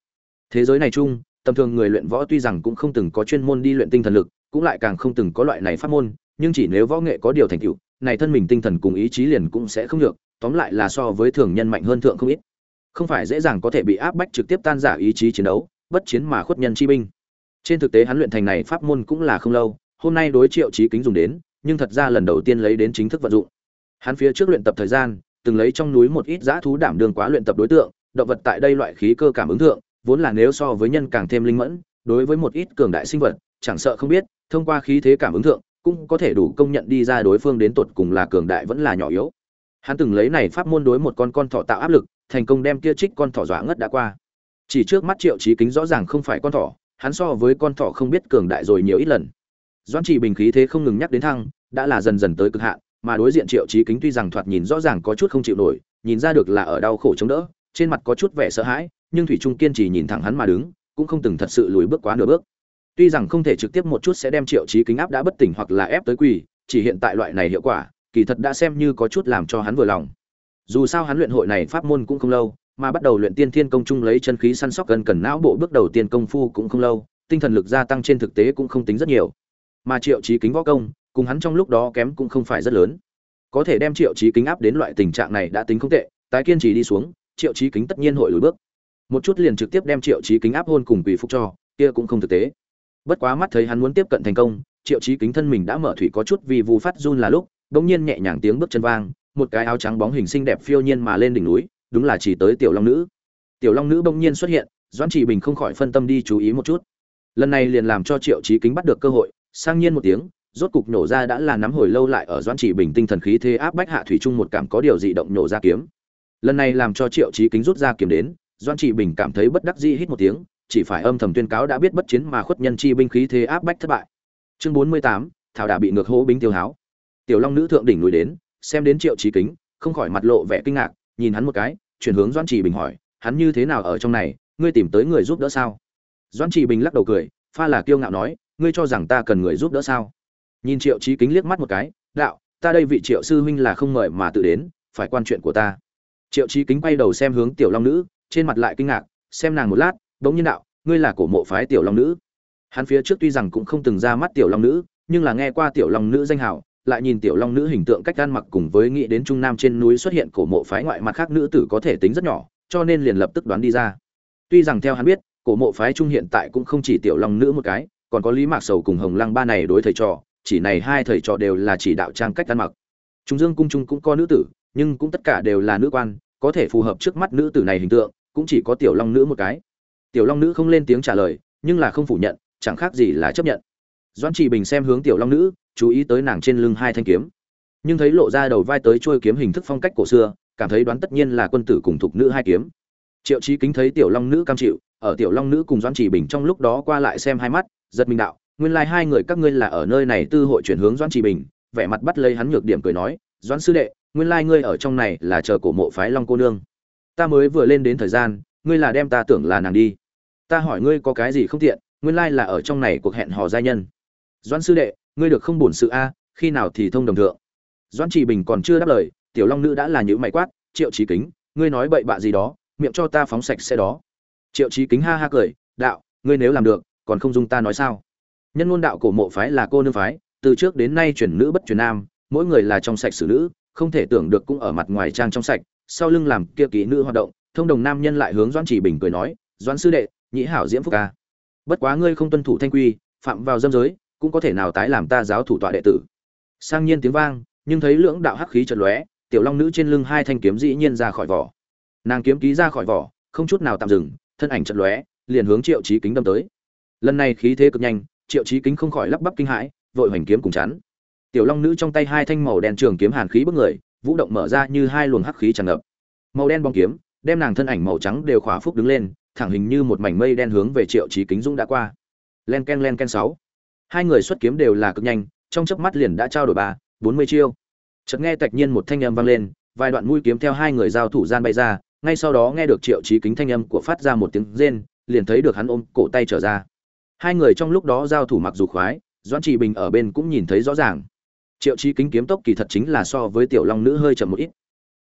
Thế giới này chung, tầm thường người luyện võ tuy rằng cũng không từng có chuyên môn đi luyện tinh thần lực, cũng lại càng không từng có loại này pháp môn, nhưng chỉ nếu võ nghệ có điều thành tựu, này thân mình tinh thần cùng ý chí liền cũng sẽ không được, tóm lại là so với thường nhân mạnh hơn thượng không ít. Không phải dễ dàng có thể bị áp bách trực tiếp tan giả ý chí chiến đấu, bất chiến mà khuất nhân chi binh trên thực tế hắn luyện thành này pháp môn cũng là không lâu, hôm nay đối triệu trí kính dùng đến, nhưng thật ra lần đầu tiên lấy đến chính thức vận dụng. Hắn phía trước luyện tập thời gian, từng lấy trong núi một ít dã thú đảm đường quá luyện tập đối tượng, động vật tại đây loại khí cơ cảm ứng thượng, vốn là nếu so với nhân càng thêm linh mẫn, đối với một ít cường đại sinh vật, chẳng sợ không biết, thông qua khí thế cảm ứng thượng, cũng có thể đủ công nhận đi ra đối phương đến tột cùng là cường đại vẫn là nhỏ yếu. Hắn từng lấy này pháp môn đối một con con thỏ tạo áp lực, thành công đem kia trích con thỏ dọa ngất đã qua. Chỉ trước mắt triệu trí kính rõ ràng không phải con thỏ hắn so với con thỏ không biết cường đại rồi nhiều ít lần. Doãn Chỉ bình khí thế không ngừng nhắc đến thăng, đã là dần dần tới cực hạn, mà đối diện triệu trí kính tuy rằng thoạt nhìn rõ ràng có chút không chịu nổi, nhìn ra được là ở đau khổ chống đỡ, trên mặt có chút vẻ sợ hãi, nhưng thủy trung kiên trì nhìn thẳng hắn mà đứng, cũng không từng thật sự lùi bước quá nửa bước. Tuy rằng không thể trực tiếp một chút sẽ đem triệu trí kính áp đã bất tỉnh hoặc là ép tới quỳ, chỉ hiện tại loại này hiệu quả, kỳ thật đã xem như có chút làm cho hắn vừa lòng. Dù sao hắn luyện hội này pháp môn cũng không lâu mà bắt đầu luyện tiên thiên công chung lấy chân khí săn sóc gần cần não bộ bước đầu tiên công phu cũng không lâu, tinh thần lực gia tăng trên thực tế cũng không tính rất nhiều. Mà triệu trí kính võ công, cùng hắn trong lúc đó kém cũng không phải rất lớn. Có thể đem triệu trí kính áp đến loại tình trạng này đã tính không tệ, tái kiên trì đi xuống, triệu trí kính tất nhiên hội lùi bước. Một chút liền trực tiếp đem triệu trí kính áp hôn cùng quỷ phúc cho, kia cũng không thực tế. Bất quá mắt thấy hắn muốn tiếp cận thành công, triệu trí kính thân mình đã mở thủy có chút vì vù phát run là lúc bỗng nhiên nhẹ nhàng tiếng bước chân vang, một cái áo trắng bóng hình xinh đẹp phiêu nhiên mà lên đỉnh núi đúng là chỉ tới tiểu long nữ. Tiểu long nữ bỗng nhiên xuất hiện, doãn trị bình không khỏi phân tâm đi chú ý một chút. Lần này liền làm cho triệu trí kính bắt được cơ hội, sang nhiên một tiếng, rốt cục nổ ra đã là nắm hồi lâu lại ở doãn trị bình tinh thần khí thế áp bách hạ thủy trung một cảm có điều dị động nổ ra kiếm. Lần này làm cho triệu chí kính rút ra kiếm đến, doãn trị bình cảm thấy bất đắc dĩ hít một tiếng, chỉ phải âm thầm tuyên cáo đã biết bất chiến mà khuất nhân chi binh khí thế áp bách thất bại. Chương bốn mươi tám, thảo đà bị ngược hố bính tiêu háo. Tiểu long nữ thượng đỉnh núi đến, xem đến triệu chí kính, không khỏi mặt lộ vẻ kinh ngạc nhìn hắn một cái, chuyển hướng doãn chỉ bình hỏi, hắn như thế nào ở trong này? Ngươi tìm tới người giúp đỡ sao? Doãn chỉ bình lắc đầu cười, pha là kiêu ngạo nói, ngươi cho rằng ta cần người giúp đỡ sao? Nhìn triệu trí kính liếc mắt một cái, đạo, ta đây vị triệu sư huynh là không mời mà tự đến, phải quan chuyện của ta. Triệu trí kính quay đầu xem hướng tiểu long nữ, trên mặt lại kinh ngạc, xem nàng một lát, bỗng nhiên đạo, ngươi là cổ mộ phái tiểu long nữ? Hắn phía trước tuy rằng cũng không từng ra mắt tiểu long nữ, nhưng là nghe qua tiểu long nữ danh hào lại nhìn tiểu long nữ hình tượng cách ăn mặc cùng với nghĩ đến trung nam trên núi xuất hiện cổ mộ phái ngoại mặt khác nữ tử có thể tính rất nhỏ, cho nên liền lập tức đoán đi ra. Tuy rằng theo hắn biết, cổ mộ phái trung hiện tại cũng không chỉ tiểu long nữ một cái, còn có lý mạc sầu cùng hồng lăng ba này đối thầy trò, chỉ này hai thầy trò đều là chỉ đạo trang cách ăn mặc. Trung dương cung trung cũng có nữ tử, nhưng cũng tất cả đều là nữ quan, có thể phù hợp trước mắt nữ tử này hình tượng, cũng chỉ có tiểu long nữ một cái. Tiểu long nữ không lên tiếng trả lời, nhưng là không phủ nhận, chẳng khác gì là chấp nhận. Doãn trì bình xem hướng tiểu long nữ chú ý tới nàng trên lưng hai thanh kiếm. Nhưng thấy lộ ra đầu vai tới trôi kiếm hình thức phong cách cổ xưa, cảm thấy đoán tất nhiên là quân tử cùng thục nữ hai kiếm. Triệu chí kính thấy tiểu long nữ cam chịu, ở tiểu long nữ cùng doãn chỉ bình trong lúc đó qua lại xem hai mắt, giật mình đạo, nguyên lai like hai người các ngươi là ở nơi này tư hội chuyển hướng doãn chỉ bình, vẻ mặt bắt lấy hắn nhược điểm cười nói, doãn sư đệ, nguyên lai like ngươi ở trong này là chờ cổ mộ phái long cô nương. Ta mới vừa lên đến thời gian, ngươi là đem ta tưởng là nàng đi. Ta hỏi ngươi có cái gì không tiện, nguyên lai là ở trong này cuộc hẹn hò gia nhân. Doãn sư đệ ngươi được không bổn sự a, khi nào thì thông đồng thượng. Doãn chỉ bình còn chưa đáp lời, tiểu long nữ đã là những mày quát, triệu trí kính, ngươi nói bậy bạ gì đó, miệng cho ta phóng sạch sẽ đó. Triệu trí kính ha ha cười, đạo, ngươi nếu làm được, còn không dung ta nói sao? Nhân ngôn đạo cổ mộ phái là cô nương phái, từ trước đến nay chuyển nữ bất chuyển nam, mỗi người là trong sạch xử nữ, không thể tưởng được cũng ở mặt ngoài trang trong sạch, sau lưng làm kia kỹ nữ hoạt động, thông đồng nam nhân lại hướng doãn chỉ bình cười nói, doãn sư đệ nhĩ hảo diễm phúc ca. Bất quá ngươi không tuân thủ thanh quy, phạm vào dâm giới cũng có thể nào tái làm ta giáo thủ tọa đệ tử. Sang nhiên tiếng vang, nhưng thấy lưỡng đạo hắc khí chợt lóe, tiểu long nữ trên lưng hai thanh kiếm dĩ nhiên ra khỏi vỏ. Nàng kiếm ký ra khỏi vỏ, không chút nào tạm dừng, thân ảnh chợt lóe, liền hướng triệu chí kính đâm tới. Lần này khí thế cực nhanh, triệu chí kính không khỏi lắp bắp kinh hãi, vội hoành kiếm cùng chắn. Tiểu long nữ trong tay hai thanh màu đen trường kiếm hàn khí bức người, vũ động mở ra như hai luồng hắc khí tràn ngập. Màu đen bóng kiếm, đem nàng thân ảnh màu trắng đều khỏa phúc đứng lên, thẳng hình như một mảnh mây đen hướng về triệu chí kính dũng đã qua. Len ken len ken sáu hai người xuất kiếm đều là cực nhanh, trong chớp mắt liền đã trao đổi ba, bốn mươi chiêu. Chợt nghe tạch nhiên một thanh âm vang lên, vài đoạn mũi kiếm theo hai người giao thủ gian bay ra, ngay sau đó nghe được triệu trí kính thanh âm của phát ra một tiếng rên, liền thấy được hắn ôm cổ tay trở ra. Hai người trong lúc đó giao thủ mặc dù khoái, doãn trị bình ở bên cũng nhìn thấy rõ ràng. Triệu trí kính kiếm tốc kỳ thật chính là so với tiểu long nữ hơi chậm một ít.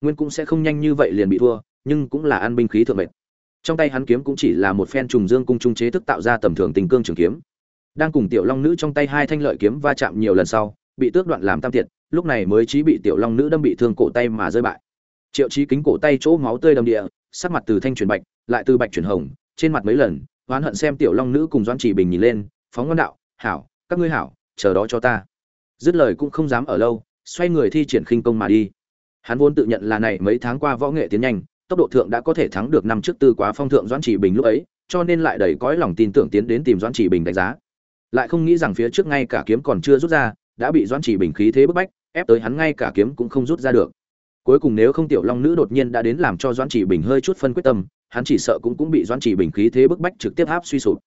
Nguyên cũng sẽ không nhanh như vậy liền bị thua, nhưng cũng là an binh khí thượng mệt trong tay hắn kiếm cũng chỉ là một phen trùng dương cung trung chế thức tạo ra tầm thường tình cương trường kiếm đang cùng tiểu long nữ trong tay hai thanh lợi kiếm va chạm nhiều lần sau, bị tước đoạn làm tam tiệt, lúc này mới chí bị tiểu long nữ đâm bị thương cổ tay mà rơi bại. Triệu chí kính cổ tay chỗ máu tươi đầm địa, sắc mặt từ thanh chuyển bạch, lại từ bạch chuyển hồng, trên mặt mấy lần, oán hận xem tiểu long nữ cùng doãn chỉ bình nhìn lên, phóng ngon đạo, hảo, các ngươi hảo, chờ đó cho ta. Dứt lời cũng không dám ở lâu, xoay người thi triển khinh công mà đi. Hắn vốn tự nhận là này mấy tháng qua võ nghệ tiến nhanh, tốc độ thượng đã có thể thắng được năm trước tư quá phong thượng doãn chỉ bình lúc ấy, cho nên lại đầy cõi lòng tin tưởng tiến đến tìm doãn chỉ bình đánh giá lại không nghĩ rằng phía trước ngay cả kiếm còn chưa rút ra đã bị doãn chỉ bình khí thế bức bách ép tới hắn ngay cả kiếm cũng không rút ra được. Cuối cùng nếu không tiểu long nữ đột nhiên đã đến làm cho doãn chỉ bình hơi chút phân quyết tâm hắn chỉ sợ cũng cũng bị doãn chỉ bình khí thế bức bách trực tiếp áp suy sụp.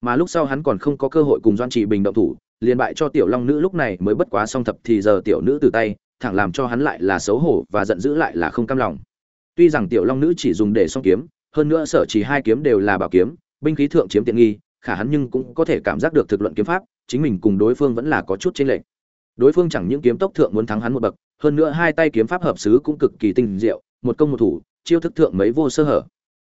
Mà lúc sau hắn còn không có cơ hội cùng doãn chỉ bình động thủ liền bại cho tiểu long nữ lúc này mới bất quá song thập thì giờ tiểu nữ từ tay thẳng làm cho hắn lại là xấu hổ và giận dữ lại là không cam lòng. Tuy rằng tiểu long nữ chỉ dùng để song kiếm, hơn nữa sở chỉ hai kiếm đều là bảo kiếm, binh khí thượng chiếm tiện nghi, khả hắn nhưng cũng có thể cảm giác được thực luận kiếm pháp, chính mình cùng đối phương vẫn là có chút chênh lệch. Đối phương chẳng những kiếm tốc thượng muốn thắng hắn một bậc, hơn nữa hai tay kiếm pháp hợp xứ cũng cực kỳ tinh diệu, một công một thủ, chiêu thức thượng mấy vô sơ hở.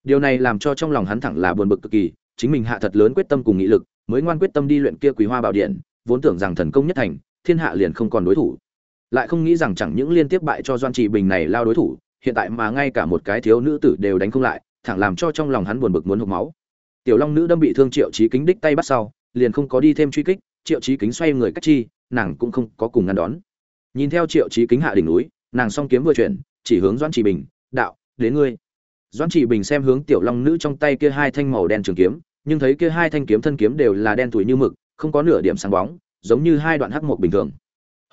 Điều này làm cho trong lòng hắn thẳng là buồn bực cực kỳ, chính mình hạ thật lớn quyết tâm cùng nghị lực, mới ngoan quyết tâm đi luyện kia Quý Hoa Bảo Điện, vốn tưởng rằng thần công nhất thành, thiên hạ liền không còn đối thủ. Lại không nghĩ rằng chẳng những liên tiếp bại cho Doan Trì Bình này lao đối thủ, hiện tại mà ngay cả một cái thiếu nữ tử đều đánh không lại thẳng làm cho trong lòng hắn buồn bực muốn hộc máu tiểu long nữ đâm bị thương triệu chí kính đích tay bắt sau, liền không có đi thêm truy kích, triệu chí kính xoay người cách chi, nàng cũng không có cùng ngăn đón. Nhìn theo triệu chí kính hạ đỉnh núi, nàng song kiếm vừa chuyển, chỉ hướng doãn chỉ bình, đạo, đến ngươi. Doãn chỉ bình xem hướng tiểu long nữ trong tay kia hai thanh màu đen trường kiếm, nhưng thấy kia hai thanh kiếm thân kiếm đều là đen tuổi như mực, không có nửa điểm sáng bóng, giống như hai đoạn hắc một bình thường.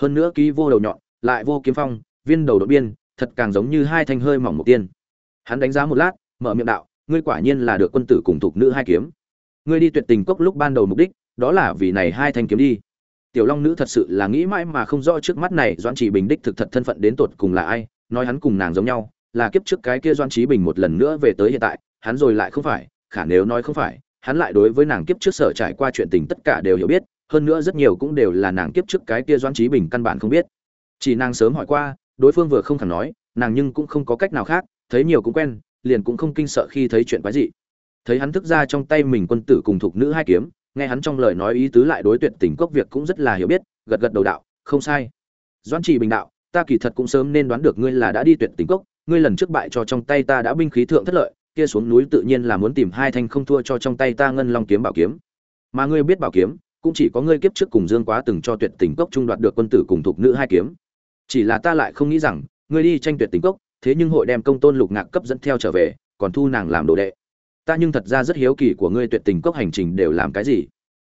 Hơn nữa ký vô đầu nhọn, lại vô kiếm phong, viên đầu đột biên, thật càng giống như hai thanh hơi mỏng một tiên. Hắn đánh giá một lát, mở miệng đạo ngươi quả nhiên là được quân tử cùng thuộc nữ hai kiếm. Ngươi đi tuyệt tình cốc lúc ban đầu mục đích, đó là vì này hai thanh kiếm đi. Tiểu long nữ thật sự là nghĩ mãi mà không rõ trước mắt này doãn chỉ bình đích thực thật thân phận đến tột cùng là ai, nói hắn cùng nàng giống nhau, là kiếp trước cái kia doãn trí bình một lần nữa về tới hiện tại, hắn rồi lại không phải, khả nếu nói không phải, hắn lại đối với nàng kiếp trước sở trải qua chuyện tình tất cả đều hiểu biết, hơn nữa rất nhiều cũng đều là nàng kiếp trước cái kia doãn trí bình căn bản không biết. Chỉ nàng sớm hỏi qua, đối phương vừa không thẳng nói, nàng nhưng cũng không có cách nào khác, thấy nhiều cũng quen liền cũng không kinh sợ khi thấy chuyện quái dị. Thấy hắn thức ra trong tay mình quân tử cùng thuộc nữ hai kiếm, nghe hắn trong lời nói ý tứ lại đối tuyệt tình cốc việc cũng rất là hiểu biết, gật gật đầu đạo, không sai. Doãn trì bình đạo, ta kỳ thật cũng sớm nên đoán được ngươi là đã đi tuyệt tình cốc, ngươi lần trước bại cho trong tay ta đã binh khí thượng thất lợi, kia xuống núi tự nhiên là muốn tìm hai thanh không thua cho trong tay ta ngân long kiếm bảo kiếm. Mà ngươi biết bảo kiếm, cũng chỉ có ngươi kiếp trước cùng dương quá từng cho tuyệt tình cốc trung đoạt được quân tử cùng thuộc nữ hai kiếm. Chỉ là ta lại không nghĩ rằng, ngươi đi tranh tuyệt tình cốc thế nhưng hội đem công tôn lục ngạc cấp dẫn theo trở về, còn thu nàng làm đồ đệ. Ta nhưng thật ra rất hiếu kỳ của ngươi tuyệt tình cốc hành trình đều làm cái gì?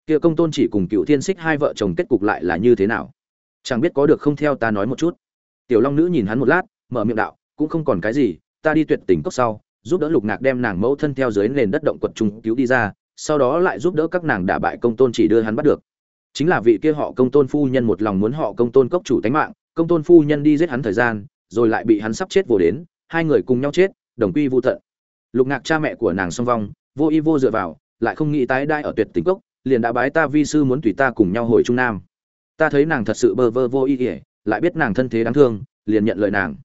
Kia công tôn chỉ cùng cựu thiên xích hai vợ chồng kết cục lại là như thế nào? Chẳng biết có được không theo ta nói một chút. Tiểu long nữ nhìn hắn một lát, mở miệng đạo, cũng không còn cái gì, ta đi tuyệt tình cốc sau, giúp đỡ lục ngạc đem nàng mẫu thân theo dưới nền đất động quật trung cứu đi ra, sau đó lại giúp đỡ các nàng đả bại công tôn chỉ đưa hắn bắt được. Chính là vị kia họ công tôn phu nhân một lòng muốn họ công tôn cốc chủ tánh mạng, công tôn phu nhân đi giết hắn thời gian rồi lại bị hắn sắp chết vô đến, hai người cùng nhau chết, đồng quy vô tận. Lục ngạc cha mẹ của nàng song vong, vô y vô dựa vào, lại không nghĩ tái đai ở tuyệt tình cốc, liền đã bái ta vi sư muốn tùy ta cùng nhau hồi trung nam. Ta thấy nàng thật sự bơ vơ vô ý ỉa lại biết nàng thân thế đáng thương, liền nhận lời nàng.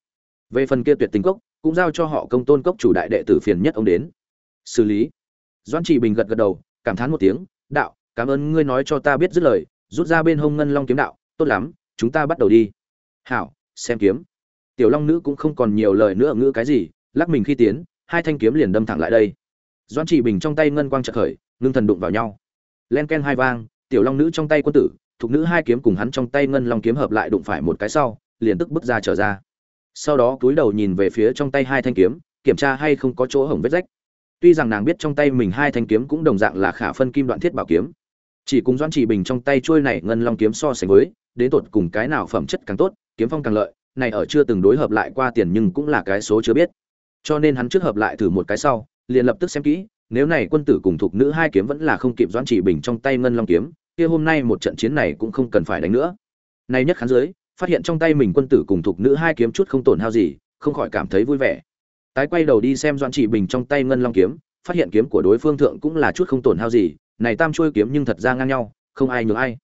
Về phần kia tuyệt tình cốc, cũng giao cho họ công tôn cốc chủ đại đệ tử phiền nhất ông đến. Xử lý. Doãn Chỉ bình gật gật đầu, cảm thán một tiếng, đạo, cảm ơn ngươi nói cho ta biết dứt lời, rút ra bên hông ngân long kiếm đạo, tốt lắm, chúng ta bắt đầu đi. Hảo, xem kiếm tiểu long nữ cũng không còn nhiều lời nữa ngữ cái gì, lắc mình khi tiến, hai thanh kiếm liền đâm thẳng lại đây. Doãn trị bình trong tay ngân quang chợt khởi, ngưng thần đụng vào nhau. Len ken hai vang, tiểu long nữ trong tay quân tử, thục nữ hai kiếm cùng hắn trong tay ngân long kiếm hợp lại đụng phải một cái sau, liền tức bước ra trở ra. Sau đó cúi đầu nhìn về phía trong tay hai thanh kiếm, kiểm tra hay không có chỗ hổng vết rách. Tuy rằng nàng biết trong tay mình hai thanh kiếm cũng đồng dạng là khả phân kim đoạn thiết bảo kiếm, chỉ cùng doãn chỉ bình trong tay trôi này ngân long kiếm so sánh với, đến tột cùng cái nào phẩm chất càng tốt, kiếm phong càng lợi này ở chưa từng đối hợp lại qua tiền nhưng cũng là cái số chưa biết. Cho nên hắn trước hợp lại thử một cái sau, liền lập tức xem kỹ, nếu này quân tử cùng thuộc nữ hai kiếm vẫn là không kịp doãn chỉ bình trong tay ngân long kiếm, kia hôm nay một trận chiến này cũng không cần phải đánh nữa. Nay nhất khán dưới phát hiện trong tay mình quân tử cùng thuộc nữ hai kiếm chút không tổn hao gì, không khỏi cảm thấy vui vẻ. Tái quay đầu đi xem doãn chỉ bình trong tay ngân long kiếm, phát hiện kiếm của đối phương thượng cũng là chút không tổn hao gì, này tam chuôi kiếm nhưng thật ra ngang nhau, không ai nhường ai.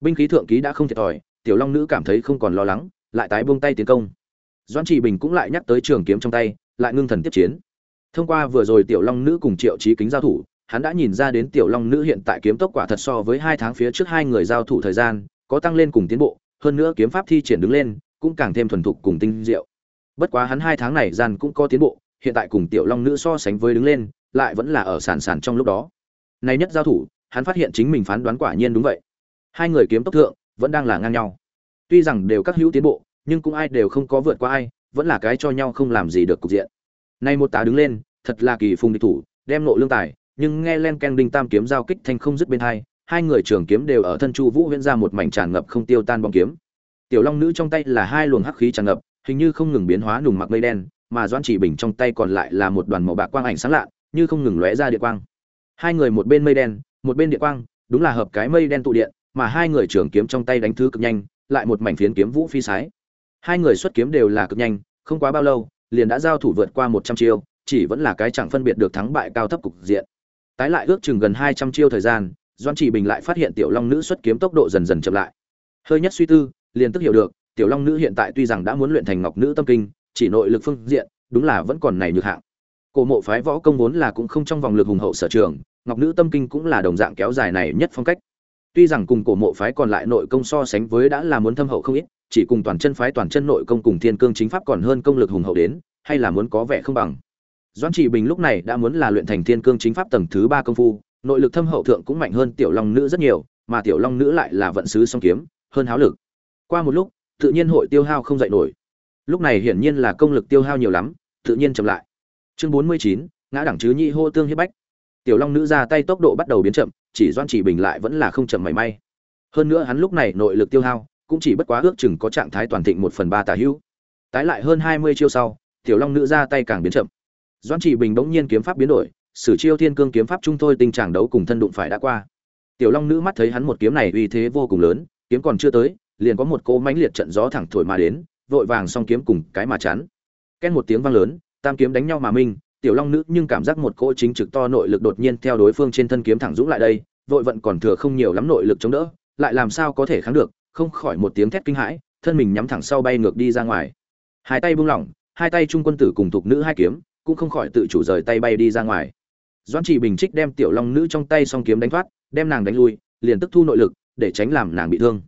Binh khí thượng ký đã không thiệt thòi, tiểu long nữ cảm thấy không còn lo lắng lại tái buông tay tiến công. Doãn trị bình cũng lại nhắc tới trường kiếm trong tay, lại ngưng thần tiếp chiến. Thông qua vừa rồi tiểu long nữ cùng triệu trí kính giao thủ, hắn đã nhìn ra đến tiểu long nữ hiện tại kiếm tốc quả thật so với hai tháng phía trước hai người giao thủ thời gian, có tăng lên cùng tiến bộ, hơn nữa kiếm pháp thi triển đứng lên, cũng càng thêm thuần thục cùng tinh diệu. Bất quá hắn hai tháng này gian cũng có tiến bộ, hiện tại cùng tiểu long nữ so sánh với đứng lên, lại vẫn là ở sàn sàn trong lúc đó. Nay nhất giao thủ, hắn phát hiện chính mình phán đoán quả nhiên đúng vậy. Hai người kiếm tốc thượng, vẫn đang là ngang nhau tuy rằng đều các hữu tiến bộ, nhưng cũng ai đều không có vượt qua ai, vẫn là cái cho nhau không làm gì được cục diện. Nay một tá đứng lên, thật là kỳ phùng địch thủ, đem nộ lương tài, nhưng nghe len ken đinh tam kiếm giao kích thanh không dứt bên hai hai người trường kiếm đều ở thân chu vũ huyễn ra một mảnh tràn ngập không tiêu tan bóng kiếm. Tiểu long nữ trong tay là hai luồng hắc khí tràn ngập, hình như không ngừng biến hóa nùng mặc mây đen, mà doãn chỉ bình trong tay còn lại là một đoàn màu bạc quang ảnh sáng lạ như không ngừng lóe ra địa quang. Hai người một bên mây đen, một bên địa quang, đúng là hợp cái mây đen tụ điện, mà hai người trường kiếm trong tay đánh thứ cực nhanh lại một mảnh phiến kiếm vũ phi sái. Hai người xuất kiếm đều là cực nhanh, không quá bao lâu, liền đã giao thủ vượt qua một trăm chiêu, chỉ vẫn là cái chẳng phân biệt được thắng bại cao thấp cục diện. Tái lại ước chừng gần hai trăm chiêu thời gian, doan chỉ bình lại phát hiện tiểu long nữ xuất kiếm tốc độ dần dần chậm lại. Hơi nhất suy tư, liền tức hiểu được, tiểu long nữ hiện tại tuy rằng đã muốn luyện thành ngọc nữ tâm kinh, chỉ nội lực phương diện, đúng là vẫn còn này nhược hạng. Cổ mộ phái võ công vốn là cũng không trong vòng lực hùng hậu sở trường, ngọc nữ tâm kinh cũng là đồng dạng kéo dài này nhất phong cách tuy rằng cùng cổ mộ phái còn lại nội công so sánh với đã là muốn thâm hậu không ít, chỉ cùng toàn chân phái toàn chân nội công cùng thiên cương chính pháp còn hơn công lực hùng hậu đến, hay là muốn có vẻ không bằng. Doãn trị bình lúc này đã muốn là luyện thành thiên cương chính pháp tầng thứ ba công phu, nội lực thâm hậu thượng cũng mạnh hơn tiểu long nữ rất nhiều, mà tiểu long nữ lại là vận sứ song kiếm, hơn háo lực. Qua một lúc, tự nhiên hội tiêu hao không dậy nổi. Lúc này hiển nhiên là công lực tiêu hao nhiều lắm, tự nhiên chậm lại. Chương bốn mươi chín, ngã đẳng chứ nhị hô tương hiếp bách tiểu long nữ ra tay tốc độ bắt đầu biến chậm, chỉ doan chỉ bình lại vẫn là không chậm mảy may. Hơn nữa hắn lúc này nội lực tiêu hao, cũng chỉ bất quá ước chừng có trạng thái toàn thịnh một phần ba tả hữu. Tái lại hơn hai mươi chiêu sau, tiểu long nữ ra tay càng biến chậm. Doan chỉ bình bỗng nhiên kiếm pháp biến đổi, sử chiêu thiên cương kiếm pháp trung thôi tình trạng đấu cùng thân đụng phải đã qua. Tiểu long nữ mắt thấy hắn một kiếm này uy thế vô cùng lớn, kiếm còn chưa tới, liền có một cỗ mãnh liệt trận gió thẳng thổi mà đến, vội vàng song kiếm cùng cái mà chắn. Két một tiếng vang lớn, tam kiếm đánh nhau mà minh tiểu long nữ nhưng cảm giác một cỗ chính trực to nội lực đột nhiên theo đối phương trên thân kiếm thẳng dũng lại đây, vội vận còn thừa không nhiều lắm nội lực chống đỡ, lại làm sao có thể kháng được, không khỏi một tiếng thét kinh hãi, thân mình nhắm thẳng sau bay ngược đi ra ngoài. Hai tay buông lỏng, hai tay trung quân tử cùng thuộc nữ hai kiếm, cũng không khỏi tự chủ rời tay bay đi ra ngoài. Doãn chỉ bình trích đem tiểu long nữ trong tay song kiếm đánh thoát, đem nàng đánh lui, liền tức thu nội lực, để tránh làm nàng bị thương.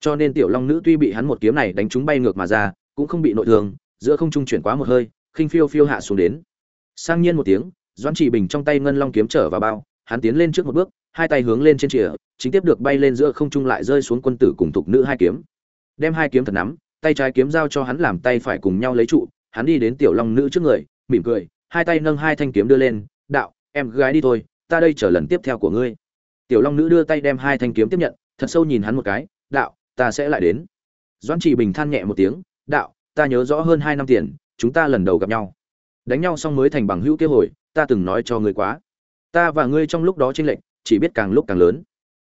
Cho nên tiểu long nữ tuy bị hắn một kiếm này đánh trúng bay ngược mà ra, cũng không bị nội thương, giữa không trung chuyển quá một hơi, khinh phiêu phiêu hạ xuống đến sang nhiên một tiếng, doãn chỉ bình trong tay ngân long kiếm trở vào bao, hắn tiến lên trước một bước, hai tay hướng lên trên chìa, chính tiếp được bay lên giữa không trung lại rơi xuống quân tử cùng thục nữ hai kiếm. Đem hai kiếm thật nắm, tay trái kiếm giao cho hắn làm tay phải cùng nhau lấy trụ, hắn đi đến tiểu long nữ trước người, mỉm cười, hai tay nâng hai thanh kiếm đưa lên, đạo, em gái đi thôi, ta đây chờ lần tiếp theo của ngươi. Tiểu long nữ đưa tay đem hai thanh kiếm tiếp nhận, thật sâu nhìn hắn một cái, đạo, ta sẽ lại đến. Doãn trì bình than nhẹ một tiếng, đạo, ta nhớ rõ hơn hai năm tiền, chúng ta lần đầu gặp nhau đánh nhau xong mới thành bằng hữu kia hồi, ta từng nói cho ngươi quá. Ta và ngươi trong lúc đó chênh lệch, chỉ biết càng lúc càng lớn.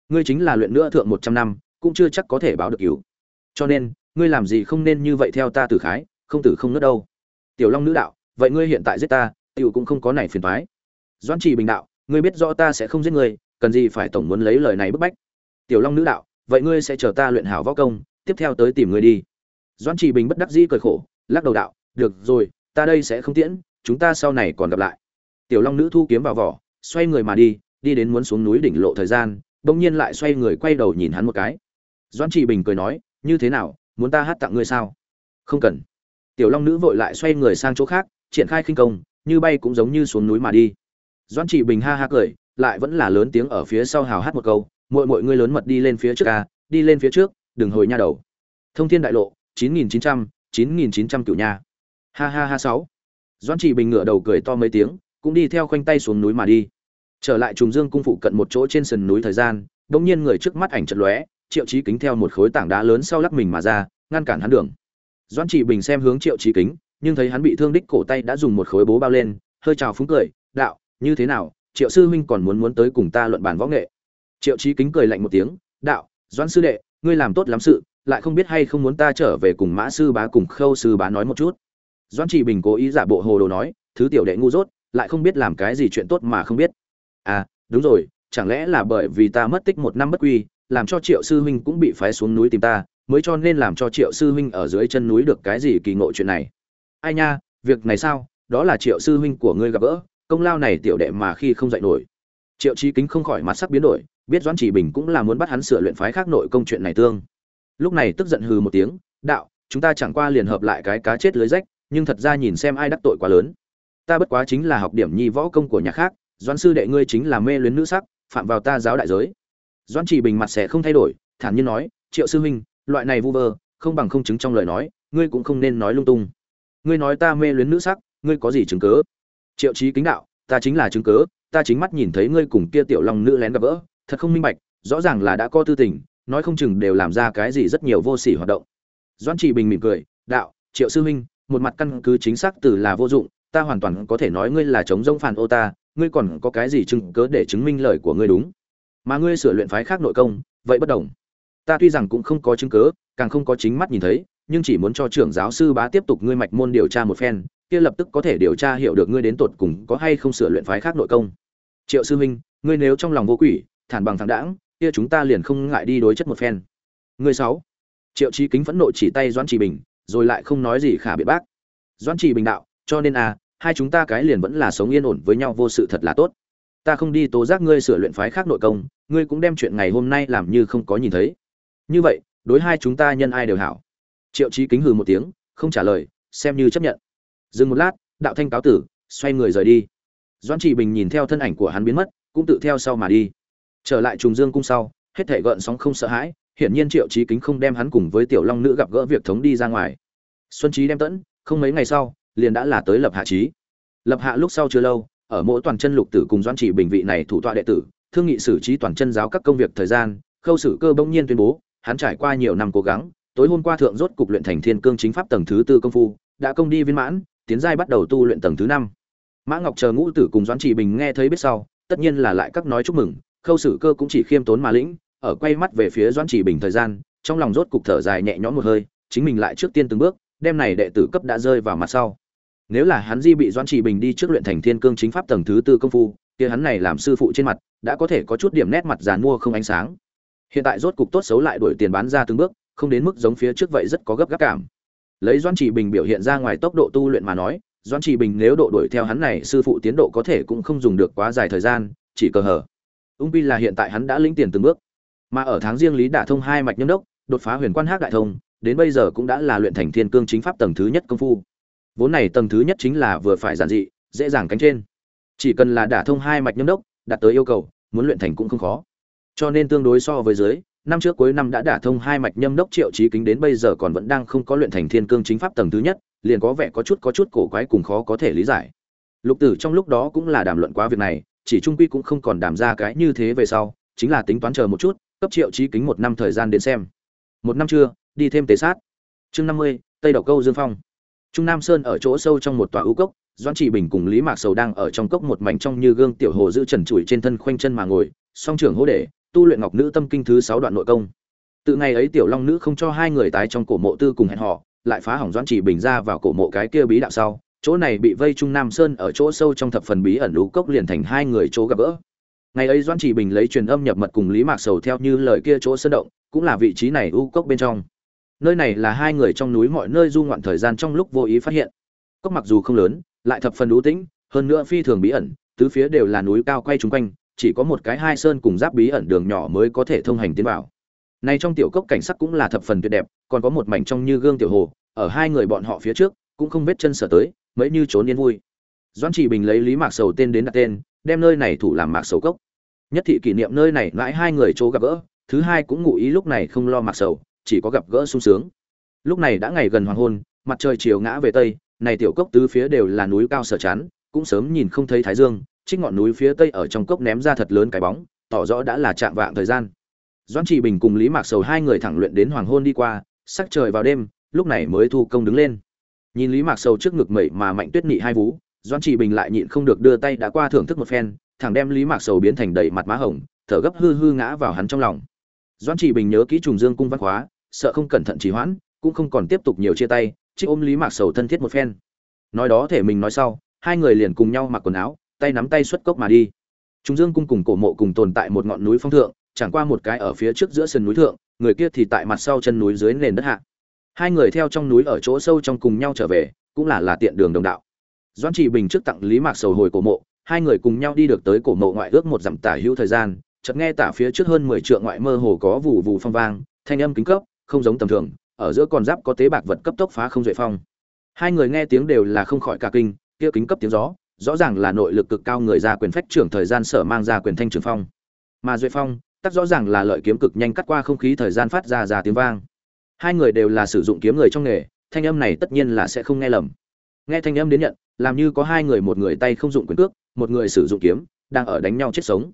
Ngươi chính là luyện nữa thượng một trăm năm, cũng chưa chắc có thể báo được cứu cho nên, ngươi làm gì không nên như vậy theo ta tử khái, không tử không nứt đâu. Tiểu long nữ đạo, vậy ngươi hiện tại giết ta, tiểu cũng không có này phiền toái. Doãn trì bình đạo, ngươi biết rõ ta sẽ không giết ngươi, cần gì phải tổng muốn lấy lời này bức bách. Tiểu long nữ đạo, vậy ngươi sẽ chờ ta luyện hảo võ công, tiếp theo tới tìm ngươi đi. Doãn trì bình bất đắc dĩ cười khổ, lắc đầu đạo, được rồi, ta đây sẽ không tiễn chúng ta sau này còn gặp lại. Tiểu long nữ thu kiếm vào vỏ, xoay người mà đi đi đến muốn xuống núi đỉnh lộ thời gian bỗng nhiên lại xoay người quay đầu nhìn hắn một cái. Doãn trị bình cười nói, như thế nào, muốn ta hát tặng ngươi sao? Không cần. Tiểu long nữ vội lại xoay người sang chỗ khác, triển khai khinh công, như bay cũng giống như xuống núi mà đi. Doãn trị bình ha ha cười, lại vẫn là lớn tiếng ở phía sau hào hát một câu mọi mọi ngươi lớn mật đi lên phía trước ca đi lên phía trước, đừng hồi nha đầu. Thông thiên đại lộ, chín nghìn chín trăm, chín nghìn chín trăm cựu nha. Ha ha ha sáu doãn trì bình ngửa đầu cười to mấy tiếng, cũng đi theo khoanh tay xuống núi mà đi. Trở lại trùng dương cung phụ cận một chỗ trên sườn núi thời gian bỗng nhiên người trước mắt ảnh chật lóe, triệu chí kính theo một khối tảng đá lớn sau lắc mình mà ra, ngăn cản hắn đường. Doãn trì bình xem hướng triệu chí kính, nhưng thấy hắn bị thương đích cổ tay đã dùng một khối bố bao lên, hơi chào phúng cười, đạo, như thế nào, triệu sư huynh còn muốn muốn tới cùng ta luận bàn võ nghệ? Triệu chí kính cười lạnh một tiếng, đạo, doãn sư đệ, ngươi làm tốt lắm sự, lại không biết hay không muốn ta trở về cùng mã sư bá cùng khâu sư bá nói một chút doãn trì bình cố ý giả bộ hồ đồ nói, thứ tiểu đệ ngu dốt, lại không biết làm cái gì chuyện tốt mà không biết. À đúng rồi, chẳng lẽ là bởi vì ta mất tích một năm bất quy, làm cho triệu sư huynh cũng bị phái xuống núi tìm ta, mới cho nên làm cho triệu sư huynh ở dưới chân núi được cái gì kỳ ngộ chuyện này? Ai nha, việc này sao? Đó là triệu sư huynh của ngươi gặp gỡ, công lao này tiểu đệ mà khi không dạy nổi. Triệu trí kính không khỏi mặt sắc biến đổi, biết doãn chỉ bình cũng là muốn bắt hắn sửa luyện phái khác nội công chuyện này tương. Lúc này tức giận hừ một tiếng, đạo, chúng ta chẳng qua liền hợp lại cái cá chết lưới rách nhưng thật ra nhìn xem ai đắc tội quá lớn. Ta bất quá chính là học điểm nhi võ công của nhà khác, doãn sư đệ ngươi chính là mê luyến nữ sắc, phạm vào ta giáo đại giới. Doãn chỉ bình mặt sẽ không thay đổi, thản nhiên nói, triệu sư huynh, loại này vu vơ, không bằng không chứng trong lời nói, ngươi cũng không nên nói lung tung. Ngươi nói ta mê luyến nữ sắc, ngươi có gì chứng cớ? Triệu trí kính đạo, ta chính là chứng cớ, ta chính mắt nhìn thấy ngươi cùng kia tiểu long nữ lén gặp vỡ thật không minh bạch, rõ ràng là đã có tư tình, nói không chừng đều làm ra cái gì rất nhiều vô sỉ hoạt động. Doãn trì bình mỉm cười, đạo, triệu sư huynh một mặt căn cứ chính xác từ là vô dụng, ta hoàn toàn có thể nói ngươi là chống rông phản ô ta, ngươi còn có cái gì chứng cớ để chứng minh lời của ngươi đúng? Mà ngươi sửa luyện phái khác nội công, vậy bất đồng. Ta tuy rằng cũng không có chứng cớ càng không có chính mắt nhìn thấy, nhưng chỉ muốn cho trưởng giáo sư bá tiếp tục ngươi mạch môn điều tra một phen, kia lập tức có thể điều tra hiểu được ngươi đến tột cùng có hay không sửa luyện phái khác nội công. Triệu sư huynh, ngươi nếu trong lòng vô quỷ, thản bằng thẳng đãng, kia chúng ta liền không ngại đi đối chất một phen. Ngươi sáu. Triệu chí kính phẫn nộ chỉ tay doãn trì bình rồi lại không nói gì khả biện bác. Doãn trì bình đạo, cho nên à hai chúng ta cái liền vẫn là sống yên ổn với nhau vô sự thật là tốt. Ta không đi tố giác ngươi sửa luyện phái khác nội công, ngươi cũng đem chuyện ngày hôm nay làm như không có nhìn thấy. Như vậy, đối hai chúng ta nhân ai đều hảo. Triệu trí kính hừ một tiếng, không trả lời, xem như chấp nhận. Dừng một lát, đạo thanh cáo tử, xoay người rời đi. Doãn trị bình nhìn theo thân ảnh của hắn biến mất, cũng tự theo sau mà đi. Trở lại trùng dương cung sau, hết thể gợn sóng không sợ hãi hiển nhiên triệu trí kính không đem hắn cùng với tiểu long nữ gặp gỡ việc thống đi ra ngoài. Xuân trí đem tẫn, không mấy ngày sau, liền đã là tới lập hạ trí lập hạ lúc sau chưa lâu, ở mỗi toàn chân lục tử cùng doãn trị bình vị này thủ tọa đệ tử, thương nghị xử trí toàn chân giáo các công việc thời gian, khâu sử cơ bỗng nhiên tuyên bố, hắn trải qua nhiều năm cố gắng, tối hôm qua thượng rốt cục luyện thành thiên cương chính pháp tầng thứ tư công phu, đã công đi viên mãn, tiến giai bắt đầu tu luyện tầng thứ năm. Mã ngọc chờ ngũ tử cùng doãn trị bình nghe thấy biết sau, tất nhiên là lại các nói chúc mừng, khâu sử cơ cũng chỉ khiêm tốn mà lĩnh ở quay mắt về phía doãn Chỉ bình thời gian, trong lòng rốt cục thở dài nhẹ nhõm một hơi, chính mình lại trước tiên từng bước, đem này đệ tử cấp đã rơi vào mặt sau. Nếu là hắn di bị doãn Chỉ bình đi trước luyện thành thiên cương chính pháp tầng thứ tư công phu, kia hắn này làm sư phụ trên mặt, đã có thể có chút điểm nét mặt giàn mua không ánh sáng. Hiện tại rốt cục tốt xấu lại đổi tiền bán ra từng bước, không đến mức giống phía trước vậy rất có gấp gáp cảm. Lấy doãn Chỉ bình biểu hiện ra ngoài tốc độ tu luyện mà nói, doãn Chỉ bình nếu độ đuổi theo hắn này, sư phụ tiến độ có thể cũng không dùng được quá dài thời gian, chỉ cờ hở ung pi là hiện tại hắn đã lĩnh tiền từng bước mà ở tháng riêng lý đả thông hai mạch nhâm đốc, đột phá huyền quan hắc đại thông, đến bây giờ cũng đã là luyện thành thiên cương chính pháp tầng thứ nhất công phu. Vốn này tầng thứ nhất chính là vừa phải giản dị, dễ dàng cánh trên. Chỉ cần là đả thông hai mạch nhâm đốc, đạt tới yêu cầu, muốn luyện thành cũng không khó. Cho nên tương đối so với dưới, năm trước cuối năm đã đả thông hai mạch nhâm đốc triệu trí kính đến bây giờ còn vẫn đang không có luyện thành thiên cương chính pháp tầng thứ nhất, liền có vẻ có chút có chút cổ quái cùng khó có thể lý giải. Lục tử trong lúc đó cũng là đàm luận quá việc này, chỉ trung quy cũng không còn đàm ra cái như thế về sau, chính là tính toán chờ một chút cấp triệu trí kính một năm thời gian đến xem. Một năm chưa đi thêm tế sát. Chương năm mươi, tây đậu câu dương phong. Trung nam sơn ở chỗ sâu trong một tòa ưu cốc, doãn trị bình cùng lý mạc sầu đang ở trong cốc một mảnh trong như gương tiểu hồ giữ trần trụi trên thân khoanh chân mà ngồi, song trưởng hô để, tu luyện ngọc nữ tâm kinh thứ sáu đoạn nội công. Từ ngày ấy tiểu long nữ không cho hai người tái trong cổ mộ tư cùng hẹn họ lại phá hỏng doãn trị bình ra vào cổ mộ cái kia bí đạo sau, chỗ này bị vây trung nam sơn ở chỗ sâu trong thập phần bí ẩn lũ cốc liền thành hai người chỗ gặp gỡ ngày ấy doãn Chỉ bình lấy truyền âm nhập mật cùng lý mạc sầu theo như lời kia chỗ sơn động, cũng là vị trí này u cốc bên trong. Nơi này là hai người trong núi mọi nơi du ngoạn thời gian trong lúc vô ý phát hiện. Cốc mặc dù không lớn, lại thập phần ưu tĩnh, hơn nữa phi thường bí ẩn, tứ phía đều là núi cao quay chung quanh, chỉ có một cái hai sơn cùng giáp bí ẩn đường nhỏ mới có thể thông hành tiến vào. Này trong tiểu cốc cảnh sắc cũng là thập phần tuyệt đẹp, còn có một mảnh trong như gương tiểu hồ, ở hai người bọn họ phía trước, cũng không vết chân sở tới, mấy như trốn yên vui. Doãn chỉ bình lấy lý mạc sầu tên đến đặt tên đem nơi này thủ làm mạc sầu cốc. Nhất thị kỷ niệm nơi này mãi hai người chỗ gặp gỡ, thứ hai cũng ngụ ý lúc này không lo mạc sầu, chỉ có gặp gỡ sung sướng. Lúc này đã ngày gần hoàng hôn, mặt trời chiều ngã về tây, này tiểu cốc tứ phía đều là núi cao sở chán cũng sớm nhìn không thấy thái dương, trích ngọn núi phía tây ở trong cốc ném ra thật lớn cái bóng, tỏ rõ đã là chạm vạng thời gian. Doãn trị bình cùng lý mạc sầu hai người thẳng luyện đến hoàng hôn đi qua, sắc trời vào đêm, lúc này mới thu công đứng lên. Nhìn lý mạc sầu trước ngực mẩy mà mạnh tuyết nị hai vú doãn trị bình lại nhịn không được đưa tay đã qua thưởng thức một phen thẳng đem lý mạc sầu biến thành đầy mặt má hồng thở gấp hư hư ngã vào hắn trong lòng. Doãn trị bình nhớ kỹ trùng dương cung văn hóa, sợ không cẩn thận trì hoãn cũng không còn tiếp tục nhiều chia tay trích ôm lý mạc sầu thân thiết một phen. Nói đó thể mình nói sau hai người liền cùng nhau mặc quần áo tay nắm tay xuất cốc mà đi. Trùng dương cung cùng cổ mộ cùng tồn tại một ngọn núi phong thượng chẳng qua một cái ở phía trước giữa sườn núi thượng người kia thì tại mặt sau chân núi dưới nền đất hạ. Hai người theo trong núi ở chỗ sâu trong cùng nhau trở về cũng là là tiện đường đồng đạo doãn Chỉ bình trước tặng lý mạc sầu hồi cổ mộ, hai người cùng nhau đi được tới cổ mộ ngoại ước một dặm tả hữu thời gian, chợt nghe tả phía trước hơn mười trượng ngoại mơ hồ có vụ vụ phong vang, thanh âm kính cấp không giống tầm thường, ở giữa con giáp có tế bạc vật cấp tốc phá không duệ phong. Hai người nghe tiếng đều là không khỏi cả kinh, kia kính cấp tiếng gió, rõ ràng là nội lực cực cao người ra quyền phách trưởng thời gian sở mang ra quyền thanh trường phong. Mà duệ phong, tắc rõ ràng là lợi kiếm cực nhanh cắt qua không khí thời gian phát ra ra tiếng vang. Hai người đều là sử dụng kiếm người trong nghề, thanh âm này tất nhiên là sẽ không nghe lầm. Nghe thanh âm đến nhận làm như có hai người một người tay không dụng quyền cước, một người sử dụng kiếm, đang ở đánh nhau chết sống.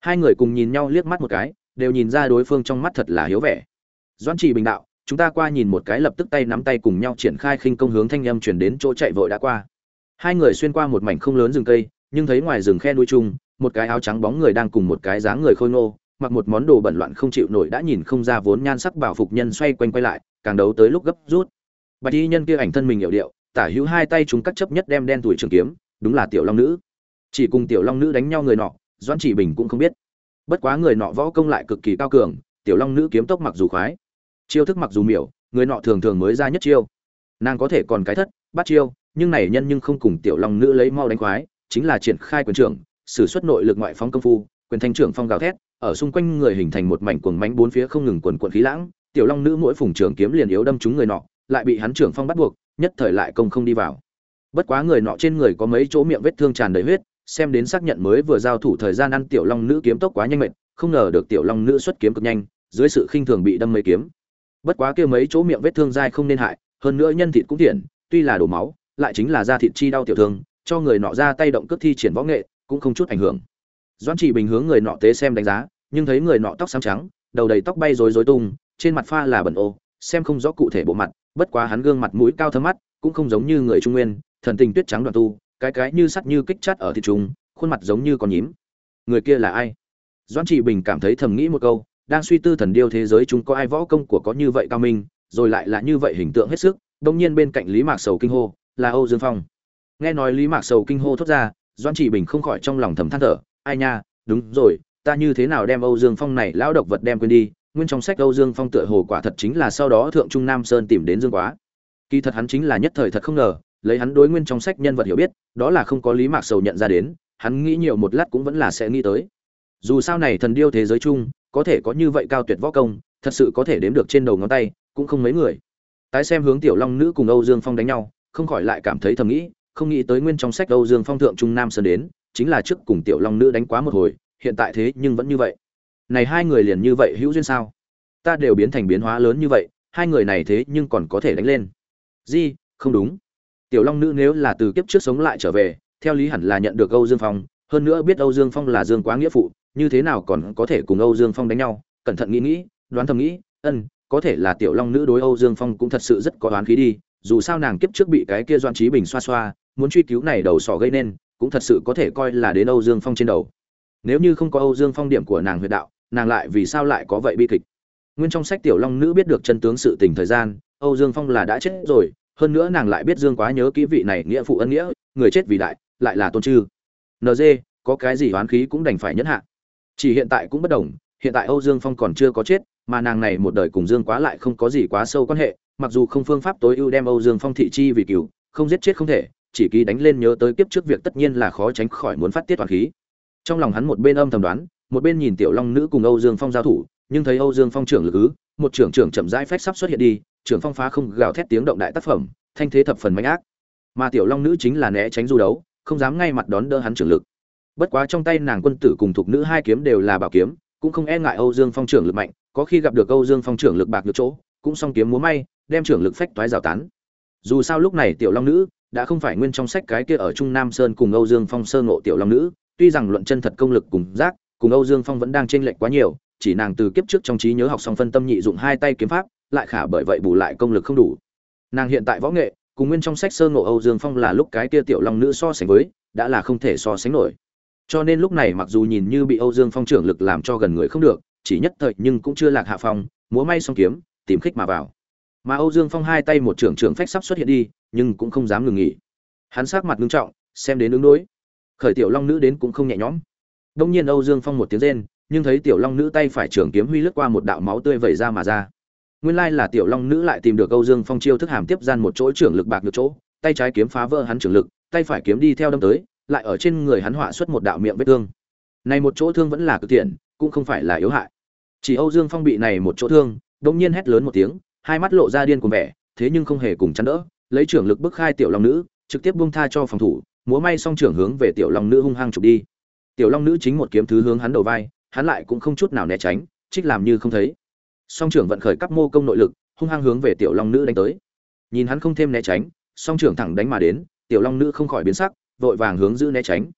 Hai người cùng nhìn nhau liếc mắt một cái, đều nhìn ra đối phương trong mắt thật là hiếu vẻ. Doãn trì bình đạo, chúng ta qua nhìn một cái lập tức tay nắm tay cùng nhau triển khai khinh công hướng thanh âm chuyển đến chỗ chạy vội đã qua. Hai người xuyên qua một mảnh không lớn rừng cây, nhưng thấy ngoài rừng khe núi chung, một cái áo trắng bóng người đang cùng một cái dáng người khôi ngô, mặc một món đồ bẩn loạn không chịu nổi đã nhìn không ra vốn nhan sắc bảo phục nhân xoay quanh quay lại, càng đấu tới lúc gấp rút. Bạch y nhân kia ảnh thân mình hiệu điệu tả hữu hai tay chúng cắt chấp nhất đem đen tuổi trường kiếm, đúng là tiểu long nữ. Chỉ cùng tiểu long nữ đánh nhau người nọ, doãn chỉ bình cũng không biết. Bất quá người nọ võ công lại cực kỳ cao cường, tiểu long nữ kiếm tốc mặc dù khoái, chiêu thức mặc dù miểu, người nọ thường thường mới ra nhất chiêu. Nàng có thể còn cái thất, bắt chiêu, nhưng này nhân nhưng không cùng tiểu long nữ lấy mau đánh khoái, chính là triển khai quyền trưởng, sử xuất nội lực ngoại phóng công phu, quyền thanh trưởng phong gào thét, ở xung quanh người hình thành một mảnh cuồng mánh bốn phía không ngừng quần quận khí lãng, tiểu long nữ mỗi phùng trường kiếm liền yếu đâm trúng người nọ, lại bị hắn trưởng phong bắt buộc nhất thời lại công không đi vào. Bất quá người nọ trên người có mấy chỗ miệng vết thương tràn đầy huyết, xem đến xác nhận mới vừa giao thủ thời gian ăn tiểu long nữ kiếm tốc quá nhanh mệt, không ngờ được tiểu long nữ xuất kiếm cực nhanh, dưới sự khinh thường bị đâm mấy kiếm. Bất quá kia mấy chỗ miệng vết thương dai không nên hại, hơn nữa nhân thịt cũng thiện tuy là đổ máu, lại chính là da thịt chi đau tiểu thương, cho người nọ ra tay động cước thi triển võ nghệ, cũng không chút ảnh hưởng. Doãn chỉ bình hướng người nọ tế xem đánh giá, nhưng thấy người nọ tóc xám trắng, đầu đầy tóc bay rối rối tung, trên mặt pha là bẩn ô, xem không rõ cụ thể bộ mặt bất quá hắn gương mặt mũi cao thơm mắt, cũng không giống như người trung nguyên, thần tình tuyết trắng đoạn tu, cái cái như sắt như kích chát ở thịt trùng khuôn mặt giống như con nhím. Người kia là ai? Doãn trị bình cảm thấy thầm nghĩ một câu, đang suy tư thần điêu thế giới chúng có ai võ công của có như vậy cao minh, rồi lại là như vậy hình tượng hết sức, đông nhiên bên cạnh lý mạc sầu kinh hô, là âu dương phong. Nghe nói lý mạc sầu kinh hô thốt ra, doãn trị bình không khỏi trong lòng thầm than thở, ai nha, đúng rồi, ta như thế nào đem âu dương phong này lão độc vật đem quên đi nguyên trong sách âu dương phong tựa hồ quả thật chính là sau đó thượng trung nam sơn tìm đến dương quá. Kỳ thật hắn chính là nhất thời thật không ngờ, lấy hắn đối nguyên trong sách nhân vật hiểu biết, đó là không có lý mạc sầu nhận ra đến, hắn nghĩ nhiều một lát cũng vẫn là sẽ nghĩ tới. Dù sao này thần điêu thế giới chung, có thể có như vậy cao tuyệt võ công, thật sự có thể đếm được trên đầu ngón tay, cũng không mấy người. Tái xem hướng tiểu long nữ cùng âu dương phong đánh nhau, không khỏi lại cảm thấy thầm nghĩ, không nghĩ tới nguyên trong sách âu dương phong thượng trung nam sơn đến, chính là trước cùng tiểu long nữ đánh quá một hồi, hiện tại thế nhưng vẫn như vậy này hai người liền như vậy hữu duyên sao? Ta đều biến thành biến hóa lớn như vậy, hai người này thế nhưng còn có thể đánh lên. Di, không đúng. Tiểu long nữ nếu là từ kiếp trước sống lại trở về, theo lý hẳn là nhận được âu dương phong, hơn nữa biết âu dương phong là dương quá nghĩa phụ, như thế nào còn có thể cùng âu dương phong đánh nhau? Cẩn thận nghĩ nghĩ, đoán thầm nghĩ, ân, có thể là tiểu long nữ đối âu dương phong cũng thật sự rất có đoán khí đi, dù sao nàng kiếp trước bị cái kia doan trí bình xoa xoa, muốn truy cứu này đầu sỏ gây nên, cũng thật sự có thể coi là đến âu dương phong trên đầu. Nếu như không có âu dương phong điểm của nàng huyệt đạo nàng lại vì sao lại có vậy bi kịch? Nguyên trong sách tiểu long nữ biết được chân tướng sự tình thời gian âu dương phong là đã chết rồi hơn nữa nàng lại biết dương quá nhớ kỹ vị này nghĩa phụ ân nghĩa người chết vì đại lại là tôn trư. Nd có cái gì oán khí cũng đành phải nhẫn hạ. Chỉ hiện tại cũng bất đồng hiện tại âu dương phong còn chưa có chết mà nàng này một đời cùng dương quá lại không có gì quá sâu quan hệ mặc dù không phương pháp tối ưu đem âu dương phong thị chi vì cứu, không giết chết không thể chỉ ký đánh lên nhớ tới kiếp trước việc tất nhiên là khó tránh khỏi muốn phát tiết toàn khí. Trong lòng hắn một bên âm thầm đoán một bên nhìn tiểu long nữ cùng âu dương phong giao thủ, nhưng thấy âu dương phong trưởng lực ứ, một trưởng trưởng chậm rãi phách sắp xuất hiện đi, trưởng phong phá không gào thét tiếng động đại tác phẩm, thanh thế thập phần mạnh ác. Mà tiểu long nữ chính là né tránh du đấu, không dám ngay mặt đón đỡ hắn trưởng lực. Bất quá trong tay nàng quân tử cùng thuộc nữ hai kiếm đều là bảo kiếm, cũng không e ngại âu dương phong trưởng lực mạnh, có khi gặp được âu dương phong trưởng lực bạc được chỗ, cũng song kiếm múa may, đem trưởng lực phách toái rào tán. Dù sao lúc này tiểu long nữ đã không phải nguyên trong sách cái kia ở trung nam sơn cùng âu dương phong sơ ngộ tiểu long nữ, tuy rằng luận chân thật công lực cùng giác cùng âu dương phong vẫn đang chênh lệch quá nhiều, chỉ nàng từ kiếp trước trong trí nhớ học xong phân tâm nhị dụng hai tay kiếm pháp, lại khả bởi vậy bù lại công lực không đủ. Nàng hiện tại võ nghệ, cùng nguyên trong sách sơ ngộ âu dương phong là lúc cái kia tiểu long nữ so sánh với, đã là không thể so sánh nổi. Cho nên lúc này mặc dù nhìn như bị âu dương phong trưởng lực làm cho gần người không được, chỉ nhất thời nhưng cũng chưa lạc hạ phong, múa may song kiếm, tìm khích mà vào. Mà âu dương phong hai tay một trưởng trưởng phách sắp xuất hiện đi, nhưng cũng không dám ngừng nghỉ. Hắn sắc mặt nghiêm trọng, xem đến ứng đối. Khởi tiểu long nữ đến cũng không nhẹ nhõm đông nhiên âu dương phong một tiếng rên, nhưng thấy tiểu long nữ tay phải trường kiếm huy lướt qua một đạo máu tươi vẩy ra mà ra. Nguyên lai là tiểu long nữ lại tìm được âu dương phong chiêu thức hàm tiếp gian một chỗ trưởng lực bạc được chỗ, tay trái kiếm phá vỡ hắn trưởng lực, tay phải kiếm đi theo đâm tới, lại ở trên người hắn họa xuất một đạo miệng vết thương. Này một chỗ thương vẫn là cực thiện, cũng không phải là yếu hại. Chỉ âu dương phong bị này một chỗ thương, đông nhiên hét lớn một tiếng, hai mắt lộ ra điên cuồng vẻ, thế nhưng không hề cùng chắn đỡ, lấy trưởng lực bức khai tiểu long nữ, trực tiếp buông tha cho phòng thủ, múa may song trưởng hướng về tiểu long nữ hung hăng chụp đi tiểu long nữ chính một kiếm thứ hướng hắn đầu vai, hắn lại cũng không chút nào né tránh, trích làm như không thấy. Song trưởng vận khởi cấp mô công nội lực, hung hăng hướng về tiểu long nữ đánh tới. Nhìn hắn không thêm né tránh, song trưởng thẳng đánh mà đến, tiểu long nữ không khỏi biến sắc, vội vàng hướng giữ né tránh.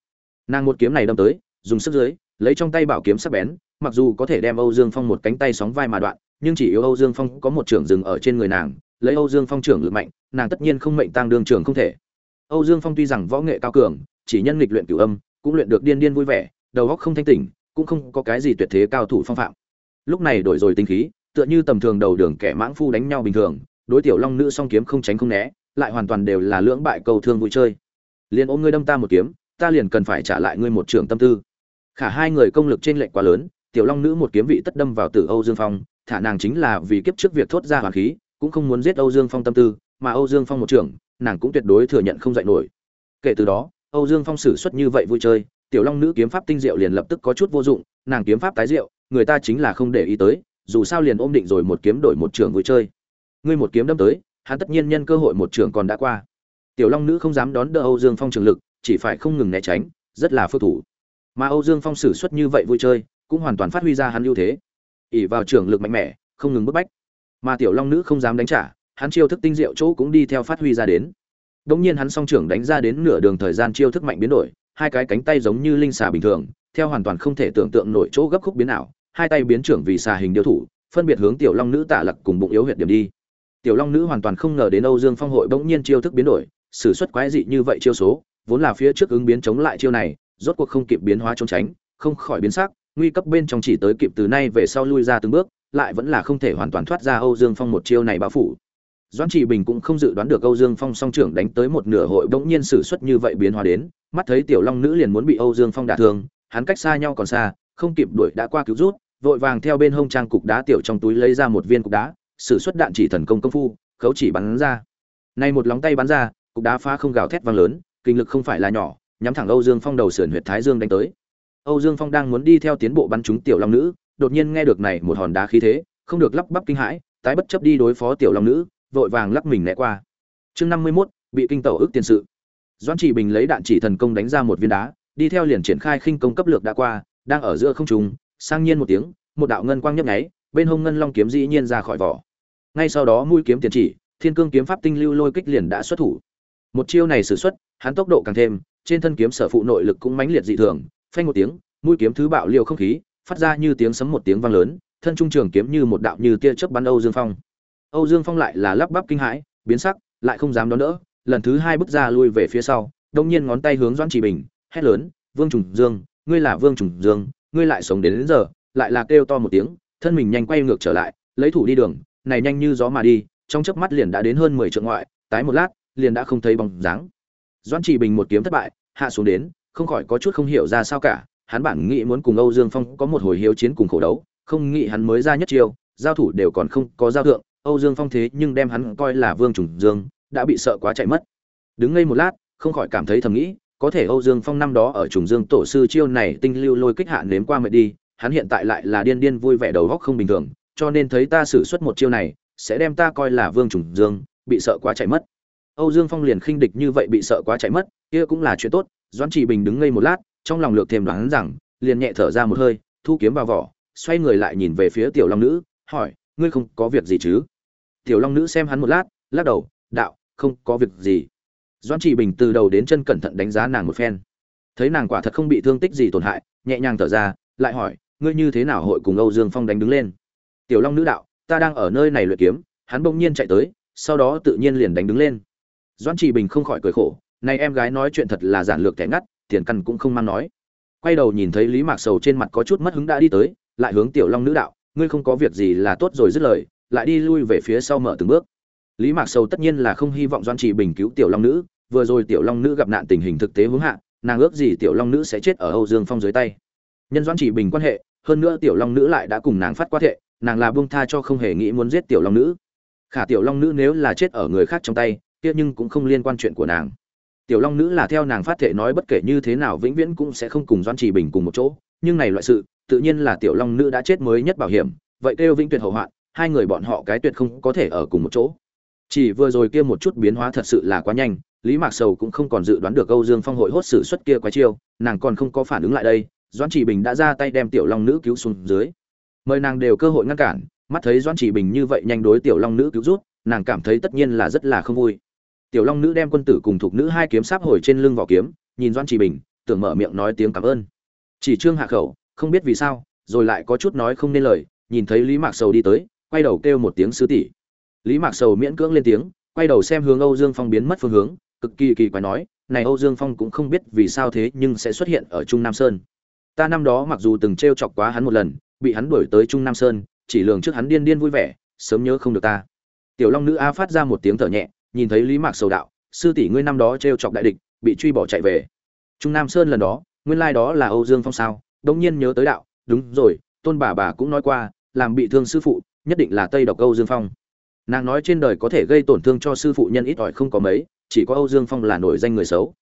Nàng một kiếm này đâm tới, dùng sức dưới, lấy trong tay bảo kiếm sắc bén, mặc dù có thể đem âu dương phong một cánh tay sóng vai mà đoạn, nhưng chỉ yếu âu dương phong có một trưởng dừng ở trên người nàng, lấy âu dương phong trưởng lực mạnh, nàng tất nhiên không mệnh tăng đương trưởng không thể. Âu dương phong tuy rằng võ nghệ cao cường, chỉ nhân nghịch luyện cửu âm cũng luyện được điên điên vui vẻ, đầu óc không thanh tỉnh, cũng không có cái gì tuyệt thế cao thủ phong phạm. Lúc này đổi rồi tinh khí, tựa như tầm thường đầu đường kẻ mãng phu đánh nhau bình thường, đối tiểu long nữ song kiếm không tránh không né, lại hoàn toàn đều là lưỡng bại cầu thương vui chơi. Liền ôm ngươi đâm ta một kiếm, ta liền cần phải trả lại ngươi một trường tâm tư. Khả hai người công lực trên lệnh quá lớn, tiểu long nữ một kiếm vị tất đâm vào tử âu dương phong, thả nàng chính là vì kiếp trước việc thốt ra hoàn khí, cũng không muốn giết âu dương phong tâm tư, mà âu dương phong một trưởng, nàng cũng tuyệt đối thừa nhận không dạy nổi. Kể từ đó âu dương phong sử xuất như vậy vui chơi, tiểu long nữ kiếm pháp tinh diệu liền lập tức có chút vô dụng, nàng kiếm pháp tái diệu, người ta chính là không để ý tới, dù sao liền ôm định rồi một kiếm đổi một trường vui chơi. Ngươi một kiếm đâm tới, hắn tất nhiên nhân cơ hội một trường còn đã qua. Tiểu long nữ không dám đón đỡ âu dương phong trường lực, chỉ phải không ngừng né tránh, rất là phước thủ. Mà âu dương phong sử xuất như vậy vui chơi, cũng hoàn toàn phát huy ra hắn ưu thế. ỉ vào trường lực mạnh mẽ, không ngừng bức bách. Mà tiểu long nữ không dám đánh trả, hắn chiêu thức tinh diệu chỗ cũng đi theo phát huy ra đến đống nhiên hắn song trưởng đánh ra đến nửa đường thời gian chiêu thức mạnh biến đổi, hai cái cánh tay giống như linh xà bình thường, theo hoàn toàn không thể tưởng tượng nổi chỗ gấp khúc biến ảo, hai tay biến trưởng vì xà hình điêu thủ, phân biệt hướng tiểu long nữ tạ lặc cùng bụng yếu huyệt điểm đi. Tiểu long nữ hoàn toàn không ngờ đến âu dương phong hội bỗng nhiên chiêu thức biến đổi, sử xuất quái dị như vậy chiêu số, vốn là phía trước ứng biến chống lại chiêu này, rốt cuộc không kịp biến hóa trốn tránh, không khỏi biến sắc, nguy cấp bên trong chỉ tới kịp từ nay về sau lui ra từng bước, lại vẫn là không thể hoàn toàn thoát ra âu dương phong một chiêu này bao phủ doãn Chỉ bình cũng không dự đoán được âu dương phong song trưởng đánh tới một nửa hội bỗng nhiên sử xuất như vậy biến hóa đến, mắt thấy tiểu long nữ liền muốn bị âu dương phong đả thương, hắn cách xa nhau còn xa, không kịp đuổi đã qua cứu rút, vội vàng theo bên hông trang cục đá tiểu trong túi lấy ra một viên cục đá sử xuất đạn chỉ thần công công phu, khấu chỉ bắn ra. Nay một lóng tay bắn ra, cục đá phá không gào thét vang lớn, kinh lực không phải là nhỏ, nhắm thẳng âu dương phong đầu sườn huyệt thái dương đánh tới. Âu dương phong đang muốn đi theo tiến bộ bắn trúng tiểu long nữ, đột nhiên nghe được này một hòn đá khí thế, không được lắp bắp kinh hãi, tái bất chấp đi đối phó tiểu long nữ vội vàng lắc mình né qua. Chương năm mươi 51, bị kinh tẩu ức tiền sự. Doãn chỉ bình lấy đạn chỉ thần công đánh ra một viên đá đi theo liền triển khai khinh công cấp lược đã qua đang ở giữa không trung sang nhiên một tiếng một đạo ngân quang nhấp nháy bên hông ngân long kiếm dĩ nhiên ra khỏi vỏ. Ngay sau đó mũi kiếm tiền chỉ thiên cương kiếm pháp tinh lưu lôi kích liền đã xuất thủ. Một chiêu này sử xuất hắn tốc độ càng thêm trên thân kiếm sở phụ nội lực cũng mãnh liệt dị thường phanh một tiếng mũi kiếm thứ bạo liều không khí phát ra như tiếng sấm một tiếng vang lớn thân trung trường kiếm như một đạo như tia chớp bắn âu dương phong âu dương phong lại là lắp bắp kinh hãi biến sắc lại không dám đón đỡ lần thứ hai bước ra lui về phía sau đồng nhiên ngón tay hướng doãn chỉ bình hét lớn vương trùng dương ngươi là vương trùng dương ngươi lại sống đến, đến giờ lại là kêu to một tiếng thân mình nhanh quay ngược trở lại lấy thủ đi đường này nhanh như gió mà đi trong chớp mắt liền đã đến hơn mười trượng ngoại tái một lát liền đã không thấy bóng dáng. Doãn chỉ bình một kiếm thất bại hạ xuống đến không khỏi có chút không hiểu ra sao cả hắn bản nghĩ muốn cùng âu dương phong có một hồi hiếu chiến cùng khổ đấu không nghĩ hắn mới ra nhất chiêu giao thủ đều còn không có giao thượng âu dương phong thế nhưng đem hắn coi là vương trùng dương, đã bị sợ quá chạy mất. Đứng ngây một lát, không khỏi cảm thấy thầm nghĩ, có thể âu dương phong năm đó ở trùng dương tổ sư chiêu này tinh lưu lôi kích hạ nếm qua mệt đi, hắn hiện tại lại là điên điên vui vẻ đầu góc không bình thường, cho nên thấy ta sử xuất một chiêu này, sẽ đem ta coi là vương trùng dương, bị sợ quá chạy mất. Âu dương phong liền khinh địch như vậy bị sợ quá chạy mất, kia cũng là chuyện tốt, doãn Chỉ bình đứng ngây một lát, trong lòng lược thêm đoán rằng, liền nhẹ thở ra một hơi, thu kiếm vào vỏ, xoay người lại nhìn về phía tiểu long nữ, hỏi ngươi không có việc gì chứ? Tiểu long nữ xem hắn một lát, lắc đầu, đạo, không có việc gì. Doãn trị bình từ đầu đến chân cẩn thận đánh giá nàng một phen. Thấy nàng quả thật không bị thương tích gì tổn hại, nhẹ nhàng thở ra, lại hỏi, ngươi như thế nào hội cùng âu dương phong đánh đứng lên? Tiểu long nữ đạo, ta đang ở nơi này luyện kiếm, hắn bỗng nhiên chạy tới, sau đó tự nhiên liền đánh đứng lên. Doãn trị bình không khỏi cười khổ nay em gái nói chuyện thật là giản lược thẻ ngắt, tiền căn cũng không mang nói. Quay đầu nhìn thấy lý mạc sầu trên mặt có chút mất hứng đã đi tới, lại hướng tiểu long nữ đạo ngươi không có việc gì là tốt rồi dứt lời, lại đi lui về phía sau mở từng bước. Lý mạc sầu tất nhiên là không hy vọng doan trị bình cứu tiểu long nữ, vừa rồi tiểu long nữ gặp nạn tình hình thực tế hướng hạ, nàng ước gì tiểu long nữ sẽ chết ở âu dương phong dưới tay. Nhân doan trị bình quan hệ, hơn nữa tiểu long nữ lại đã cùng nàng phát quan hệ, nàng là buông tha cho không hề nghĩ muốn giết tiểu long nữ. Khả tiểu long nữ nếu là chết ở người khác trong tay, kia nhưng cũng không liên quan chuyện của nàng. Tiểu long nữ là theo nàng phát thệ nói bất kể như thế nào vĩnh viễn cũng sẽ không cùng doan trì bình cùng một chỗ nhưng này loại sự, tự nhiên là tiểu long nữ đã chết mới nhất bảo hiểm, vậy kêu vĩnh tuyệt hậu hoạn, hai người bọn họ cái tuyệt không có thể ở cùng một chỗ. Chỉ vừa rồi kia một chút biến hóa thật sự là quá nhanh, lý mạc sầu cũng không còn dự đoán được âu dương phong hội hốt xử suất kia quá chiêu, nàng còn không có phản ứng lại đây, doãn chỉ bình đã ra tay đem tiểu long nữ cứu xuống dưới. Mời nàng đều cơ hội ngăn cản, mắt thấy doãn chỉ bình như vậy nhanh đối tiểu long nữ cứu rút, nàng cảm thấy tất nhiên là rất là không vui. Tiểu long nữ đem quân tử cùng thuộc nữ hai kiếm sáp hồi trên lưng vỏ kiếm, nhìn doãn chỉ bình, tưởng mở miệng nói tiếng cảm ơn chỉ trương hạ khẩu, không biết vì sao, rồi lại có chút nói không nên lời, nhìn thấy lý mạc sầu đi tới, quay đầu kêu một tiếng sư tỷ. Lý mạc sầu miễn cưỡng lên tiếng, quay đầu xem hướng âu dương phong biến mất phương hướng, cực kỳ kỳ quái nói, này âu dương phong cũng không biết vì sao thế nhưng sẽ xuất hiện ở trung nam sơn. Ta năm đó mặc dù từng t chọc quá hắn một lần, bị hắn đuổi tới trung nam sơn, chỉ lường trước hắn điên điên vui vẻ, sớm nhớ không được ta. Tiểu long nữ a phát ra một tiếng thở nhẹ, nhìn thấy lý mạc sầu đạo, sư tỷ ngươi năm đó t chọc đại địch, bị truy bỏ chạy về. Trung nam sơn lần đó nguyên lai đó là âu dương phong sao? Đông nhiên nhớ tới đạo, đúng rồi, tôn bà bà cũng nói qua, làm bị thương sư phụ, nhất định là tây độc âu dương phong. Nàng nói trên đời có thể gây tổn thương cho sư phụ nhân ít ỏi không có mấy, chỉ có âu dương phong là nổi danh người xấu.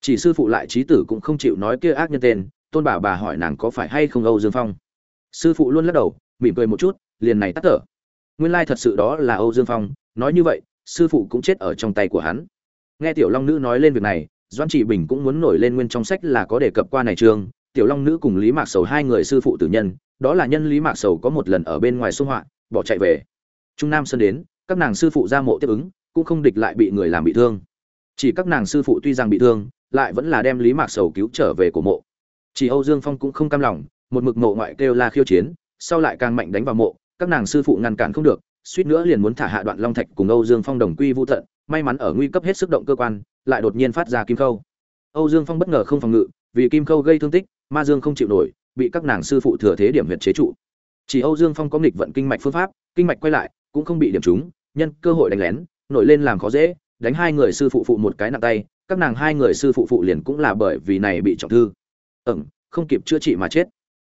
Chỉ sư phụ lại trí tử cũng không chịu nói kia ác nhân tên, tôn bà bà hỏi nàng có phải hay không âu dương phong. Sư phụ luôn lắc đầu, mỉm cười một chút, liền này tắt thở. Nguyên lai thật sự đó là âu dương phong, nói như vậy, sư phụ cũng chết ở trong tay của hắn. Nghe tiểu long nữ nói lên việc này doan chỉ bình cũng muốn nổi lên nguyên trong sách là có đề cập qua này trường, tiểu long nữ cùng lý mạc sầu hai người sư phụ tử nhân, đó là nhân lý mạc sầu có một lần ở bên ngoài xung họa, bỏ chạy về. Trung nam sơn đến, các nàng sư phụ ra mộ tiếp ứng, cũng không địch lại bị người làm bị thương. Chỉ các nàng sư phụ tuy rằng bị thương, lại vẫn là đem lý mạc sầu cứu trở về của mộ. Chỉ âu dương phong cũng không cam lòng, một mực mộ ngoại kêu la khiêu chiến, sau lại càng mạnh đánh vào mộ, các nàng sư phụ ngăn cản không được, suýt nữa liền muốn thả hạ đoạn long thạch cùng âu dương phong đồng quy vô tận may mắn ở nguy cấp hết sức động cơ quan, lại đột nhiên phát ra kim khâu. Âu dương phong bất ngờ không phòng ngự, vì kim khâu gây thương tích, ma dương không chịu nổi, bị các nàng sư phụ thừa thế điểm huyệt chế trụ. Chỉ âu dương phong có nghịch vận kinh mạch phương pháp, kinh mạch quay lại, cũng không bị điểm trúng, nhân cơ hội đánh lén, nổi lên làm khó dễ, đánh hai người sư phụ phụ một cái nặng tay, các nàng hai người sư phụ phụ liền cũng là bởi vì này bị trọng thương ẩn không kịp chữa trị mà chết.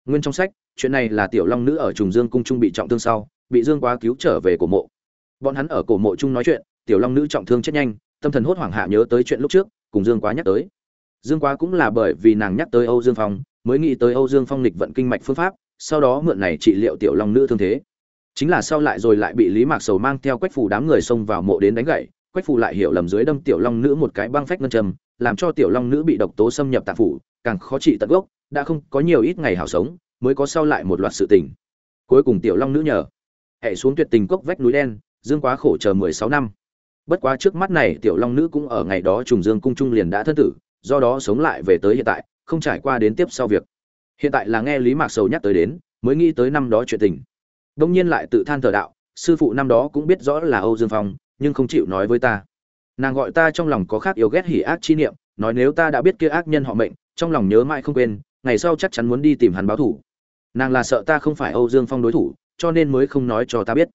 Nguyên trong sách, chuyện này là tiểu long nữ ở trùng dương cung trung bị trọng thương sau, bị dương quá cứu trở về cổ mộ. Bọn hắn ở cổ mộ chung nói chuyện tiểu long nữ trọng thương chết nhanh tâm thần hốt hoảng hạ nhớ tới chuyện lúc trước cùng dương quá nhắc tới. Dương quá cũng là bởi vì nàng nhắc tới âu dương phong mới nghĩ tới âu dương phong lịch vận kinh mạch phương pháp sau đó mượn này trị liệu tiểu long nữ thương thế. Chính là sau lại rồi lại bị lý mạc sầu mang theo quách phù đám người xông vào mộ đến đánh gậy quách phù lại hiểu lầm dưới đâm tiểu long nữ một cái băng phách ngân trầm, làm cho tiểu long nữ bị độc tố xâm nhập tạng phủ càng khó trị tận gốc đã không có nhiều ít ngày hảo sống mới có sau lại một loạt sự tình. Cuối cùng tiểu long nữ nhờ hệ xuống tuyệt tình cốc vách núi đen dương quá khổ chờ mười sáu năm bất quá trước mắt này tiểu long nữ cũng ở ngày đó trùng dương cung trung liền đã thân tử, do đó sống lại về tới hiện tại, không trải qua đến tiếp sau việc. Hiện tại là nghe lý mạc sầu nhắc tới đến, mới nghĩ tới năm đó chuyện tình. Đông nhiên lại tự than thờ đạo, sư phụ năm đó cũng biết rõ là âu dương phong, nhưng không chịu nói với ta. Nàng gọi ta trong lòng có khác yêu ghét hỉ ác chi niệm, nói nếu ta đã biết kia ác nhân họ mệnh, trong lòng nhớ mãi không quên, ngày sau chắc chắn muốn đi tìm hắn báo thủ. Nàng là sợ ta không phải âu dương phong đối thủ, cho nên mới không nói cho ta biết.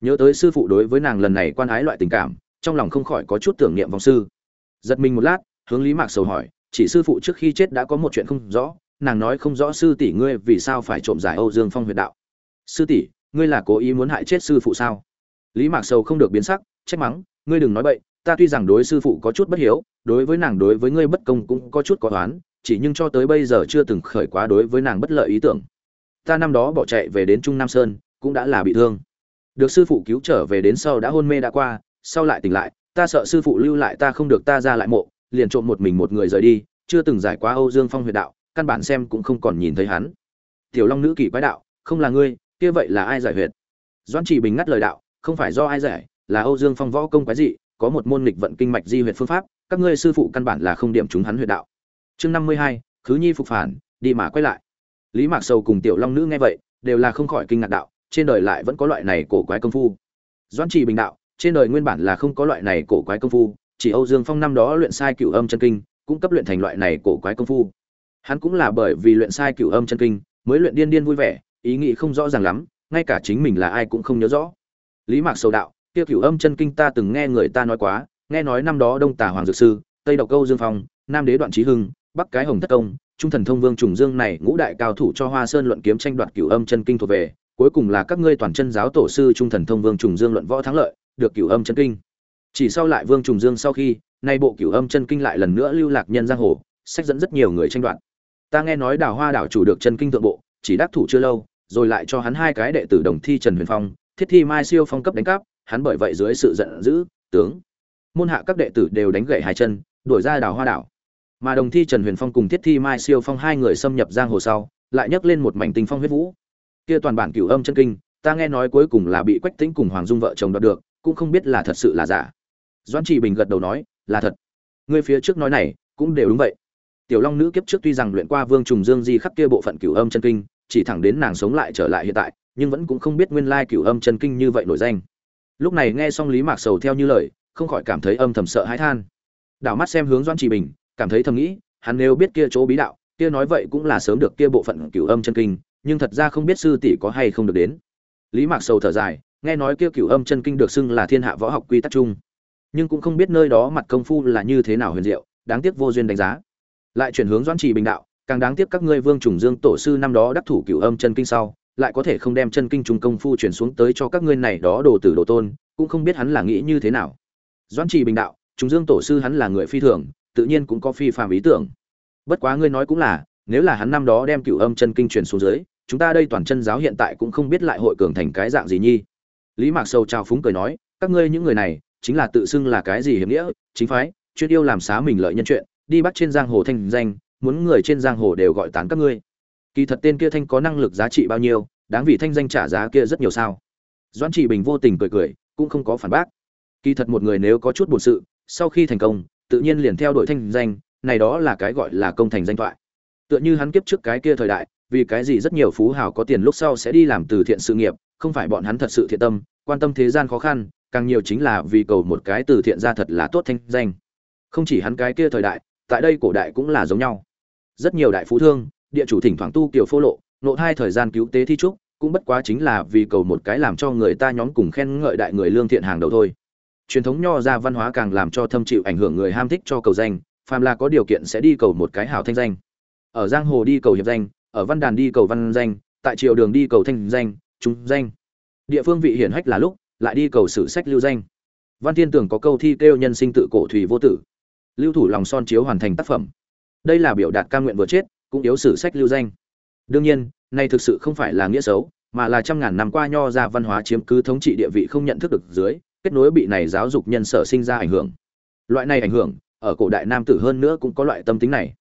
Nhớ tới sư phụ đối với nàng lần này quan ái loại tình cảm trong lòng không khỏi có chút tưởng niệm vong sư. Giật mình một lát, hướng lý mạc sầu hỏi, chỉ sư phụ trước khi chết đã có một chuyện không rõ, nàng nói không rõ sư tỷ ngươi vì sao phải trộm giải âu dương phong huyệt đạo. Sư tỷ, ngươi là cố ý muốn hại chết sư phụ sao? Lý mạc sầu không được biến sắc, trách mắng, ngươi đừng nói bậy, ta tuy rằng đối sư phụ có chút bất hiếu, đối với nàng đối với ngươi bất công cũng có chút có toán chỉ nhưng cho tới bây giờ chưa từng khởi quá đối với nàng bất lợi ý tưởng. Ta năm đó bỏ chạy về đến trung nam sơn, cũng đã là bị thương. Được sư phụ cứu trở về đến sau đã hôn mê đã qua sau lại tỉnh lại, ta sợ sư phụ lưu lại ta không được ta ra lại mộ, liền trộm một mình một người rời đi, chưa từng giải quá âu dương phong huyệt đạo, căn bản xem cũng không còn nhìn thấy hắn. Tiểu long nữ kỳ quái đạo, không là ngươi, kia vậy là ai giải huyệt? Doãn chỉ bình ngắt lời đạo, không phải do ai giải, là âu dương phong võ công quái dị, có một môn nghịch vận kinh mạch di huyệt phương pháp, các ngươi sư phụ căn bản là không điểm chúng hắn huyệt đạo. Chương năm mươi hai, khứ nhi phục phản, đi mà quay lại. Lý mạc sầu cùng tiểu long nữ nghe vậy, đều là không khỏi kinh ngạc đạo, trên đời lại vẫn có loại này cổ quái công phu. Doãn trì bình đạo trên đời nguyên bản là không có loại này cổ quái công phu, chỉ âu dương phong năm đó luyện sai cửu âm chân kinh, cũng cấp luyện thành loại này cổ quái công phu. Hắn cũng là bởi vì luyện sai cửu âm chân kinh, mới luyện điên điên vui vẻ, ý nghĩ không rõ ràng lắm, ngay cả chính mình là ai cũng không nhớ rõ. Lý mạc sầu đạo, kia cửu âm chân kinh ta từng nghe người ta nói quá, nghe nói năm đó đông tà hoàng dược sư, tây độc câu dương phong, nam đế đoạn trí hưng, bắc cái hồng thất công, trung thần thông vương trùng dương này ngũ đại cao thủ cho hoa sơn luận kiếm tranh đoạt cửu âm chân kinh thuộc về, cuối cùng là các ngươi toàn chân giáo tổ sư trung thần thông vương trùng dương luận võ thắng lợi được cửu âm chân kinh. Chỉ sau lại vương trùng dương sau khi, nay bộ cửu âm chân kinh lại lần nữa lưu lạc nhân giang hồ, sách dẫn rất nhiều người tranh đoạt. Ta nghe nói đào hoa đảo chủ được chân kinh thượng bộ, chỉ đắc thủ chưa lâu, rồi lại cho hắn hai cái đệ tử đồng thi trần huyền phong, thiết thi mai siêu phong cấp đánh cắp, hắn bởi vậy dưới sự giận dữ, tướng, môn hạ các đệ tử đều đánh gãy hai chân, đuổi ra đào hoa đảo. Mà đồng thi trần huyền phong cùng thiết thi mai siêu phong hai người xâm nhập giang hồ sau, lại nhấc lên một mảnh tinh phong huyết vũ. Kia toàn bản cửu âm chân kinh, ta nghe nói cuối cùng là bị quách tĩnh cùng hoàng dung vợ chồng đoạt được cũng không biết là thật sự là giả. Doãn Chỉ bình gật đầu nói, là thật. Ngươi phía trước nói này, cũng đều đúng vậy. Tiểu long nữ kiếp trước tuy rằng luyện qua vương trùng dương di khắc kia bộ phận cửu âm chân kinh, chỉ thẳng đến nàng sống lại trở lại hiện tại, nhưng vẫn cũng không biết nguyên lai cửu âm chân kinh như vậy nổi danh. Lúc này nghe xong lý mạc sầu theo như lời, không khỏi cảm thấy âm thầm sợ hãi than. Đảo mắt xem hướng doãn trì bình, cảm thấy thầm nghĩ, hắn nếu biết kia chỗ bí đạo, kia nói vậy cũng là sớm được kia bộ phận cửu âm chân kinh, nhưng thật ra không biết sư tỷ có hay không được đến. Lý mạc sầu thở dài nghe nói kia cửu âm chân kinh được xưng là thiên hạ võ học quy tắc chung. Nhưng cũng không biết nơi đó mặt công phu là như thế nào huyền diệu, đáng tiếc vô duyên đánh giá. Lại chuyển hướng doãn trì bình đạo, càng đáng tiếc các ngươi vương trùng dương tổ sư năm đó đắc thủ cửu âm chân kinh sau, lại có thể không đem chân kinh trung công phu chuyển xuống tới cho các ngươi này đó đồ tử đồ tôn, cũng không biết hắn là nghĩ như thế nào. Doãn trì bình đạo, trùng dương tổ sư hắn là người phi thường, tự nhiên cũng có phi phàm ý tưởng. Bất quá ngươi nói cũng là, nếu là hắn năm đó đem cửu âm chân kinh truyền xuống dưới, chúng ta đây toàn chân giáo hiện tại cũng không biết lại hội cường thành cái dạng gì nhi lý mạc Sầu chào phúng cười nói, các ngươi những người này, chính là tự xưng là cái gì hiểm nghĩa, chính phái, chuyên yêu làm xá mình lợi nhân chuyện, đi bắt trên giang hồ thanh danh, muốn người trên giang hồ đều gọi tán các ngươi. Kỳ thật tên kia thanh có năng lực giá trị bao nhiêu, đáng vì thanh danh trả giá kia rất nhiều sao. Doãn trị bình vô tình cười cười, cũng không có phản bác. Kỳ thật một người nếu có chút bổn sự, sau khi thành công, tự nhiên liền theo đuổi thanh danh, này đó là cái gọi là công thành danh thoại. Tựa như hắn kiếp trước cái kia thời đại, vì cái gì rất nhiều phú hào có tiền lúc sau sẽ đi làm từ thiện sự nghiệp không phải bọn hắn thật sự thiện tâm, quan tâm thế gian khó khăn, càng nhiều chính là vì cầu một cái từ thiện ra thật là tốt thanh danh. Không chỉ hắn cái kia thời đại, tại đây cổ đại cũng là giống nhau. Rất nhiều đại phú thương, địa chủ thỉnh thoảng tu kiểu phô lộ, nộ hai thời gian cứu tế thi trúc, cũng bất quá chính là vì cầu một cái làm cho người ta nhóm cùng khen ngợi đại người lương thiện hàng đầu thôi. Truyền thống nho ra văn hóa càng làm cho thâm chịu ảnh hưởng người ham thích cho cầu danh, phàm là có điều kiện sẽ đi cầu một cái hảo thanh danh. Ở giang hồ đi cầu hiệp danh, ở văn đàn đi cầu văn danh, tại triều đường đi cầu thanh danh trung danh. Địa phương vị hiển hách là lúc, lại đi cầu sử sách lưu danh. Văn thiên tưởng có câu thi kêu nhân sinh tự cổ thủy vô tử. Lưu thủ lòng son chiếu hoàn thành tác phẩm. Đây là biểu đạt ca nguyện vừa chết, cũng yếu sử sách lưu danh. Đương nhiên, nay thực sự không phải là nghĩa xấu, mà là trăm ngàn năm qua nho ra văn hóa chiếm cứ thống trị địa vị không nhận thức được dưới, kết nối bị này giáo dục nhân sở sinh ra ảnh hưởng. Loại này ảnh hưởng, ở cổ đại nam tử hơn nữa cũng có loại tâm tính này.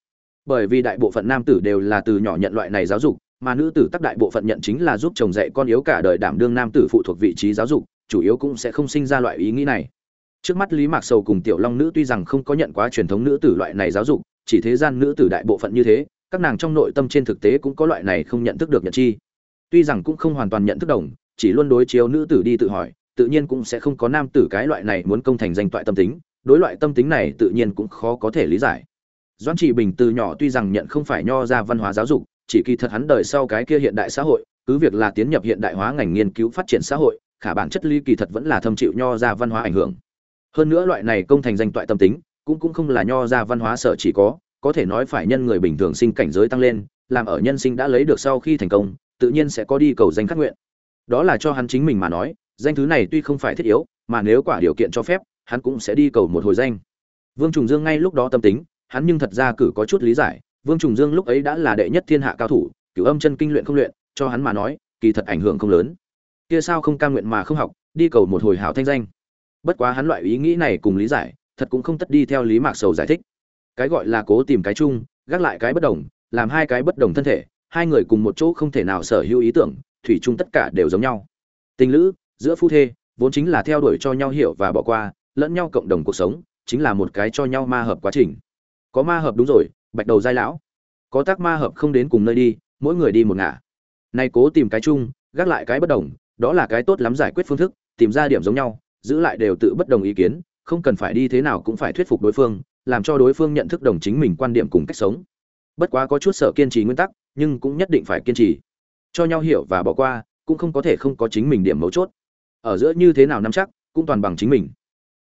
Bởi vì đại bộ phận nam tử đều là từ nhỏ nhận loại này giáo dục mà nữ tử tác đại bộ phận nhận chính là giúp chồng dạy con yếu cả đời đảm đương nam tử phụ thuộc vị trí giáo dục, chủ yếu cũng sẽ không sinh ra loại ý nghĩ này. Trước mắt lý mạc sầu cùng tiểu long nữ tuy rằng không có nhận quá truyền thống nữ tử loại này giáo dục, chỉ thế gian nữ tử đại bộ phận như thế, các nàng trong nội tâm trên thực tế cũng có loại này không nhận thức được nhận chi. Tuy rằng cũng không hoàn toàn nhận thức đồng, chỉ luôn đối chiếu nữ tử đi tự hỏi, tự nhiên cũng sẽ không có nam tử cái loại này muốn công thành danh toại tâm tính, đối loại tâm tính này tự nhiên cũng khó có thể lý giải. Doãn trị bình từ nhỏ tuy rằng nhận không phải nho ra văn hóa giáo dục chỉ kỳ thật hắn đời sau cái kia hiện đại xã hội, cứ việc là tiến nhập hiện đại hóa ngành nghiên cứu phát triển xã hội, khả bản chất ly kỳ thật vẫn là thâm chịu nho ra văn hóa ảnh hưởng. Hơn nữa loại này công thành danh toại tâm tính, cũng cũng không là nho ra văn hóa sở chỉ có có thể nói phải nhân người bình thường sinh cảnh giới tăng lên, làm ở nhân sinh đã lấy được sau khi thành công, tự nhiên sẽ có đi cầu danh khắc nguyện. Đó là cho hắn chính mình mà nói, danh thứ này tuy không phải thiết yếu, mà nếu quả điều kiện cho phép, hắn cũng sẽ đi cầu một hồi danh. Vương trùng dương ngay lúc đó tâm tính, hắn nhưng thật ra cử có chút lý giải vương trùng dương lúc ấy đã là đệ nhất thiên hạ cao thủ, cửu âm chân kinh luyện không luyện, cho hắn mà nói, kỳ thật ảnh hưởng không lớn. Kia sao không cam nguyện mà không học, đi cầu một hồi hảo thanh danh. Bất quá hắn loại ý nghĩ này cùng lý giải, thật cũng không tất đi theo lý mạc sầu giải thích. Cái gọi là cố tìm cái chung, gác lại cái bất đồng, làm hai cái bất đồng thân thể, hai người cùng một chỗ không thể nào sở hữu ý tưởng, thủy chung tất cả đều giống nhau. Tình lữ, giữa phu thê, vốn chính là theo đuổi cho nhau hiểu và bỏ qua, lẫn nhau cộng đồng cuộc sống, chính là một cái cho nhau ma hợp quá trình. Có ma hợp đúng rồi bạch đầu giai lão. Có tác ma hợp không đến cùng nơi đi, mỗi người đi một ngả. Nay cố tìm cái chung, gác lại cái bất đồng, đó là cái tốt lắm giải quyết phương thức, tìm ra điểm giống nhau, giữ lại đều tự bất đồng ý kiến, không cần phải đi thế nào cũng phải thuyết phục đối phương, làm cho đối phương nhận thức đồng chính mình quan điểm cùng cách sống. Bất quá có chút sợ kiên trì nguyên tắc, nhưng cũng nhất định phải kiên trì. Cho nhau hiểu và bỏ qua, cũng không có thể không có chính mình điểm mấu chốt. Ở giữa như thế nào nắm chắc, cũng toàn bằng chính mình.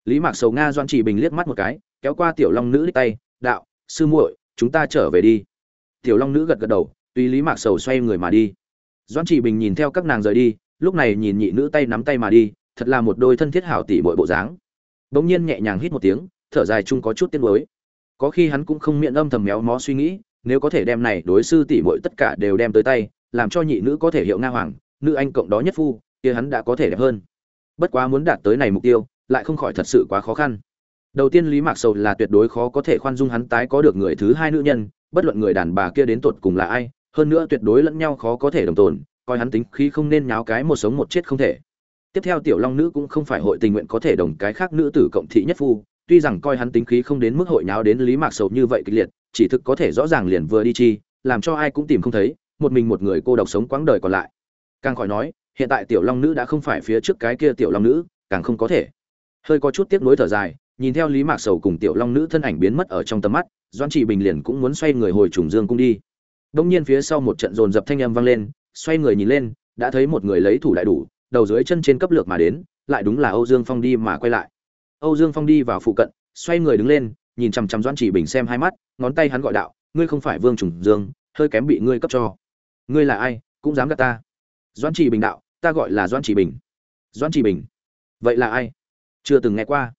Lý mạc sầu nga doan chỉ bình liếc mắt một cái, kéo qua tiểu long nữ đích tay, đạo, sư muội chúng ta trở về đi. Tiểu long nữ gật gật đầu, tùy lý mạc sầu xoay người mà đi. Doan chỉ bình nhìn theo các nàng rời đi, lúc này nhìn nhị nữ tay nắm tay mà đi, thật là một đôi thân thiết hảo tỷ bội bộ dáng. Bỗng nhiên nhẹ nhàng hít một tiếng, thở dài chung có chút tiếc nuối. Có khi hắn cũng không miệng âm thầm méo mó suy nghĩ, nếu có thể đem này đối sư tỷ muội tất cả đều đem tới tay, làm cho nhị nữ có thể hiệu nga hoàng, nữ anh cộng đó nhất phu, kia hắn đã có thể đẹp hơn. Bất quá muốn đạt tới này mục tiêu, lại không khỏi thật sự quá khó khăn đầu tiên lý mạc sầu là tuyệt đối khó có thể khoan dung hắn tái có được người thứ hai nữ nhân, bất luận người đàn bà kia đến tột cùng là ai, hơn nữa tuyệt đối lẫn nhau khó có thể đồng tồn, coi hắn tính khí không nên nháo cái một sống một chết không thể. Tiếp theo tiểu long nữ cũng không phải hội tình nguyện có thể đồng cái khác nữ tử cộng thị nhất phu, tuy rằng coi hắn tính khí không đến mức hội nháo đến lý mạc sầu như vậy kịch liệt, chỉ thực có thể rõ ràng liền vừa đi chi, làm cho ai cũng tìm không thấy, một mình một người cô độc sống quãng đời còn lại. Càng khỏi nói, hiện tại tiểu long nữ đã không phải phía trước cái kia tiểu long nữ, càng không có thể. Hơi có chút tiếc nuối thở dài nhìn theo lý mạc sầu cùng tiểu long nữ thân ảnh biến mất ở trong tầm mắt doan trị bình liền cũng muốn xoay người hồi trùng dương cung đi. Đông nhiên phía sau một trận dồn dập thanh âm vang lên, xoay người nhìn lên, đã thấy một người lấy thủ đại đủ, đầu dưới chân trên cấp lược mà đến, lại đúng là âu dương phong đi mà quay lại. Âu dương phong đi vào phụ cận, xoay người đứng lên, nhìn chằm chằm doan trị bình xem hai mắt, ngón tay hắn gọi đạo, ngươi không phải vương trùng dương, hơi kém bị ngươi cấp cho. Ngươi là ai, cũng dám gạt ta. Doan trị bình đạo, ta gọi là doan trị bình. Doan trị bình? Vậy là ai? Chưa từng nghe qua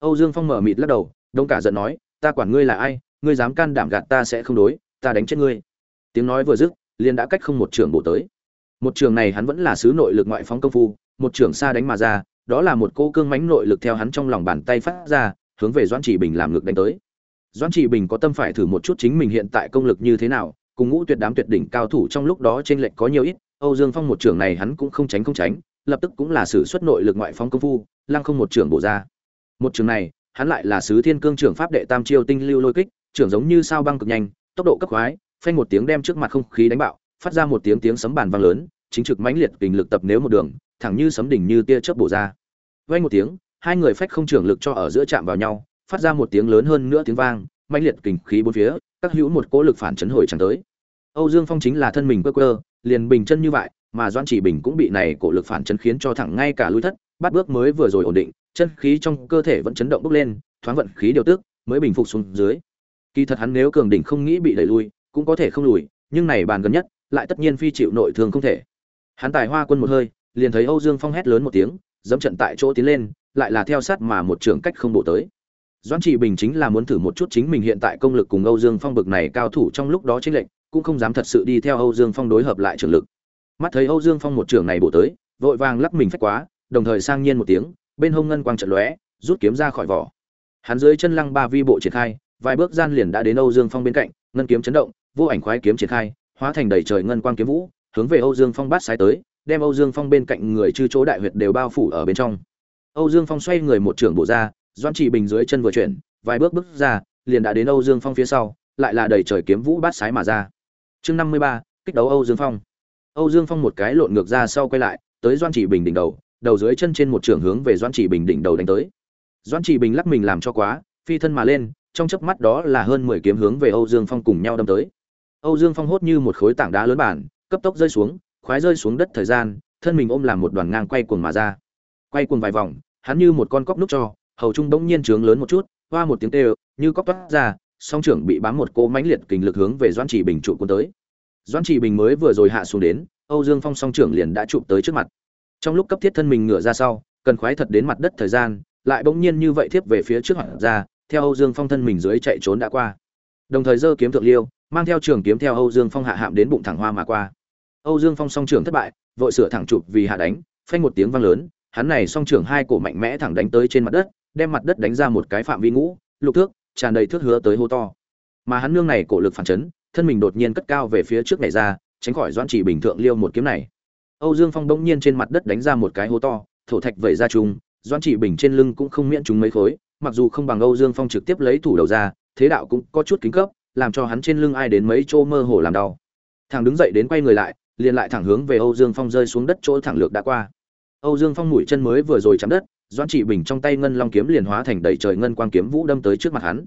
âu dương phong mở mịt lắc đầu, đông cả giận nói, ta quản ngươi là ai, ngươi dám can đảm gạt ta sẽ không đối, ta đánh chết ngươi. Tiếng nói vừa dứt, liền đã cách không một trường bổ tới. Một trường này hắn vẫn là sứ nội lực ngoại phóng công phu, một trường xa đánh mà ra, đó là một cô cương mãnh nội lực theo hắn trong lòng bàn tay phát ra, hướng về doãn chỉ bình làm ngược đánh tới. Doãn chỉ bình có tâm phải thử một chút chính mình hiện tại công lực như thế nào, cùng ngũ tuyệt đám tuyệt đỉnh cao thủ trong lúc đó trên lệnh có nhiều ít, âu dương phong một trường này hắn cũng không tránh không tránh, lập tức cũng là sử xuất nội lực ngoại phóng công phu, lăng không một trường bổ ra một trường này, hắn lại là sứ thiên cương trưởng pháp đệ tam chiêu tinh lưu lôi kích, trưởng giống như sao băng cực nhanh, tốc độ cấp khoái, phanh một tiếng đem trước mặt không khí đánh bạo, phát ra một tiếng tiếng sấm bàn vang lớn, chính trực mãnh liệt kình lực tập nếu một đường, thẳng như sấm đỉnh như tia chớp bổ ra. Vang một tiếng, hai người phách không trưởng lực cho ở giữa chạm vào nhau, phát ra một tiếng lớn hơn nữa tiếng vang, mãnh liệt kình khí bốn phía, các hữu một cỗ lực phản chấn hồi chẳng tới. Âu dương phong chính là thân mình quơ quơ, liền bình chân như vậy, mà Doãn chỉ bình cũng bị này cổ lực phản chấn khiến cho thẳng ngay cả lui thất, bắt bước mới vừa rồi ổn định chân khí trong cơ thể vẫn chấn động bốc lên, thoáng vận khí điều tức, mới bình phục xuống dưới. Kỳ thật hắn nếu cường đỉnh không nghĩ bị đẩy lui, cũng có thể không lùi, nhưng này bàn gần nhất, lại tất nhiên phi chịu nội thương không thể. Hắn tài hoa quân một hơi, liền thấy âu dương phong hét lớn một tiếng, dẫm trận tại chỗ tiến lên, lại là theo sát mà một trường cách không bộ tới. Doãn trị bình chính là muốn thử một chút chính mình hiện tại công lực cùng âu dương phong bực này cao thủ trong lúc đó chính lệnh cũng không dám thật sự đi theo âu dương phong đối hợp lại trường lực. Mắt thấy âu dương phong một trường này bổ tới, vội vàng lắc mình phách quá, đồng thời sang nhiên một tiếng bên hông ngân quang trận lóe, rút kiếm ra khỏi vỏ. Hắn dưới chân lăng ba vi bộ triển khai, vài bước gian liền đã đến âu dương phong bên cạnh, ngân kiếm chấn động, vô ảnh khoái kiếm triển khai, hóa thành đầy trời ngân quang kiếm vũ, hướng về âu dương phong bát sái tới, đem âu dương phong bên cạnh người chư chỗ đại huyệt đều bao phủ ở bên trong. Âu dương phong xoay người một trường bộ ra doan chỉ bình dưới chân vừa chuyển, vài bước bước ra, liền đã đến âu dương phong phía sau, lại là đầy trời kiếm vũ bát sái mà ra. Chương năm mươi ba, kích đấu âu dương phong. Âu dương phong một cái lộn ngược ra sau quay lại, tới doan chỉ bình đỉnh đầu đầu dưới chân trên một trường hướng về Doãn chỉ bình đỉnh đầu đánh tới. Doãn chỉ bình lắc mình làm cho quá, phi thân mà lên, trong chớp mắt đó là hơn mười kiếm hướng về âu dương phong cùng nhau đâm tới. Âu dương phong hốt như một khối tảng đá lớn bản, cấp tốc rơi xuống, khoái rơi xuống đất thời gian, thân mình ôm làm một đoàn ngang quay cuồng mà ra. Quay cuồng vài vòng, hắn như một con cóc núc cho, hầu trung bỗng nhiên trướng lớn một chút, hoa một tiếng kêu, như cóc toát ra, song trưởng bị bám một cô mãnh liệt kình lực hướng về Doãn chỉ bình trụ cuốn tới. Doãn chỉ bình mới vừa rồi hạ xuống đến, âu dương phong song trưởng liền đã chụp tới trước mặt trong lúc cấp thiết thân mình ngửa ra sau, cần khoái thật đến mặt đất thời gian, lại bỗng nhiên như vậy tiếp về phía trước hẳn ra, theo âu dương phong thân mình dưới chạy trốn đã qua. Đồng thời giơ kiếm thượng liêu, mang theo trường kiếm theo âu dương phong hạ hạm đến bụng thẳng hoa mà qua. Âu dương phong song trưởng thất bại, vội sửa thẳng chụp vì hạ đánh, phanh một tiếng vang lớn, hắn này song trưởng hai cổ mạnh mẽ thẳng đánh tới trên mặt đất, đem mặt đất đánh ra một cái phạm vi ngũ, lục thước, tràn đầy thước hứa tới hô to. Mà hắn nương này cổ lực phản chấn, thân mình đột nhiên cất cao về phía trước này ra, tránh khỏi doãn chỉ bình thượng liêu một kiếm này âu dương phong bỗng nhiên trên mặt đất đánh ra một cái hố to thổ thạch vẩy ra trùng, doãn chỉ bình trên lưng cũng không miễn chúng mấy khối mặc dù không bằng âu dương phong trực tiếp lấy thủ đầu ra thế đạo cũng có chút kính cấp làm cho hắn trên lưng ai đến mấy chỗ mơ hồ làm đau. Thằng đứng dậy đến quay người lại liền lại thẳng hướng về âu dương phong rơi xuống đất chỗ thẳng lược đã qua. Âu dương phong mũi chân mới vừa rồi chạm đất doãn chỉ bình trong tay ngân long kiếm liền hóa thành đầy trời ngân quang kiếm vũ đâm tới trước mặt hắn.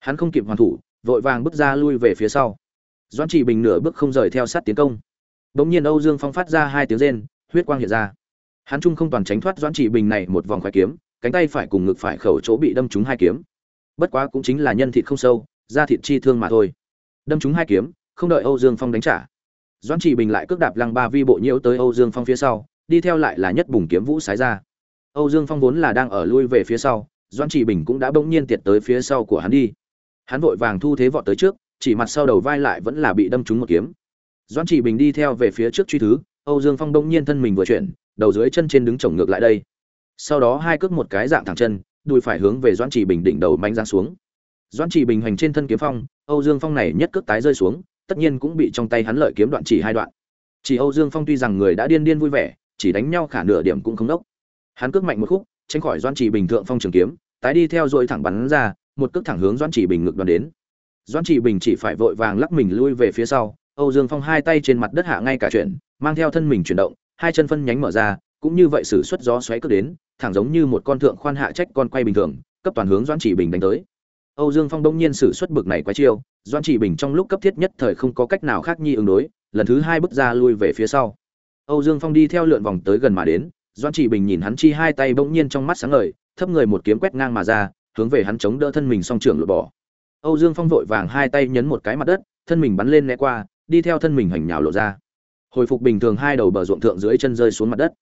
Hắn không kịp hoàn thủ vội vàng bước ra lui về phía sau. Doãn chỉ bình nửa bước không rời theo sát tiến công bỗng nhiên âu dương phong phát ra hai tiếng rên, huyết quang hiện ra. Hắn trung không toàn tránh thoát doãn chỉ bình này một vòng khoái kiếm, cánh tay phải cùng ngực phải khẩu chỗ bị đâm trúng hai kiếm. Bất quá cũng chính là nhân thịt không sâu, da thịt chi thương mà thôi. Đâm trúng hai kiếm, không đợi âu dương phong đánh trả. Doãn chỉ bình lại cước đạp lăng ba vi bộ nhiễu tới âu dương phong phía sau, đi theo lại là nhất bùng kiếm vũ sái ra. Âu dương phong vốn là đang ở lui về phía sau, doãn chỉ bình cũng đã bỗng nhiên tiệt tới phía sau của hắn đi. Hắn vội vàng thu thế vọt tới trước, chỉ mặt sau đầu vai lại vẫn là bị đâm trúng một kiếm doãn chỉ bình đi theo về phía trước truy thứ, âu dương phong bỗng nhiên thân mình vừa chuyển, đầu dưới chân trên đứng chồng ngược lại đây. Sau đó hai cước một cái dạng thẳng chân, đùi phải hướng về doãn chỉ bình đỉnh đầu manh ra xuống. Doãn chỉ bình hành trên thân kiếm phong, âu dương phong này nhất cước tái rơi xuống, tất nhiên cũng bị trong tay hắn lợi kiếm đoạn chỉ hai đoạn. Chỉ âu dương phong tuy rằng người đã điên điên vui vẻ, chỉ đánh nhau khả nửa điểm cũng không đốc. Hắn cước mạnh một khúc, tránh khỏi doãn chỉ bình thượng phong trường kiếm, tái đi theo dội thẳng bắn ra, một cước thẳng hướng doãn chỉ bình ngược đoàn đến. Doãn chỉ bình chỉ phải vội vàng lắc mình lui về phía sau âu dương phong hai tay trên mặt đất hạ ngay cả chuyện, mang theo thân mình chuyển động, hai chân phân nhánh mở ra, cũng như vậy sử xuất gió xoáy cứ đến, thẳng giống như một con thượng khoan hạ trách con quay bình thường, cấp toàn hướng doãn chỉ bình đánh tới. Âu dương phong đông nhiên sử xuất bực này quá chiêu, doãn chỉ bình trong lúc cấp thiết nhất thời không có cách nào khác nhi ứng đối, lần thứ hai bước ra lui về phía sau. Âu dương phong đi theo lượn vòng tới gần mà đến, doãn chỉ bình nhìn hắn chi hai tay bỗng nhiên trong mắt sáng ngời, thấp người một kiếm quét ngang mà ra, hướng về hắn chống đỡ thân mình song trưởng lột bỏ. Âu dương phong vội vàng hai tay nhấn một cái mặt đất, thân mình bắn lên né qua đi theo thân mình hoành nhào lộ ra. Hồi phục bình thường hai đầu bờ ruộng thượng dưới chân rơi xuống mặt đất.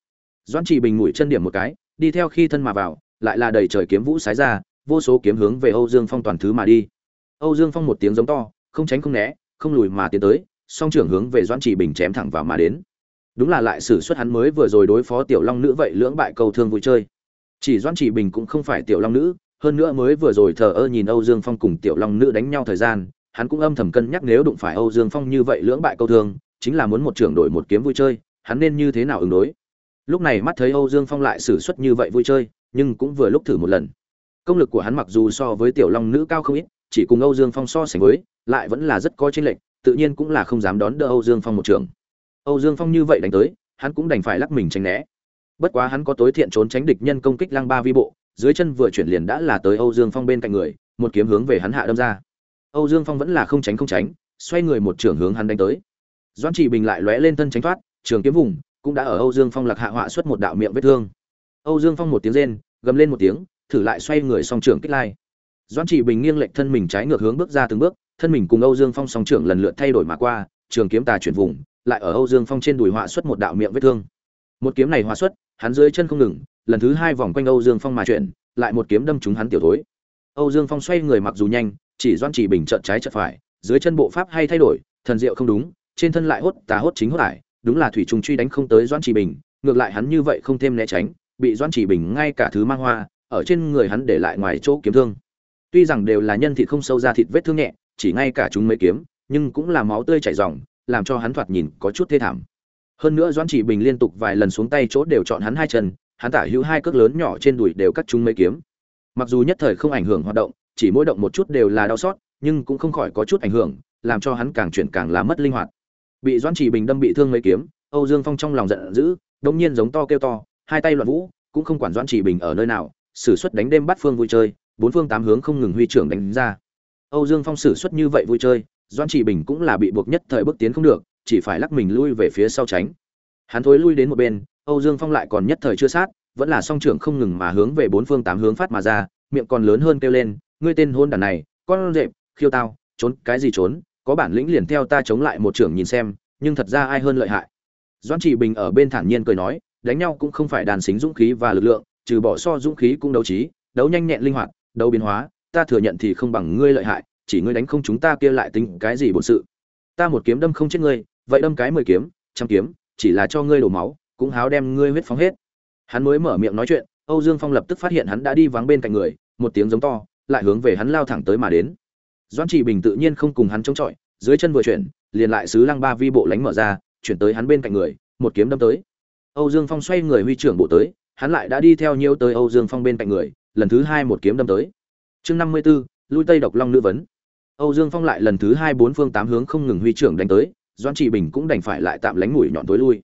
Doãn chỉ bình mũi chân điểm một cái, đi theo khi thân mà vào, lại là đầy trời kiếm vũ sái ra, vô số kiếm hướng về âu dương phong toàn thứ mà đi. Âu dương phong một tiếng giống to, không tránh không né, không lùi mà tiến tới, song trưởng hướng về doãn chỉ bình chém thẳng vào mà đến. Đúng là lại xử suất hắn mới vừa rồi đối phó tiểu long nữ vậy lưỡng bại cầu thương vui chơi. Chỉ doãn chỉ bình cũng không phải tiểu long nữ, hơn nữa mới vừa rồi thờ ơ nhìn âu dương phong cùng tiểu long nữ đánh nhau thời gian hắn cũng âm thầm cân nhắc nếu đụng phải âu dương phong như vậy lưỡng bại câu thương, chính là muốn một trưởng đổi một kiếm vui chơi, hắn nên như thế nào ứng đối? Lúc này mắt thấy âu dương phong lại sử xuất như vậy vui chơi, nhưng cũng vừa lúc thử một lần. Công lực của hắn mặc dù so với tiểu long nữ cao không ít, chỉ cùng âu dương phong so sánh với, lại vẫn là rất có chênh lệch, tự nhiên cũng là không dám đón đỡ âu dương phong một trưởng. âu dương phong như vậy đánh tới, hắn cũng đành phải lắc mình tránh né. Bất quá hắn có tối thiện trốn tránh địch nhân công kích lăng ba vi bộ, dưới chân vừa chuyển liền đã là tới âu dương phong bên cạnh người, một kiếm hướng về hắn hạ đâm ra âu dương phong vẫn là không tránh không tránh, xoay người một trường hướng hắn đánh tới. Doãn chỉ bình lại lóe lên thân tránh thoát, trường kiếm vùng, cũng đã ở âu dương phong lạc hạ họa xuất một đạo miệng vết thương. Âu dương phong một tiếng rên, gầm lên một tiếng, thử lại xoay người song trưởng kích lai. Doãn chỉ bình nghiêng lệch thân mình trái ngược hướng bước ra từng bước, thân mình cùng âu dương phong song trưởng lần lượt thay đổi mà qua, trường kiếm tà chuyển vùng, lại ở âu dương phong trên đùi họa xuất một đạo miệng vết thương. Một kiếm này họa xuất, hắn dưới chân không ngừng, lần thứ hai vòng quanh âu dương phong mà chuyển, lại một kiếm đâm trúng hắn tiểu thối. Âu dương phong xoay người mặc dù nhanh chỉ doãn chỉ bình trợn trái trợn phải, dưới chân bộ pháp hay thay đổi, thần diệu không đúng, trên thân lại hốt, tà hốt chính hốt lại đúng là thủy trùng truy đánh không tới doãn chỉ bình, ngược lại hắn như vậy không thêm né tránh, bị doãn chỉ bình ngay cả thứ mang hoa, ở trên người hắn để lại ngoài chỗ kiếm thương. Tuy rằng đều là nhân thịt không sâu ra thịt vết thương nhẹ, chỉ ngay cả chúng mấy kiếm, nhưng cũng là máu tươi chảy ròng, làm cho hắn thoạt nhìn có chút thê thảm. Hơn nữa doãn chỉ bình liên tục vài lần xuống tay chỗ đều chọn hắn hai chân, hắn tả hữu hai cước lớn nhỏ trên đùi đều cắt chúng mấy kiếm. Mặc dù nhất thời không ảnh hưởng hoạt động chỉ mỗi động một chút đều là đau xót, nhưng cũng không khỏi có chút ảnh hưởng, làm cho hắn càng chuyển càng là mất linh hoạt. Bị doãn chỉ bình đâm bị thương mấy kiếm, âu dương phong trong lòng giận dữ đông nhiên giống to kêu to, hai tay loạn vũ, cũng không quản doãn chỉ bình ở nơi nào, sử xuất đánh đêm bắt phương vui chơi, bốn phương tám hướng không ngừng huy trưởng đánh ra. Âu dương phong sử xuất như vậy vui chơi, doãn chỉ bình cũng là bị buộc nhất thời bước tiến không được, chỉ phải lắc mình lui về phía sau tránh. Hắn thối lui đến một bên, âu dương phong lại còn nhất thời chưa sát, vẫn là song trưởng không ngừng mà hướng về bốn phương tám hướng phát mà ra, miệng còn lớn hơn kêu lên ngươi tên hôn đàn này, con rệp, khiêu tao, trốn, cái gì trốn, có bản lĩnh liền theo ta chống lại một trưởng nhìn xem, nhưng thật ra ai hơn lợi hại. Doãn chỉ bình ở bên thản nhiên cười nói, đánh nhau cũng không phải đàn xính dũng khí và lực lượng, trừ bỏ so dũng khí cũng đấu trí, đấu nhanh nhẹn linh hoạt, đấu biến hóa, ta thừa nhận thì không bằng ngươi lợi hại, chỉ ngươi đánh không chúng ta kia lại tính cái gì bổn sự. Ta một kiếm đâm không chết ngươi, vậy đâm cái mười kiếm, trăm kiếm, chỉ là cho ngươi đổ máu, cũng háo đem ngươi huyết phóng hết. Hắn mới mở miệng nói chuyện, âu dương phong lập tức phát hiện hắn đã đi vắng bên cạnh người, một tiếng giống to lại hướng về hắn lao thẳng tới mà đến. Doãn chỉ bình tự nhiên không cùng hắn chống chọi, dưới chân vừa chuyển, liền lại sứ lăng ba vi bộ lánh mở ra, chuyển tới hắn bên cạnh người, một kiếm đâm tới. Âu dương phong xoay người huy trưởng bộ tới, hắn lại đã đi theo nhiều tới âu dương phong bên cạnh người, lần thứ hai một kiếm đâm tới. Chương năm mươi b ố lui tây độc long nữ vấn. Âu dương phong lại lần thứ hai bốn phương tám hướng không ngừng huy trưởng đánh tới, doãn chỉ bình cũng đành phải lại tạm lánh mũi nhọn tối lui.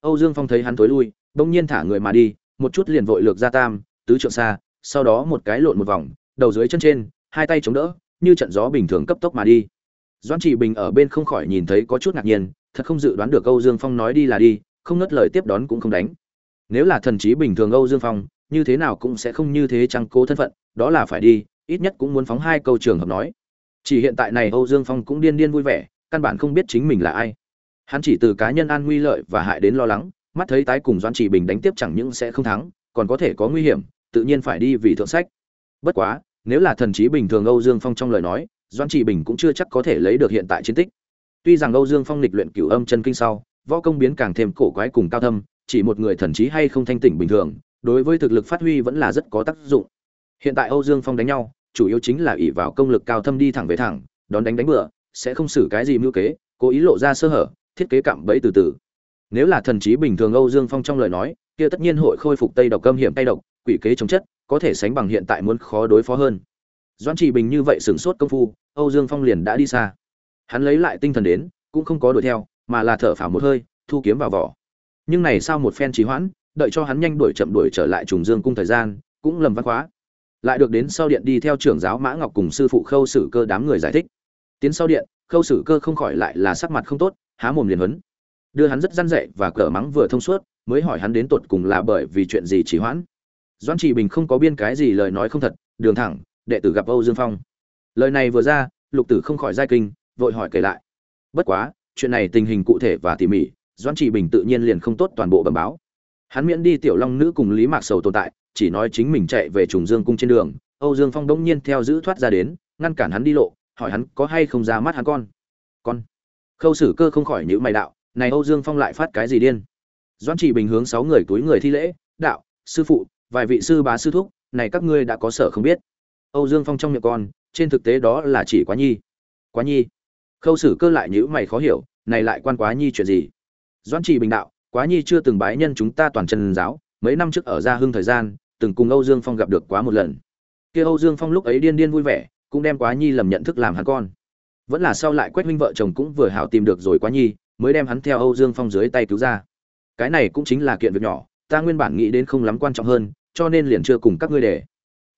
Âu dương phong thấy hắn tối lui, bỗng nhiên thả người mà đi, một chút liền vội lược ra tam, tứ trượng xa, sau đó một cái lộn một vòng đầu dưới chân trên, hai tay chống đỡ, như trận gió bình thường cấp tốc mà đi. Doãn chỉ bình ở bên không khỏi nhìn thấy có chút ngạc nhiên, thật không dự đoán được âu dương phong nói đi là đi, không ngất lời tiếp đón cũng không đánh. Nếu là thần trí bình thường âu dương phong, như thế nào cũng sẽ không như thế chăng cố thân phận, đó là phải đi, ít nhất cũng muốn phóng hai câu trường hợp nói. Chỉ hiện tại này âu dương phong cũng điên điên vui vẻ, căn bản không biết chính mình là ai. Hắn chỉ từ cá nhân an nguy lợi và hại đến lo lắng, mắt thấy tái cùng doãn chỉ bình đánh tiếp chẳng những sẽ không thắng, còn có thể có nguy hiểm, tự nhiên phải đi vì thượng sách. Bất quá nếu là thần trí bình thường âu dương phong trong lời nói, doãn chỉ bình cũng chưa chắc có thể lấy được hiện tại chiến tích. Tuy rằng âu dương phong lịch luyện cửu âm chân kinh sau, võ công biến càng thêm cổ quái cùng cao thâm, chỉ một người thần trí hay không thanh tỉnh bình thường, đối với thực lực phát huy vẫn là rất có tác dụng. Hiện tại âu dương phong đánh nhau, chủ yếu chính là ỷ vào công lực cao thâm đi thẳng về thẳng, đón đánh đánh bừa, sẽ không xử cái gì mưu kế, cố ý lộ ra sơ hở, thiết kế cạm bẫy từ từ. Nếu là thần trí bình thường âu dương phong trong lời nói, kia tất nhiên hội khôi phục tây độc cơm hiểm tay độc, quỷ kế chống chất có thể sánh bằng hiện tại muốn khó đối phó hơn. Doãn trị bình như vậy sửng sốt công phu, âu dương phong liền đã đi xa. Hắn lấy lại tinh thần đến, cũng không có đuổi theo, mà là thở phào một hơi, thu kiếm vào vỏ. Nhưng này sao một phen trì hoãn, đợi cho hắn nhanh đuổi chậm đuổi trở lại trùng dương cung thời gian, cũng lầm văn khóa lại được đến sau điện đi theo trưởng giáo mã ngọc cùng sư phụ khâu sử cơ đám người giải thích. Tiến sau điện, khâu sử cơ không khỏi lại là sắc mặt không tốt, há mồm liền huấn. Đưa hắn rất răn dậy và cỡ mắng vừa thông suốt, mới hỏi hắn đến tột cùng là bởi vì chuyện gì trì hoãn doãn trị bình không có biên cái gì lời nói không thật, đường thẳng, đệ tử gặp âu dương phong. Lời này vừa ra, lục tử không khỏi giai kinh, vội hỏi kể lại. Bất quá, chuyện này tình hình cụ thể và tỉ mỉ, doãn trị bình tự nhiên liền không tốt toàn bộ bẩm báo. Hắn miễn đi tiểu long nữ cùng lý mạc sầu tồn tại, chỉ nói chính mình chạy về trùng dương cung trên đường, âu dương phong đông nhiên theo giữ thoát ra đến, ngăn cản hắn đi lộ, hỏi hắn có hay không ra mắt hắn con. Con. Khâu sử cơ không khỏi nhữ mày đạo, này âu dương phong lại phát cái gì điên? Doãn trị bình hướng sáu người túi người thi lễ, đạo, sư phụ vài vị sư bá sư thúc, này các ngươi đã có sở không biết. Âu dương phong trong miệng con, trên thực tế đó là chỉ quá nhi. Quá nhi? Khâu sử cơ lại nhữ mày khó hiểu, này lại quan quá nhi chuyện gì? Doãn trì bình đạo, quá nhi chưa từng bái nhân chúng ta toàn chân giáo, mấy năm trước ở gia hưng thời gian, từng cùng âu dương phong gặp được quá một lần. Kia âu dương phong lúc ấy điên điên vui vẻ, cũng đem quá nhi lầm nhận thức làm hắn con. Vẫn là sau lại quách huynh vợ chồng cũng vừa hảo tìm được rồi quá nhi, mới đem hắn theo âu dương phong dưới tay cứu ra. Cái này cũng chính là kiện việc nhỏ, ta nguyên bản nghĩ đến không lắm quan trọng hơn cho nên liền chưa cùng các ngươi để.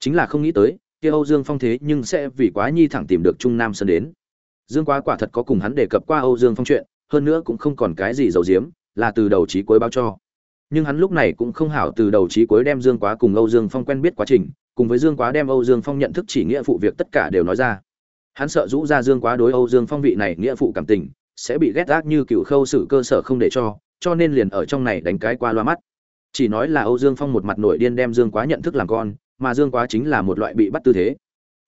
Chính là không nghĩ tới, kia âu dương phong thế nhưng sẽ vì quá nhi thẳng tìm được trung nam sơn đến. Dương quá quả thật có cùng hắn đề cập qua âu dương phong chuyện, hơn nữa cũng không còn cái gì giấu giếm, là từ đầu chí cuối báo cho. Nhưng hắn lúc này cũng không hảo từ đầu chí cuối đem dương quá cùng âu dương phong quen biết quá trình, cùng với dương quá đem âu dương phong nhận thức chỉ nghĩa phụ việc tất cả đều nói ra. Hắn sợ rũ ra dương quá đối âu dương phong vị này nghĩa phụ cảm tình, sẽ bị ghét gác như cựu khâu xử cơ sở không để cho cho nên liền ở trong này đánh cái qua loa mắt chỉ nói là âu dương phong một mặt nổi điên đem dương quá nhận thức làm con, mà dương quá chính là một loại bị bắt tư thế.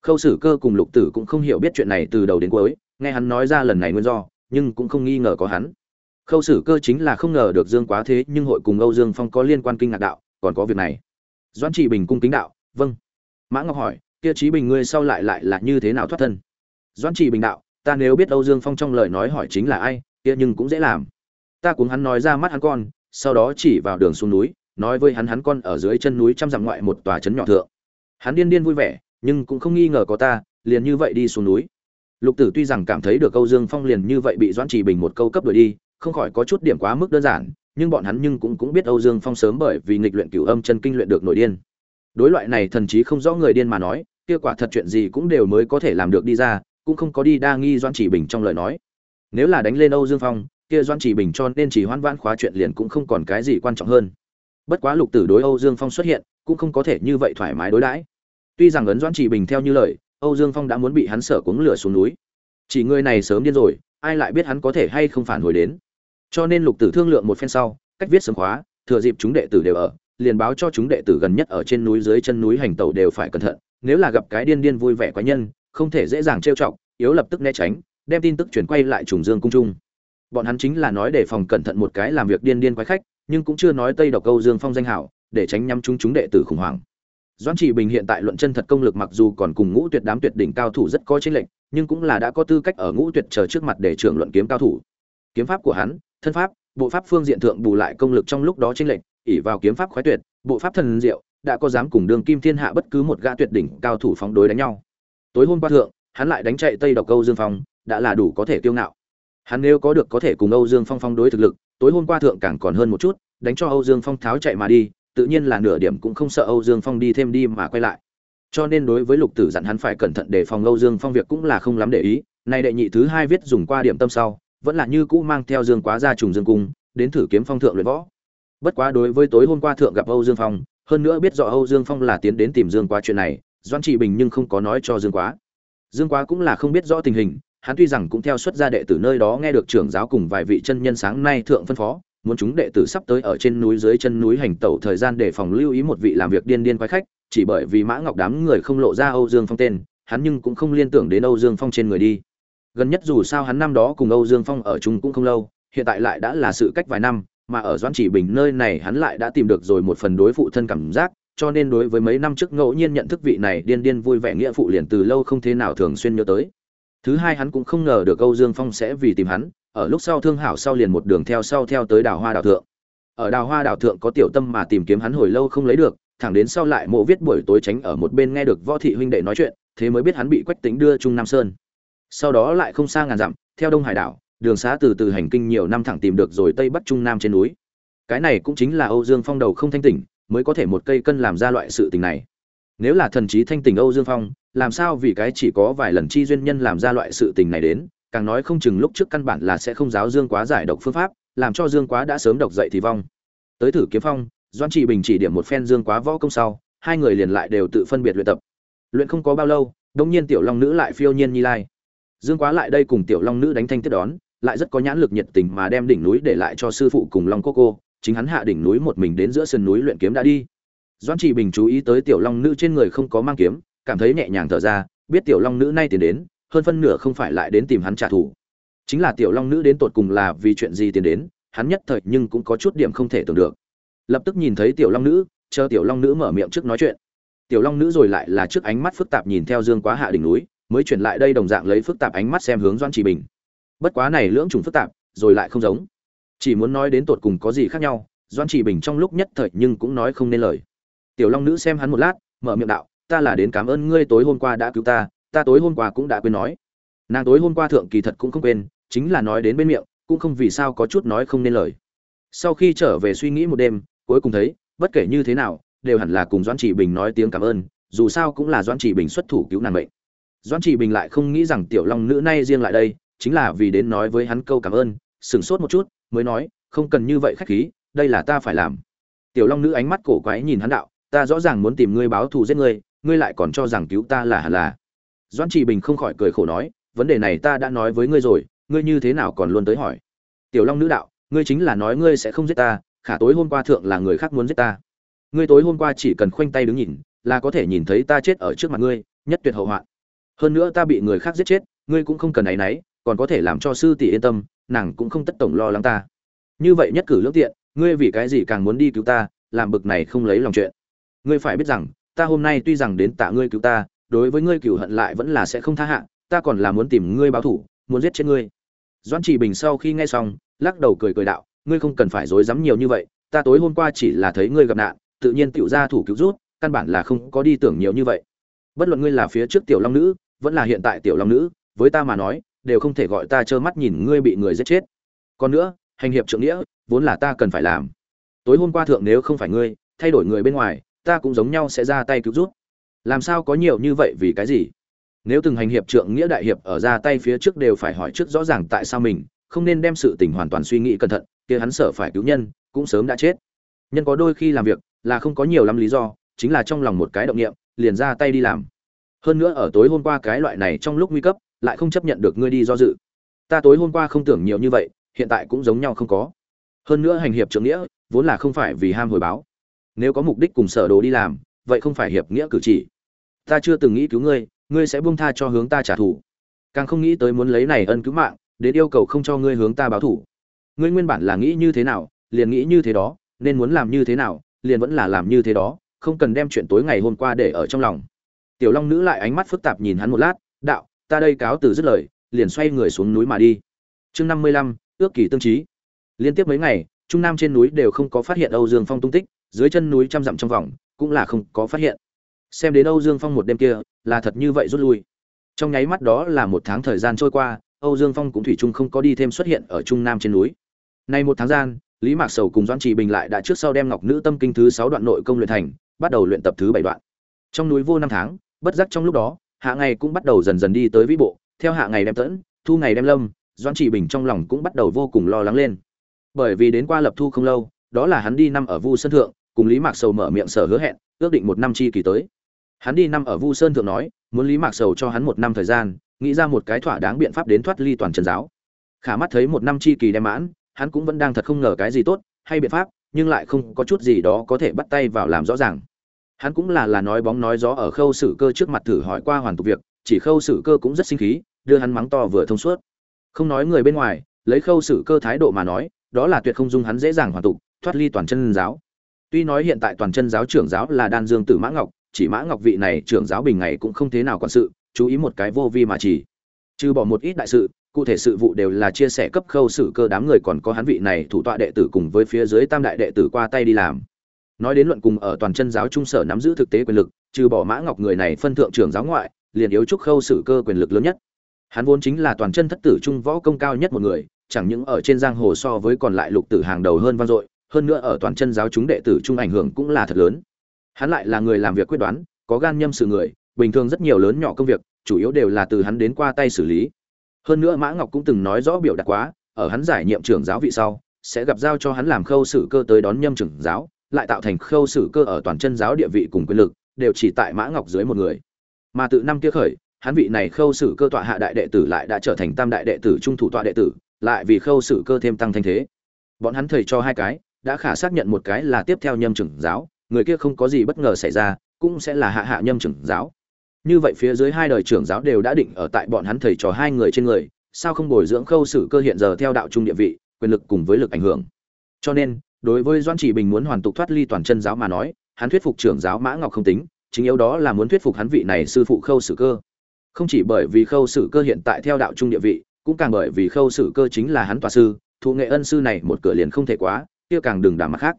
Khâu Sử cơ cùng lục tử cũng không hiểu biết chuyện này từ đầu đến cuối, nghe hắn nói ra lần này nguyên do, nhưng cũng không nghi ngờ có hắn. Khâu Sử cơ chính là không ngờ được dương quá thế, nhưng hội cùng âu dương phong có liên quan kinh ngạc đạo, còn có việc này. Doãn trị bình cung kính đạo vâng. Mã ngọc hỏi, kia trí bình ngươi sau lại lại là như thế nào thoát thân? Doãn trị bình đạo, ta nếu biết âu dương phong trong lời nói hỏi chính là ai, kia nhưng cũng dễ làm. Ta cùng hắn nói ra mắt hắn con sau đó chỉ vào đường xuống núi, nói với hắn hắn con ở dưới chân núi trăm dặm ngoại một tòa trấn nhỏ thượng. Hắn điên điên vui vẻ, nhưng cũng không nghi ngờ có ta, liền như vậy đi xuống núi. Lục tử tuy rằng cảm thấy được âu dương phong liền như vậy bị doãn trì bình một câu cấp đuổi đi, không khỏi có chút điểm quá mức đơn giản, nhưng bọn hắn nhưng cũng cũng biết âu dương phong sớm bởi vì nghịch luyện cửu âm chân kinh luyện được nổi điên. Đối loại này thần chí không rõ người điên mà nói, kia quả thật chuyện gì cũng đều mới có thể làm được đi ra, cũng không có đi đa nghi doãn chỉ bình trong lời nói. Nếu là đánh lên âu dương phong kia doãn chỉ bình cho nên chỉ hoan vãn khóa chuyện liền cũng không còn cái gì quan trọng hơn. Bất quá lục tử đối âu dương phong xuất hiện, cũng không có thể như vậy thoải mái đối đãi. Tuy rằng ấn doãn chỉ bình theo như lời, âu dương phong đã muốn bị hắn sở cuống lửa xuống núi. Chỉ người này sớm điên rồi, ai lại biết hắn có thể hay không phản hồi đến. Cho nên lục tử thương lượng một phen sau, cách viết sớm khóa, thừa dịp chúng đệ tử đều ở, liền báo cho chúng đệ tử gần nhất ở trên núi dưới chân núi hành tẩu đều phải cẩn thận, nếu là gặp cái điên điên vui vẻ quái nhân, không thể dễ dàng trêu chọc, yếu lập tức né tránh, đem tin tức chuyển quay lại trùng dương cung trung bọn hắn chính là nói để phòng cẩn thận một cái làm việc điên điên quái khách nhưng cũng chưa nói tây độc câu dương phong danh hảo để tránh nhắm chúng chúng đệ tử khủng hoảng. Doãn trị bình hiện tại luận chân thật công lực mặc dù còn cùng ngũ tuyệt đám tuyệt đỉnh cao thủ rất có chênh lệnh, nhưng cũng là đã có tư cách ở ngũ tuyệt chờ trước mặt để trưởng luận kiếm cao thủ. Kiếm pháp của hắn thân pháp bộ pháp phương diện thượng bù lại công lực trong lúc đó chênh lệnh, ỷ vào kiếm pháp khoái tuyệt bộ pháp thần diệu đã có dám cùng đường kim thiên hạ bất cứ một gã tuyệt đỉnh cao thủ phóng đối đánh nhau. Tối hôm qua thượng hắn lại đánh chạy tây độc câu dương phong đã là đủ có thể kiêu ngạo hắn nếu có được có thể cùng âu dương phong phong đối thực lực, tối hôm qua thượng càng còn hơn một chút, đánh cho âu dương phong tháo chạy mà đi, tự nhiên là nửa điểm cũng không sợ âu dương phong đi thêm đi mà quay lại. Cho nên đối với lục tử dặn hắn phải cẩn thận để phòng âu dương phong việc cũng là không lắm để ý, Nay đệ nhị thứ hai viết dùng qua điểm tâm sau, vẫn là như cũ mang theo dương quá ra trùng dương cung, đến thử kiếm phong thượng luyện võ. Bất quá đối với tối hôm qua thượng gặp âu dương phong, hơn nữa biết rõ âu dương phong là tiến đến tìm dương quá chuyện này doan trị bình nhưng không có nói cho dương quá. Dương quá cũng là không biết rõ tình hình hắn tuy rằng cũng theo xuất gia đệ tử nơi đó nghe được trưởng giáo cùng vài vị chân nhân sáng nay thượng phân phó, muốn chúng đệ tử sắp tới ở trên núi dưới chân núi hành tẩu thời gian để phòng lưu ý một vị làm việc điên điên quái khách, chỉ bởi vì mã ngọc đám người không lộ ra âu dương phong tên, hắn nhưng cũng không liên tưởng đến âu dương phong trên người đi. Gần nhất dù sao hắn năm đó cùng âu dương phong ở chung cũng không lâu, hiện tại lại đã là sự cách vài năm, mà ở doãn chỉ bình nơi này hắn lại đã tìm được rồi một phần đối phụ thân cảm giác, cho nên đối với mấy năm trước ngẫu nhiên nhận thức vị này điên điên vui vẻ nghĩa phụ liền từ lâu không thế nào thường xuyên nhớ tới thứ hai hắn cũng không ngờ được âu dương phong sẽ vì tìm hắn, ở lúc sau thương hảo sau liền một đường theo sau theo tới đào hoa đào thượng. Ở đào hoa đào thượng có tiểu tâm mà tìm kiếm hắn hồi lâu không lấy được, thẳng đến sau lại mộ viết buổi tối tránh ở một bên nghe được võ thị huynh đệ nói chuyện, thế mới biết hắn bị quách tính đưa trung nam sơn. Sau đó lại không xa ngàn dặm, theo đông hải đảo, đường xá từ từ hành kinh nhiều năm thẳng tìm được rồi tây bắc trung nam trên núi. Cái này cũng chính là âu dương phong đầu không thanh tỉnh, mới có thể một cây cân làm ra loại sự tình này. Nếu là thần trí thanh tỉnh âu dương phong làm sao vì cái chỉ có vài lần chi duyên nhân làm ra loại sự tình này đến, càng nói không chừng lúc trước căn bản là sẽ không giáo dương quá giải độc phương pháp, làm cho dương quá đã sớm độc dậy thì vong. Tới thử kiếm phong doan trị bình chỉ điểm một phen dương quá võ công sau, hai người liền lại đều tự phân biệt luyện tập. Luyện không có bao lâu đông nhiên tiểu long nữ lại phiêu nhiên nhi lai. Dương quá lại đây cùng tiểu long nữ đánh thanh tiếp đón, lại rất có nhãn lực nhiệt tình mà đem đỉnh núi để lại cho sư phụ cùng long cô cô, chính hắn hạ đỉnh núi một mình đến giữa sườn núi luyện kiếm đã đi. Doan trị bình chú ý tới tiểu long nữ trên người không có mang kiếm cảm thấy nhẹ nhàng thở ra, biết tiểu long nữ nay tiến đến, hơn phân nửa không phải lại đến tìm hắn trả thù. Chính là tiểu long nữ đến tột cùng là vì chuyện gì tiến đến, hắn nhất thời nhưng cũng có chút điểm không thể tưởng được. Lập tức nhìn thấy tiểu long nữ, chờ tiểu long nữ mở miệng trước nói chuyện. Tiểu long nữ rồi lại là trước ánh mắt phức tạp nhìn theo dương quá hạ đỉnh núi, mới chuyển lại đây đồng dạng lấy phức tạp ánh mắt xem hướng doan chỉ bình. Bất quá này lưỡng trùng phức tạp, rồi lại không giống. Chỉ muốn nói đến tột cùng có gì khác nhau doan chỉ bình trong lúc nhất thời nhưng cũng nói không nên lời. Tiểu long nữ xem hắn một lát, mở miệng đạo ta là đến cảm ơn ngươi tối hôm qua đã cứu ta ta tối hôm qua cũng đã quên nói. Nàng tối hôm qua thượng kỳ thật cũng không quên, chính là nói đến bên miệng, cũng không vì sao có chút nói không nên lời. Sau khi trở về suy nghĩ một đêm, cuối cùng thấy, bất kể như thế nào, đều hẳn là cùng doãn chỉ bình nói tiếng cảm ơn, dù sao cũng là doãn chỉ bình xuất thủ cứu nàng mệnh. Doãn chỉ bình lại không nghĩ rằng tiểu long nữ nay riêng lại đây, chính là vì đến nói với hắn câu cảm ơn, sửng sốt một chút, mới nói, không cần như vậy khách khí, đây là ta phải làm. Tiểu long nữ ánh mắt cổ quái nhìn hắn đạo, ta rõ ràng muốn tìm ngươi báo thù giết ngươi ngươi lại còn cho rằng cứu ta là hẳn là. Doãn chỉ bình không khỏi cười khổ nói, vấn đề này ta đã nói với ngươi rồi, ngươi như thế nào còn luôn tới hỏi. Tiểu long nữ đạo, ngươi chính là nói ngươi sẽ không giết ta, khả tối hôm qua thượng là người khác muốn giết ta. Ngươi tối hôm qua chỉ cần khoanh tay đứng nhìn, là có thể nhìn thấy ta chết ở trước mặt ngươi, nhất tuyệt hậu hoạn. Hơn nữa ta bị người khác giết chết, ngươi cũng không cần áy náy còn có thể làm cho sư tỷ yên tâm, nàng cũng không tất tổng lo lắng ta. Như vậy nhất cử lương tiện, ngươi vì cái gì càng muốn đi cứu ta, làm bực này không lấy lòng chuyện. Ngươi phải biết rằng ta hôm nay tuy rằng đến tạ ngươi cứu ta, đối với ngươi cửu hận lại vẫn là sẽ không tha hạ, ta còn là muốn tìm ngươi báo thủ, muốn giết chết ngươi. Doãn chỉ bình sau khi nghe xong, lắc đầu cười cười đạo, ngươi không cần phải dối dám nhiều như vậy, ta tối hôm qua chỉ là thấy ngươi gặp nạn, tự nhiên tiểu ra thủ cứu rút, căn bản là không có đi tưởng nhiều như vậy. Bất luận ngươi là phía trước tiểu long nữ, vẫn là hiện tại tiểu long nữ, với ta mà nói, đều không thể gọi ta trơ mắt nhìn ngươi bị người giết chết. Còn nữa, hành hiệp trượng nghĩa, vốn là ta cần phải làm. Tối hôm qua thượng nếu không phải ngươi, thay đổi người bên ngoài ta cũng giống nhau sẽ ra tay cứu rút làm sao có nhiều như vậy vì cái gì? Nếu từng hành hiệp trượng nghĩa đại hiệp ở ra tay phía trước đều phải hỏi trước rõ ràng tại sao mình, không nên đem sự tình hoàn toàn suy nghĩ cẩn thận, kia hắn sợ phải cứu nhân, cũng sớm đã chết. Nhân có đôi khi làm việc, là không có nhiều lắm lý do, chính là trong lòng một cái động niệm, liền ra tay đi làm. Hơn nữa ở tối hôm qua cái loại này trong lúc nguy cấp, lại không chấp nhận được ngươi đi do dự. Ta tối hôm qua không tưởng nhiều như vậy, hiện tại cũng giống nhau không có. Hơn nữa hành hiệp trượng nghĩa, vốn là không phải vì ham hồi báo nếu có mục đích cùng sở đồ đi làm, vậy không phải hiệp nghĩa cử chỉ. Ta chưa từng nghĩ cứu ngươi ngươi sẽ buông tha cho hướng ta trả thù. Càng không nghĩ tới muốn lấy này ân cứu mạng, đến yêu cầu không cho ngươi hướng ta báo thủ ngươi nguyên bản là nghĩ như thế nào, liền nghĩ như thế đó, nên muốn làm như thế nào, liền vẫn là làm như thế đó, không cần đem chuyện tối ngày hôm qua để ở trong lòng. Tiểu long nữ lại ánh mắt phức tạp nhìn hắn một lát, đạo, ta đây cáo từ dứt lời, liền xoay người xuống núi mà đi. Chương năm mươi lăm, ước kỳ tương trí. Liên tiếp mấy ngày, trung nam trên núi đều không có phát hiện âu dương phong tung tích dưới chân núi trăm dặm trong vòng, cũng là không có phát hiện. Xem đến âu dương phong một đêm kia, là thật như vậy rút lui. Trong nháy mắt đó là một tháng thời gian trôi qua, âu dương phong cũng thủy chung không có đi thêm xuất hiện ở trung nam trên núi. Nay một tháng gian, lý mạc sầu cùng doãn trì bình lại đã trước sau đem ngọc nữ tâm kinh thứ sáu đoạn nội công luyện thành, bắt đầu luyện tập thứ bảy đoạn. Trong núi vô năm tháng, bất giác trong lúc đó, hạ ngày cũng bắt đầu dần dần đi tới vĩ bộ, theo hạ ngày đem tẫn, thu ngày đem lâm, doãn trì bình trong lòng cũng bắt đầu vô cùng lo lắng lên. Bởi vì đến qua lập thu không lâu, đó là hắn đi năm ở vu sân thượng cùng lý mạc sầu mở miệng sở hứa hẹn, ước định một năm chi kỳ tới. Hắn đi năm ở vu sơn thượng nói, muốn lý mạc sầu cho hắn một năm thời gian, nghĩ ra một cái thỏa đáng biện pháp đến thoát ly toàn trần giáo. Khả mắt thấy một năm chi kỳ đem mãn, hắn cũng vẫn đang thật không ngờ cái gì tốt, hay biện pháp, nhưng lại không có chút gì đó có thể bắt tay vào làm rõ ràng. Hắn cũng là là nói bóng nói gió ở khâu sử cơ trước mặt thử hỏi qua hoàn tục việc, chỉ khâu sử cơ cũng rất sinh khí, đưa hắn mắng to vừa thông suốt. Không nói người bên ngoài, lấy khâu sử cơ thái độ mà nói, đó là tuyệt không dung hắn dễ dàng hoàn tục, thoát ly toàn chân giáo tuy nói hiện tại toàn chân giáo trưởng giáo là đan dương tử mã ngọc, chỉ mã ngọc vị này trưởng giáo bình ngày cũng không thế nào quản sự, chú ý một cái vô vi mà chỉ. Trừ bỏ một ít đại sự, cụ thể sự vụ đều là chia sẻ cấp khâu sự cơ đám người còn có hắn vị này thủ tọa đệ tử cùng với phía dưới tam đại đệ tử qua tay đi làm. Nói đến luận cùng ở toàn chân giáo trung sở nắm giữ thực tế quyền lực, trừ bỏ mã ngọc người này phân thượng trưởng giáo ngoại, liền yếu trúc khâu sự cơ quyền lực lớn nhất. Hắn vốn chính là toàn chân thất tử trung võ công cao nhất một người, chẳng những ở trên giang hồ so với còn lại lục tử hàng đầu hơn vang dội hơn nữa ở toàn chân giáo chúng đệ tử trung ảnh hưởng cũng là thật lớn. Hắn lại là người làm việc quyết đoán, có gan nhâm sự người, bình thường rất nhiều lớn nhỏ công việc, chủ yếu đều là từ hắn đến qua tay xử lý. Hơn nữa mã ngọc cũng từng nói rõ biểu đạt quá, ở hắn giải nhiệm trưởng giáo vị sau, sẽ gặp giao cho hắn làm khâu sử cơ tới đón nhâm trưởng giáo, lại tạo thành khâu sử cơ ở toàn chân giáo địa vị cùng quyền lực, đều chỉ tại mã ngọc dưới một người. Mà từ năm kia khởi, hắn vị này khâu sử cơ tọa hạ đại đệ tử lại đã trở thành tam đại đệ tử trung thủ tọa đệ tử, lại vì khâu sử cơ thêm tăng thanh thế. Bọn hắn thầy cho hai cái đã khả xác nhận một cái là tiếp theo nhâm trưởng giáo, người kia không có gì bất ngờ xảy ra, cũng sẽ là hạ hạ nhâm trưởng giáo. Như vậy phía dưới hai đời trưởng giáo đều đã định ở tại bọn hắn thầy trò hai người trên người, sao không bồi dưỡng khâu sử cơ hiện giờ theo đạo trung địa vị, quyền lực cùng với lực ảnh hưởng. Cho nên, đối với doan chỉ bình muốn hoàn tục thoát ly toàn chân giáo mà nói, hắn thuyết phục trưởng giáo mã ngọc không tính, chính yếu đó là muốn thuyết phục hắn vị này sư phụ khâu sử cơ. Không chỉ bởi vì khâu sử cơ hiện tại theo đạo trung địa vị, cũng càng bởi vì khâu sử cơ chính là hắn tòa sư, thụ nghệ ân sư này một cửa liền không thể quá kia càng đừng đảm mặt khác.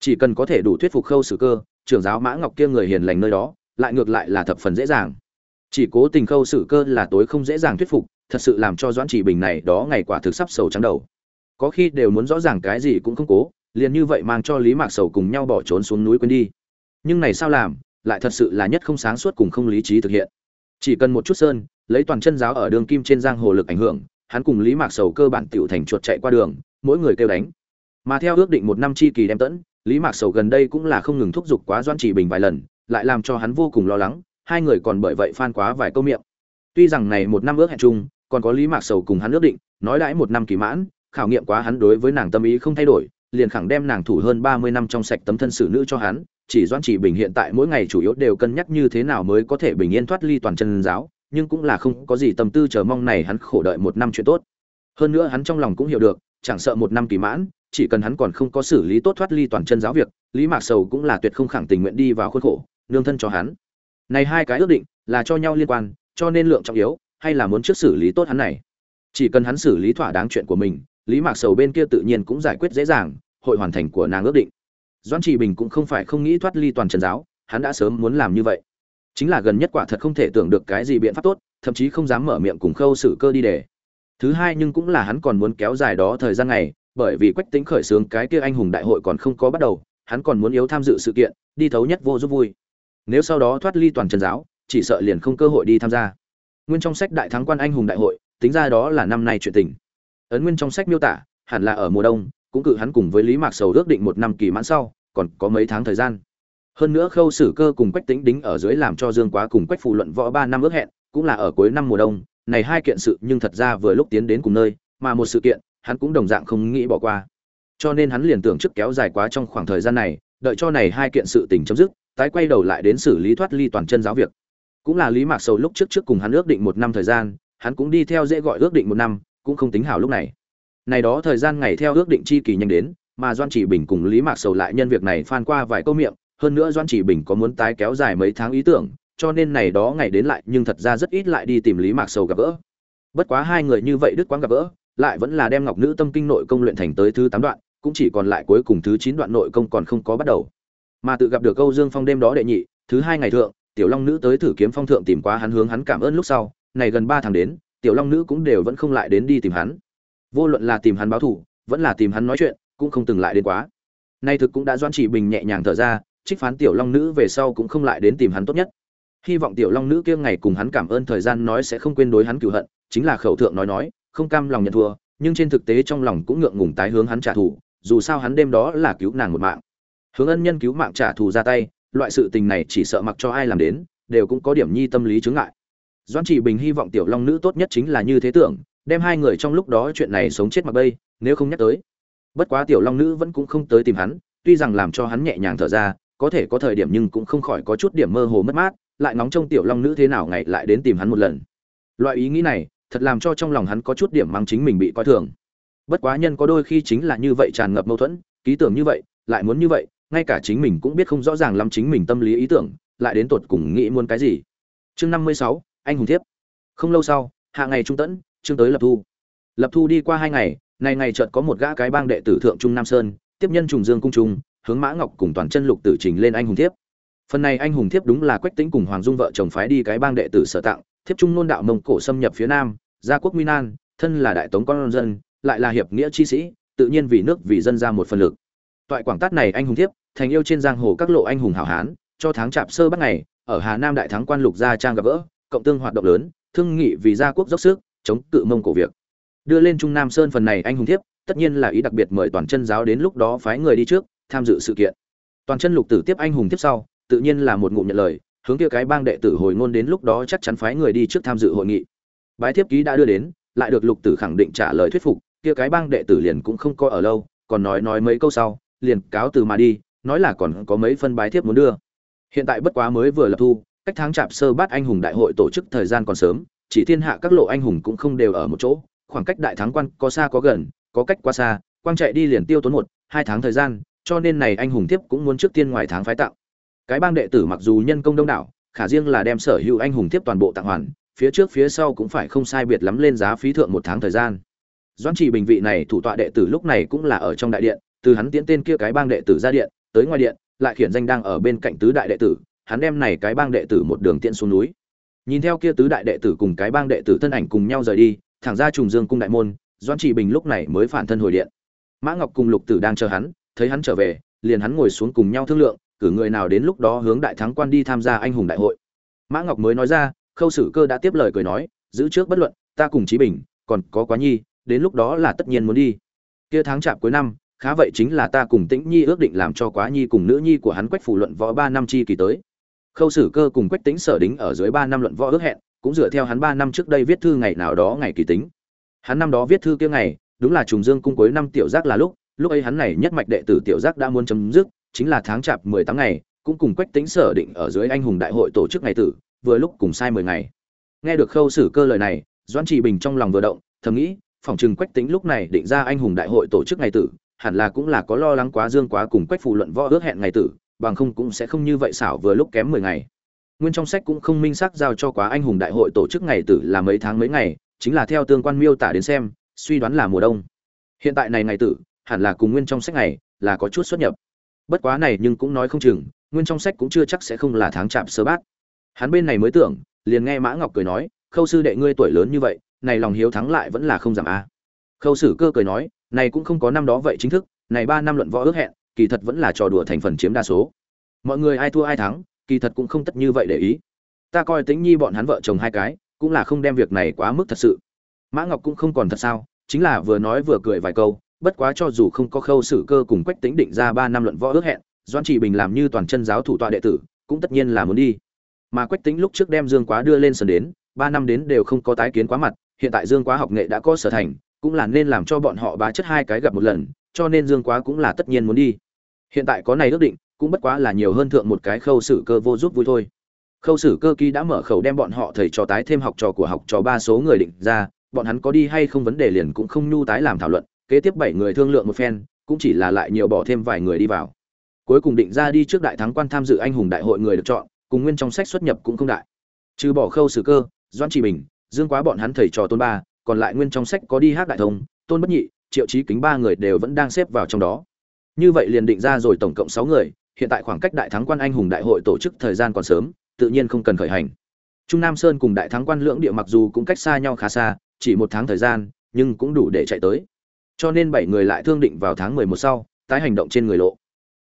Chỉ cần có thể đủ thuyết phục khâu sử cơ, trưởng giáo mã ngọc kia người hiền lành nơi đó, lại ngược lại là thập phần dễ dàng. Chỉ cố tình khâu sử cơ là tối không dễ dàng thuyết phục, thật sự làm cho doãn chỉ bình này đó ngày quả thực sắp sầu trắng đầu. Có khi đều muốn rõ ràng cái gì cũng không cố, liền như vậy mang cho lý mạc sầu cùng nhau bỏ trốn xuống núi quên đi. Nhưng này sao làm, lại thật sự là nhất không sáng suốt cùng không lý trí thực hiện. Chỉ cần một chút sơn, lấy toàn chân giáo ở đường kim trên giang hồ lực ảnh hưởng, hắn cùng lý mạc sầu cơ bản tiểu thành chuột chạy qua đường, mỗi người kêu đánh mà theo ước định một năm chi kỳ đem tẫn, lý mạc sầu gần đây cũng là không ngừng thúc giục quá doan chỉ bình vài lần, lại làm cho hắn vô cùng lo lắng, hai người còn bởi vậy phan quá vài câu miệng. Tuy rằng này một năm ước hẹn chung, còn có lý mạc sầu cùng hắn ước định, nói đãi một năm kỳ mãn, khảo nghiệm quá hắn đối với nàng tâm ý không thay đổi, liền khẳng đem nàng thủ hơn ba mươi năm trong sạch tấm thân xử nữ cho hắn, chỉ doan chỉ bình hiện tại mỗi ngày chủ yếu đều cân nhắc như thế nào mới có thể bình yên thoát ly toàn chân giáo, nhưng cũng là không có gì tâm tư chờ mong này hắn khổ đợi một năm chuyện tốt. Hơn nữa hắn trong lòng cũng hiểu được, chẳng sợ một năm kỳ mãn chỉ cần hắn còn không có xử lý tốt thoát ly toàn chân giáo việc, lý mạc sầu cũng là tuyệt không khẳng tình nguyện đi vào khuôn khổ, nương thân cho hắn. Này hai cái ước định là cho nhau liên quan, cho nên lượng trọng yếu, hay là muốn trước xử lý tốt hắn này? Chỉ cần hắn xử lý thỏa đáng chuyện của mình, lý mạc sầu bên kia tự nhiên cũng giải quyết dễ dàng, hội hoàn thành của nàng ước định. Doãn trị bình cũng không phải không nghĩ thoát ly toàn trần giáo, hắn đã sớm muốn làm như vậy. Chính là gần nhất quả thật không thể tưởng được cái gì biện pháp tốt, thậm chí không dám mở miệng cùng khâu xử cơ đi để. Thứ hai nhưng cũng là hắn còn muốn kéo dài đó thời gian này bởi vì quách tính khởi xướng cái kia anh hùng đại hội còn không có bắt đầu, hắn còn muốn yếu tham dự sự kiện, đi thấu nhất vô giúp vui. Nếu sau đó thoát ly toàn trần giáo, chỉ sợ liền không cơ hội đi tham gia. Nguyên trong sách đại thắng quan anh hùng đại hội, tính ra đó là năm nay chuyện tình. Ấn nguyên trong sách miêu tả, hẳn là ở mùa đông, cũng cự hắn cùng với lý mạc sầu ước định một năm kỳ mãn sau, còn có mấy tháng thời gian. Hơn nữa khâu xử cơ cùng quách tính đính ở dưới làm cho dương quá cùng quách phụ luận võ ba năm ước hẹn, cũng là ở cuối năm mùa đông, này hai kiện sự nhưng thật ra vừa lúc tiến đến cùng nơi, mà một sự kiện hắn cũng đồng dạng không nghĩ bỏ qua. Cho nên hắn liền tưởng trước kéo dài quá trong khoảng thời gian này, đợi cho này hai kiện sự tình chấm dứt, tái quay đầu lại đến xử lý thoát ly toàn chân giáo việc. Cũng là lý mạc sầu lúc trước trước cùng hắn ước định một năm thời gian, hắn cũng đi theo dễ gọi ước định một năm, cũng không tính hảo lúc này. Này đó thời gian ngày theo ước định chi kỳ nhanh đến, mà doan chỉ bình cùng lý mạc sầu lại nhân việc này phan qua vài câu miệng, hơn nữa doan chỉ bình có muốn tái kéo dài mấy tháng ý tưởng, cho nên này đó ngày đến lại, nhưng thật ra rất ít lại đi tìm lý mạc sầu gặp gỡ. Bất quá hai người như vậy đứt quãng gặp gỡ lại vẫn là đem ngọc nữ tâm kinh nội công luyện thành tới thứ tám đoạn, cũng chỉ còn lại cuối cùng thứ chín đoạn nội công còn không có bắt đầu. Mà tự gặp được câu dương phong đêm đó đệ nhị, thứ hai ngày thượng, tiểu long nữ tới thử kiếm phong thượng tìm quá hắn hướng hắn cảm ơn lúc sau, này gần ba tháng đến, tiểu long nữ cũng đều vẫn không lại đến đi tìm hắn. Vô luận là tìm hắn báo thù, vẫn là tìm hắn nói chuyện, cũng không từng lại đến quá. Nay thực cũng đã doan chỉ bình nhẹ nhàng thở ra, trích phán tiểu long nữ về sau cũng không lại đến tìm hắn tốt nhất. Hy vọng tiểu long nữ kia ngày cùng hắn cảm ơn thời gian nói sẽ không quên đối hắn cựu hận, chính là khẩu thượng nói nói không cam lòng nhận thua, nhưng trên thực tế trong lòng cũng ngượng ngùng tái hướng hắn trả thù, dù sao hắn đêm đó là cứu nàng một mạng. Hướng ân nhân cứu mạng trả thù ra tay, loại sự tình này chỉ sợ mặc cho ai làm đến, đều cũng có điểm nhi tâm lý chướng ngại. Doan chỉ bình hy vọng tiểu long nữ tốt nhất chính là như thế tưởng, đem hai người trong lúc đó chuyện này sống chết mặc bây, nếu không nhắc tới. Bất quá tiểu long nữ vẫn cũng không tới tìm hắn, tuy rằng làm cho hắn nhẹ nhàng thở ra, có thể có thời điểm nhưng cũng không khỏi có chút điểm mơ hồ mất mát, lại nóng trong tiểu long nữ thế nào ngày lại đến tìm hắn một lần. Loại ý nghĩ này thật làm cho trong lòng hắn có chút điểm mang chính mình bị coi thường. Bất quá nhân có đôi khi chính là như vậy tràn ngập mâu thuẫn, ký tưởng như vậy, lại muốn như vậy, ngay cả chính mình cũng biết không rõ ràng lắm chính mình tâm lý ý tưởng, lại đến tột cùng nghĩ muốn cái gì. Chương năm mươi sáu, anh hùng thiếp. Không lâu sau, hạ ngày trung tẫn, chương tới lập thu. Lập thu đi qua hai ngày, này ngày chợt có một gã cái bang đệ tử thượng trung nam sơn, tiếp nhân trùng dương cung trung hướng mã ngọc cùng toàn chân lục tử trình lên anh hùng thiếp. Phần này anh hùng thiếp đúng là quách tính cùng hoàng dung vợ chồng phái đi cái bang đệ tử sở tặng, thiếp trung nôn đạo mông cổ xâm nhập phía nam gia quốc nguy nan, thân là đại tống con dân, lại là hiệp nghĩa chi sĩ, tự nhiên vì nước vì dân ra một phần lực. Toại quảng tát này anh hùng thiếp, thành yêu trên giang hồ các lộ anh hùng hảo hán, cho tháng chạp sơ bắt ngày, ở hà nam đại thắng quan lục gia trang gặp gỡ, cộng tương hoạt động lớn, thương nghị vì gia quốc dốc sức, chống cự mông cổ việc đưa lên trung nam sơn phần này anh hùng thiếp, tất nhiên là ý đặc biệt mời toàn chân giáo đến lúc đó phái người đi trước, tham dự sự kiện. Toàn chân lục tử tiếp anh hùng tiếp sau, tự nhiên là một ngụm nhận lời, hướng kia cái bang đệ tử hồi ngôn đến lúc đó chắc chắn phái người đi trước tham dự hội nghị bái thiếp ký đã đưa đến, lại được lục tử khẳng định trả lời thuyết phục, kia cái bang đệ tử liền cũng không coi ở lâu, còn nói nói mấy câu sau, liền cáo từ mà đi, nói là còn có mấy phân bái thiếp muốn đưa. Hiện tại bất quá mới vừa lập thu, cách tháng chạp sơ bát anh hùng đại hội tổ chức thời gian còn sớm, chỉ thiên hạ các lộ anh hùng cũng không đều ở một chỗ, khoảng cách đại thắng quan có xa có gần, có cách quá xa, quang chạy đi liền tiêu tốn một, hai tháng thời gian, cho nên này anh hùng tiếp cũng muốn trước tiên ngoài tháng phái tặng cái bang đệ tử mặc dù nhân công đông đảo, khả riêng là đem sở hữu anh hùng tiếp toàn bộ tặng hoàn phía trước phía sau cũng phải không sai biệt lắm lên giá phí thượng một tháng thời gian. Doãn Chỉ bình vị này thủ tọa đệ tử lúc này cũng là ở trong đại điện, từ hắn tiến tên kia cái bang đệ tử ra điện, tới ngoài điện, lại khiển danh đang ở bên cạnh tứ đại đệ tử, hắn đem này cái bang đệ tử một đường tiện xuống núi. Nhìn theo kia tứ đại đệ tử cùng cái bang đệ tử thân ảnh cùng nhau rời đi, thẳng ra trùng dương cung đại môn, Doãn Chỉ bình lúc này mới phản thân hồi điện. Mã ngọc cùng lục tử đang chờ hắn, thấy hắn trở về, liền hắn ngồi xuống cùng nhau thương lượng, cử người nào đến lúc đó hướng đại thắng quan đi tham gia anh hùng đại hội. Mã ngọc mới nói ra khâu sử cơ đã tiếp lời cười nói, giữ trước bất luận, ta cùng Chí bình, còn có quá nhi, đến lúc đó là tất nhiên muốn đi. Kia tháng chạp cuối năm, khá vậy chính là ta cùng tĩnh nhi ước định làm cho quá nhi cùng nữ nhi của hắn quách phủ luận võ ba năm chi kỳ tới. Khâu sử cơ cùng quách tính sở đính ở dưới ba năm luận võ ước hẹn, cũng dựa theo hắn ba năm trước đây viết thư ngày nào đó ngày kỳ tính. Hắn năm đó viết thư kia ngày, đúng là trùng dương cung cuối năm tiểu giác là lúc lúc ấy hắn này nhất mạch đệ tử tiểu giác đã muốn chấm dứt, chính là tháng chạp mười tám ngày, cũng cùng quách tính sở định ở dưới anh hùng đại hội tổ chức ngày tử vừa lúc cùng sai mười ngày. Nghe được khâu sử cơ lời này, doãn trị bình trong lòng vừa động, thầm nghĩ, phòng trừng quách tính lúc này định ra anh hùng đại hội tổ chức ngày tử, hẳn là cũng là có lo lắng quá dương quá cùng quách phụ luận võ ước hẹn ngày tử, bằng không cũng sẽ không như vậy xảo vừa lúc kém mười ngày. Nguyên trong sách cũng không minh xác giao cho quá anh hùng đại hội tổ chức ngày tử là mấy tháng mấy ngày, chính là theo tương quan miêu tả đến xem, suy đoán là mùa đông. Hiện tại này ngày tử, hẳn là cùng nguyên trong sách này là có chút xuất nhập. Bất quá này nhưng cũng nói không chừng, nguyên trong sách cũng chưa chắc sẽ không là tháng chạp sơ bát hắn bên này mới tưởng, liền nghe mã ngọc cười nói, khâu sư đệ ngươi tuổi lớn như vậy, này lòng hiếu thắng lại vẫn là không giảm a. Khâu sử cơ cười nói, này cũng không có năm đó vậy chính thức, này ba năm luận võ ước hẹn, kỳ thật vẫn là trò đùa thành phần chiếm đa số. Mọi người ai thua ai thắng, kỳ thật cũng không tất như vậy để ý. Ta coi tính nhi bọn hắn vợ chồng hai cái, cũng là không đem việc này quá mức thật sự. Mã ngọc cũng không còn thật sao, chính là vừa nói vừa cười vài câu, bất quá cho dù không có khâu sử cơ cùng quách tính định ra ba năm luận võ ước hẹn doan trị bình làm như toàn chân giáo thủ tọa đệ tử, cũng tất nhiên là muốn đi mà quách tính lúc trước đem dương quá đưa lên sân đến, ba năm đến đều không có tái kiến quá mặt, hiện tại dương quá học nghệ đã có sở thành, cũng là nên làm cho bọn họ bá chất hai cái gặp một lần, cho nên dương quá cũng là tất nhiên muốn đi. Hiện tại có này ước định, cũng bất quá là nhiều hơn thượng một cái khâu xử cơ vô giúp vui thôi. Khâu xử cơ ký đã mở khẩu đem bọn họ thầy trò tái thêm học trò của học trò ba số người định ra, bọn hắn có đi hay không vấn đề liền cũng không nhu tái làm thảo luận, kế tiếp bảy người thương lượng một phen, cũng chỉ là lại nhiều bỏ thêm vài người đi vào. Cuối cùng định ra đi trước đại thắng quan tham dự anh hùng đại hội người được chọn cùng nguyên trong sách xuất nhập cũng không đại. Trừ bỏ khâu sử cơ doan trị bình, dương quá bọn hắn thầy trò tôn ba, còn lại nguyên trong sách có đi hát đại thông, tôn bất nhị, triệu chí kính ba người đều vẫn đang xếp vào trong đó. Như vậy liền định ra rồi tổng cộng sáu người, hiện tại khoảng cách đại thắng quan anh hùng đại hội tổ chức thời gian còn sớm, tự nhiên không cần khởi hành. Trung nam sơn cùng đại thắng quan lưỡng địa mặc dù cũng cách xa nhau khá xa, chỉ một tháng thời gian, nhưng cũng đủ để chạy tới. Cho nên bảy người lại thương định vào tháng mười một sau, tái hành động trên người lộ.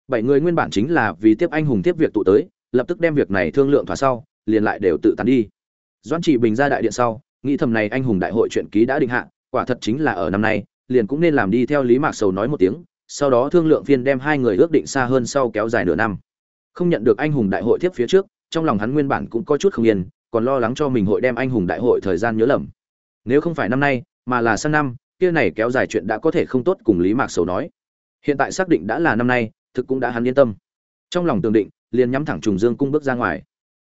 Bảy người nguyên bản chính là vì tiếp anh hùng tiếp việc tụ tới lập tức đem việc này thương lượng thỏa sau, liền lại đều tự tán đi. Doãn trị bình ra đại điện sau, nghĩ thầm này anh hùng đại hội chuyện ký đã định hạ, quả thật chính là ở năm nay, liền cũng nên làm đi theo lý mạc sầu nói một tiếng, sau đó thương lượng phiên đem hai người ước định xa hơn sau kéo dài nửa năm. Không nhận được anh hùng đại hội tiếp phía trước, trong lòng hắn nguyên bản cũng có chút không yên, còn lo lắng cho mình hội đem anh hùng đại hội thời gian nhớ lầm. Nếu không phải năm nay, mà là sang năm, kia này kéo dài chuyện đã có thể không tốt cùng lý mạc sầu nói. Hiện tại xác định đã là năm nay, thực cũng đã hắn yên tâm. Trong lòng tường định liền nhắm thẳng trùng dương cung bước ra ngoài.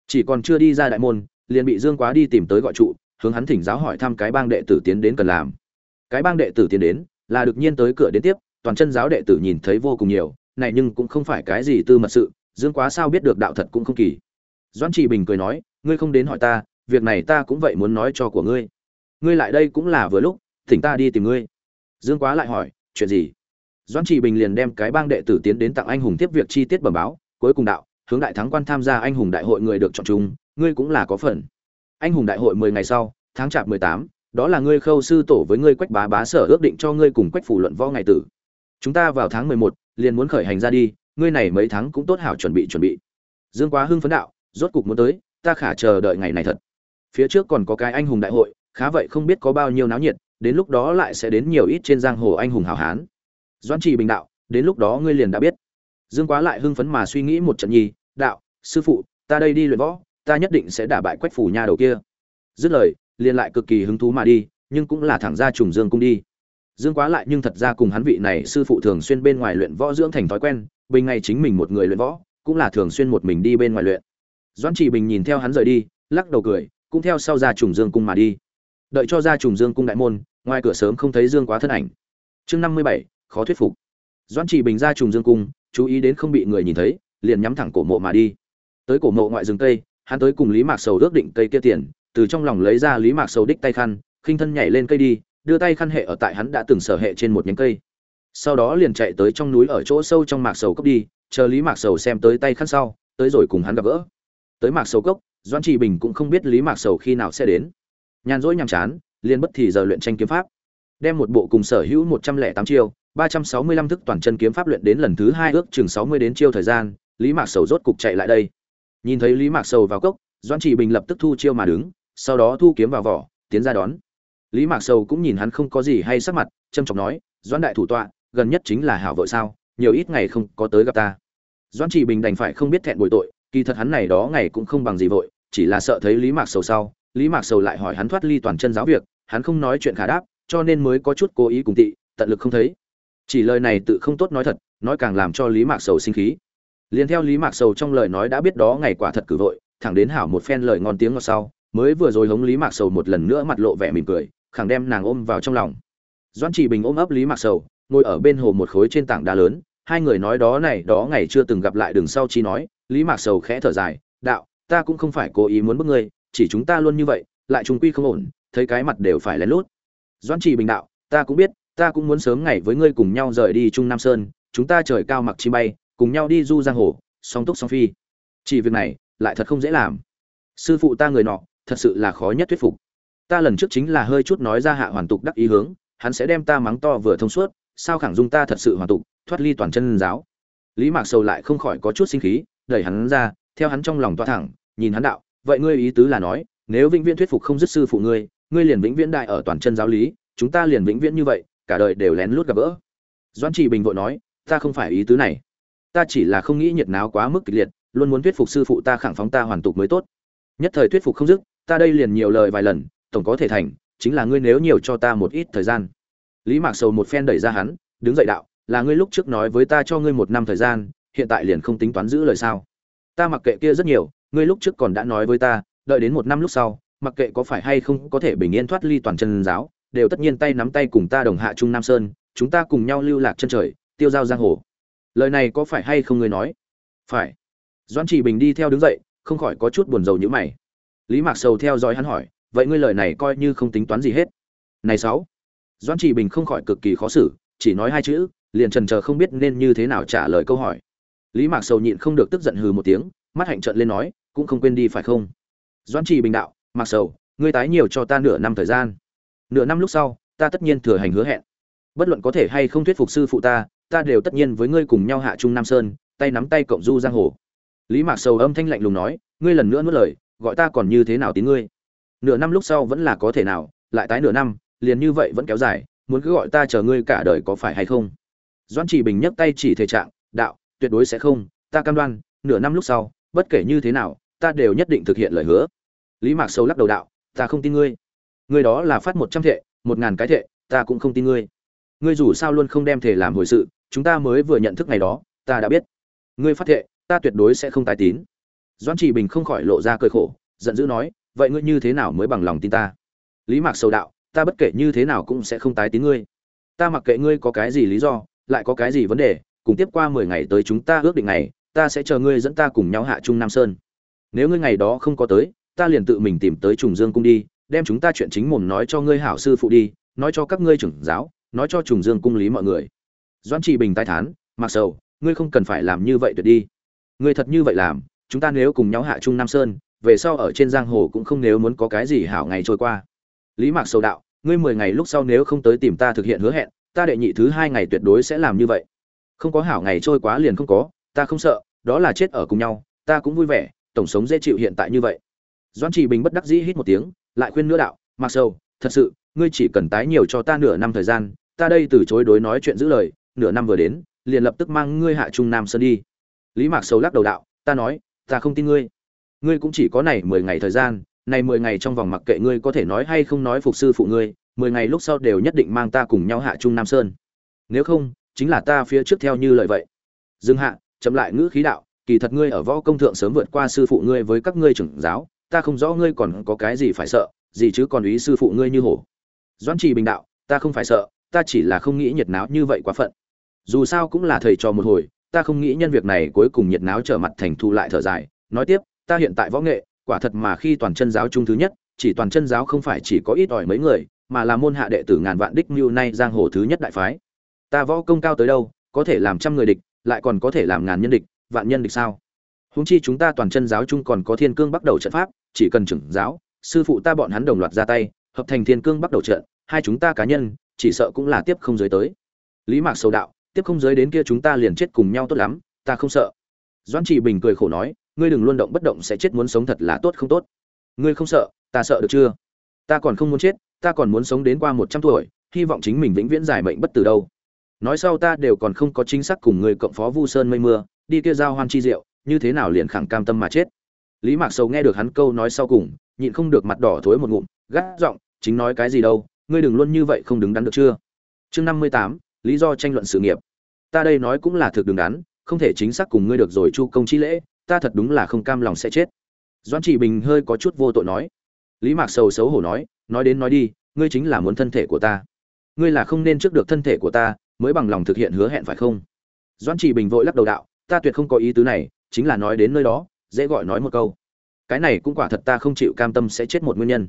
Chỉ còn chưa đi ra đại môn, liền bị dương quá đi tìm tới gọi trụ, hướng hắn thỉnh giáo hỏi thăm cái bang đệ tử tiến đến cần làm. Cái bang đệ tử tiến đến, là được nhiên tới cửa đến tiếp, toàn chân giáo đệ tử nhìn thấy vô cùng nhiều, này nhưng cũng không phải cái gì tư mật sự, dương quá sao biết được đạo thật cũng không kỳ. Doãn trị bình cười nói, ngươi không đến hỏi ta, việc này ta cũng vậy muốn nói cho của ngươi. Ngươi lại đây cũng là vừa lúc, thỉnh ta đi tìm ngươi. Dương quá lại hỏi, chuyện gì? Doãn trị bình liền đem cái bang đệ tử tiến đến tặng anh hùng tiếp việc chi tiết bẩm báo, cuối cùng đạo hướng đại thắng quan tham gia anh hùng đại hội người được chọn chung, ngươi cũng là có phần. Anh hùng đại hội mười ngày sau, tháng chạp mười tám, đó là ngươi khâu sư tổ với ngươi quách bá bá sở ước định cho ngươi cùng quách phủ luận võ ngày tử. Chúng ta vào tháng mười một, liền muốn khởi hành ra đi, ngươi này mấy tháng cũng tốt hảo chuẩn bị chuẩn bị. Dương quá hưng phấn đạo, rốt cục muốn tới, ta khả chờ đợi ngày này thật. Phía trước còn có cái anh hùng đại hội, khá vậy không biết có bao nhiêu náo nhiệt, đến lúc đó lại sẽ đến nhiều ít trên giang hồ anh hùng hảo hán. Doãn trì bình đạo, đến lúc đó ngươi liền đã biết. Dương quá lại hưng phấn mà suy nghĩ một trận nhi đạo, sư phụ, ta đây đi luyện võ, ta nhất định sẽ đả bại quách phủ nha đầu kia. Dứt lời, liền lại cực kỳ hứng thú mà đi, nhưng cũng là thẳng ra trùng dương cung đi. Dương quá lại nhưng thật ra cùng hắn vị này sư phụ thường xuyên bên ngoài luyện võ dưỡng thành thói quen, bình ngày chính mình một người luyện võ, cũng là thường xuyên một mình đi bên ngoài luyện. Doãn trị bình nhìn theo hắn rời đi, lắc đầu cười, cũng theo sau ra trùng dương cung mà đi. Đợi cho ra trùng dương cung đại môn, ngoài cửa sớm không thấy dương quá thân ảnh. Chương năm mươi bảy, khó thuyết phục. Doãn trị bình ra trùng dương cung, chú ý đến không bị người nhìn thấy liền nhắm thẳng cổ mộ mà đi. Tới cổ mộ ngoại rừng cây, hắn tới cùng lý mạc sầu ước định cây kia tiền, từ trong lòng lấy ra lý mạc sầu đích tay khăn, khinh thân nhảy lên cây đi, đưa tay khăn hệ ở tại hắn đã từng sở hệ trên một nhánh cây. Sau đó liền chạy tới trong núi ở chỗ sâu trong mạc sầu cốc đi, chờ lý mạc sầu xem tới tay khăn sau, tới rồi cùng hắn gặp gỡ. Tới mạc sầu cốc doan trị bình cũng không biết lý mạc sầu khi nào sẽ đến. Nhàn rỗi nhàm chán, liền bất thì giờ luyện tranh kiếm pháp. Đem một bộ cùng sở hữu một trăm lẻ tám chiêu, ba trăm sáu mươi lăm thức toàn chân kiếm pháp luyện đến lần thứ hai ước chừng sáu mươi đến chiêu thời gian lý mạc sầu rốt cục chạy lại đây. Nhìn thấy lý mạc sầu vào cốc doan Chỉ bình lập tức thu chiêu mà đứng, sau đó thu kiếm vào vỏ, tiến ra đón. Lý mạc sầu cũng nhìn hắn không có gì hay sắc mặt trâm trọng nói doan đại thủ tọa, gần nhất chính là hảo vợ sao, nhiều ít ngày không có tới gặp ta. Doan Chỉ bình đành phải không biết thẹn bồi tội, kỳ thật hắn này đó ngày cũng không bằng gì vội, chỉ là sợ thấy lý mạc sầu sau, lý mạc sầu lại hỏi hắn thoát ly toàn chân giáo việc, hắn không nói chuyện khả đáp, cho nên mới có chút cố ý cùng tị, tận lực không thấy. Chỉ lời này tự không tốt nói thật, nói càng làm cho lý mạc sầu sinh khí liền theo lý mạc sầu trong lời nói đã biết đó ngày quả thật cử vội, thẳng đến hảo một phen lời ngon tiếng ngọt sau, mới vừa rồi hống lý mạc sầu một lần nữa mặt lộ vẻ mỉm cười, khẳng đem nàng ôm vào trong lòng. Doãn chỉ bình ôm ấp lý mạc sầu, ngồi ở bên hồ một khối trên tảng đá lớn, hai người nói đó này, đó ngày chưa từng gặp lại đường sau chi nói, lý mạc sầu khẽ thở dài, đạo, ta cũng không phải cố ý muốn bức ngươi, chỉ chúng ta luôn như vậy, lại chúng quy không ổn, thấy cái mặt đều phải lén lút. Doãn chỉ bình đạo, ta cũng biết, ta cũng muốn sớm ngày với ngươi cùng nhau rời đi trung nam sơn, chúng ta trời cao mặc chi bay cùng nhau đi du giang hồ, song túc song phi. Chỉ việc này, lại thật không dễ làm. Sư phụ ta người nọ, thật sự là khó nhất thuyết phục. Ta lần trước chính là hơi chút nói ra hạ hoàn tục đắc ý hướng, hắn sẽ đem ta mắng to vừa thông suốt, sao khẳng dung ta thật sự hoàn tục, thoát ly toàn chân giáo. Lý mạc sầu lại không khỏi có chút sinh khí, đẩy hắn ra, theo hắn trong lòng toa thẳng, nhìn hắn đạo, vậy ngươi ý tứ là nói, nếu vĩnh viễn thuyết phục không dứt sư phụ ngươi ngươi liền vĩnh viễn đại ở toàn chân giáo lý, chúng ta liền vĩnh viễn như vậy, cả đời đều lén lút gặp gỡ. Doãn trị bình vội nói, ta không phải ý tứ này ta chỉ là không nghĩ nhiệt náo quá mức kịch liệt, luôn muốn thuyết phục sư phụ ta khẳng phóng ta hoàn tục mới tốt. Nhất thời thuyết phục không dứt, ta đây liền nhiều lời vài lần, tổng có thể thành, chính là ngươi nếu nhiều cho ta một ít thời gian. Lý mạc sầu một phen đẩy ra hắn, đứng dậy đạo, là ngươi lúc trước nói với ta cho ngươi một năm thời gian, hiện tại liền không tính toán giữ lời sao. Ta mặc kệ kia rất nhiều, ngươi lúc trước còn đã nói với ta, đợi đến một năm lúc sau, mặc kệ có phải hay không có thể bình yên thoát ly toàn chân giáo, đều tất nhiên tay nắm tay cùng ta đồng hạ trung nam sơn, chúng ta cùng nhau lưu lạc chân trời, tiêu giao giang hồ lời này có phải hay không ngươi nói? Phải. Doan chỉ bình đi theo đứng dậy, không khỏi có chút buồn rầu như mày. Lý mạc sầu theo dõi hắn hỏi, vậy ngươi lời này coi như không tính toán gì hết? Này sáu. Doan chỉ bình không khỏi cực kỳ khó xử, chỉ nói hai chữ, liền trần chờ không biết nên như thế nào trả lời câu hỏi. Lý mạc sầu nhịn không được tức giận hừ một tiếng, mắt hạnh trận lên nói, cũng không quên đi phải không? Doan chỉ bình đạo, mạc sầu, ngươi tái nhiều cho ta nửa năm thời gian. Nửa năm lúc sau, ta tất nhiên thừa hành hứa hẹn. Bất luận có thể hay không thuyết phục sư phụ ta ta đều tất nhiên với ngươi cùng nhau hạ trung nam sơn, tay nắm tay cộng du giang hồ. Lý mạc sầu âm thanh lạnh lùng nói, ngươi lần nữa nuốt lời, gọi ta còn như thế nào tín ngươi? Nửa năm lúc sau vẫn là có thể nào, lại tái nửa năm, liền như vậy vẫn kéo dài, muốn cứ gọi ta chờ ngươi cả đời có phải hay không? Doan chỉ bình nhấc tay chỉ thể trạng, đạo, tuyệt đối sẽ không, ta cam đoan, nửa năm lúc sau, bất kể như thế nào, ta đều nhất định thực hiện lời hứa. Lý mạc sầu lắc đầu đạo, ta không tin ngươi. Ngươi đó là phát một trăm thệ, một ngàn cái thệ, ta cũng không tin ngươi. Ngươi dù sao luôn không đem thể làm hồi sự chúng ta mới vừa nhận thức ngày đó, ta đã biết. Ngươi phát thệ, ta tuyệt đối sẽ không tài tín. Doan chỉ bình không khỏi lộ ra cơi khổ, giận dữ nói, vậy ngươi như thế nào mới bằng lòng tin ta? Lý mạc sầu đạo, ta bất kể như thế nào cũng sẽ không tái tín ngươi. Ta mặc kệ ngươi có cái gì lý do, lại có cái gì vấn đề, cùng tiếp qua mười ngày tới chúng ta ước định ngày, ta sẽ chờ ngươi dẫn ta cùng nhau hạ trung nam sơn. Nếu ngươi ngày đó không có tới, ta liền tự mình tìm tới trùng dương cung đi, đem chúng ta chuyện chính mồm nói cho ngươi hảo sư phụ đi, nói cho các ngươi trưởng giáo, nói cho trùng dương cung lý mọi người doãn trị bình tai thán mặc sầu, ngươi không cần phải làm như vậy tuyệt đi. Ngươi thật như vậy làm, chúng ta nếu cùng nhau hạ trung nam sơn, về sau ở trên giang hồ cũng không nếu muốn có cái gì hảo ngày trôi qua. Lý mạc sầu đạo, ngươi mười ngày lúc sau nếu không tới tìm ta thực hiện hứa hẹn, ta đệ nhị thứ hai ngày tuyệt đối sẽ làm như vậy. Không có hảo ngày trôi quá liền không có, ta không sợ, đó là chết ở cùng nhau, ta cũng vui vẻ, tổng sống dễ chịu hiện tại như vậy. Doan trị bình bất đắc dĩ hít một tiếng, lại khuyên nữa đạo mặc sầu, thật sự, ngươi chỉ cần tái nhiều cho ta nửa năm thời gian, ta đây từ chối đối nói chuyện giữ lời nửa năm vừa đến, liền lập tức mang ngươi hạ trung nam sơn đi. Lý mạc sầu lắc đầu đạo, ta nói, ta không tin ngươi. Ngươi cũng chỉ có này mười ngày thời gian, này mười ngày trong vòng mặc kệ ngươi có thể nói hay không nói phục sư phụ ngươi, mười ngày lúc sau đều nhất định mang ta cùng nhau hạ trung nam sơn. Nếu không, chính là ta phía trước theo như lời vậy. Dương hạ, chậm lại ngữ khí đạo, kỳ thật ngươi ở võ công thượng sớm vượt qua sư phụ ngươi với các ngươi trưởng giáo, ta không rõ ngươi còn có cái gì phải sợ, gì chứ còn ý sư phụ ngươi như hổ. Doãn trì bình đạo, ta không phải sợ, ta chỉ là không nghĩ nhiệt náo như vậy quá phận dù sao cũng là thầy trò một hồi, ta không nghĩ nhân việc này cuối cùng nhiệt náo trở mặt thành thu lại thở dài, nói tiếp, ta hiện tại võ nghệ, quả thật mà khi toàn chân giáo trung thứ nhất, chỉ toàn chân giáo không phải chỉ có ít ỏi mấy người, mà là môn hạ đệ tử ngàn vạn đích mưu nay giang hồ thứ nhất đại phái. Ta võ công cao tới đâu, có thể làm trăm người địch, lại còn có thể làm ngàn nhân địch, vạn nhân địch sao? Húng chi chúng ta toàn chân giáo chung còn có thiên cương bắt đầu trận pháp, chỉ cần trưởng giáo, sư phụ ta bọn hắn đồng loạt ra tay, hợp thành thiên cương bắt đầu trận, hai chúng ta cá nhân, chỉ sợ cũng là tiếp không giới tới. Lý mạc sầu đạo tiếp không giới đến kia chúng ta liền chết cùng nhau tốt lắm, ta không sợ. Doãn trị bình cười khổ nói, ngươi đừng luôn động bất động sẽ chết muốn sống thật là tốt không tốt. Ngươi không sợ, ta sợ được chưa? Ta còn không muốn chết, ta còn muốn sống đến qua một trăm tuổi, hy vọng chính mình vĩnh viễn giải mệnh bất từ đâu. Nói sau ta đều còn không có chính xác cùng người cộng phó vu sơn mây mưa, đi kia giao hoan chi diệu, như thế nào liền khẳng cam tâm mà chết? Lý mạc sầu nghe được hắn câu nói sau cùng, nhịn không được mặt đỏ thối một ngụm, gắt giọng, chính nói cái gì đâu, ngươi đừng luôn như vậy không đứng đắn được chưa? Chương năm mươi tám lý do tranh luận sự nghiệp. Ta đây nói cũng là thực đường đắn, không thể chính xác cùng ngươi được rồi chu công chi lễ, ta thật đúng là không cam lòng sẽ chết. Doãn trị bình hơi có chút vô tội nói. Lý mạc sầu xấu hổ nói nói đến nói đi, ngươi chính là muốn thân thể của ta. Ngươi là không nên trước được thân thể của ta, mới bằng lòng thực hiện hứa hẹn phải không? Doãn trị bình vội lắc đầu đạo, ta tuyệt không có ý tứ này, chính là nói đến nơi đó, dễ gọi nói một câu. Cái này cũng quả thật ta không chịu cam tâm sẽ chết một nguyên nhân.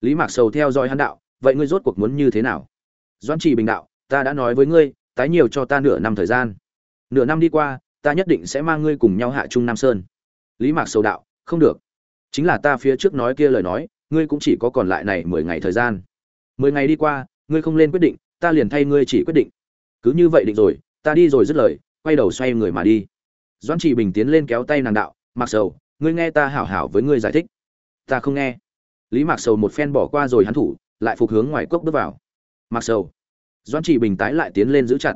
Lý mạc sầu theo dõi hắn đạo, vậy ngươi rốt cuộc muốn như thế nào? Doãn trị bình đạo ta đã nói với ngươi, tái nhiều cho ta nửa năm thời gian. Nửa năm đi qua, ta nhất định sẽ mang ngươi cùng nhau hạ trung nam sơn. Lý mạc sầu đạo, không được. Chính là ta phía trước nói kia lời nói, ngươi cũng chỉ có còn lại này mười ngày thời gian. Mười ngày đi qua, ngươi không lên quyết định, ta liền thay ngươi chỉ quyết định. Cứ như vậy định rồi, ta đi rồi dứt lời, quay đầu xoay người mà đi. Doãn trị bình tiến lên kéo tay nàng đạo mặc sầu, ngươi nghe ta hảo hảo với ngươi giải thích. Ta không nghe. Lý mạc sầu một phen bỏ qua rồi hắn thủ, lại phục hướng ngoài cốc bước vào. Mặc sầu doãn trị bình tái lại tiến lên giữ chặt.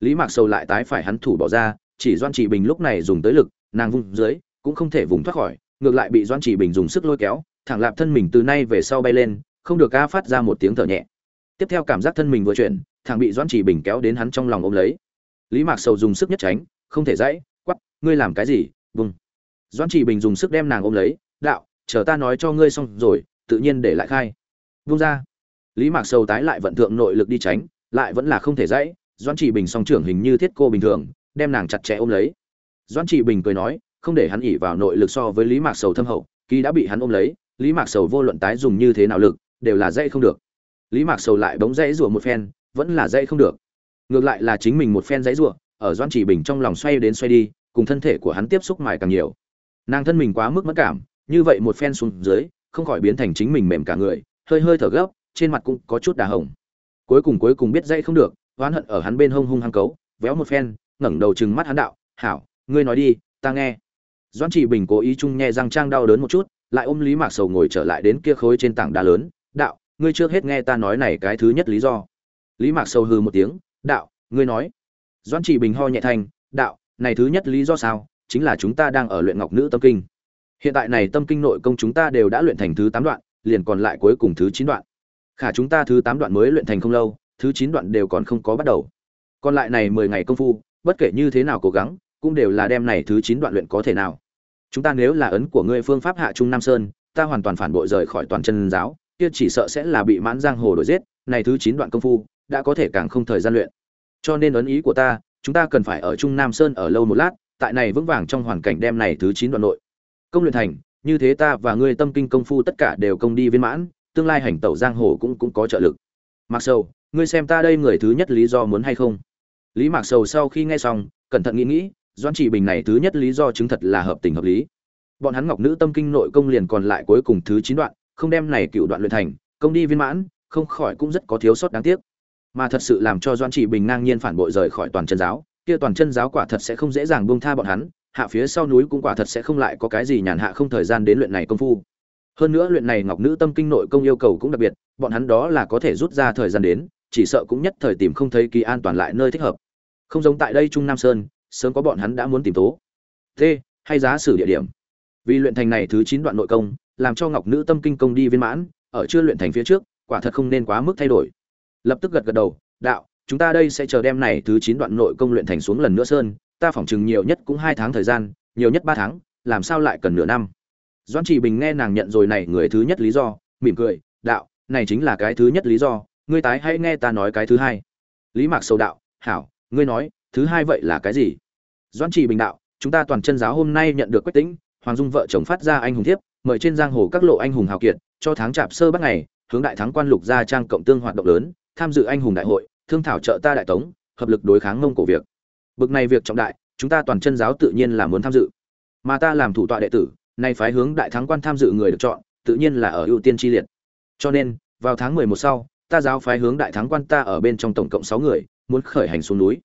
Lý mạc sầu lại tái phải hắn thủ bỏ ra, chỉ doãn trị bình lúc này dùng tới lực, nàng vung dưới, cũng không thể vùng thoát khỏi, ngược lại bị doãn trị bình dùng sức lôi kéo, thẳng lạp thân mình từ nay về sau bay lên, không được ca phát ra một tiếng thở nhẹ. Tiếp theo cảm giác thân mình vừa chuyển thằng bị doãn trị bình kéo đến hắn trong lòng ôm lấy. Lý mạc sầu dùng sức nhất tránh, không thể dãy quắp ngươi làm cái gì? Vùng. doãn trị bình dùng sức đem nàng ôm lấy, đạo, chờ ta nói cho ngươi xong rồi, tự nhiên để lại khai. Vung ra. Lý mạc sầu tái lại vận thượng nội lực đi tránh lại vẫn là không thể dãy, doãn Chỉ bình song trưởng hình như thiết cô bình thường, đem nàng chặt chẽ ôm lấy. Doãn Chỉ bình cười nói, không để hắn ỉ vào nội lực so với lý mạc sầu thâm hậu, ký đã bị hắn ôm lấy, lý mạc sầu vô luận tái dùng như thế nào lực, đều là dây không được. Lý mạc sầu lại bóng dãy rủa một phen, vẫn là dây không được. Ngược lại là chính mình một phen dãy rủa, ở doan chỉ bình trong lòng xoay đến xoay đi, cùng thân thể của hắn tiếp xúc mài càng nhiều. Nàng thân mình quá mức mất cảm, như vậy một phen xuống dưới, không khỏi biến thành chính mình mềm cả người, hơi hơi thở gấp, trên mặt cũng có chút đà hồng cuối cùng cuối cùng biết dây không được oán hận ở hắn bên hông hung hăng cấu véo một phen ngẩng đầu chừng mắt hắn đạo hảo ngươi nói đi ta nghe. Doãn chỉ bình cố ý chung nghe răng trang đau đớn một chút lại ôm lý mạc sầu ngồi trở lại đến kia khối trên tảng đá lớn đạo ngươi trước hết nghe ta nói này cái thứ nhất lý do. Lý mạc sầu hừ một tiếng đạo ngươi nói. Doãn trị bình ho nhẹ thành, đạo này thứ nhất lý do sao? Chính là chúng ta đang ở luyện ngọc nữ tâm kinh. Hiện tại này tâm kinh nội công chúng ta đều đã luyện thành thứ tám đoạn liền còn lại cuối cùng thứ chín đoạn khả chúng ta thứ tám đoạn mới luyện thành không lâu, thứ chín đoạn đều còn không có bắt đầu. Còn lại này mười ngày công phu, bất kể như thế nào cố gắng, cũng đều là đem này thứ chín đoạn luyện có thể nào. Chúng ta nếu là ấn của ngươi phương pháp hạ trung nam sơn, ta hoàn toàn phản bội rời khỏi toàn chân giáo, kia chỉ sợ sẽ là bị mãn giang hồ đổi giết, này thứ chín đoạn công phu, đã có thể càng không thời gian luyện. Cho nên ấn ý của ta, chúng ta cần phải ở trung nam sơn ở lâu một lát, tại này vững vàng trong hoàn cảnh đem này thứ chín đoạn nội công luyện thành, như thế ta và ngươi tâm kinh công phu tất cả đều công đi viên mãn tương lai hành tẩu giang hồ cũng cũng có trợ lực. Mặc sầu, ngươi xem ta đây người thứ nhất lý do muốn hay không? Lý mạc sầu sau khi nghe xong, cẩn thận nghĩ nghĩ doan chỉ bình này thứ nhất lý do chứng thật là hợp tình hợp lý. Bọn hắn ngọc nữ tâm kinh nội công liền còn lại cuối cùng thứ chín đoạn, không đem này cựu đoạn luyện thành, công đi viên mãn, không khỏi cũng rất có thiếu sót đáng tiếc. Mà thật sự làm cho doan chỉ bình ngang nhiên phản bội rời khỏi toàn chân giáo, kia toàn chân giáo quả thật sẽ không dễ dàng buông tha bọn hắn, hạ phía sau núi cũng quả thật sẽ không lại có cái gì nhàn hạ không thời gian đến luyện này công phu hơn nữa luyện này ngọc nữ tâm kinh nội công yêu cầu cũng đặc biệt, bọn hắn đó là có thể rút ra thời gian đến, chỉ sợ cũng nhất thời tìm không thấy kỳ an toàn lại nơi thích hợp. Không giống tại đây trung nam sơn, sớm có bọn hắn đã muốn tìm tố. T hay giá sử địa điểm. Vì luyện thành này thứ chín đoạn nội công, làm cho ngọc nữ tâm kinh công đi viên mãn, ở chưa luyện thành phía trước, quả thật không nên quá mức thay đổi. Lập tức gật gật đầu, đạo, chúng ta đây sẽ chờ đem này thứ chín đoạn nội công luyện thành xuống lần nữa sơn, ta phỏng chừng nhiều nhất cũng hai tháng thời gian, nhiều nhất ba tháng, làm sao lại cần nửa năm? Doan chỉ bình nghe nàng nhận rồi này người thứ nhất lý do, mỉm cười, đạo, này chính là cái thứ nhất lý do, ngươi tái hãy nghe ta nói cái thứ hai. Lý mạc sầu đạo, hảo, ngươi nói, thứ hai vậy là cái gì? Doan chỉ bình đạo, chúng ta toàn chân giáo hôm nay nhận được quyết tĩnh, hoàng dung vợ chồng phát ra anh hùng thiếp, mời trên giang hồ các lộ anh hùng hào kiệt, cho tháng chạp sơ bắt ngày, hướng đại thắng quan lục gia trang cộng tương hoạt động lớn, tham dự anh hùng đại hội, thương thảo trợ ta đại tống, hợp lực đối kháng mông cổ việc. Bực này việc trọng đại, chúng ta toàn chân giáo tự nhiên là muốn tham dự. Mà ta làm thủ tọa đệ tử nay phái hướng đại thắng quan tham dự người được chọn, tự nhiên là ở ưu tiên chi liệt. Cho nên, vào tháng mười một sau, ta giáo phái hướng đại thắng quan ta ở bên trong tổng cộng sáu người, muốn khởi hành xuống núi.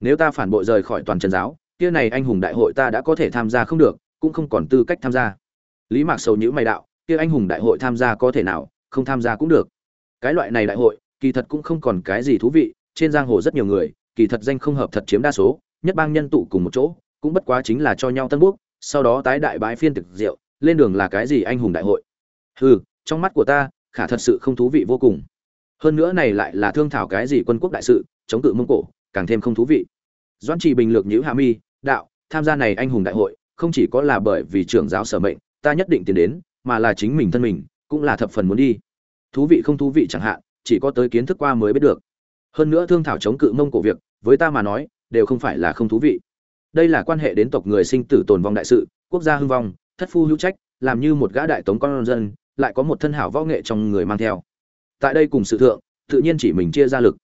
Nếu ta phản bội rời khỏi toàn chân giáo, kia này anh hùng đại hội ta đã có thể tham gia không được, cũng không còn tư cách tham gia. Lý mạc sầu nhíu mày đạo, kia anh hùng đại hội tham gia có thể nào, không tham gia cũng được. Cái loại này đại hội, kỳ thật cũng không còn cái gì thú vị, trên giang hồ rất nhiều người, kỳ thật danh không hợp thật chiếm đa số, nhất bang nhân tụ cùng một chỗ, cũng bất quá chính là cho nhau tân bước sau đó tái đại bái phiên thực rượu lên đường là cái gì anh hùng đại hội? Hừ, trong mắt của ta, khả thật sự không thú vị vô cùng. Hơn nữa này lại là thương thảo cái gì quân quốc đại sự, chống cự mông cổ, càng thêm không thú vị. Doãn trì bình lược nhữ hà mi, đạo, tham gia này anh hùng đại hội, không chỉ có là bởi vì trưởng giáo sở mệnh, ta nhất định tiến đến, mà là chính mình thân mình, cũng là thập phần muốn đi. Thú vị không thú vị chẳng hạn, chỉ có tới kiến thức qua mới biết được. Hơn nữa thương thảo chống cự mông cổ việc, với ta mà nói, đều không phải là không thú vị đây là quan hệ đến tộc người sinh tử tồn vong đại sự, quốc gia hưng vong, thất phu hữu trách, làm như một gã đại tống con dân, lại có một thân hảo võ nghệ trong người mang theo. Tại đây cùng sự thượng, tự nhiên chỉ mình chia ra lực.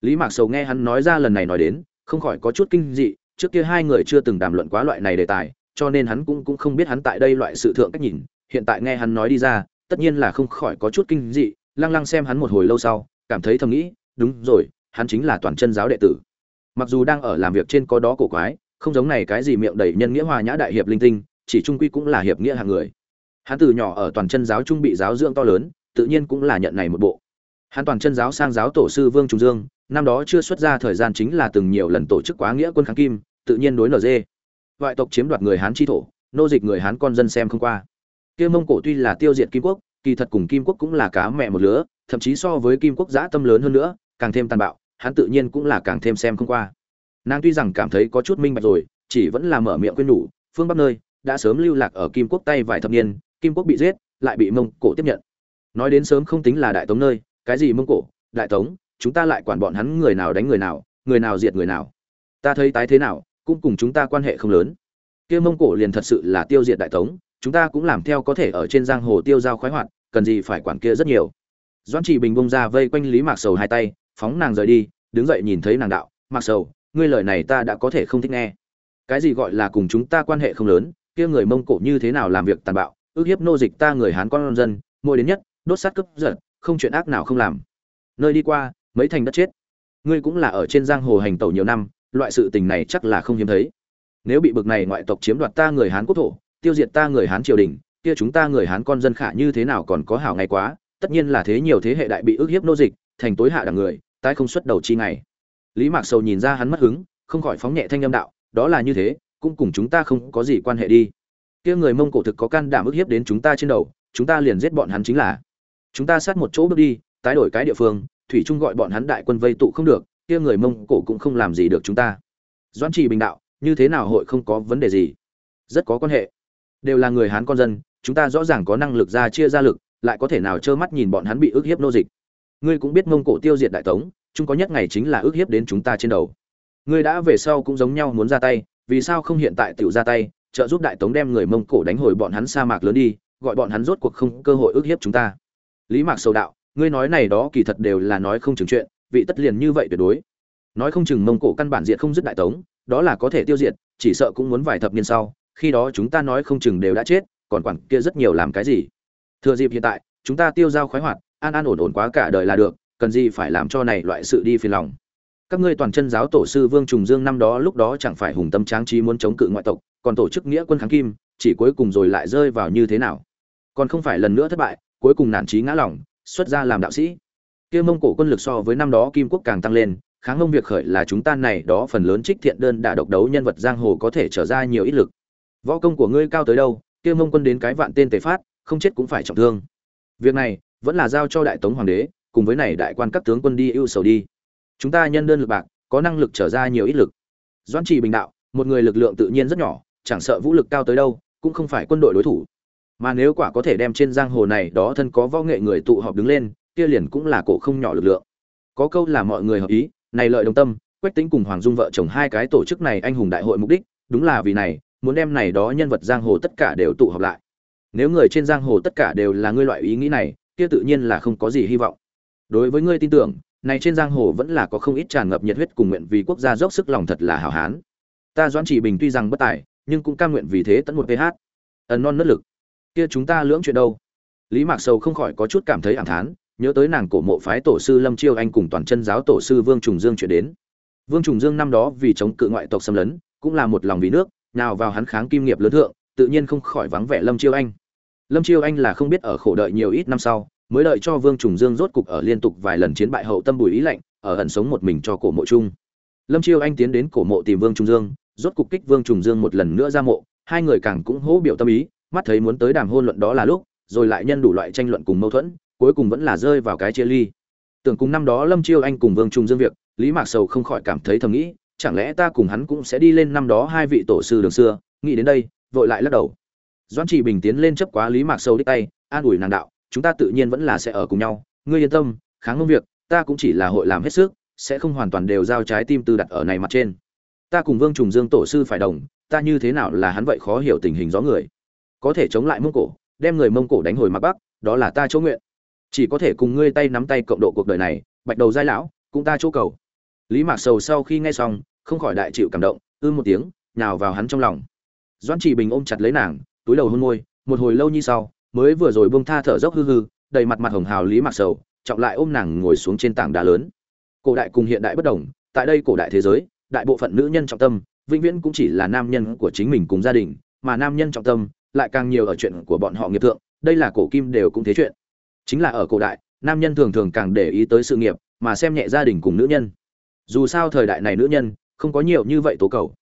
Lý mạc sầu nghe hắn nói ra lần này nói đến, không khỏi có chút kinh dị, trước kia hai người chưa từng đàm luận quá loại này đề tài, cho nên hắn cũng cũng không biết hắn tại đây loại sự thượng cách nhìn, hiện tại nghe hắn nói đi ra, tất nhiên là không khỏi có chút kinh dị, lăng lăng xem hắn một hồi lâu sau, cảm thấy thầm nghĩ, đúng rồi, hắn chính là toàn chân giáo đệ tử. Mặc dù đang ở làm việc trên có đó cổ quái không giống này cái gì miệng đầy nhân nghĩa hòa nhã đại hiệp linh tinh, chỉ trung quy cũng là hiệp nghĩa hạng người. Hắn từ nhỏ ở toàn chân giáo trung bị giáo dưỡng to lớn, tự nhiên cũng là nhận này một bộ. Hắn toàn chân giáo sang giáo tổ sư vương trung dương, năm đó chưa xuất ra thời gian chính là từng nhiều lần tổ chức quá nghĩa quân kháng kim, tự nhiên đối nd ngoại tộc chiếm đoạt người hán chi thổ, nô dịch người hán con dân xem không qua. Kia mông cổ tuy là tiêu diệt kim quốc, kỳ thật cùng kim quốc cũng là cá mẹ một lứa, thậm chí so với kim quốc giã tâm lớn hơn nữa, càng thêm tàn bạo, hắn tự nhiên cũng là càng thêm xem không qua nàng tuy rằng cảm thấy có chút minh bạch rồi, chỉ vẫn là mở miệng quên nhủ, phương bắc nơi, đã sớm lưu lạc ở kim quốc tay vài thập niên, kim quốc bị giết, lại bị mông cổ tiếp nhận. Nói đến sớm không tính là đại tống nơi, cái gì mông cổ? Đại tống, chúng ta lại quản bọn hắn người nào đánh người nào người nào diệt người nào. Ta thấy tái thế nào, cũng cùng chúng ta quan hệ không lớn. Kia mông cổ liền thật sự là tiêu diệt đại tống, chúng ta cũng làm theo có thể ở trên giang hồ tiêu giao khoái hoạt, cần gì phải quản kia rất nhiều. Doãn trì bình bông ra vây quanh lý mạc sầu hai tay, phóng nàng rời đi, đứng dậy nhìn thấy nàng đạo, mạc sầu ngươi lời này ta đã có thể không thích nghe. Cái gì gọi là cùng chúng ta quan hệ không lớn, kia người mông cổ như thế nào làm việc tàn bạo, ước hiếp nô dịch ta người hán con dân môi đến nhất, đốt sát cướp giật, không chuyện ác nào không làm. Nơi đi qua, mấy thành đất chết. Ngươi cũng là ở trên giang hồ hành tẩu nhiều năm, loại sự tình này chắc là không hiếm thấy. Nếu bị bực này ngoại tộc chiếm đoạt ta người hán quốc thổ, tiêu diệt ta người hán triều đình, kia chúng ta người hán con dân khả như thế nào còn có hảo ngày quá, tất nhiên là thế nhiều thế hệ đại bị ức hiếp nô dịch, thành tối hạ đẳng người, tái không xuất đầu chi ngày lý mạc sầu nhìn ra hắn mất hứng, không khỏi phóng nhẹ thanh âm đạo, đó là như thế, cũng cùng chúng ta không có gì quan hệ đi. Kia người mông cổ thực có can đảm ức hiếp đến chúng ta trên đầu, chúng ta liền giết bọn hắn chính là. Chúng ta sát một chỗ bước đi, tái đổi cái địa phương, thủy trung gọi bọn hắn đại quân vây tụ không được, kia người mông cổ cũng không làm gì được chúng ta. Doãn trì bình đạo, như thế nào hội không có vấn đề gì? Rất có quan hệ. Đều là người hán con dân, chúng ta rõ ràng có năng lực ra chia ra lực, lại có thể nào trơ mắt nhìn bọn hắn bị ức hiếp nô dịch. Ngươi cũng biết mông cổ tiêu diệt đại tống chúng có nhất ngày chính là ước hiếp đến chúng ta trên đầu. Ngươi đã về sau cũng giống nhau muốn ra tay, vì sao không hiện tại tựu ra tay, trợ giúp đại tống đem người mông cổ đánh hồi bọn hắn sa mạc lớn đi, gọi bọn hắn rốt cuộc không cơ hội ước hiếp chúng ta. Lý mạc sầu đạo, ngươi nói này đó kỳ thật đều là nói không chừng chuyện, vị tất liền như vậy tuyệt đối. Nói không chừng mông cổ căn bản diệt không dứt đại tống, đó là có thể tiêu diệt, chỉ sợ cũng muốn vài thập niên sau, khi đó chúng ta nói không chừng đều đã chết, còn quản kia rất nhiều làm cái gì. Thừa dịp hiện tại, chúng ta tiêu giao khoái hoạt, an an ổn ổn quá cả đời là được cần gì phải làm cho này loại sự đi phiền lòng. Các ngươi toàn chân giáo tổ sư vương trùng dương năm đó lúc đó chẳng phải hùng tâm tráng trí muốn chống cự ngoại tộc còn tổ chức nghĩa quân kháng kim chỉ cuối cùng rồi lại rơi vào như thế nào? Còn không phải lần nữa thất bại cuối cùng nản trí ngã lòng, xuất ra làm đạo sĩ. Kia mông cổ quân lực so với năm đó kim quốc càng tăng lên kháng mông việc khởi là chúng ta này đó phần lớn trích thiện đơn đã độc đấu nhân vật giang hồ có thể trở ra nhiều ít lực. Võ công của ngươi cao tới đâu kia mông quân đến cái vạn tên tề phát không chết cũng phải trọng thương. Việc này vẫn là giao cho đại tống hoàng đế cùng với này đại quan các tướng quân đi ưu sầu đi. Chúng ta nhân đơn lực bạc, có năng lực trở ra nhiều ít lực. Doãn trì bình đạo, một người lực lượng tự nhiên rất nhỏ, chẳng sợ vũ lực cao tới đâu, cũng không phải quân đội đối thủ. Mà nếu quả có thể đem trên giang hồ này đó thân có võ nghệ người tụ họp đứng lên, kia liền cũng là cổ không nhỏ lực lượng. Có câu là mọi người hợp ý, này lợi đồng tâm, quách tính cùng hoàng dung vợ chồng hai cái tổ chức này anh hùng đại hội mục đích, đúng là vì này, muốn đem này đó nhân vật giang hồ tất cả đều tụ họp lại. Nếu người trên giang hồ tất cả đều là ngươi loại ý nghĩ này, kia tự nhiên là không có gì hy vọng đối với ngươi tin tưởng, này trên giang hồ vẫn là có không ít tràn ngập nhiệt huyết cùng nguyện vì quốc gia dốc sức lòng thật là hào hán. Ta doãn chỉ bình tuy rằng bất tài, nhưng cũng cam nguyện vì thế tận một ph. Ẩn non nất lực. Kia chúng ta lưỡng chuyện đâu? Lý mạc sầu không khỏi có chút cảm thấy ảm thán, nhớ tới nàng cổ mộ phái tổ sư lâm chiêu anh cùng toàn chân giáo tổ sư vương trùng dương chuyển đến. Vương trùng dương năm đó vì chống cự ngoại tộc xâm lấn, cũng là một lòng vì nước, nào vào hắn kháng kim nghiệp lớn thượng, tự nhiên không khỏi vắng vẻ lâm chiêu anh. Lâm chiêu anh là không biết ở khổ đợi nhiều ít năm sau mới đợi cho vương trùng dương rốt cục ở liên tục vài lần chiến bại hậu tâm bùi ý lạnh, ở ẩn sống một mình cho cổ mộ chung. Lâm chiêu anh tiến đến cổ mộ tìm vương trùng dương, rốt cục kích vương trùng dương một lần nữa ra mộ, hai người càng cũng hỗ biểu tâm ý, mắt thấy muốn tới đàm hôn luận đó là lúc, rồi lại nhân đủ loại tranh luận cùng mâu thuẫn, cuối cùng vẫn là rơi vào cái chia ly. Tưởng cùng năm đó lâm chiêu anh cùng vương trùng dương việc, lý mạc sầu không khỏi cảm thấy thầm nghĩ, chẳng lẽ ta cùng hắn cũng sẽ đi lên năm đó hai vị tổ sư đường xưa, nghĩ đến đây, vội lại lắc đầu. Doãn chỉ bình tiến lên chấp quá lý mạc sầu đích tay, an ủi nàng đạo chúng ta tự nhiên vẫn là sẽ ở cùng nhau. Ngươi yên tâm, kháng công việc, ta cũng chỉ là hội làm hết sức, sẽ không hoàn toàn đều giao trái tim tư đặt ở này mặt trên. Ta cùng vương trùng dương tổ sư phải đồng, ta như thế nào là hắn vậy khó hiểu tình hình gió người. Có thể chống lại mông cổ, đem người mông cổ đánh hồi mặt bắc, đó là ta chỗ nguyện. Chỉ có thể cùng ngươi tay nắm tay cộng độ cuộc đời này, bạch đầu giai lão, cũng ta chỗ cầu. Lý mạc sầu sau khi nghe xong, không khỏi đại chịu cảm động, ư một tiếng, nhào vào hắn trong lòng. Doãn chỉ bình ôm chặt lấy nàng, túi đầu hôn môi, một hồi lâu như sau mới vừa rồi bông tha thở dốc hư hư, đầy mặt mặt hồng hào lý mạc sầu, trọng lại ôm nàng ngồi xuống trên tảng đá lớn. Cổ đại cùng hiện đại bất đồng, tại đây cổ đại thế giới, đại bộ phận nữ nhân trọng tâm, vĩnh viễn cũng chỉ là nam nhân của chính mình cùng gia đình, mà nam nhân trọng tâm lại càng nhiều ở chuyện của bọn họ nghiệp thượng, đây là cổ kim đều cũng thế chuyện. Chính là ở cổ đại, nam nhân thường thường càng để ý tới sự nghiệp, mà xem nhẹ gia đình cùng nữ nhân. Dù sao thời đại này nữ nhân, không có nhiều như vậy tố cầu.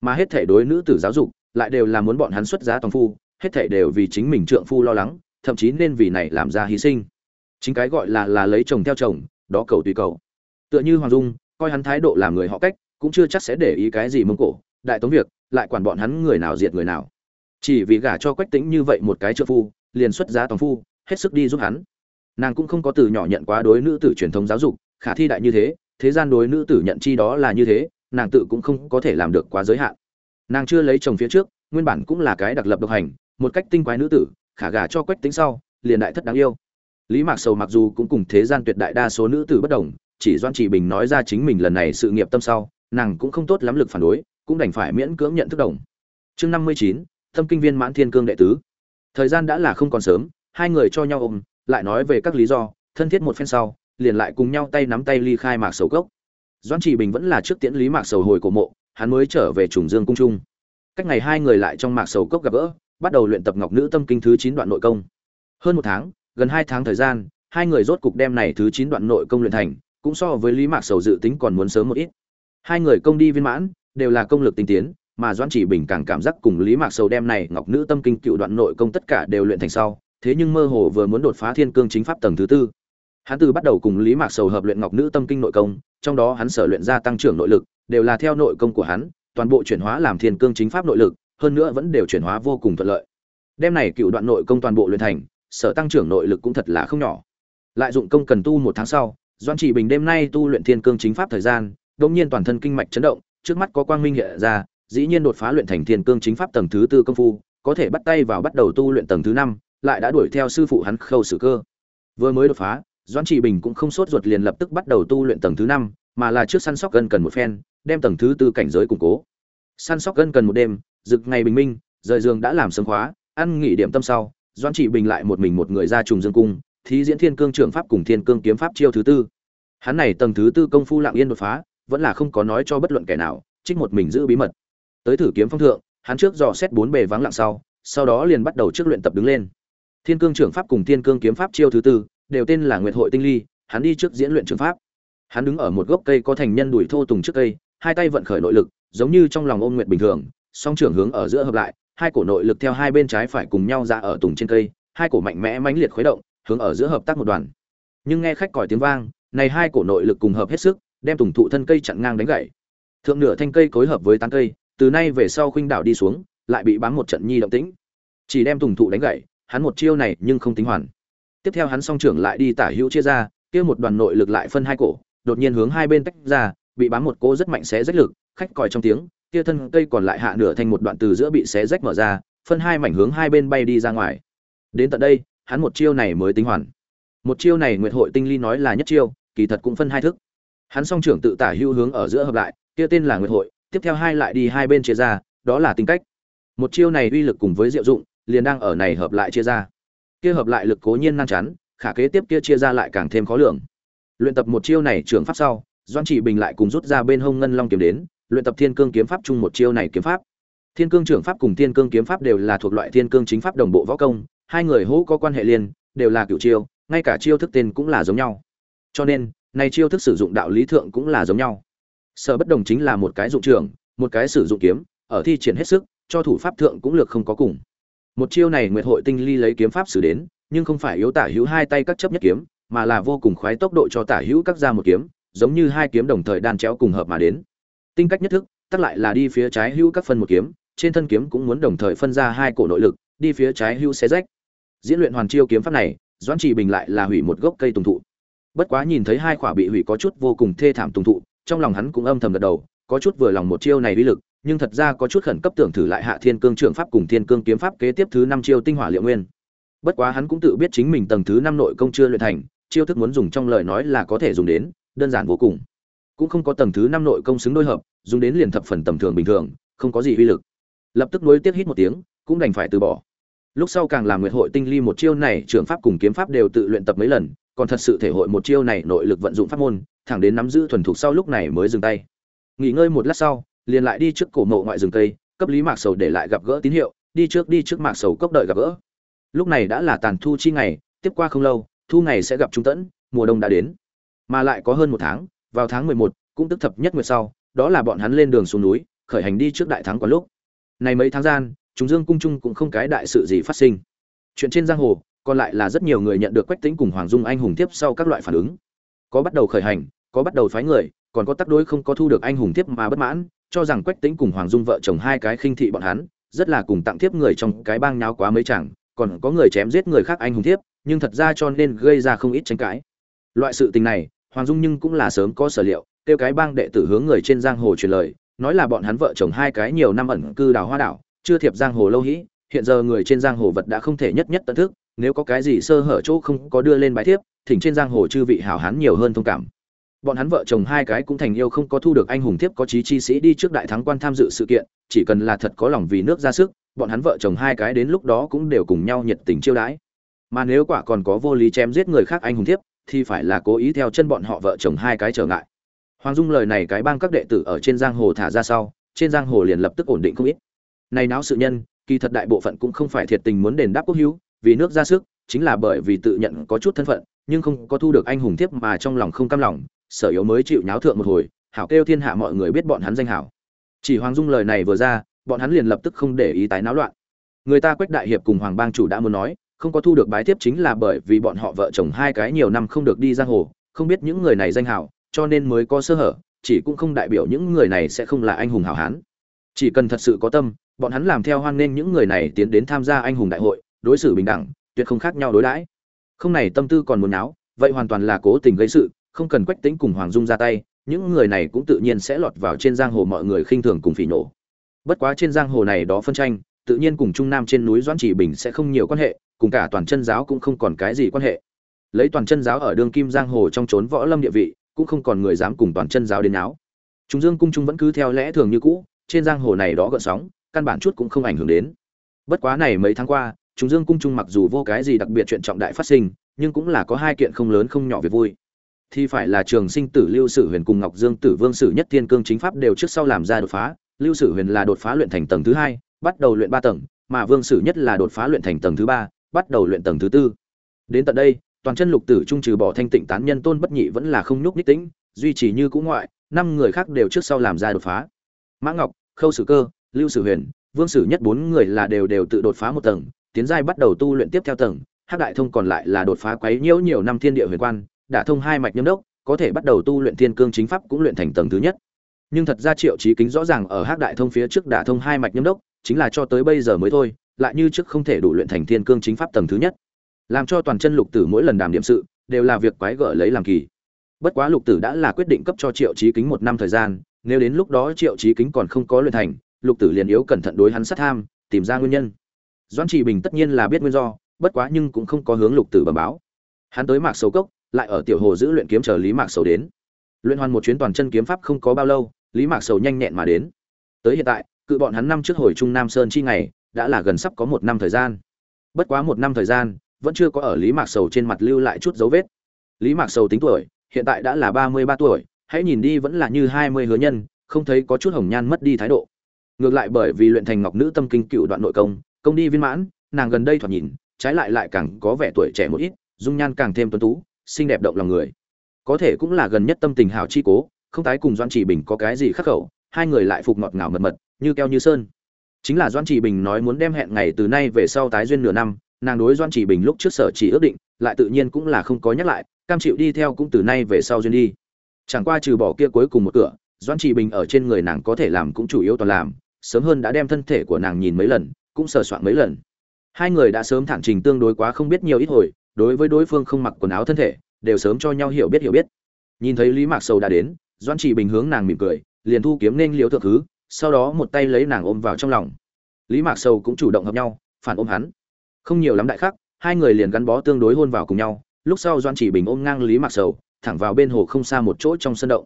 Mà hết thể đối nữ tử giáo dục, lại đều là muốn bọn hắn xuất giá toàn phu hết thể đều vì chính mình trượng phu lo lắng, thậm chí nên vì này làm ra hy sinh. Chính cái gọi là là lấy chồng theo chồng, đó cầu tùy cầu. Tựa như hoàng dung, coi hắn thái độ làm người họ cách, cũng chưa chắc sẽ để ý cái gì mông cổ, đại tống việc, lại quản bọn hắn người nào diệt người nào. Chỉ vì gả cho quách tĩnh như vậy một cái trợ phu, liền xuất giá tòng phu, hết sức đi giúp hắn. Nàng cũng không có từ nhỏ nhận quá đối nữ tử truyền thống giáo dục, khả thi đại như thế thế gian đối nữ tử nhận chi đó là như thế, nàng tự cũng không có thể làm được quá giới hạn. Nàng chưa lấy chồng phía trước, nguyên bản cũng là cái đặc lập độc hành một cách tinh quái nữ tử, khả gả cho quách tính sau, liền đại thất đáng yêu. Lý mạc sầu mặc dù cũng cùng thế gian tuyệt đại đa số nữ tử bất đồng, chỉ doan chỉ bình nói ra chính mình lần này sự nghiệp tâm sau, nàng cũng không tốt lắm lực phản đối, cũng đành phải miễn cưỡng nhận thức đồng. Chương năm mươi chín tâm kinh viên mãn thiên cương đệ tứ. Thời gian đã là không còn sớm, hai người cho nhau ôm, lại nói về các lý do, thân thiết một phen sau, liền lại cùng nhau tay nắm tay ly khai mạc sầu cốc. Doan chỉ bình vẫn là trước tiễn lý mạc sầu hồi cổ mộ, hắn mới trở về trùng dương cung trung. Cách ngày hai người lại trong mạc sầu cốc gặp gỡ bắt đầu luyện tập ngọc nữ tâm kinh thứ chín đoạn nội công. Hơn một tháng, gần hai tháng thời gian, hai người rốt cục đem này thứ chín đoạn nội công luyện thành, cũng so với lý mạc sầu dự tính còn muốn sớm một ít. Hai người công đi viên mãn, đều là công lực tinh tiến, mà doãn chỉ bình càng cảm giác cùng lý mạc sầu đem này ngọc nữ tâm kinh cựu đoạn nội công tất cả đều luyện thành sau, thế nhưng mơ hồ vừa muốn đột phá thiên cương chính pháp tầng thứ tư. Hắn từ bắt đầu cùng lý mạc sầu hợp luyện ngọc nữ tâm kinh nội công, trong đó hắn sở luyện ra tăng trưởng nội lực, đều là theo nội công của hắn, toàn bộ chuyển hóa làm thiên cương chính pháp nội lực hơn nữa vẫn đều chuyển hóa vô cùng thuận lợi. Đem này cựu đoạn nội công toàn bộ luyện thành, sở tăng trưởng nội lực cũng thật là không nhỏ. Lại dụng công cần tu một tháng sau doan chỉ bình đêm nay tu luyện thiên cương chính pháp thời gian, đột nhiên toàn thân kinh mạch chấn động, trước mắt có quang minh hiện ra, dĩ nhiên đột phá luyện thành thiên cương chính pháp tầng thứ tư công phu, có thể bắt tay vào bắt đầu tu luyện tầng thứ năm, lại đã đuổi theo sư phụ hắn khâu sử cơ. Vừa mới đột phá doan chỉ bình cũng không sốt ruột liền lập tức bắt đầu tu luyện tầng thứ năm, mà là trước săn sóc gần cần một phen, đem tầng thứ tư cảnh giới củng cố. Săn sóc gần cần một đêm rực ngày bình minh, rời giường đã làm sớm khóa, ăn nghỉ điểm tâm sau doan chỉ bình lại một mình một người ra trùng dương cung, thí diễn thiên cương trưởng pháp cùng thiên cương kiếm pháp chiêu thứ tư. Hắn này tầng thứ tư công phu lặng yên đột phá, vẫn là không có nói cho bất luận kẻ nào, trích một mình giữ bí mật. Tới thử kiếm phong thượng, hắn trước dò xét bốn bề vắng lặng sau sau đó liền bắt đầu trước luyện tập đứng lên. Thiên cương trưởng pháp cùng thiên cương kiếm pháp chiêu thứ tư, đều tên là nguyệt hội tinh ly, hắn đi trước diễn luyện trường pháp. Hắn đứng ở một gốc cây có thành nhân đùi thô tùng trước cây, hai tay vận khởi nội lực, giống như trong lòng ôm nguyệt bình thường song trưởng hướng ở giữa hợp lại, hai cổ nội lực theo hai bên trái phải cùng nhau ra ở tùng trên cây, hai cổ mạnh mẽ mãnh liệt khuấy động, hướng ở giữa hợp tác một đoàn. Nhưng nghe khách còi tiếng vang, này hai cổ nội lực cùng hợp hết sức, đem tùng thụ thân cây chặn ngang đánh gãy. Thượng nửa thanh cây phối hợp với tán cây, từ nay về sau khuynh đảo đi xuống, lại bị bám một trận nhi động tĩnh. Chỉ đem tùng thụ đánh gãy, hắn một chiêu này nhưng không tính hoàn. Tiếp theo hắn song trưởng lại đi tả hữu chia ra, kia một đoàn nội lực lại phân hai cổ, đột nhiên hướng hai bên tách ra, bị bám một cỗ rất mạnh xé rách lực, khách còi trong tiếng kia thân cây còn lại hạ nửa thành một đoạn từ giữa bị xé rách mở ra, phân hai mảnh hướng hai bên bay đi ra ngoài. Đến tận đây, hắn một chiêu này mới tính hoàn. Một chiêu này nguyệt hội tinh ly nói là nhất chiêu, kỳ thật cũng phân hai thức. Hắn song trưởng tự tả hữu hướng ở giữa hợp lại, kia tên là nguyệt hội, tiếp theo hai lại đi hai bên chia ra, đó là tính cách. Một chiêu này uy lực cùng với diệu dụng, liền đang ở này hợp lại chia ra. Kia hợp lại lực cố nhiên nan chắn, khả kế tiếp kia chia ra lại càng thêm khó lường. Luyện tập một chiêu này trưởng pháp sau doan chỉ bình lại cùng rút ra bên hông ngân long kiếm đến luyện tập thiên cương kiếm pháp chung một chiêu này kiếm pháp. Thiên cương trưởng pháp cùng thiên cương kiếm pháp đều là thuộc loại thiên cương chính pháp đồng bộ võ công, hai người hỗ có quan hệ liên, đều là cựu chiêu, ngay cả chiêu thức tên cũng là giống nhau. Cho nên, này chiêu thức sử dụng đạo lý thượng cũng là giống nhau. Sở bất đồng chính là một cái dụng trường, một cái sử dụng kiếm, ở thi triển hết sức, cho thủ pháp thượng cũng lược không có cùng. Một chiêu này nguyệt hội tinh ly lấy kiếm pháp xử đến, nhưng không phải yếu tả hữu hai tay các chấp nhất kiếm, mà là vô cùng khoái tốc độ cho tả hữu các ra một kiếm, giống như hai kiếm đồng thời đan chéo cùng hợp mà đến tinh cách nhất thức tắt lại là đi phía trái hữu các phân một kiếm, trên thân kiếm cũng muốn đồng thời phân ra hai cổ nội lực, đi phía trái hữu xé rách. Diễn luyện hoàn chiêu kiếm pháp này, doãn trì bình lại là hủy một gốc cây tùng thụ. Bất quá nhìn thấy hai quả bị hủy có chút vô cùng thê thảm tùng thụ, trong lòng hắn cũng âm thầm gật đầu, có chút vừa lòng một chiêu này uy lực, nhưng thật ra có chút khẩn cấp tưởng thử lại hạ thiên cương trưởng pháp cùng thiên cương kiếm pháp kế tiếp thứ năm chiêu tinh hỏa liệu nguyên. Bất quá hắn cũng tự biết chính mình tầng thứ năm nội công chưa luyện thành, chiêu thức muốn dùng trong lời nói là có thể dùng đến, đơn giản vô cùng cũng không có tầng thứ năm nội công xứng đôi hợp, dùng đến liền thập phần tầm thường bình thường, không có gì uy lực. Lập tức nối tiếc hít một tiếng, cũng đành phải từ bỏ. Lúc sau càng làm nguyệt hội tinh ly một chiêu này, trường pháp cùng kiếm pháp đều tự luyện tập mấy lần, còn thật sự thể hội một chiêu này nội lực vận dụng pháp môn, thẳng đến nắm giữ thuần thục sau lúc này mới dừng tay. Nghỉ ngơi một lát sau, liền lại đi trước cổ mộ ngoại rừng cây, cấp lý mạc sầu để lại gặp gỡ tín hiệu, đi trước đi trước mạc sầu cốc đợi gặp gỡ. Lúc này đã là tàn thu chi ngày, tiếp qua không lâu, thu ngày sẽ gặp trung tẫn, mùa đông đã đến. Mà lại có hơn một tháng vào tháng mười một, cũng tức thập nhất nguyệt sau, đó là bọn hắn lên đường xuống núi, khởi hành đi trước đại thắng quá lúc. Này mấy tháng gian, chúng dương cung trung cũng không cái đại sự gì phát sinh. Chuyện trên giang hồ, còn lại là rất nhiều người nhận được quách tính cùng hoàng dung anh hùng tiếp sau các loại phản ứng. Có bắt đầu khởi hành, có bắt đầu phái người, còn có tác đối không có thu được anh hùng tiếp mà bất mãn, cho rằng quách tính cùng hoàng dung vợ chồng hai cái khinh thị bọn hắn, rất là cùng tặng tiếp người trong cái bang nháo quá mấy chẳng còn có người chém giết người khác anh hùng tiếp, nhưng thật ra cho nên gây ra không ít tranh cãi. Loại sự tình này hoàng dung nhưng cũng là sớm có sở liệu tiêu cái bang đệ tử hướng người trên giang hồ truyền lời, nói là bọn hắn vợ chồng hai cái nhiều năm ẩn cư đào hoa đảo, chưa thiệp giang hồ lâu hĩ hiện giờ người trên giang hồ vật đã không thể nhất nhất tận thức, nếu có cái gì sơ hở chỗ không có đưa lên bài thiếp, thỉnh trên giang hồ chư vị hảo hán nhiều hơn thông cảm. Bọn hắn vợ chồng hai cái cũng thành yêu không có thu được anh hùng thiếp có chí chi sĩ đi trước đại thắng quan tham dự sự kiện, chỉ cần là thật có lòng vì nước ra sức, bọn hắn vợ chồng hai cái đến lúc đó cũng đều cùng nhau nhiệt tình chiêu đãi. Mà nếu quả còn có vô lý chém giết người khác anh hùng thiếp thì phải là cố ý theo chân bọn họ vợ chồng hai cái trở ngại. Hoàng dung lời này cái bang các đệ tử ở trên giang hồ thả ra sau, trên giang hồ liền lập tức ổn định không ít. Này náo sự nhân, kỳ thật đại bộ phận cũng không phải thiệt tình muốn đền đáp quốc hữu, vì nước ra sức, chính là bởi vì tự nhận có chút thân phận, nhưng không có thu được anh hùng thiếp mà trong lòng không cam lòng, sở yếu mới chịu nháo thượng một hồi, hảo kêu thiên hạ mọi người biết bọn hắn danh hảo. Chỉ hoàng dung lời này vừa ra, bọn hắn liền lập tức không để ý tái náo loạn. Người ta quách đại hiệp cùng hoàng bang chủ đã muốn nói không có thu được bái tiếp chính là bởi vì bọn họ vợ chồng hai cái nhiều năm không được đi giang hồ không biết những người này danh hào, cho nên mới có sơ hở chỉ cũng không đại biểu những người này sẽ không là anh hùng hảo hán. Chỉ cần thật sự có tâm bọn hắn làm theo hoan nên những người này tiến đến tham gia anh hùng đại hội đối xử bình đẳng tuyệt không khác nhau đối đãi. Không này tâm tư còn muốn náo vậy hoàn toàn là cố tình gây sự không cần quách tính cùng hoàng dung ra tay những người này cũng tự nhiên sẽ lọt vào trên giang hồ mọi người khinh thường cùng phỉ nổ bất quá trên giang hồ này đó phân tranh tự nhiên cùng trung nam trên núi doãn chỉ bình sẽ không nhiều quan hệ cùng cả toàn chân giáo cũng không còn cái gì quan hệ. Lấy toàn chân giáo ở đường kim giang hồ trong trốn võ lâm địa vị, cũng không còn người dám cùng toàn chân giáo đến áo chúng dương cung trung vẫn cứ theo lẽ thường như cũ, trên giang hồ này đó gợn sóng, căn bản chút cũng không ảnh hưởng đến. Bất quá này mấy tháng qua, chúng dương cung trung mặc dù vô cái gì đặc biệt chuyện trọng đại phát sinh, nhưng cũng là có hai kiện không lớn không nhỏ việc vui. Thì phải là trường sinh tử, lưu sử huyền cùng ngọc dương tử, vương sử nhất thiên cương chính pháp đều trước sau làm ra đột phá. Lưu sử huyền là đột phá luyện thành tầng thứ hai, bắt đầu luyện ba tầng, mà vương sử nhất là đột phá luyện thành tầng thứ ba bắt đầu luyện tầng thứ tư. Đến tận đây, toàn chân lục tử trung trừ bỏ thanh tịnh tán nhân tôn bất nhị vẫn là không nhúc nhích tĩnh, duy trì như cũ ngoại, năm người khác đều trước sau làm ra đột phá. Mã ngọc, khâu sử cơ, lưu sử huyền, vương sử nhất bốn người là đều đều tự đột phá một tầng, tiến giai bắt đầu tu luyện tiếp theo tầng, hắc đại thông còn lại là đột phá quấy nhiễu nhiều năm thiên địa huyền quan đã thông hai mạch nhâm đốc, có thể bắt đầu tu luyện thiên cương chính pháp cũng luyện thành tầng thứ nhất. Nhưng thật ra triệu chí kính rõ ràng ở hắc đại thông phía trước đã thông hai mạch nhâm đốc, chính là cho tới bây giờ mới thôi lại như trước không thể đủ luyện thành thiên cương chính pháp tầng thứ nhất. Làm cho toàn chân lục tử mỗi lần đàm điểm sự, đều là việc quái gở lấy làm kỳ. Bất quá lục tử đã là quyết định cấp cho triệu chí kính một năm thời gian, nếu đến lúc đó triệu chí kính còn không có luyện thành, lục tử liền yếu cẩn thận đối hắn sát tham, tìm ra nguyên nhân. Doãn trì bình tất nhiên là biết nguyên do, bất quá nhưng cũng không có hướng lục tử bẩm báo. Hắn tới mạc sầu cốc, lại ở tiểu hồ giữ luyện kiếm chờ lý mạc sầu đến. Luyện hoàn một chuyến toàn chân kiếm pháp không có bao lâu, lý mạc sầu nhanh nhẹn mà đến. Tới hiện tại, cự bọn hắn năm trước hồi trung nam sơn chi ngày đã là gần sắp có một năm thời gian. Bất quá một năm thời gian, vẫn chưa có ở lý mạc sầu trên mặt lưu lại chút dấu vết. Lý mạc sầu tính tuổi, hiện tại đã là ba mươi ba tuổi, hãy nhìn đi vẫn là như hai mươi hứa nhân, không thấy có chút hồng nhan mất đi thái độ. Ngược lại bởi vì luyện thành ngọc nữ tâm kinh cựu đoạn nội công công đi viên mãn, nàng gần đây thoạt nhìn, trái lại lại càng có vẻ tuổi trẻ một ít, dung nhan càng thêm tuấn tú, xinh đẹp động lòng người. Có thể cũng là gần nhất tâm tình hảo chi cố, không tái cùng doan chỉ bình có cái gì khắc khẩu, hai người lại phục ngọt ngào mật mật, như keo như sơn chính là doan chỉ bình nói muốn đem hẹn ngày từ nay về sau tái duyên nửa năm, nàng đối doan chỉ bình lúc trước sở chỉ ước định, lại tự nhiên cũng là không có nhắc lại, cam chịu đi theo cũng từ nay về sau duyên đi. Chẳng qua trừ bỏ kia cuối cùng một cửa doan chỉ bình ở trên người nàng có thể làm cũng chủ yếu toàn làm, sớm hơn đã đem thân thể của nàng nhìn mấy lần, cũng sờ soạn mấy lần. Hai người đã sớm thản trình tương đối quá không biết nhiều ít hồi, đối với đối phương không mặc quần áo thân thể, đều sớm cho nhau hiểu biết hiểu biết. Nhìn thấy lý mạc sầu đã đến doan chỉ bình hướng nàng mỉm cười, liền thu kiếm nên liễu thượng thứ sau đó một tay lấy nàng ôm vào trong lòng. Lý mạc sầu cũng chủ động hợp nhau, phản ôm hắn. Không nhiều lắm đại khắc, hai người liền gắn bó tương đối hôn vào cùng nhau, lúc sau doan chỉ bình ôm ngang lý mạc sầu, thẳng vào bên hồ không xa một chỗ trong sân động.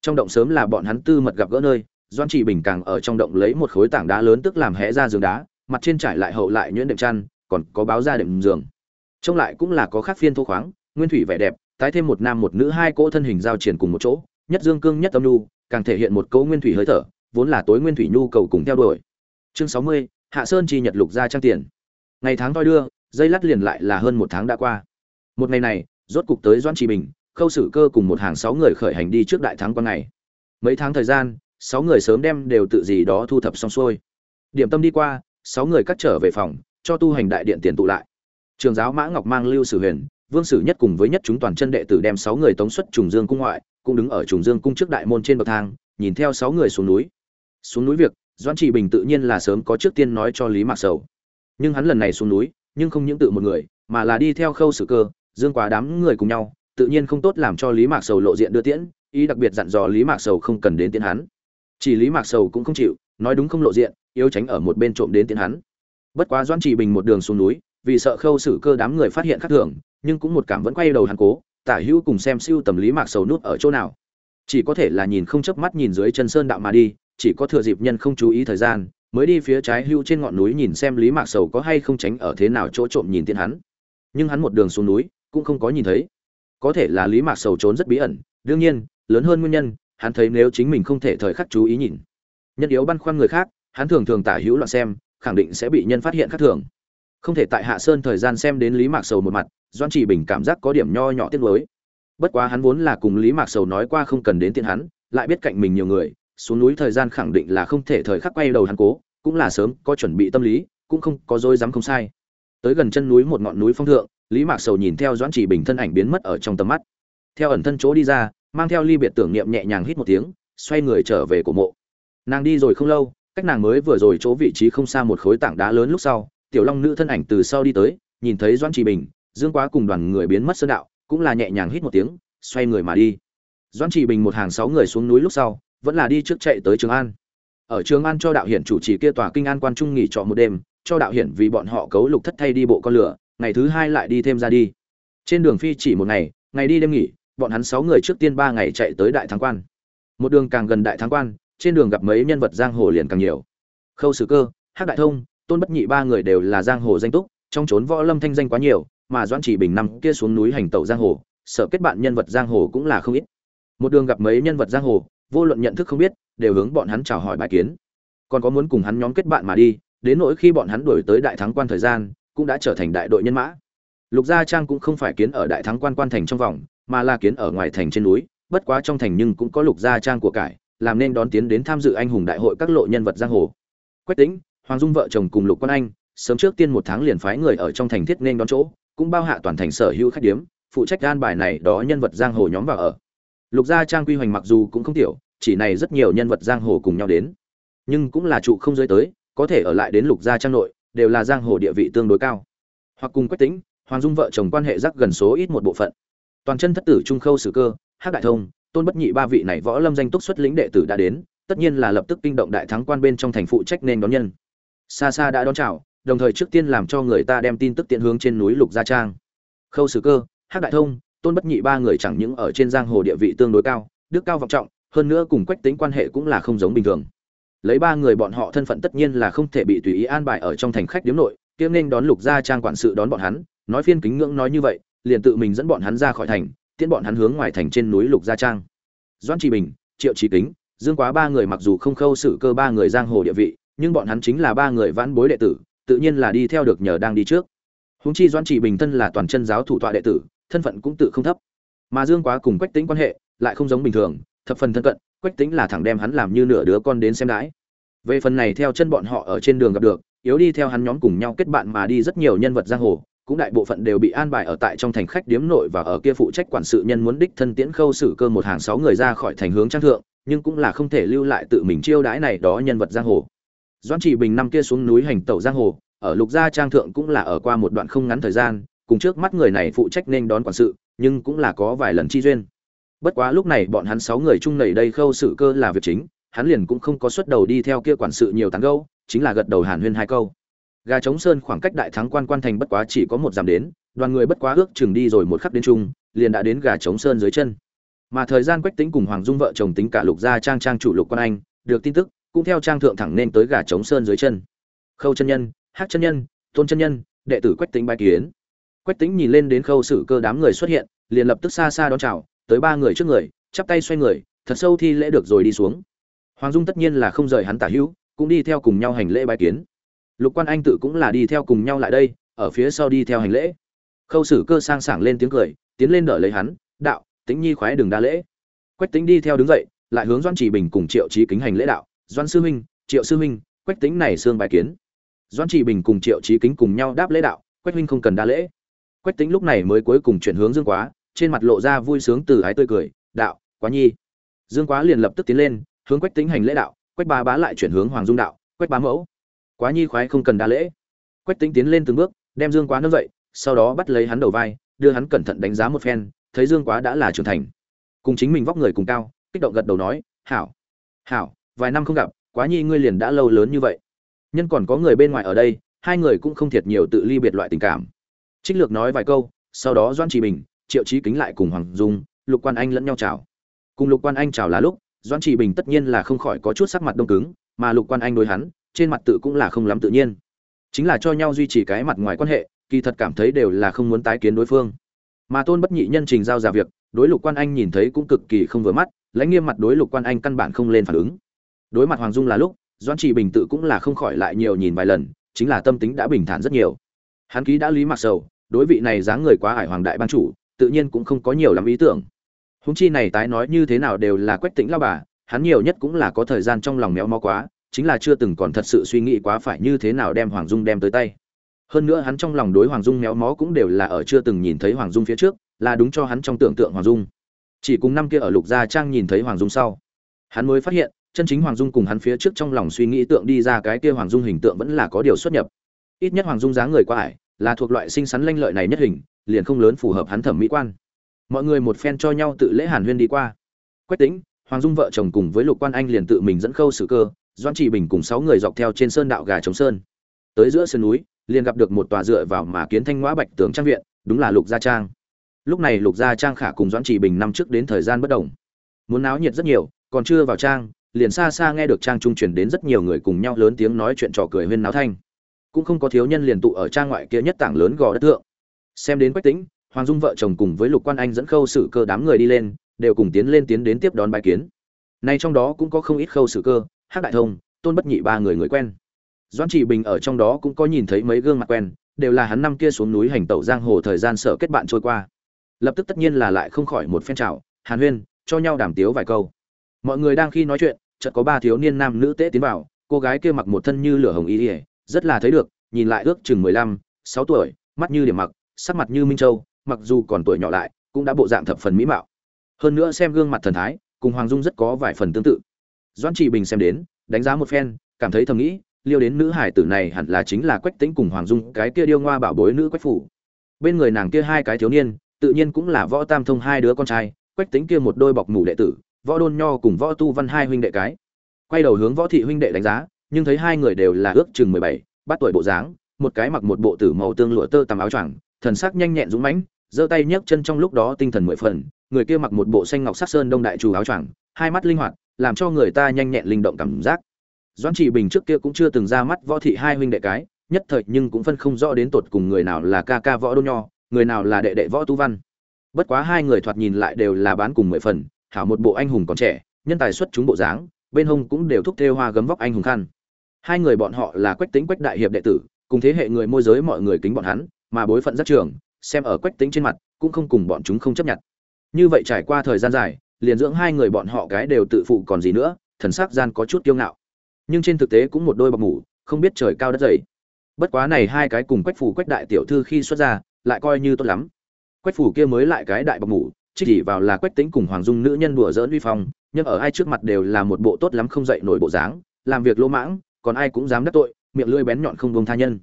Trong động sớm là bọn hắn tư mật gặp gỡ nơi doan chỉ bình càng ở trong động lấy một khối tảng đá lớn tức làm hẽ ra giường đá, mặt trên trải lại hậu lại nhuyễn đệm chăn, còn có báo ra đệm giường. Trông lại cũng là có khác phiên thô khoáng, nguyên thủy vẻ đẹp, tái thêm một nam một nữ hai cỗ thân hình giao triển cùng một chỗ, nhất dương cương nhất âm nhu, càng thể hiện một cỗ nguyên thủy hơi thở vốn là tối nguyên thủy nhu cầu cùng theo đuổi. Chương sáu mươi, hạ sơn chi nhật lục ra trang tiền. Ngày tháng toi đưa, dây lắt liền lại là hơn một tháng đã qua. Một ngày này, rốt cục tới doan trì bình, khâu sử cơ cùng một hàng sáu người khởi hành đi trước đại thắng quan ngày. Mấy tháng thời gian, sáu người sớm đem đều tự gì đó thu thập xong xuôi. Điểm tâm đi qua, sáu người cắt trở về phòng, cho tu hành đại điện tiền tụ lại. Trường giáo mã ngọc mang lưu sử huyền, vương sử nhất cùng với nhất chúng toàn chân đệ tử đem sáu người tống xuất trùng dương cung ngoại, cũng đứng ở trùng dương cung trước đại môn trên bậc thang, nhìn theo sáu người xuống núi xuống núi việc, doãn trị bình tự nhiên là sớm có trước tiên nói cho lý mạc sầu. Nhưng hắn lần này xuống núi, nhưng không những tự một người, mà là đi theo khâu sử cơ, dương quá đám người cùng nhau, tự nhiên không tốt làm cho lý mạc sầu lộ diện đưa tiễn, ý đặc biệt dặn dò lý mạc sầu không cần đến tiễn hắn. Chỉ lý mạc sầu cũng không chịu, nói đúng không lộ diện, yếu tránh ở một bên trộm đến tiễn hắn. Bất quá doãn trị bình một đường xuống núi, vì sợ khâu sử cơ đám người phát hiện khác thường, nhưng cũng một cảm vẫn quay đầu hắn cố, tả hữu cùng xem siêu tầm lý mạc sầu nút ở chỗ nào. Chỉ có thể là nhìn không chớp mắt nhìn dưới chân sơn đạo mà đi chỉ có thừa dịp nhân không chú ý thời gian, mới đi phía trái hưu trên ngọn núi nhìn xem lý mạc sầu có hay không tránh ở thế nào chỗ trộm nhìn tiện hắn. Nhưng hắn một đường xuống núi, cũng không có nhìn thấy. Có thể là lý mạc sầu trốn rất bí ẩn, đương nhiên, lớn hơn nguyên nhân, hắn thấy nếu chính mình không thể thời khắc chú ý nhìn. Nhân yếu băn khoăn người khác, hắn thường thường tả hữu loạn xem, khẳng định sẽ bị nhân phát hiện khác thường. Không thể tại hạ sơn thời gian xem đến lý mạc sầu một mặt doan chỉ bình cảm giác có điểm nho nhỏ tiếc lối bất quá hắn vốn là cùng lý mạc sầu nói qua không cần đến tiện hắn, lại biết cạnh mình nhiều người xuống núi thời gian khẳng định là không thể thời khắc quay đầu hắn cố, cũng là sớm, có chuẩn bị tâm lý, cũng không có dối dám không sai. Tới gần chân núi một ngọn núi phong thượng, lý mạc sầu nhìn theo doãn chỉ bình thân ảnh biến mất ở trong tầm mắt. Theo ẩn thân chỗ đi ra, mang theo ly biệt tưởng niệm nhẹ nhàng hít một tiếng, xoay người trở về cổ mộ. Nàng đi rồi không lâu, cách nàng mới vừa rồi chỗ vị trí không xa một khối tảng đá lớn lúc sau, tiểu long nữ thân ảnh từ sau đi tới, nhìn thấy doãn chỉ bình, dương quá cùng đoàn người biến mất sơn đạo, cũng là nhẹ nhàng hít một tiếng, xoay người mà đi. Doãn chỉ bình một hàng sáu người xuống núi lúc sau vẫn là đi trước chạy tới trường an. Ở trường an cho đạo hiển chủ trì kia tòa kinh an quan trung nghỉ trọ một đêm, cho đạo hiển vì bọn họ cấu lục thất thay đi bộ con lửa, ngày thứ hai lại đi thêm ra đi. Trên đường phi chỉ một ngày ngày đi đêm nghỉ, bọn hắn sáu người trước tiên ba ngày chạy tới đại thắng quan. Một đường càng gần đại thắng quan, trên đường gặp mấy nhân vật giang hồ liền càng nhiều. Khâu sử cơ, hắc đại thông, tôn bất nhị ba người đều là giang hồ danh túc, trong trốn võ lâm thanh danh quá nhiều, mà doãn chỉ bình năm kia xuống núi hành tẩu giang hồ sợ kết bạn nhân vật giang hồ cũng là không ít. Một đường gặp mấy nhân vật giang hồ vô luận nhận thức không biết, đều hướng bọn hắn chào hỏi bài kiến. Còn có muốn cùng hắn nhóm kết bạn mà đi, đến nỗi khi bọn hắn đuổi tới đại thắng quan thời gian, cũng đã trở thành đại đội nhân mã. Lục gia trang cũng không phải kiến ở đại thắng quan quan thành trong vòng, mà là kiến ở ngoài thành trên núi, bất quá trong thành nhưng cũng có lục gia trang của cải, làm nên đón tiến đến tham dự anh hùng đại hội các lộ nhân vật giang hồ. Quách tĩnh, hoàng dung vợ chồng cùng lục quan anh, sớm trước tiên một tháng liền phái người ở trong thành thiết nên đón chỗ, cũng bao hạ toàn thành sở hữu khách điếm, phụ trách gan bài này đó nhân vật giang hồ nhóm vào ở lục gia trang quy hoành mặc dù cũng không tiểu, chỉ này rất nhiều nhân vật giang hồ cùng nhau đến. Nhưng cũng là trụ không giới tới, có thể ở lại đến lục gia trang nội, đều là giang hồ địa vị tương đối cao. Hoặc cùng quách tính hoàng dung vợ chồng quan hệ rắc gần số ít một bộ phận. Toàn chân thất tử trung khâu sử cơ, hắc đại thông, tôn bất nhị ba vị này võ lâm danh túc xuất lĩnh đệ tử đã đến, tất nhiên là lập tức kinh động đại thắng quan bên trong thành phụ trách nên đón nhân. Xa xa đã đón chào, đồng thời trước tiên làm cho người ta đem tin tức tiện hướng trên núi lục gia trang. Khâu sử cơ, hắc đại thông tôn bất nhị ba người chẳng những ở trên giang hồ địa vị tương đối cao, đức cao vọng trọng, hơn nữa cùng quách tính quan hệ cũng là không giống bình thường. Lấy ba người bọn họ thân phận tất nhiên là không thể bị tùy ý an bài ở trong thành khách điếm nội kiêm nên đón lục gia trang quản sự đón bọn hắn, nói phiên kính ngưỡng nói như vậy, liền tự mình dẫn bọn hắn ra khỏi thành, tiễn bọn hắn hướng ngoài thành trên núi lục gia trang. Doãn trị bình, triệu trí kính, dương quá ba người mặc dù không khâu xử cơ ba người giang hồ địa vị, nhưng bọn hắn chính là ba người vãn bối đệ tử, tự nhiên là đi theo được nhờ đang đi trước. Húng chi doãn trị bình thân là toàn chân giáo thủ tọa đệ tử thân phận cũng tự không thấp. Mà dương quá cùng quách tính quan hệ lại không giống bình thường, thập phần thân cận, quách tính là thẳng đem hắn làm như nửa đứa con đến xem đãi. Về phần này theo chân bọn họ ở trên đường gặp được, yếu đi theo hắn nhóm cùng nhau kết bạn mà đi rất nhiều nhân vật giang hồ, cũng đại bộ phận đều bị an bài ở tại trong thành khách điếm nội và ở kia phụ trách quản sự nhân muốn đích thân tiễn khâu xử cơ một hàng sáu người ra khỏi thành hướng trang thượng, nhưng cũng là không thể lưu lại tự mình chiêu đãi này đó nhân vật giang hồ. Doãn trị bình năm kia xuống núi hành tẩu giang hồ, ở lục gia trang thượng cũng là ở qua một đoạn không ngắn thời gian cùng trước mắt người này phụ trách nên đón quản sự, nhưng cũng là có vài lần chi duyên. Bất quá lúc này bọn hắn sáu người chung nảy đây khâu sự cơ là việc chính, hắn liền cũng không có xuất đầu đi theo kia quản sự nhiều tán gâu chính là gật đầu hàn huyên hai câu. Gà trống sơn khoảng cách đại thắng quan quan thành bất quá chỉ có một dặm đến, đoàn người bất quá ước chừng đi rồi một khắc đến chung, liền đã đến gà trống sơn dưới chân. Mà thời gian quách tính cùng hoàng dung vợ chồng tính cả lục gia trang trang chủ lục quan anh, được tin tức, cũng theo trang thượng thẳng nên tới gà trống sơn dưới chân. Khâu chân nhân hát chân nhân, tôn chân nhân, đệ tử quách tính bài kiến quách tính nhìn lên đến khâu sử cơ đám người xuất hiện, liền lập tức xa xa đón chào, tới ba người trước người, chắp tay xoay người, thật sâu thi lễ được rồi đi xuống. Hoàng dung tất nhiên là không rời hắn tả hữu, cũng đi theo cùng nhau hành lễ bài kiến. Lục quan anh tự cũng là đi theo cùng nhau lại đây, ở phía sau đi theo hành lễ. Khâu sử cơ sang sảng lên tiếng cười, tiến lên đỡ lấy hắn, đạo, tĩnh nhi khoái đừng đa lễ. Quách tính đi theo đứng dậy, lại hướng doan chỉ bình cùng triệu trí kính hành lễ đạo doan sư huynh, triệu sư huynh, quách tính này xương bài kiến. Doan chỉ bình cùng triệu trí kính cùng nhau đáp lễ đạo, quách huynh không cần đa lễ quách tính lúc này mới cuối cùng chuyển hướng dương quá, trên mặt lộ ra vui sướng từ ái tươi cười, đạo, quá nhi. Dương quá liền lập tức tiến lên, hướng quách tính hành lễ đạo, quách ba bá lại chuyển hướng hoàng dung đạo, quách bá mẫu. Quá nhi khoái không cần đa lễ. Quách tính tiến lên từng bước, đem dương quá nâng dậy, sau đó bắt lấy hắn đầu vai, đưa hắn cẩn thận đánh giá một phen, thấy dương quá đã là trưởng thành. Cùng chính mình vóc người cùng cao, kích động gật đầu nói, hảo hảo, vài năm không gặp, quá nhi ngươi liền đã lâu lớn như vậy. Nhân còn có người bên ngoài ở đây, hai người cũng không thiệt nhiều tự ly biệt loại tình cảm trích lược nói vài câu, sau đó doan trì bình, triệu trí kính lại cùng hoàng dung, lục quan anh lẫn nhau chào. Cùng lục quan anh chào là lúc doan trì bình tất nhiên là không khỏi có chút sắc mặt đông cứng, mà lục quan anh đối hắn, trên mặt tự cũng là không lắm tự nhiên. Chính là cho nhau duy trì cái mặt ngoài quan hệ, kỳ thật cảm thấy đều là không muốn tái kiến đối phương. Mà tôn bất nhị nhân trình giao giả việc, đối lục quan anh nhìn thấy cũng cực kỳ không vừa mắt, lãnh nghiêm mặt đối lục quan anh căn bản không lên phản ứng. Đối mặt hoàng dung là lúc doan trì bình tự cũng là không khỏi lại nhiều nhìn vài lần, chính là tâm tính đã bình thản rất nhiều. Hắn ký đã lý mặc sầu đối vị này dáng người quá ải hoàng đại ban chủ, tự nhiên cũng không có nhiều lắm ý tưởng. Húng chi này tái nói như thế nào đều là quách tĩnh lao bà, hắn nhiều nhất cũng là có thời gian trong lòng méo mó quá, chính là chưa từng còn thật sự suy nghĩ quá phải như thế nào đem hoàng dung đem tới tay. Hơn nữa hắn trong lòng đối hoàng dung méo mó cũng đều là ở chưa từng nhìn thấy hoàng dung phía trước, là đúng cho hắn trong tưởng tượng hoàng dung. Chỉ cùng năm kia ở lục gia trang nhìn thấy hoàng dung sau, hắn mới phát hiện, chân chính hoàng dung cùng hắn phía trước trong lòng suy nghĩ tượng đi ra cái kia hoàng dung hình tượng vẫn là có điều xuất nhập. Ít nhất hoàng dung dáng người quá ải là thuộc loại sinh sắn lanh lợi này nhất hình, liền không lớn phù hợp hắn thẩm mỹ quan. Mọi người một phen cho nhau tự lễ hàn huyên đi qua. Quách tính hoàng dung vợ chồng cùng với lục quan anh liền tự mình dẫn khâu sử cơ doan trị bình cùng sáu người dọc theo trên sơn đạo gà trống sơn. Tới giữa sơn núi, liền gặp được một tòa dựa vào mà kiến thanh ngõa bạch tường trang viện, đúng là lục gia trang. Lúc này lục gia trang khả cùng doãn trì bình năm trước đến thời gian bất đồng. Muốn náo nhiệt rất nhiều, còn chưa vào trang, liền xa xa nghe được trang trung truyền đến rất nhiều người cùng nhau lớn tiếng nói chuyện trò cười huyên náo thanh cũng không có thiếu nhân liền tụ ở trang ngoại kia nhất tảng lớn gò đất thượng. Xem đến quách tĩnh, hoàng dung vợ chồng cùng với lục quan anh dẫn khâu sử cơ đám người đi lên, đều cùng tiến lên tiến đến tiếp đón bài kiến. Nay trong đó cũng có không ít khâu sử cơ, hắc đại thông, tôn bất nhị ba người người quen. Doãn trị bình ở trong đó cũng có nhìn thấy mấy gương mặt quen, đều là hắn năm kia xuống núi hành tẩu giang hồ thời gian sở kết bạn trôi qua. Lập tức tất nhiên là lại không khỏi một phen chào, hàn huyên, cho nhau đàm tiếu vài câu. Mọi người đang khi nói chuyện, chợt có ba thiếu niên nam nữ tế tiến vào, cô gái kia mặc một thân như lửa hồng y ỉa rất là thấy được, nhìn lại ước chừng mười lăm, sáu tuổi, mắt như điểm mặc, sắc mặt như minh châu, mặc dù còn tuổi nhỏ lại, cũng đã bộ dạng thập phần mỹ mạo. Hơn nữa xem gương mặt thần thái, cùng hoàng dung rất có vài phần tương tự. Doãn Chỉ bình xem đến, đánh giá một phen, cảm thấy thầm nghĩ, liêu đến nữ hải tử này hẳn là chính là quách tĩnh cùng hoàng dung, cái kia điêu ngoa bảo bối nữ quách phủ. Bên người nàng kia hai cái thiếu niên, tự nhiên cũng là võ tam thông hai đứa con trai, quách tĩnh kia một đôi bọc mủ đệ tử, võ đôn nho cùng võ tu văn hai huynh đệ cái. Quay đầu hướng võ thị huynh đệ đánh giá nhưng thấy hai người đều là ước chừng mười bảy bắt tuổi bộ dáng, một cái mặc một bộ tử màu tương lụa tơ tằm áo choàng, thần sắc nhanh nhẹn dũng mãnh, giơ tay nhấc chân trong lúc đó tinh thần mười phần, người kia mặc một bộ xanh ngọc sắc sơn đông đại trù áo choàng, hai mắt linh hoạt, làm cho người ta nhanh nhẹn linh động cảm giác. Doãn trị bình trước kia cũng chưa từng ra mắt võ thị hai huynh đệ cái, nhất thời nhưng cũng phân không rõ đến tột cùng người nào là ca ca võ đô nho, người nào là đệ đệ võ tu văn. Bất quá hai người thoạt nhìn lại đều là bán cùng mười phần, hảo một bộ anh hùng còn trẻ, nhân tài xuất chúng bộ dáng, bên hông cũng đều thúc thêu hoa gấm vóc anh hùng khăn hai người bọn họ là quách tính quách đại hiệp đệ tử, cùng thế hệ người môi giới mọi người kính bọn hắn, mà bối phận rất trường, xem ở quách tính trên mặt, cũng không cùng bọn chúng không chấp nhận. Như vậy trải qua thời gian dài, liền dưỡng hai người bọn họ cái đều tự phụ còn gì nữa, thần sắc gian có chút kiêu ngạo. Nhưng trên thực tế cũng một đôi bọc ngủ không biết trời cao đất dày. Bất quá này hai cái cùng quách phủ quách đại tiểu thư khi xuất ra, lại coi như tốt lắm. Quách phủ kia mới lại cái đại bọc ngủ trích chỉ vào là quách tính cùng hoàng dung nữ nhân đùa dỡn uy phong, nhưng ở ai trước mặt đều là một bộ tốt lắm không dậy nổi bộ dáng, làm việc lỗ mãng còn ai cũng dám đắc tội miệng lưỡi bén nhọn không bông tha nhân.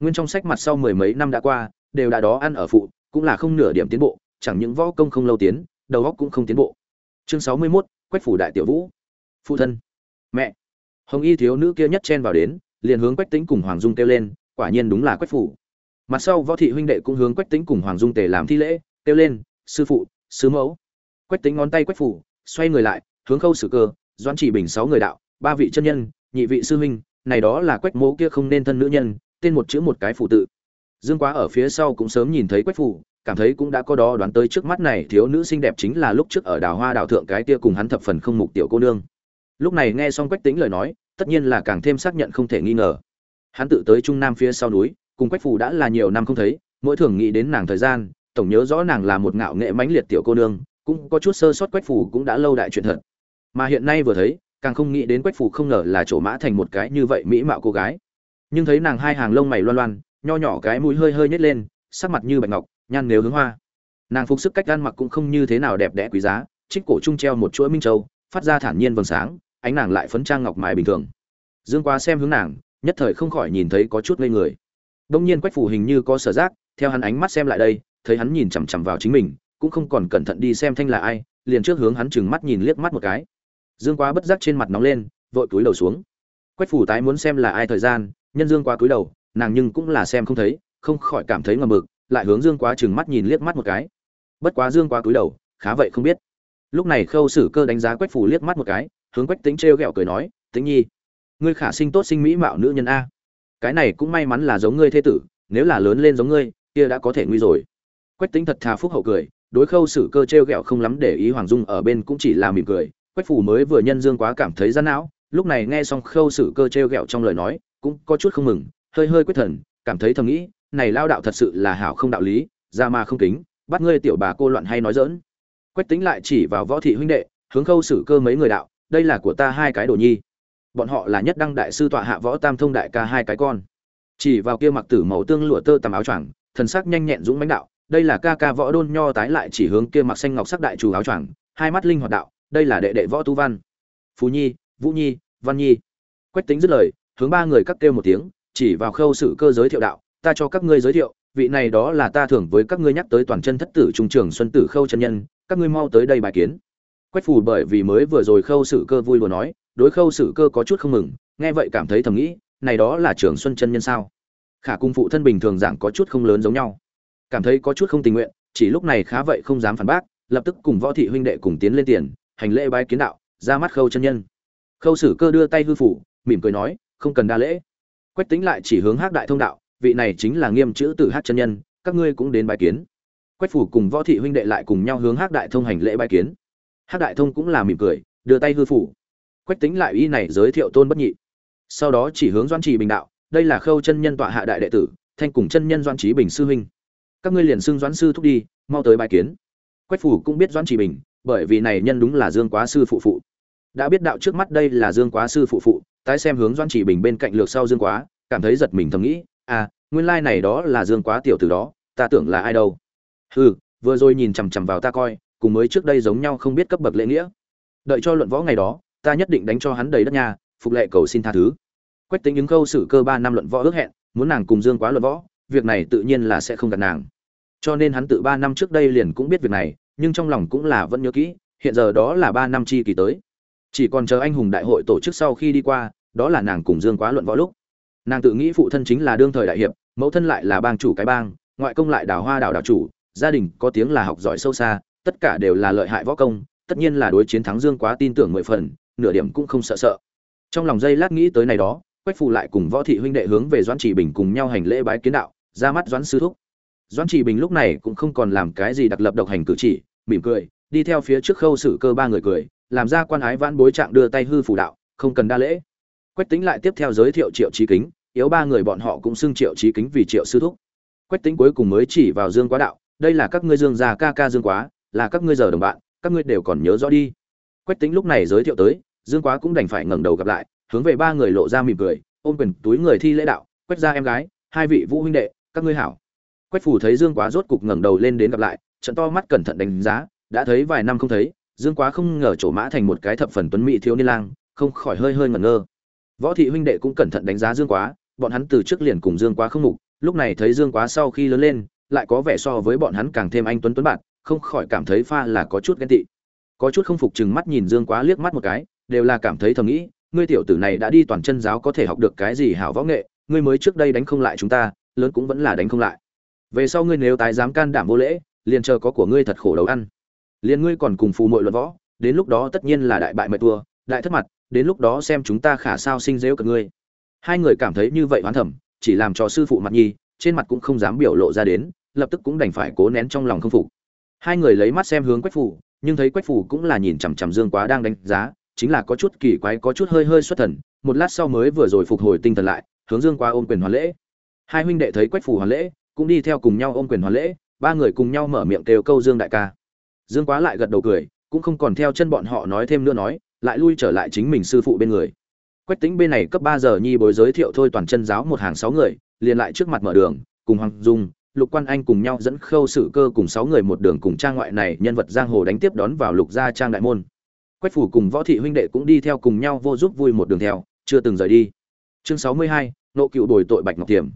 Nguyên trong sách mặt sau mười mấy năm đã qua đều đã đó ăn ở phụ cũng là không nửa điểm tiến bộ chẳng những võ công không lâu tiến đầu óc cũng không tiến bộ. Chương sáu mươi 61, quách phủ đại tiểu vũ. Phụ thân. Mẹ. Hồng y thiếu nữ kia nhất chen vào đến liền hướng quách tính cùng hoàng dung kêu lên quả nhiên đúng là quách phủ. Mặt sau võ thị huynh đệ cũng hướng quách tính cùng hoàng dung tề làm thi lễ kêu lên sư phụ sứ mẫu. Quách tính ngón tay quách phủ xoay người lại hướng khâu sử cơ doãn chỉ bình sáu người đạo ba vị chân nhân nhị vị sư huynh, này đó là quách mỗ kia không nên thân nữ nhân, tên một chữ một cái phụ tự. Dương quá ở phía sau cũng sớm nhìn thấy quách phủ cảm thấy cũng đã có đó đoán tới trước mắt này thiếu nữ xinh đẹp chính là lúc trước ở đào hoa đào thượng cái kia cùng hắn thập phần không mục tiểu cô nương. Lúc này nghe xong quách tính lời nói, tất nhiên là càng thêm xác nhận không thể nghi ngờ. Hắn tự tới trung nam phía sau núi, cùng quách phủ đã là nhiều năm không thấy, mỗi thường nghĩ đến nàng thời gian, tổng nhớ rõ nàng là một ngạo nghệ mãnh liệt tiểu cô nương, cũng có chút sơ sót quách phủ cũng đã lâu đại chuyện thật. Mà hiện nay vừa thấy càng không nghĩ đến quách phủ không ngờ là chỗ mã thành một cái như vậy mỹ mạo cô gái. Nhưng thấy nàng hai hàng lông mày loan loan, nho nhỏ cái mũi hơi hơi nhét lên, sắc mặt như bạch ngọc, nhan nếu hướng hoa. Nàng phục sức cách gan mặc cũng không như thế nào đẹp đẽ quý giá, trích cổ trung treo một chuỗi minh châu, phát ra thản nhiên vầng sáng, ánh nàng lại phấn trang ngọc mài bình thường. Dương quá xem hướng nàng, nhất thời không khỏi nhìn thấy có chút ngây người. Đông nhiên quách phủ hình như có sở giác, theo hắn ánh mắt xem lại đây, thấy hắn nhìn chằm chằm vào chính mình, cũng không còn cẩn thận đi xem thanh là ai, liền trước hướng hắn chừng mắt nhìn liếc mắt một cái dương quá bất giác trên mặt nóng lên, vội cúi đầu xuống. Quách phủ tái muốn xem là ai thời gian, nhân dương quá cúi đầu, nàng nhưng cũng là xem không thấy, không khỏi cảm thấy ngờ mực, lại hướng dương quá chừng mắt nhìn liếc mắt một cái. Bất quá dương quá cúi đầu, khá vậy không biết. Lúc này khâu sử cơ đánh giá quách phủ liếc mắt một cái, hướng quách tính trêu ghẹo cười nói tính nhi, ngươi khả sinh tốt sinh mỹ mạo nữ nhân a. Cái này cũng may mắn là giống ngươi thế tử, nếu là lớn lên giống ngươi, kia đã có thể nguy rồi. Quách tính thật thà phúc hậu cười, đối khâu sử cơ trêu ghẹo không lắm để ý hoàng dung ở bên cũng chỉ là mỉm cười quách phủ mới vừa nhân dương quá cảm thấy gian não, lúc này nghe xong khâu sử cơ trêu ghẹo trong lời nói, cũng có chút không mừng, hơi hơi quyết thần, cảm thấy thầm nghĩ, này lao đạo thật sự là hảo không đạo lý, ra mà không kính, bắt ngươi tiểu bà cô loạn hay nói dỡn quách tính lại chỉ vào võ thị huynh đệ, hướng khâu sử cơ mấy người đạo, đây là của ta hai cái đồ nhi. Bọn họ là nhất đăng đại sư tọa hạ võ tam thông đại ca hai cái con. Chỉ vào kia mặc tử màu tương lụa tơ tầm áo choàng, thần sắc nhanh nhẹn dũng mãnh đạo, đây là ca ca võ đôn nho tái lại chỉ hướng kia mặc xanh ngọc sắc đại chủ áo choàng, hai mắt linh hoạt đạo đây là đệ đệ võ tu văn. Phú nhi, vũ nhi, văn nhi. Quách tính dứt lời, hướng ba người cắt kêu một tiếng, chỉ vào khâu sự cơ giới thiệu đạo, ta cho các ngươi giới thiệu, vị này đó là ta thưởng với các ngươi nhắc tới toàn chân thất tử trung trường xuân tử khâu chân nhân, các ngươi mau tới đây bài kiến. Quách phù bởi vì mới vừa rồi khâu sự cơ vui lùa nói, đối khâu sự cơ có chút không mừng, nghe vậy cảm thấy thầm nghĩ, này đó là trường xuân chân nhân sao? Khả cung phụ thân bình thường giảng có chút không lớn giống nhau. Cảm thấy có chút không tình nguyện, chỉ lúc này khá vậy không dám phản bác, lập tức cùng võ thị huynh đệ cùng tiến lên tiền hành lễ bái kiến đạo, ra mắt khâu chân nhân. Khâu sử cơ đưa tay hư phủ, mỉm cười nói, không cần đa lễ. Quách tính lại chỉ hướng hát đại thông đạo, vị này chính là nghiêm chữ tử hát chân nhân, các ngươi cũng đến bái kiến. Quách phủ cùng võ thị huynh đệ lại cùng nhau hướng hát đại thông hành lễ bái kiến. Hát đại thông cũng là mỉm cười, đưa tay hư phủ. Quách tính lại y này giới thiệu tôn bất nhị. Sau đó chỉ hướng doan trì bình đạo, đây là khâu chân nhân tọa hạ đại đệ tử, thanh cùng chân nhân doan trí bình sư huynh. Các ngươi liền xưng doãn sư thúc đi, mau tới bài kiến. Quách phủ cũng biết doãn trì bình bởi vì này nhân đúng là dương quá sư phụ phụ. Đã biết đạo trước mắt đây là dương quá sư phụ phụ, tái xem hướng doãn chỉ bình bên cạnh lược sau dương quá, cảm thấy giật mình thầm nghĩ à nguyên lai này đó là dương quá tiểu từ đó, ta tưởng là ai đâu. Hừ, vừa rồi nhìn chằm chằm vào ta coi, cùng mới trước đây giống nhau không biết cấp bậc lễ nghĩa. Đợi cho luận võ ngày đó, ta nhất định đánh cho hắn đầy đất nhà, phục lệ cầu xin tha thứ. Quách tính ứng câu xử cơ ba năm luận võ ước hẹn, muốn nàng cùng dương quá luận võ, việc này tự nhiên là sẽ không gặp nàng. Cho nên hắn tự ba năm trước đây liền cũng biết việc này nhưng trong lòng cũng là vẫn nhớ kỹ, hiện giờ đó là ba năm chi kỳ tới. Chỉ còn chờ anh hùng đại hội tổ chức sau khi đi qua, đó là nàng cùng dương quá luận võ lúc. Nàng tự nghĩ phụ thân chính là đương thời đại hiệp, mẫu thân lại là bang chủ cái bang, ngoại công lại đào hoa đào đào chủ, gia đình có tiếng là học giỏi sâu xa, tất cả đều là lợi hại võ công, tất nhiên là đối chiến thắng dương quá tin tưởng mười phần, nửa điểm cũng không sợ sợ. Trong lòng dây lát nghĩ tới này đó, quách phù lại cùng võ thị huynh đệ hướng về doãn chỉ bình cùng nhau hành lễ bái kiến đạo, ra mắt doãn sư thúc. Doãn chỉ bình lúc này cũng không còn làm cái gì đặc lập độc hành cử chỉ mỉm cười, đi theo phía trước khâu xử cơ ba người cười, làm ra quan ái vãn bối trạng đưa tay hư phủ đạo, không cần đa lễ. Quách tính lại tiếp theo giới thiệu triệu trí kính, yếu ba người bọn họ cũng xưng triệu trí kính vì triệu sư thúc. Quách tính cuối cùng mới chỉ vào dương quá đạo, đây là các ngươi dương già ca ca dương quá, là các ngươi giờ đồng bạn, các ngươi đều còn nhớ rõ đi. Quách tính lúc này giới thiệu tới, dương quá cũng đành phải ngẩng đầu gặp lại, hướng về ba người lộ ra mỉm cười, ôm quyền túi người thi lễ đạo, quách ra em gái, hai vị vũ huynh đệ, các ngươi hảo. Quách phủ thấy dương quá rốt cục ngẩng đầu lên đến gặp lại trận to mắt cẩn thận đánh giá, đã thấy vài năm không thấy, dương quá không ngờ chỗ mã thành một cái thập phần tuấn mỹ thiếu niên lang, không khỏi hơi hơi ngẩn ngơ. Võ thị huynh đệ cũng cẩn thận đánh giá dương quá, bọn hắn từ trước liền cùng dương quá không mục, lúc này thấy dương quá sau khi lớn lên, lại có vẻ so với bọn hắn càng thêm anh tuấn tuấn bạn không khỏi cảm thấy pha là có chút ghen tị. Có chút không phục chừng mắt nhìn dương quá liếc mắt một cái, đều là cảm thấy thầm nghĩ, ngươi tiểu tử này đã đi toàn chân giáo có thể học được cái gì hảo võ nghệ, ngươi mới trước đây đánh không lại chúng ta, lớn cũng vẫn là đánh không lại. Về sau ngươi nếu tái dám can đảm vô lễ liền chờ có của ngươi thật khổ đầu ăn. Liền ngươi còn cùng phù mội luận võ, đến lúc đó tất nhiên là đại bại mệt thua, đại thất mặt, đến lúc đó xem chúng ta khả sao sinh dễu cật ngươi. Hai người cảm thấy như vậy hoán thẩm chỉ làm cho sư phụ mặt nhi, trên mặt cũng không dám biểu lộ ra đến, lập tức cũng đành phải cố nén trong lòng không phục. Hai người lấy mắt xem hướng quách phủ nhưng thấy quách phủ cũng là nhìn chằm chằm dương quá đang đánh giá, chính là có chút kỳ quái, có chút hơi hơi xuất thần, một lát sau mới vừa rồi phục hồi tinh thần lại, hướng dương quá ôm quyền hoàn lễ. Hai huynh đệ thấy quách phủ hoàn lễ, cũng đi theo cùng nhau ôm quyền hoàn lễ ba người cùng nhau mở miệng kêu câu dương đại ca. Dương quá lại gật đầu cười, cũng không còn theo chân bọn họ nói thêm nữa nói, lại lui trở lại chính mình sư phụ bên người. Quách Tĩnh bên này cấp ba giờ nhi bối giới thiệu thôi toàn chân giáo một hàng sáu người, liền lại trước mặt mở đường, cùng hoàng dung, lục quan anh cùng nhau dẫn khâu sử cơ cùng sáu người một đường cùng trang ngoại này nhân vật giang hồ đánh tiếp đón vào lục gia trang đại môn. Quách phủ cùng võ thị huynh đệ cũng đi theo cùng nhau vô giúp vui một đường theo, chưa từng rời đi. Chương sáu mươi hai, nộ cựu đổi tội bạch ngọc tiềm.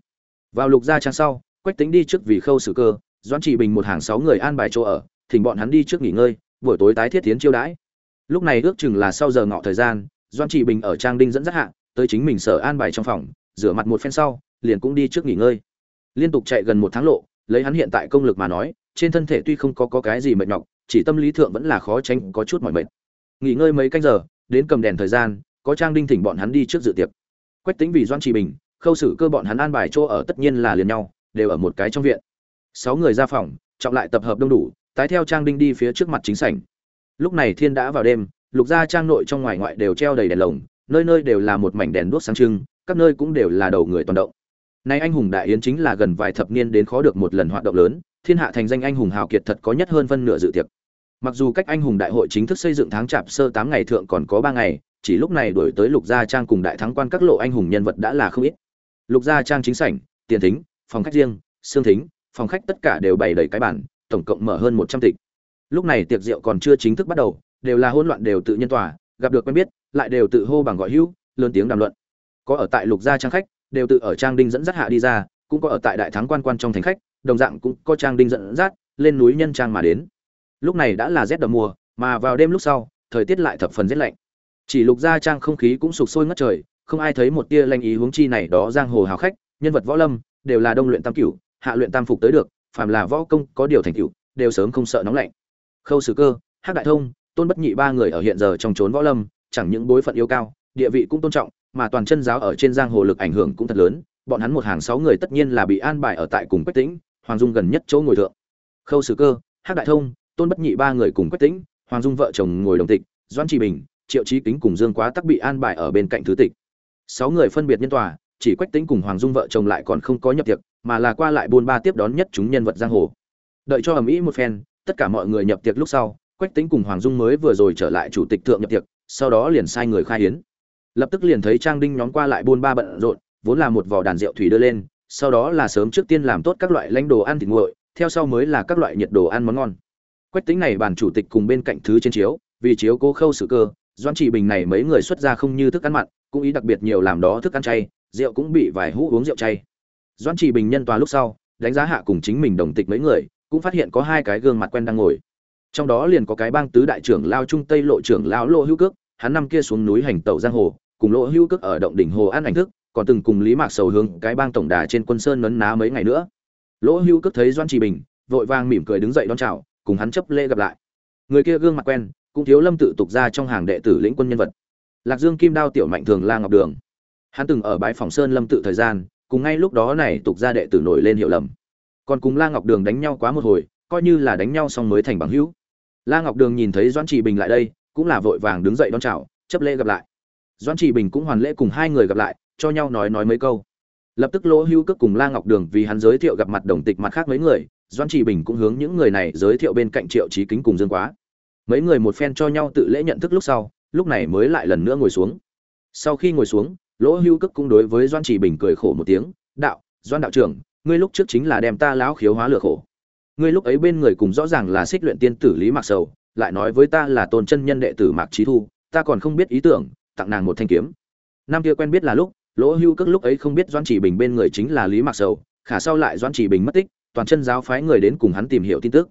Vào lục gia trang sau, quách Tĩnh đi trước vì khâu sử cơ doãn trị bình một hàng sáu người an bài chỗ ở thỉnh bọn hắn đi trước nghỉ ngơi buổi tối tái thiết tiến chiêu đãi. Lúc này ước chừng là sau giờ ngọ thời gian doãn trị bình ở trang đinh dẫn dắt hạ tới chính mình sở an bài trong phòng rửa mặt một phen sau liền cũng đi trước nghỉ ngơi. Liên tục chạy gần một tháng lộ lấy hắn hiện tại công lực mà nói trên thân thể tuy không có, có cái gì mệt nhọc chỉ tâm lý thượng vẫn là khó tránh có chút mỏi mệt. Nghỉ ngơi mấy canh giờ đến cầm đèn thời gian có trang đinh thỉnh bọn hắn đi trước dự tiệc. Quách tính vì doan trì bình khâu xử cơ bọn hắn an bài chỗ ở tất nhiên là liền nhau đều ở một cái trong viện sáu người ra phòng trọng lại tập hợp đông đủ tái theo trang đinh đi phía trước mặt chính sảnh lúc này thiên đã vào đêm lục gia trang nội trong ngoài ngoại đều treo đầy đèn lồng nơi nơi đều là một mảnh đèn đuốc sáng trưng các nơi cũng đều là đầu người toàn động Nay anh hùng đại yến chính là gần vài thập niên đến khó được một lần hoạt động lớn, thiên hạ thành danh anh hùng hào kiệt thật có nhất hơn phân nửa dự tiệc. Mặc dù cách anh hùng đại hội chính thức xây dựng tháng chạp sơ tám ngày thượng còn có ba ngày, chỉ lúc này đổi tới Lục Gia Trang cùng đại thắng quan các lộ anh hùng nhân vật đã là không ít. Lục Gia Trang chính sảnh, tiền thính, phòng khách riêng, xương thính, phòng khách tất cả đều bày đầy cái bàn, tổng cộng mở hơn một trăm tịch. Lúc này tiệc rượu còn chưa chính thức bắt đầu, đều là hỗn loạn đều tự nhân tòa, gặp được quen biết, lại đều tự hô bằng gọi hữu, lớn tiếng đàm luận. Có ở tại Lục Gia Trang khách, đều tự ở trang đinh dẫn dắt hạ đi ra cũng có ở tại đại thắng quan quan trong thành khách đồng dạng cũng có trang đinh dẫn dắt lên núi nhân trang mà đến lúc này đã là rét đậm mùa mà vào đêm lúc sau thời tiết lại thập phần rét lạnh chỉ lục gia trang không khí cũng sụp sôi ngất trời không ai thấy một tia lanh ý huống chi này đó giang hồ hào khách nhân vật võ lâm đều là đông luyện tam cửu hạ luyện tam phục tới được phàm là võ công có điều thành tựu, đều sớm không sợ nóng lạnh. Khâu sử cơ hắc đại thông tôn bất nhị ba người ở hiện giờ trong trốn võ lâm chẳng những bối phận yêu cao địa vị cũng tôn trọng mà toàn chân giáo ở trên giang hồ lực ảnh hưởng cũng thật lớn bọn hắn một hàng sáu người tất nhiên là bị an bài ở tại cùng quách tĩnh hoàng dung gần nhất chỗ ngồi thượng. Khâu sử cơ hắc đại thông tôn bất nhị ba người cùng quách tĩnh hoàng dung vợ chồng ngồi đồng tịch doan trị bình triệu trí kính cùng dương quá tắc bị an bài ở bên cạnh thứ tịch. Sáu người phân biệt nhân tòa chỉ quách tĩnh cùng hoàng dung vợ chồng lại còn không có nhập tiệc mà là qua lại buôn ba tiếp đón nhất chúng nhân vật giang hồ. Đợi cho ầm ĩ một phen, tất cả mọi người nhập tiệc lúc sau, quách tĩnh cùng hoàng dung mới vừa rồi trở lại chủ tịch thượng nhập tiệc, sau đó liền sai người khai hiến lập tức liền thấy trang đinh nhóm qua lại buôn ba bận rộn, vốn là một vỏ đàn rượu thủy đưa lên, sau đó là sớm trước tiên làm tốt các loại lãnh đồ ăn thịt nguội, theo sau mới là các loại nhiệt đồ ăn món ngon. Quách tính này bàn chủ tịch cùng bên cạnh thứ trên chiếu, vì chiếu cố khâu sự cơ doan trị bình này mấy người xuất ra không như thức ăn mặn, cũng ý đặc biệt nhiều làm đó thức ăn chay, rượu cũng bị vài hũ uống rượu chay doan Chỉ bình nhân tòa lúc sau, đánh giá hạ cùng chính mình đồng tịch mấy người, cũng phát hiện có hai cái gương mặt quen đang ngồi. Trong đó liền có cái bang tứ đại trưởng lao trung tây lộ trưởng lao lộ hữu cước, hắn năm kia xuống núi hành tẩu giang hồ, cùng lỗ hưu cước ở động đỉnh hồ an ảnh thức, còn từng cùng lý mạc sầu hướng cái bang tổng đà trên quân sơn nấn ná mấy ngày nữa. Lỗ hưu cước thấy doan trì bình, vội vàng mỉm cười đứng dậy đón chào, cùng hắn chấp lễ gặp lại. Người kia gương mặt quen, cũng thiếu lâm tự tục ra trong hàng đệ tử lĩnh quân nhân vật. Lạc dương kim đao tiểu mạnh thường la ngọc đường. Hắn từng ở bãi phòng sơn lâm tự thời gian cùng ngay lúc đó này tục gia đệ tử nổi lên hiệu lầm. Còn cùng la ngọc đường đánh nhau quá một hồi, coi như là đánh nhau xong mới thành bằng hữu. La ngọc đường nhìn thấy doãn trị bình lại đây, cũng là vội vàng đứng dậy đón chào, chấp lễ gặp lại. Doãn trị bình cũng hoàn lễ cùng hai người gặp lại, cho nhau nói nói mấy câu. Lập tức lỗ hưu cước cùng la ngọc đường vì hắn giới thiệu gặp mặt đồng tịch mặt khác mấy người, doãn trị bình cũng hướng những người này giới thiệu bên cạnh triệu trí kính cùng dương quá. Mấy người một phen cho nhau tự lễ nhận thức lúc sau, lúc này mới lại lần nữa ngồi xuống. Sau khi ngồi xuống lỗ hưu cức cũng đối với Doan trì bình cười khổ một tiếng, đạo Doan đạo trưởng, ngươi lúc trước chính là đem ta lão khiếu hóa lửa khổ. Ngươi lúc ấy bên người cùng rõ ràng là xích luyện tiên tử lý mạc sầu, lại nói với ta là tôn chân nhân đệ tử mạc trí thu, ta còn không biết ý tưởng, tặng nàng một thanh kiếm. Năm kia quen biết là lúc, lỗ hưu cức lúc ấy không biết Doan chỉ bình bên người chính là lý mạc sầu, khả sau lại Doan chỉ bình mất tích, toàn chân giáo phái người đến cùng hắn tìm hiểu tin tức.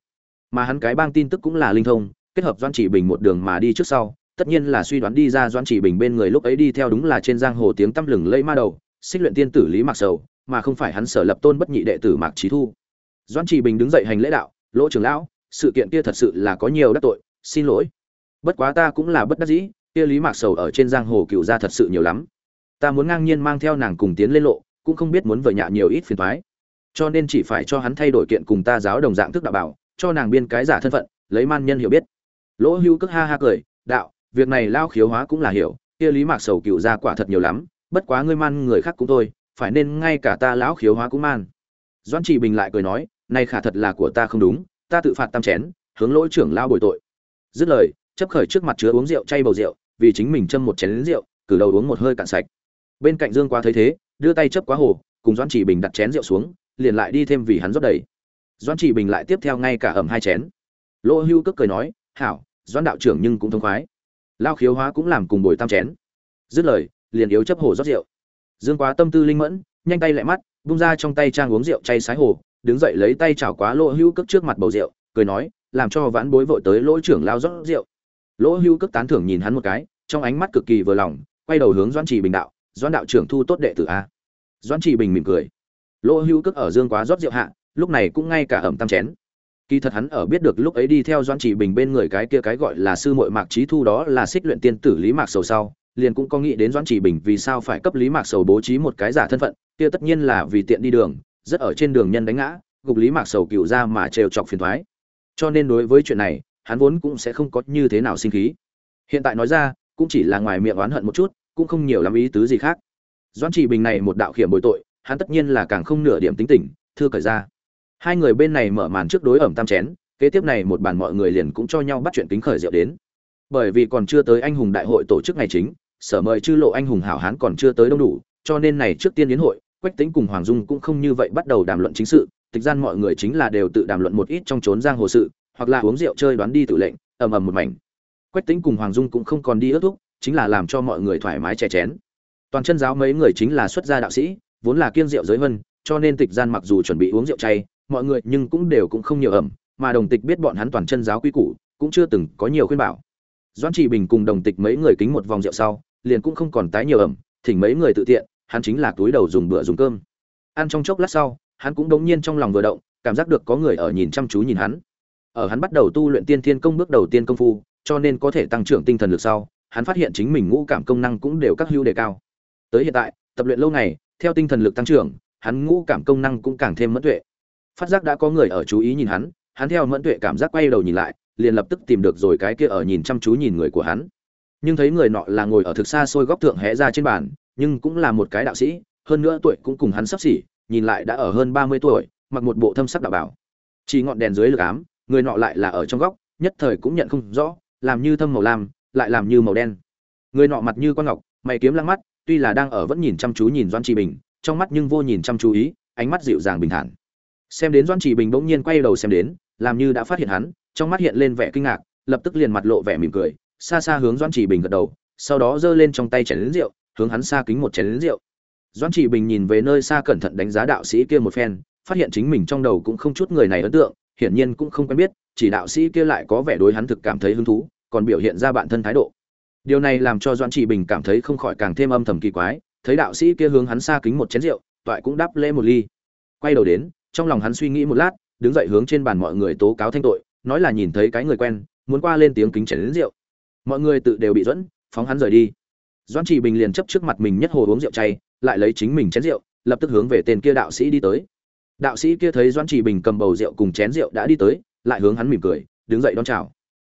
Mà hắn cái bang tin tức cũng là linh thông, kết hợp Doan chỉ bình một đường mà đi trước sau tất nhiên là suy đoán đi ra doãn chỉ bình bên người lúc ấy đi theo đúng là trên giang hồ tiếng tăm lừng lây ma đầu, xích luyện tiên tử lý mạc sầu, mà không phải hắn sở lập tôn bất nhị đệ tử mạc trí thu. Doãn chỉ bình đứng dậy hành lễ đạo, lỗ trưởng lão, sự kiện kia thật sự là có nhiều đắc tội, xin lỗi. Bất quá ta cũng là bất đắc dĩ, kia lý mạc sầu ở trên giang hồ cựu gia thật sự nhiều lắm. Ta muốn ngang nhiên mang theo nàng cùng tiến lên lộ, cũng không biết muốn vợ nhạ nhiều ít phiền thoái cho nên chỉ phải cho hắn thay đổi kiện cùng ta giáo đồng dạng thức đạo bảo, cho nàng biên cái giả thân phận, lấy man nhân hiểu biết. Lỗ hưu cước ha ha cười, đạo việc này lao khiếu hóa cũng là hiểu, kia lý mạc sầu cựu ra quả thật nhiều lắm, bất quá ngươi man người khác cũng thôi, phải nên ngay cả ta lão khiếu hóa cũng man. Doan trị bình lại cười nói nay khả thật là của ta không đúng, ta tự phạt tam chén, hướng lỗi trưởng lao bồi tội. Dứt lời, chấp khởi trước mặt chứa uống rượu chay bầu rượu, vì chính mình châm một chén lính rượu, cử đầu uống một hơi cạn sạch. Bên cạnh dương quá thấy thế, đưa tay chấp quá hồ, cùng doan chỉ bình đặt chén rượu xuống, liền lại đi thêm vì hắn rót đầy. Doan chỉ bình lại tiếp theo ngay cả ẩm hai chén. Lỗ hưu cước cười nói, hảo doan đạo trưởng nhưng cũng thông khoái lao khiếu hóa cũng làm cùng bồi tam chén. Dứt lời, liền yếu chấp hồ rót rượu. Dương quá tâm tư linh mẫn, nhanh tay lại mắt bung ra trong tay trang uống rượu chay sái hồ, đứng dậy lấy tay chảo quá lỗ hưu cước trước mặt bầu rượu, cười nói, làm cho vãn bối vội tới lỗ trưởng lao rót rượu. Lỗ hưu cước tán thưởng nhìn hắn một cái, trong ánh mắt cực kỳ vừa lòng, quay đầu hướng doan trì bình đạo doan đạo trưởng thu tốt đệ tử a. Doan trì bình mỉm cười. Lỗ hưu cước ở dương quá rót rượu hạ, lúc này cũng ngay cả ẩm tam chén kỳ thật hắn ở biết được lúc ấy đi theo Doãn Chỉ bình bên người cái kia cái gọi là sư muội mạc trí thu đó là xích luyện tiên tử lý mạc sầu sau, liền cũng có nghĩ đến Doãn Chỉ bình vì sao phải cấp lý mạc sầu bố trí một cái giả thân phận, kia tất nhiên là vì tiện đi đường, rất ở trên đường nhân đánh ngã, gục lý mạc sầu cựu ra mà trêu chọc phiền thoái. Cho nên đối với chuyện này, hắn vốn cũng sẽ không có như thế nào sinh khí. Hiện tại nói ra, cũng chỉ là ngoài miệng oán hận một chút, cũng không nhiều lắm ý tứ gì khác. Doãn trị bình này một đạo khiểm bồi tội, hắn tất nhiên là càng không nửa điểm tính tình, thưa cởi ra hai người bên này mở màn trước đối ẩm tam chén, kế tiếp này một bàn mọi người liền cũng cho nhau bắt chuyện kính khởi rượu đến. Bởi vì còn chưa tới anh hùng đại hội tổ chức ngày chính, sở mời chư lộ anh hùng hảo hán còn chưa tới đông đủ, cho nên này trước tiên đến hội, quách tính cùng hoàng dung cũng không như vậy bắt đầu đàm luận chính sự, tịch gian mọi người chính là đều tự đàm luận một ít trong trốn giang hồ sự, hoặc là uống rượu chơi đoán đi tự lệnh, ầm ầm một mảnh. Quách tính cùng hoàng dung cũng không còn đi ước thúc, chính là làm cho mọi người thoải mái chè chén. Toàn chân giáo mấy người chính là xuất gia đạo sĩ, vốn là kiêng rượu giới vân, cho nên tịch gian mặc dù chuẩn bị uống rượu chay mọi người nhưng cũng đều cũng không nhiều ẩm, mà đồng tịch biết bọn hắn toàn chân giáo quy củ, cũng chưa từng có nhiều khuyên bảo. Doãn trị bình cùng đồng tịch mấy người kính một vòng rượu sau, liền cũng không còn tái nhiều ẩm, thỉnh mấy người tự tiện, hắn chính là túi đầu dùng bữa dùng cơm. Ăn trong chốc lát sau, hắn cũng đống nhiên trong lòng vừa động, cảm giác được có người ở nhìn chăm chú nhìn hắn. Ở hắn bắt đầu tu luyện tiên thiên công bước đầu tiên công phu, cho nên có thể tăng trưởng tinh thần lực sau, hắn phát hiện chính mình ngũ cảm công năng cũng đều các hưu đề cao. Tới hiện tại, tập luyện lâu ngày, theo tinh thần lực tăng trưởng, hắn ngũ cảm công năng cũng càng thêm mẫn tuệ phát giác đã có người ở chú ý nhìn hắn hắn theo mẫn tuệ cảm giác quay đầu nhìn lại, liền lập tức tìm được rồi cái kia ở nhìn chăm chú nhìn người của hắn. Nhưng thấy người nọ là ngồi ở thực xa xôi góc thượng hé ra trên bàn, nhưng cũng là một cái đạo sĩ, hơn nữa tuổi cũng cùng hắn sắp xỉ, nhìn lại đã ở hơn ba mươi tuổi, mặc một bộ thâm sắc đạo bảo. Chỉ ngọn đèn dưới lực ám, người nọ lại là ở trong góc, nhất thời cũng nhận không rõ, làm như thâm màu lam, lại làm như màu đen. Người nọ mặt như con ngọc, mày kiếm lăng mắt, tuy là đang ở vẫn nhìn chăm chú nhìn doan trì bình, trong mắt nhưng vô nhìn chăm chú ý, ánh mắt dịu dàng bình thản xem đến doan trì bình bỗng nhiên quay đầu xem đến, làm như đã phát hiện hắn, trong mắt hiện lên vẻ kinh ngạc, lập tức liền mặt lộ vẻ mỉm cười, xa xa hướng doan trì bình gật đầu, sau đó giơ lên trong tay chén lính rượu, hướng hắn xa kính một chén lính rượu. Doan trì bình nhìn về nơi xa cẩn thận đánh giá đạo sĩ kia một phen, phát hiện chính mình trong đầu cũng không chút người này ấn tượng, hiển nhiên cũng không quen biết, chỉ đạo sĩ kia lại có vẻ đối hắn thực cảm thấy hứng thú, còn biểu hiện ra bản thân thái độ. Điều này làm cho doãn trì bình cảm thấy không khỏi càng thêm âm thầm kỳ quái, thấy đạo sĩ kia hướng hắn xa kính một chén rượu, toại cũng đáp lễ một ly. Quay đầu đến trong lòng hắn suy nghĩ một lát, đứng dậy hướng trên bàn mọi người tố cáo thanh tội, nói là nhìn thấy cái người quen, muốn qua lên tiếng kính chén đến rượu. Mọi người tự đều bị dẫn, phóng hắn rời đi. Doãn chỉ bình liền chấp trước mặt mình nhất hồ uống rượu chay, lại lấy chính mình chén rượu, lập tức hướng về tên kia đạo sĩ đi tới. Đạo sĩ kia thấy doãn chỉ bình cầm bầu rượu cùng chén rượu đã đi tới, lại hướng hắn mỉm cười, đứng dậy đón chào.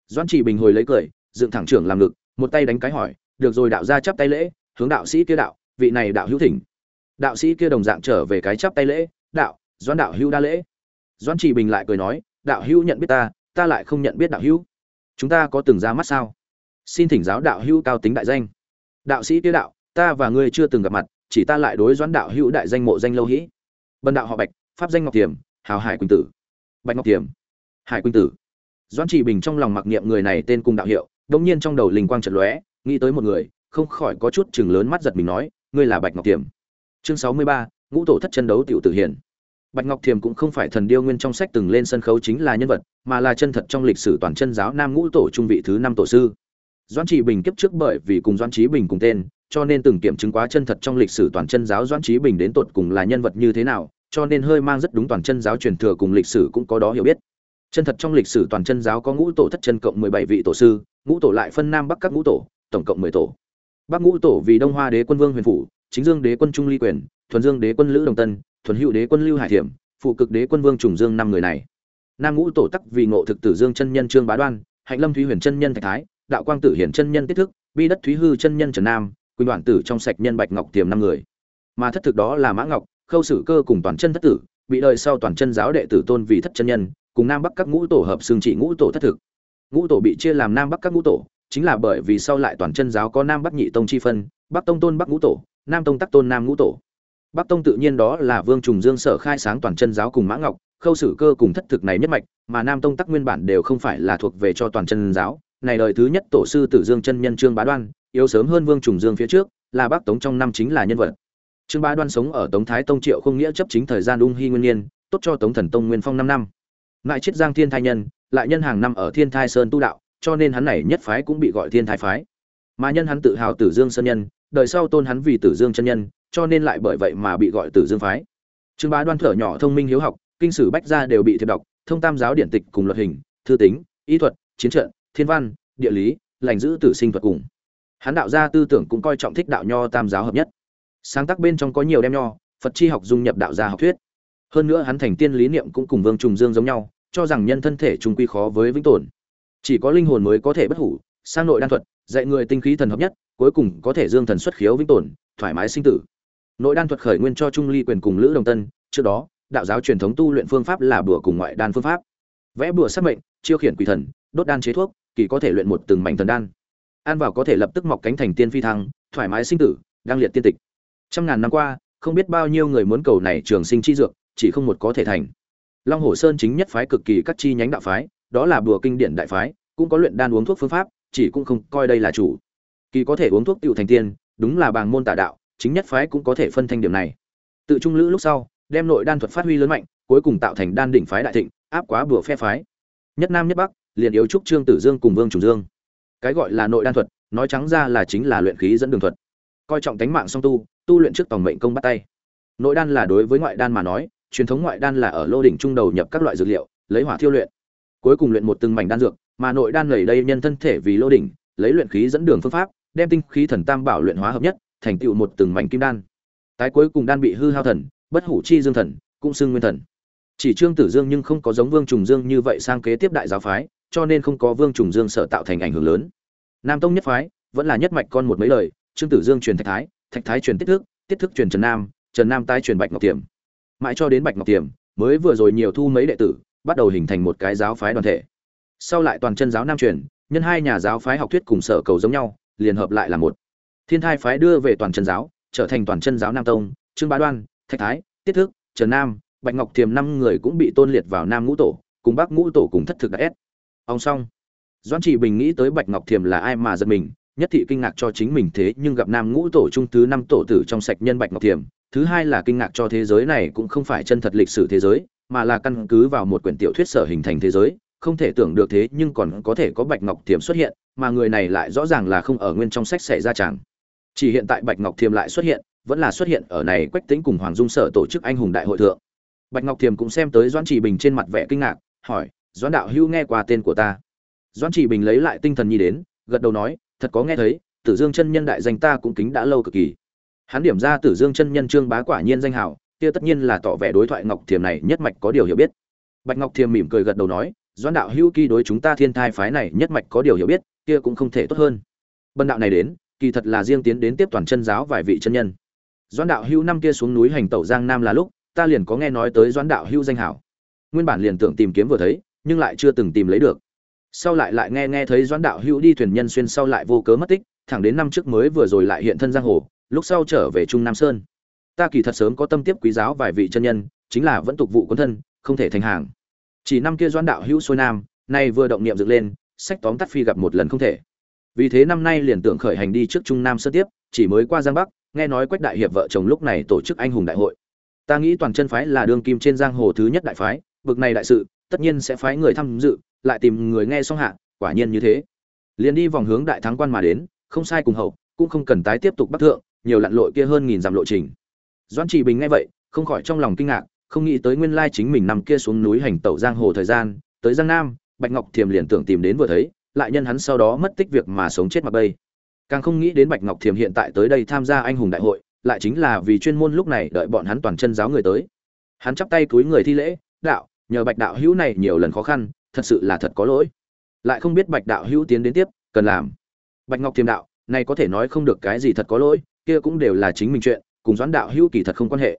Doãn chỉ bình hồi lấy cười, dựng thẳng trưởng làm ngực, một tay đánh cái hỏi, được rồi đạo gia chắp tay lễ, hướng đạo sĩ kia đạo, vị này đạo hữu thỉnh. Đạo sĩ kia đồng dạng trở về cái chắp tay lễ, đạo doãn đạo hữu đa lễ. Doãn chỉ bình lại cười nói, đạo hữu nhận biết ta ta lại không nhận biết đạo hữu. Chúng ta có từng ra mắt sao? Xin thỉnh giáo đạo hữu cao tính đại danh. Đạo sĩ tiêu đạo, ta và ngươi chưa từng gặp mặt, chỉ ta lại đối doãn đạo hữu đại danh mộ danh lâu hĩ bần đạo họ bạch, pháp danh ngọc tiềm, hào hải quỳnh tử. Bạch ngọc tiềm, hải quỳnh tử. Doãn chỉ bình trong lòng mặc niệm người này tên cùng đạo hiệu đông nhiên trong đầu linh quang trận lóe, nghĩ tới một người, không khỏi có chút chừng lớn mắt giật mình nói, ngươi là bạch ngọc tiềm. Chương sáu mươi ba, ngũ tổ thất chân đấu tiểu tử hiển bạch ngọc thiềm cũng không phải thần điêu nguyên trong sách từng lên sân khấu chính là nhân vật, mà là chân thật trong lịch sử toàn chân giáo nam ngũ tổ trung vị thứ năm tổ sư. Doãn trị bình kiếp trước bởi vì cùng doãn Chí bình cùng tên, cho nên từng kiểm chứng quá chân thật trong lịch sử toàn chân giáo doãn Chí bình đến tột cùng là nhân vật như thế nào, cho nên hơi mang rất đúng toàn chân giáo truyền thừa cùng lịch sử cũng có đó hiểu biết. Chân thật trong lịch sử toàn chân giáo có ngũ tổ thất chân cộng mười bảy vị tổ sư, ngũ tổ lại phân nam bắc các ngũ tổ, tổng cộng mười tổ. Bắc ngũ tổ vì đông hoa đế quân vương huyền phủ, chính dương đế quân trung ly quyền, thuần dương đế quân lữ đồng tân thuần hữu đế quân lưu hải thiểm, phụ cực đế quân vương trùng dương năm người này. Nam ngũ tổ tắc vì ngộ thực tử dương chân nhân trương bá đoan, hạnh lâm thúy huyền chân nhân thạch thái, đạo quang tử hiển chân nhân tiết thức, bi đất thúy hư chân nhân trần nam, quỳnh đoạn tử trong sạch nhân bạch ngọc tiềm năm người. Mà thất thực đó là mã ngọc, khâu sử cơ cùng toàn chân thất tử, bị đời sau toàn chân giáo đệ tử tôn vì thất chân nhân, cùng nam bắc các ngũ tổ hợp xương trị ngũ tổ thất thực. Ngũ tổ bị chia làm nam bắc các ngũ tổ, chính là bởi vì sau lại toàn chân giáo có nam bắc nhị tông chi phân, bắc tông tôn bắc ngũ tổ, nam tông tắc tôn nam ngũ tổ bắc tông tự nhiên đó là vương trùng dương sở khai sáng toàn chân giáo cùng mã ngọc khâu sử cơ cùng thất thực này nhất mạch mà nam tông tắc nguyên bản đều không phải là thuộc về cho toàn chân giáo. Này đời thứ nhất tổ sư tử dương chân nhân trương bá đoan yếu sớm hơn vương trùng dương phía trước là bắc tống trong năm chính là nhân vật. Trương bá đoan sống ở tống thái tông triệu không nghĩa chấp chính thời gian ung hi nguyên niên, tốt cho tống thần tông nguyên phong năm năm. Ngại chết giang thiên thai nhân lại nhân hàng năm ở thiên thai sơn tu đạo cho nên hắn này nhất phái cũng bị gọi thiên thai phái. Mà nhân hắn tự hào tử dương sơn nhân đời sau tôn hắn vì tử dương chân nhân cho nên lại bởi vậy mà bị gọi tử dương phái. Trương bá đoan thở nhỏ thông minh hiếu học, kinh sử bách gia đều bị thiệp đọc, thông tam giáo điển tịch cùng luật hình, thư tính, y thuật, chiến trận, thiên văn, địa lý, lành giữ tử sinh thuật cùng. Hắn đạo gia tư tưởng cũng coi trọng thích đạo nho tam giáo hợp nhất. Sáng tác bên trong có nhiều đem nho, phật chi học dung nhập đạo gia học thuyết. Hơn nữa hắn thành tiên lý niệm cũng cùng vương trùng dương giống nhau, cho rằng nhân thân thể trung quy khó với vĩnh tồn. Chỉ có linh hồn mới có thể bất hủ, sang nội đan thuật, dạy người tinh khí thần hợp nhất, cuối cùng có thể dương thần xuất khiếu vĩnh tồn, thoải mái sinh tử nội đan thuật khởi nguyên cho trung ly quyền cùng lữ đồng tân, trước đó, đạo giáo truyền thống tu luyện phương pháp là bùa cùng ngoại đan phương pháp. Vẽ bùa sát mệnh, chiêu khiển quỷ thần, đốt đan chế thuốc, kỳ có thể luyện một từng mảnh thần đan. An vào có thể lập tức mọc cánh thành tiên phi thăng, thoải mái sinh tử, đang liệt tiên tịch. Trăm ngàn năm qua, không biết bao nhiêu người muốn cầu này trường sinh chi dược, chỉ không một có thể thành. Long hồ sơn chính nhất phái cực kỳ các chi nhánh đạo phái, đó là bùa kinh điển đại phái, cũng có luyện đan uống thuốc phương pháp, chỉ cũng không coi đây là chủ. Kỳ có thể uống thuốc tiêu thành tiên, đúng là bàng môn tà đạo chính nhất phái cũng có thể phân thanh điểm này. Tự trung lữ lúc sau, đem nội đan thuật phát huy lớn mạnh, cuối cùng tạo thành đan đỉnh phái đại thịnh, áp quá bùa phe phái. Nhất nam nhất bắc, liền yếu trúc trương tử dương cùng vương trùng dương. Cái gọi là nội đan thuật, nói trắng ra là chính là luyện khí dẫn đường thuật. Coi trọng tánh mạng song tu tu luyện trước tổng mệnh công bắt tay. Nội đan là đối với ngoại đan mà nói, truyền thống ngoại đan là ở lô đỉnh trung đầu nhập các loại dược liệu, lấy hỏa thiêu luyện. Cuối cùng luyện một từng mảnh đan dược, mà nội đan lầy đây nhân thân thể vì lô đỉnh, lấy luyện khí dẫn đường phương pháp, đem tinh khí thần tam bảo luyện hóa hợp nhất thành tựu một từng mảnh kim đan. Tái cuối cùng đan bị hư hao thần, bất hủ chi dương thần, cũng xưng nguyên thần. Chỉ trương tử dương nhưng không có giống vương trùng dương như vậy sang kế tiếp đại giáo phái, cho nên không có vương trùng dương sở tạo thành ảnh hưởng lớn. Nam tông nhất phái, vẫn là nhất mạch con một mấy lời, trương tử dương truyền thạch thái thạch thái truyền tiết thức tiết thức truyền trần nam trần nam tái truyền bạch ngọc tiềm. Mãi cho đến bạch ngọc tiềm, mới vừa rồi nhiều thu mấy đệ tử, bắt đầu hình thành một cái giáo phái đoàn thể. Sau lại toàn chân giáo nam truyền, nhân hai nhà giáo phái học thuyết cùng sở cầu giống nhau, liền hợp lại là một thiên thai phái đưa về toàn chân giáo, trở thành toàn chân giáo nam tông, trương bá đoan, thạch thái, tiết thức, trần nam, bạch ngọc thiềm năm người cũng bị tôn liệt vào nam ngũ tổ, cùng bác ngũ tổ cùng thất thực đã ép. Ông xong. Doan chỉ bình nghĩ tới bạch ngọc thiềm là ai mà giật mình, nhất thị kinh ngạc cho chính mình thế nhưng gặp nam ngũ tổ trung thứ năm tổ tử trong sạch nhân bạch ngọc thiềm, thứ hai là kinh ngạc cho thế giới này cũng không phải chân thật lịch sử thế giới, mà là căn cứ vào một quyển tiểu thuyết sở hình thành thế giới, không thể tưởng được thế nhưng còn có thể có bạch ngọc thiềm xuất hiện, mà người này lại rõ ràng là không ở nguyên trong sách xảy ra chẳng chỉ hiện tại bạch ngọc thiềm lại xuất hiện vẫn là xuất hiện ở này quách tính cùng hoàng dung sở tổ chức anh hùng đại hội thượng bạch ngọc thiềm cũng xem tới doãn chỉ bình trên mặt vẻ kinh ngạc hỏi doãn đạo hữu nghe qua tên của ta doãn chỉ bình lấy lại tinh thần nhi đến gật đầu nói thật có nghe thấy Tử Dương chân nhân đại danh ta cũng kính đã lâu cực kỳ. Hắn điểm ra Tử Dương chân nhân Trương Bá quả nhiên danh hảo, kia tất nhiên là tỏ vẻ đối thoại Ngọc Thiềm này nhất mạch có điều hiểu biết. Bạch Ngọc Thiềm mỉm cười gật đầu nói, Doãn đạo hữu kỳ đối chúng ta Thiên Thai phái này nhất mạch có điều hiểu biết, kia cũng không thể tốt hơn. Bần đạo này đến, kỳ thật là riêng tiến đến tiếp toàn chân giáo vài vị chân nhân. Doãn đạo hữu năm kia xuống núi hành tẩu Giang Nam là lúc, ta liền có nghe nói tới Doãn đạo hữu danh hảo. Nguyên bản liền tưởng tìm kiếm vừa thấy, nhưng lại chưa từng tìm lấy được. Sau lại lại nghe nghe thấy Doãn đạo hữu đi thuyền nhân xuyên sau lại vô cớ mất tích, thẳng đến năm trước mới vừa rồi lại hiện thân giang hồ, lúc sau trở về Trung Nam Sơn. Ta kỳ thật sớm có tâm tiếp quý giáo vài vị chân nhân, chính là vẫn tục vụ quân thân, không thể thành hàng. Chỉ năm kia Doãn đạo hữu xuôi nam, nay vừa động niệm dựng lên, sách tóm tắt phi gặp một lần không thể. Vì thế năm nay liền tưởng khởi hành đi trước Trung Nam sơ tiếp, chỉ mới qua Giang Bắc, nghe nói Quách đại hiệp vợ chồng lúc này tổ chức anh hùng đại hội. Ta nghĩ toàn chân phái là đương kim trên giang hồ thứ nhất đại phái, bực này đại sự, tất nhiên sẽ phái người tham dự, lại tìm người nghe xong hạ, quả nhiên như thế. Liền đi vòng hướng đại thắng quan mà đến, không sai cùng hậu, cũng không cần tái tiếp tục bắt thượng, nhiều lặn lội kia hơn nghìn dặm lộ trình. Doãn Chỉ Bình nghe vậy, không khỏi trong lòng kinh ngạc, không nghĩ tới nguyên lai chính mình nằm kia xuống núi hành tẩu giang hồ thời gian, tới Giang Nam, Bạch Ngọc Thiềm liền tưởng tìm đến vừa thấy, lại nhân hắn sau đó mất tích việc mà sống chết mặc bây, Càng không nghĩ đến Bạch Ngọc Thiềm hiện tại tới đây tham gia anh hùng đại hội, lại chính là vì chuyên môn lúc này đợi bọn hắn toàn chân giáo người tới. Hắn chắp tay cúi người thi lễ, "Đạo, nhờ Bạch đạo hữu này nhiều lần khó khăn, thật sự là thật có lỗi." Lại không biết Bạch đạo hữu tiến đến tiếp, cần làm. Bạch Ngọc Thiềm đạo, này có thể nói không được cái gì thật có lỗi, kia cũng đều là chính mình chuyện, cùng Doãn đạo hữu kỳ thật không quan hệ.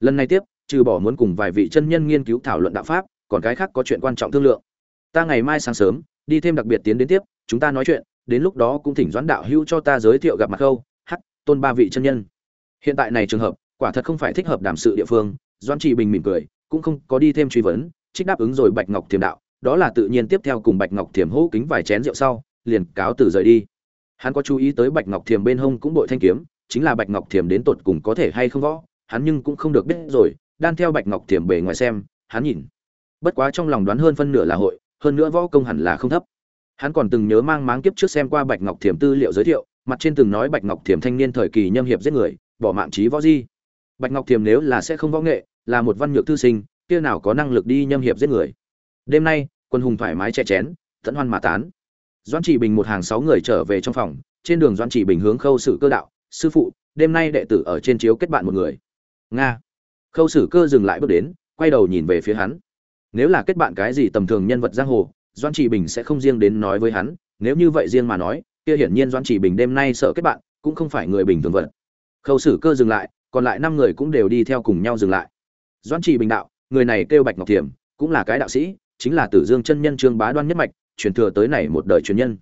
Lần này tiếp, trừ bỏ muốn cùng vài vị chân nhân nghiên cứu thảo luận đạo pháp, còn cái khác có chuyện quan trọng thương lượng. Ta ngày mai sáng sớm, đi thêm đặc biệt tiến đến tiếp, chúng ta nói chuyện, đến lúc đó cũng thỉnh Doãn đạo hữu cho ta giới thiệu gặp mặt khâu, hắc, tôn ba vị chân nhân. Hiện tại này trường hợp, quả thật không phải thích hợp đảm sự địa phương, Doãn trị Bình mỉm cười, cũng không có đi thêm truy vấn, trích đáp ứng rồi Bạch Ngọc Thiềm đạo, đó là tự nhiên tiếp theo cùng Bạch Ngọc Thiềm hô kính vài chén rượu sau, liền cáo từ rời đi. Hắn có chú ý tới Bạch Ngọc Thiềm bên hông cũng bội thanh kiếm, chính là Bạch Ngọc Thiềm đến tột cùng có thể hay không võ, hắn nhưng cũng không được biết rồi, đan theo Bạch Ngọc Thiềm bề ngoài xem, hắn nhìn. Bất quá trong lòng đoán hơn phân nửa là hội, hơn nữa võ công hẳn là không thấp. Hắn còn từng nhớ mang máng kiếp trước xem qua Bạch Ngọc Thiềm tư liệu giới thiệu, mặt trên từng nói Bạch Ngọc Thiềm thanh niên thời kỳ nhâm hiệp giết người, bỏ mạng chí võ di. Bạch Ngọc Thiềm nếu là sẽ không võ nghệ, là một văn nhược thư sinh, kia nào có năng lực đi nhâm hiệp giết người. Đêm nay, quân hùng thoải mái che chén, tận hoan mà tán. Doãn Chỉ Bình một hàng sáu người trở về trong phòng, trên đường Doãn Chỉ Bình hướng Khâu Sử Cơ đạo, "Sư phụ, đêm nay đệ tử ở trên chiếu kết bạn một người." "Nga." Khâu Sử Cơ dừng lại bước đến, quay đầu nhìn về phía hắn. Nếu là kết bạn cái gì tầm thường nhân vật giang hồ, Doãn Chỉ Bình sẽ không riêng đến nói với hắn, nếu như vậy riêng mà nói, kia hiển nhiên Doãn Chỉ Bình đêm nay sợ kết bạn, cũng không phải người bình thường vật. Khâu Sử Cơ dừng lại, còn lại năm người cũng đều đi theo cùng nhau dừng lại. Doãn Chỉ Bình đạo, người này kêu Bạch Ngọc Thiểm, cũng là cái đạo sĩ, chính là Tử Dương chân nhân Trương Bá Đoan nhất mạch, truyền thừa tới này một đời truyền nhân.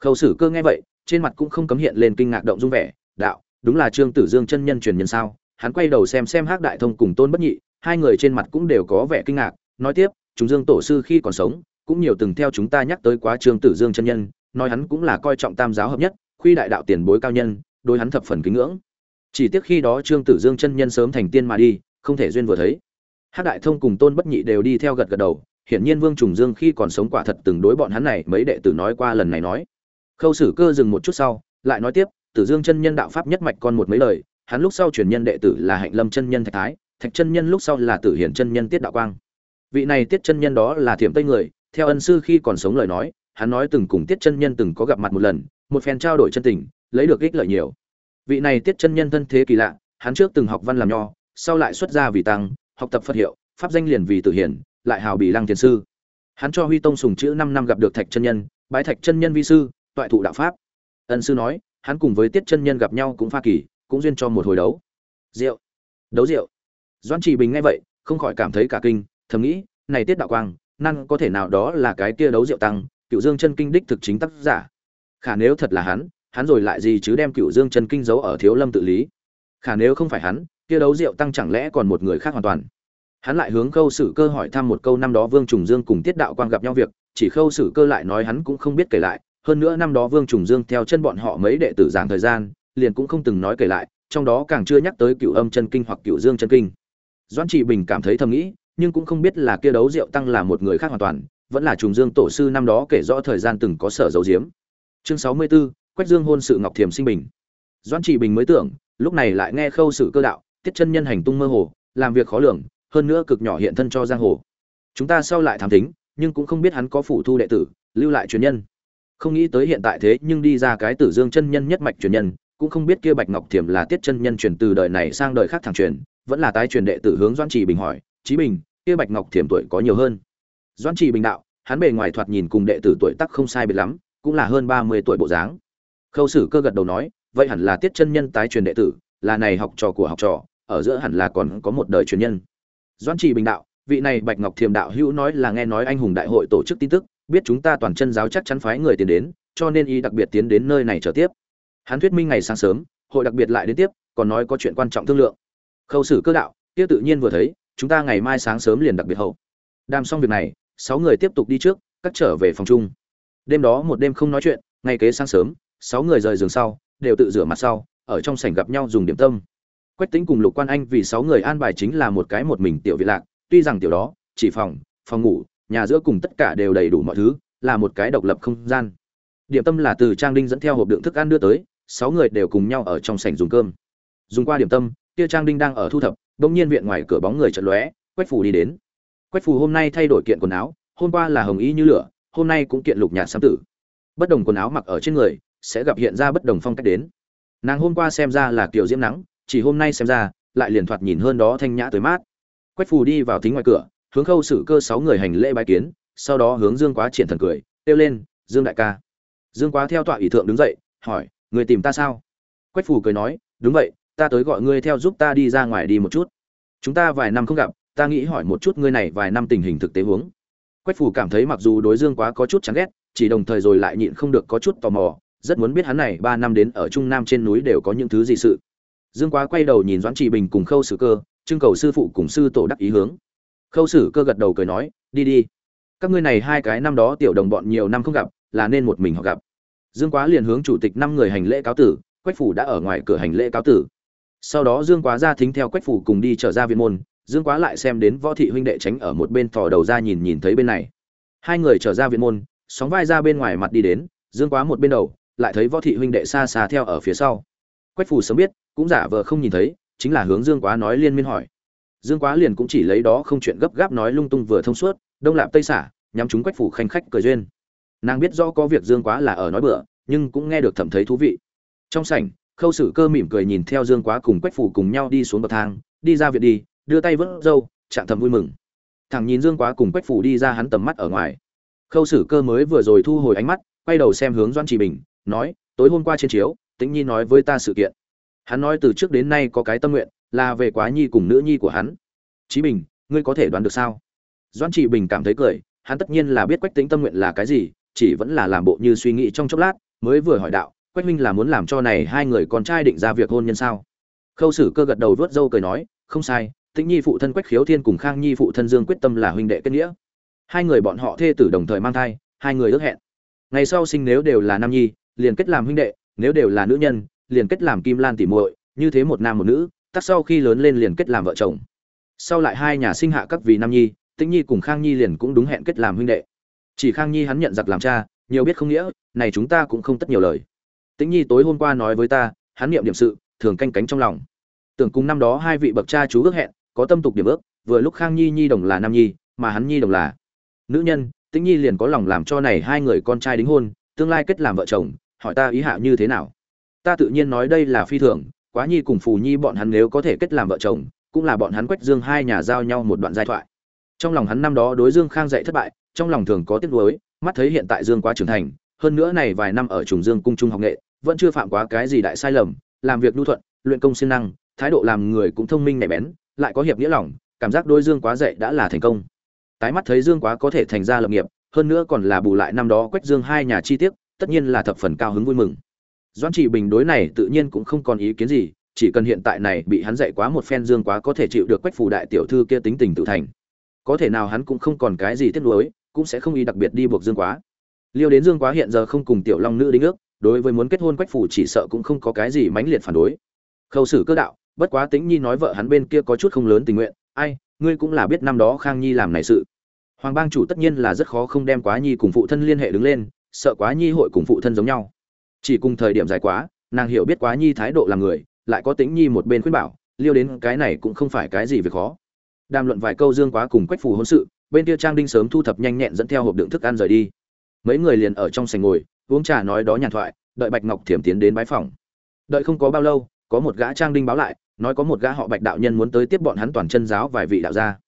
Khâu Sử Cơ nghe vậy, trên mặt cũng không cấm hiện lên kinh ngạc động dung vẻ, đạo, đúng là Trương Tử Dương chân nhân truyền nhân sao? Hắn quay đầu xem xem Hắc Đại Thông cùng Tôn Bất Nhị, hai người trên mặt cũng đều có vẻ kinh ngạc, nói tiếp, chúng Dương tổ sư khi còn sống, cũng nhiều từng theo chúng ta nhắc tới quá Trương Tử Dương chân nhân, nói hắn cũng là coi trọng tam giáo hợp nhất, khuy đại đạo tiền bối cao nhân, đối hắn thập phần kính ngưỡng. Chỉ tiếc khi đó Trương Tử Dương chân nhân sớm thành tiên mà đi, không thể duyên vừa thấy. Hắc Đại Thông cùng Tôn Bất Nhị đều đi theo gật gật đầu, hiển nhiên Vương Trùng Dương khi còn sống quả thật từng đối bọn hắn này mấy đệ tử nói qua lần này nói. Khâu Sử Cơ dừng một chút sau, lại nói tiếp, Tử Dương chân nhân đạo pháp nhất mạch con một mấy lời, hắn lúc sau truyền nhân đệ tử là Hạnh Lâm chân nhân Thạch Thái, Thạch chân nhân lúc sau là Tử Hiển chân nhân Tiết Đạo Quang. Vị này Tiết chân nhân đó là Thiểm Tây người, theo ân sư khi còn sống lời nói, hắn nói từng cùng Tiết chân nhân từng có gặp mặt một lần, một phen trao đổi chân tình, lấy được ích lợi nhiều. Vị này Tiết chân nhân thân thế kỳ lạ, hắn trước từng học văn làm nho, sau lại xuất gia vì tăng, học tập Phật hiệu, pháp danh liền vì Tử Hiển, lại hào bị Lăng Thiền sư. Hắn cho Huy Tông sùng chữ năm năm gặp được Thạch chân nhân, bái Thạch chân nhân vi sư, toại thụ đạo pháp. Ân sư nói, hắn cùng với Tiết chân nhân gặp nhau cũng pha kỳ, cũng duyên cho một hồi đấu. Rượu. Đấu rượu. Doãn trị Bình nghe vậy, không khỏi cảm thấy cả kinh, thầm nghĩ, này Tiết đạo quang, năng có thể nào đó là cái kia đấu rượu tăng, Cựu Dương chân kinh đích thực chính tác giả. Khả nếu thật là hắn, hắn rồi lại gì chứ đem Cựu Dương chân kinh giấu ở Thiếu Lâm tự lý. Khả nếu không phải hắn, kia đấu rượu tăng chẳng lẽ còn một người khác hoàn toàn. Hắn lại hướng Khâu Sử Cơ hỏi thăm một câu năm đó Vương Trùng Dương cùng Tiết Đạo Quang gặp nhau việc, chỉ Khâu Sử Cơ lại nói hắn cũng không biết kể lại, hơn nữa năm đó Vương Trùng Dương theo chân bọn họ mấy đệ tử giảng thời gian, liền cũng không từng nói kể lại, trong đó càng chưa nhắc tới Cựu Âm chân kinh hoặc Cựu Dương chân kinh. Doãn Trị Bình cảm thấy thầm nghĩ, nhưng cũng không biết là kia đấu rượu tăng là một người khác hoàn toàn, vẫn là Trùng Dương tổ sư năm đó kể rõ thời gian từng có sở dấu diếm. Chương 64, Quách Dương hôn sự Ngọc Thiềm sinh bình. Doãn Trị Bình mới tưởng, lúc này lại nghe Khâu sự Cơ đạo, tiết chân nhân hành tung mơ hồ, làm việc khó lường, hơn nữa cực nhỏ hiện thân cho giang hồ. Chúng ta sau lại thám tính, nhưng cũng không biết hắn có phụ thu đệ tử, lưu lại truyền nhân không nghĩ tới hiện tại thế nhưng đi ra cái tử dương chân nhân nhất mạch truyền nhân cũng không biết kia bạch ngọc thiểm là tiết chân nhân truyền từ đời này sang đời khác thẳng truyền vẫn là tái truyền đệ tử hướng doãn trị bình hỏi Chí bình, kia bạch ngọc thiểm tuổi có nhiều hơn. Doan trì bình đạo, hắn bề ngoài thoạt nhìn cùng đệ tử tuổi tác không sai biệt lắm, cũng là hơn ba mươi tuổi bộ dáng. Khâu sử cơ gật đầu nói, vậy hẳn là tiết chân nhân tái truyền đệ tử, là này học trò của học trò, ở giữa hẳn là còn có một đời truyền nhân. Doan trì bình đạo, vị này bạch ngọc thiềm đạo hữu nói là nghe nói anh hùng đại hội tổ chức tin tức, biết chúng ta toàn chân giáo chắc chắn phái người tiến đến, cho nên y đặc biệt tiến đến nơi này trở tiếp. Hắn thuyết minh ngày sáng sớm, hội đặc biệt lại đến tiếp, còn nói có chuyện quan trọng thương lượng. Khâu sử cơ đạo, kia tự nhiên vừa thấy chúng ta ngày mai sáng sớm liền đặc biệt hậu. Đàm xong việc này, sáu người tiếp tục đi trước, cắt trở về phòng chung. Đêm đó một đêm không nói chuyện, ngày kế sáng sớm, sáu người rời giường sau, đều tự rửa mặt sau, ở trong sảnh gặp nhau dùng điểm tâm. Quách tính cùng lục quan anh vì sáu người an bài chính là một cái một mình tiểu vị lạc, tuy rằng tiểu đó, chỉ phòng phòng ngủ, nhà giữa cùng tất cả đều đầy đủ mọi thứ, là một cái độc lập không gian. Điểm tâm là từ trang đinh dẫn theo hộp đựng thức ăn đưa tới, sáu người đều cùng nhau ở trong sảnh dùng cơm. Dùng qua điểm tâm kia trang đinh đang ở thu thập, bỗng nhiên viện ngoài cửa bóng người chợt lóe, quách phù đi đến. Quách phù hôm nay thay đổi kiện quần áo, hôm qua là hồng y như lửa, hôm nay cũng kiện lục nhạt xám tử. Bất đồng quần áo mặc ở trên người, sẽ gặp hiện ra bất đồng phong cách đến. Nàng hôm qua xem ra là kiểu diễm nắng, chỉ hôm nay xem ra, lại liền thoạt nhìn hơn đó thanh nhã tới mát. Quách phù đi vào thính ngoài cửa, hướng khâu xử cơ sáu người hành lễ bái kiến, sau đó hướng dương quá triển thần cười, kêu lên, dương đại ca. Dương quá theo tọa ủy thượng đứng dậy, hỏi, người tìm ta sao? Quách phù cười nói, đúng vậy ta tới gọi ngươi theo giúp ta đi ra ngoài đi một chút. Chúng ta vài năm không gặp, ta nghĩ hỏi một chút ngươi này vài năm tình hình thực tế huống. Quách Phủ cảm thấy mặc dù đối dương quá có chút chán ghét, chỉ đồng thời rồi lại nhịn không được có chút tò mò, rất muốn biết hắn này ba năm đến ở trung nam trên núi đều có những thứ gì sự. Dương quá quay đầu nhìn doãn trị bình cùng khâu sử cơ, trưng cầu sư phụ cùng sư tổ đắc ý hướng. Khâu sử cơ gật đầu cười nói, đi đi. Các ngươi này hai cái năm đó tiểu đồng bọn nhiều năm không gặp, là nên một mình họ gặp. Dương quá liền hướng chủ tịch năm người hành lễ cáo tử, quách phủ đã ở ngoài cửa hành lễ cáo tử sau đó dương quá ra thính theo quách phủ cùng đi trở ra viện môn, dương quá lại xem đến võ thị huynh đệ tránh ở một bên thò đầu ra nhìn nhìn thấy bên này. Hai người trở ra viện môn, sóng vai ra bên ngoài mặt đi đến, dương quá một bên đầu, lại thấy võ thị huynh đệ xa xa theo ở phía sau. Quách phủ sớm biết, cũng giả vờ không nhìn thấy, chính là hướng dương quá nói liên miên hỏi. Dương quá liền cũng chỉ lấy đó không chuyện gấp gáp nói lung tung vừa thông suốt, đông lạp tây xả, nhắm chúng quách phủ khanh khách cười duyên. Nàng biết rõ có việc dương quá là ở nói bựa nhưng cũng nghe được thẩm thấy thú vị. Trong sảnh khâu sử cơ mỉm cười nhìn theo dương quá cùng quách phủ cùng nhau đi xuống bậc thang, đi ra viện đi, đưa tay vớt râu, trạng thầm vui mừng. Thằng nhìn dương quá cùng quách phủ đi ra hắn tầm mắt ở ngoài. Khâu sử cơ mới vừa rồi thu hồi ánh mắt, quay đầu xem hướng doan trì bình, nói, tối hôm qua trên chiếu, tĩnh nhi nói với ta sự kiện. Hắn nói từ trước đến nay có cái tâm nguyện, là về quá nhi cùng nữ nhi của hắn. Chí bình, ngươi có thể đoán được sao? Doan trì bình cảm thấy cười, hắn tất nhiên là biết quách tính tâm nguyện là cái gì, chỉ vẫn là làm bộ như suy nghĩ trong chốc lát, mới vừa hỏi đạo quách minh là muốn làm cho này hai người con trai định ra việc hôn nhân sao? Khâu sử cơ gật đầu vớt râu cười nói, không sai, tĩnh nhi phụ thân quách khiếu thiên cùng khang nhi phụ thân dương quyết tâm là huynh đệ kết nghĩa. Hai người bọn họ thê tử đồng thời mang thai, hai người ước hẹn. Ngày sau sinh nếu đều là nam nhi, liền kết làm huynh đệ, nếu đều là nữ nhân, liền kết làm kim lan tỉ muội, như thế một nam một nữ, tắc sau khi lớn lên liền kết làm vợ chồng. Sau lại hai nhà sinh hạ các vị nam nhi, tĩnh nhi cùng khang nhi liền cũng đúng hẹn kết làm huynh đệ. Chỉ khang nhi hắn nhận giặc làm cha, nhiều biết không nghĩa, này chúng ta cũng không tất nhiều lời tĩnh nhi tối hôm qua nói với ta, hắn niệm điểm sự, thường canh cánh trong lòng. Tưởng cùng năm đó hai vị bậc cha chú ước hẹn, có tâm tục điểm ước, vừa lúc khang nhi nhi đồng là nam nhi, mà hắn nhi đồng là nữ nhân, tĩnh nhi liền có lòng làm cho này hai người con trai đính hôn, tương lai kết làm vợ chồng, hỏi ta ý hạ như thế nào. Ta tự nhiên nói đây là phi thường, quá nhi cùng phù nhi bọn hắn nếu có thể kết làm vợ chồng, cũng là bọn hắn quách dương hai nhà giao nhau một đoạn giai thoại. Trong lòng hắn năm đó đối dương khang dạy thất bại, trong lòng thường có tiếc nuối, mắt thấy hiện tại dương quá trưởng thành hơn nữa này vài năm ở trùng dương cung trung học nghệ, vẫn chưa phạm quá cái gì đại sai lầm, làm việc nhu thuận, luyện công siêng năng, thái độ làm người cũng thông minh nhạy bén, lại có hiệp nghĩa lòng, cảm giác đôi dương quá dạy đã là thành công. Tái mắt thấy dương quá có thể thành ra lập nghiệp, hơn nữa còn là bù lại năm đó quách dương hai nhà chi tiết, tất nhiên là thập phần cao hứng vui mừng. Doãn trị bình đối này tự nhiên cũng không còn ý kiến gì, chỉ cần hiện tại này bị hắn dạy quá một phen dương quá có thể chịu được quách phủ đại tiểu thư kia tính tình tự thành. Có thể nào hắn cũng không còn cái gì tiếc nuối, cũng sẽ không ý đặc biệt đi buộc dương quá liêu đến dương quá hiện giờ không cùng tiểu long nữ đính ước, đối với muốn kết hôn quách phủ chỉ sợ cũng không có cái gì mãnh liệt phản đối. Khâu xử cơ đạo, bất quá Tĩnh nhi nói vợ hắn bên kia có chút không lớn tình nguyện, ai, ngươi cũng là biết năm đó khang nhi làm này sự. Hoàng bang chủ tất nhiên là rất khó không đem quá nhi cùng phụ thân liên hệ đứng lên, sợ quá nhi hội cùng phụ thân giống nhau. Chỉ cùng thời điểm dài quá, nàng hiểu biết quá nhi thái độ làm người, lại có Tĩnh nhi một bên khuyên bảo, liêu đến cái này cũng không phải cái gì việc khó. Đàm luận vài câu dương quá cùng quách phù hôn sự, bên kia trang đinh sớm thu thập nhanh nhẹn dẫn theo hộp đựng thức ăn rời đi mấy người liền ở trong sành ngồi, uống trà nói đó nhàn thoại, đợi bạch ngọc thiểm tiến đến bái phòng. Đợi không có bao lâu, có một gã trang đinh báo lại, nói có một gã họ bạch đạo nhân muốn tới tiếp bọn hắn toàn chân giáo vài vị đạo gia.